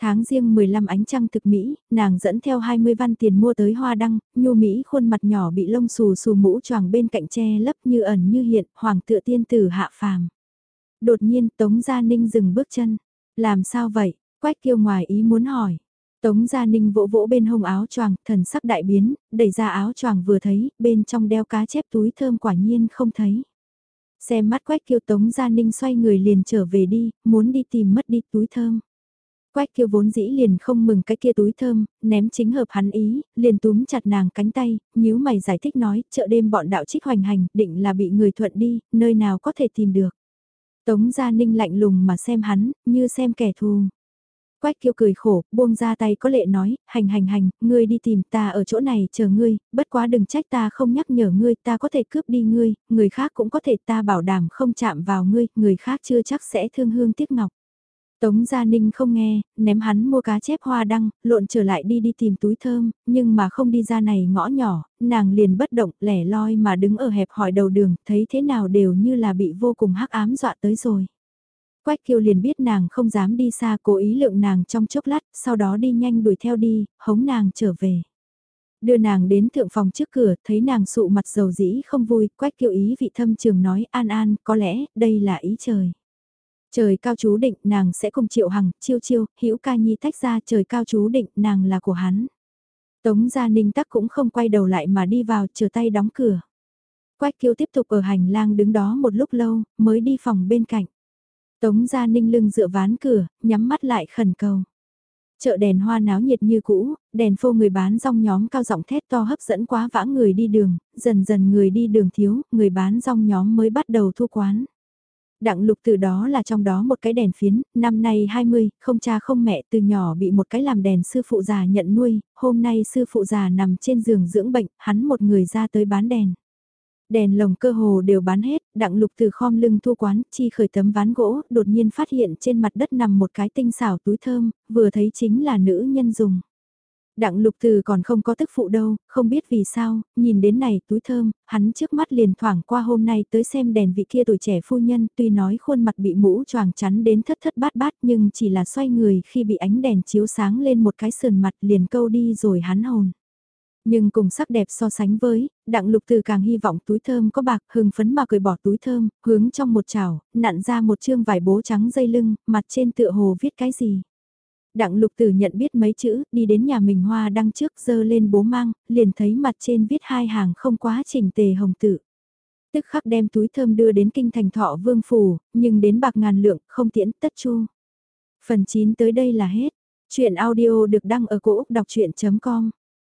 Speaker 1: Tháng riêng 15 ánh trăng thực Mỹ, nàng dẫn theo 20 văn tiền mua tới hoa đăng, nhu Mỹ khuôn mặt nhỏ bị lông xù xù mũ choàng bên cạnh che lấp như ẩn như hiện, hoàng tựa tiên tử hạ phàm. Đột nhiên Tống Gia Ninh dừng bước chân. Làm sao vậy? Quách kiêu ngoài ý muốn hỏi. Tống Gia Ninh vỗ vỗ bên hông áo choàng, thần sắc đại biến, đẩy ra áo choàng vừa thấy, bên trong đeo cá chép túi thơm quả nhiên không thấy. Xem mắt Quách kiêu Tống Gia Ninh xoay người liền trở về đi, muốn đi tìm mất đi túi thơm. Quách kiêu vốn dĩ liền không mừng cái kia túi thơm, ném chính hợp hắn ý, liền túm chặt nàng cánh tay, nhíu mày giải thích nói, chợ đêm bọn đạo trích hoành hành, định là bị người thuận đi, nơi nào có thể tìm được. Tống Gia Ninh lạnh lùng mà xem hắn, như xem kẻ thù. Quách kiêu cười khổ, buông ra tay có lệ nói, hành hành hành, ngươi đi tìm ta ở chỗ này chờ ngươi, bất quá đừng trách ta không nhắc nhở ngươi, ta có thể cướp đi ngươi, người khác cũng có thể ta bảo đảm không chạm vào ngươi, người khác chưa chắc sẽ thương hương tiếc ngọc. Tống Gia Ninh không nghe, ném hắn mua cá chép hoa đăng, lộn trở lại đi đi tìm túi thơm, nhưng mà không đi ra này ngõ nhỏ, nàng liền bất động, lẻ loi mà đứng ở hẹp hỏi đầu đường, thấy thế nào đều như là bị vô cùng hắc ám dọa tới rồi. Quách kiêu liền biết nàng không dám đi xa cố ý lượng nàng trong chốc lát, sau đó đi nhanh đuổi theo đi, hống nàng trở về. Đưa nàng đến thượng phòng trước cửa, thấy nàng sụ mặt dầu dĩ không vui, quách kiêu ý vị thâm trường nói an an, có lẽ, đây là ý trời. Trời cao chú định nàng sẽ cùng Triệu Hằng, Chiêu Chiêu, Hữu Ca Nhi tách ra trời cao chú định nàng là của hắn. Tống Gia Ninh tắc cũng không quay đầu lại mà đi vào chờ tay đóng cửa. Quách kiêu tiếp tục ở hành lang đứng đó một lúc lâu, mới đi phòng bên cạnh. Tống Gia Ninh lưng dựa ván cửa, nhắm mắt lại khẩn cầu. Chợ đèn hoa náo nhiệt như cũ, đèn phô người bán rong nhóm cao giọng thét to hấp dẫn quá vã người đi đường, dần dần người đi đường thiếu, người bán rong nhóm mới bắt đầu thu quán. Đặng lục từ đó là trong đó một cái đèn phiến, năm nay 20, không cha không mẹ từ nhỏ bị một cái làm đèn sư phụ già nhận nuôi, hôm nay sư phụ già nằm trên giường dưỡng bệnh, hắn một người ra tới bán đèn. Đèn lồng cơ hồ đều bán hết, đặng lục từ khom lưng thu quán, chi khởi tấm ván gỗ, đột nhiên phát hiện trên mặt đất nằm một cái tinh xảo túi thơm, vừa thấy chính là nữ nhân dùng. Đặng lục từ còn không có tức phụ đâu, không biết vì sao, nhìn đến này túi thơm, hắn trước mắt liền thoảng qua hôm nay tới xem đèn vị kia tuổi trẻ phu nhân tuy nói khuôn mặt bị mũ choàng chắn đến thất thất bát bát nhưng chỉ là xoay người khi bị ánh đèn chiếu sáng lên một cái sườn mặt liền câu đi rồi hắn hồn. Nhưng cùng sắc đẹp so sánh với, đặng lục từ càng hy vọng túi thơm có bạc hưng phấn mà cười bỏ túi thơm, hướng trong một chảo, nặn ra một chương vải bố trắng dây lưng, mặt trên tựa hồ viết cái gì. Đặng lục tử nhận biết mấy chữ, đi đến nhà mình hoa đăng trước dơ lên bố mang, liền thấy mặt trên viết hai hàng không quá trình tề hồng tử. Tức khắc đem túi thơm đưa đến kinh thành thọ vương phủ, nhưng đến bạc ngàn lượng, không tiễn tất chu. Phần 9 tới đây là hết. Chuyện audio được đăng ở cổ Úc đọc chuyện.com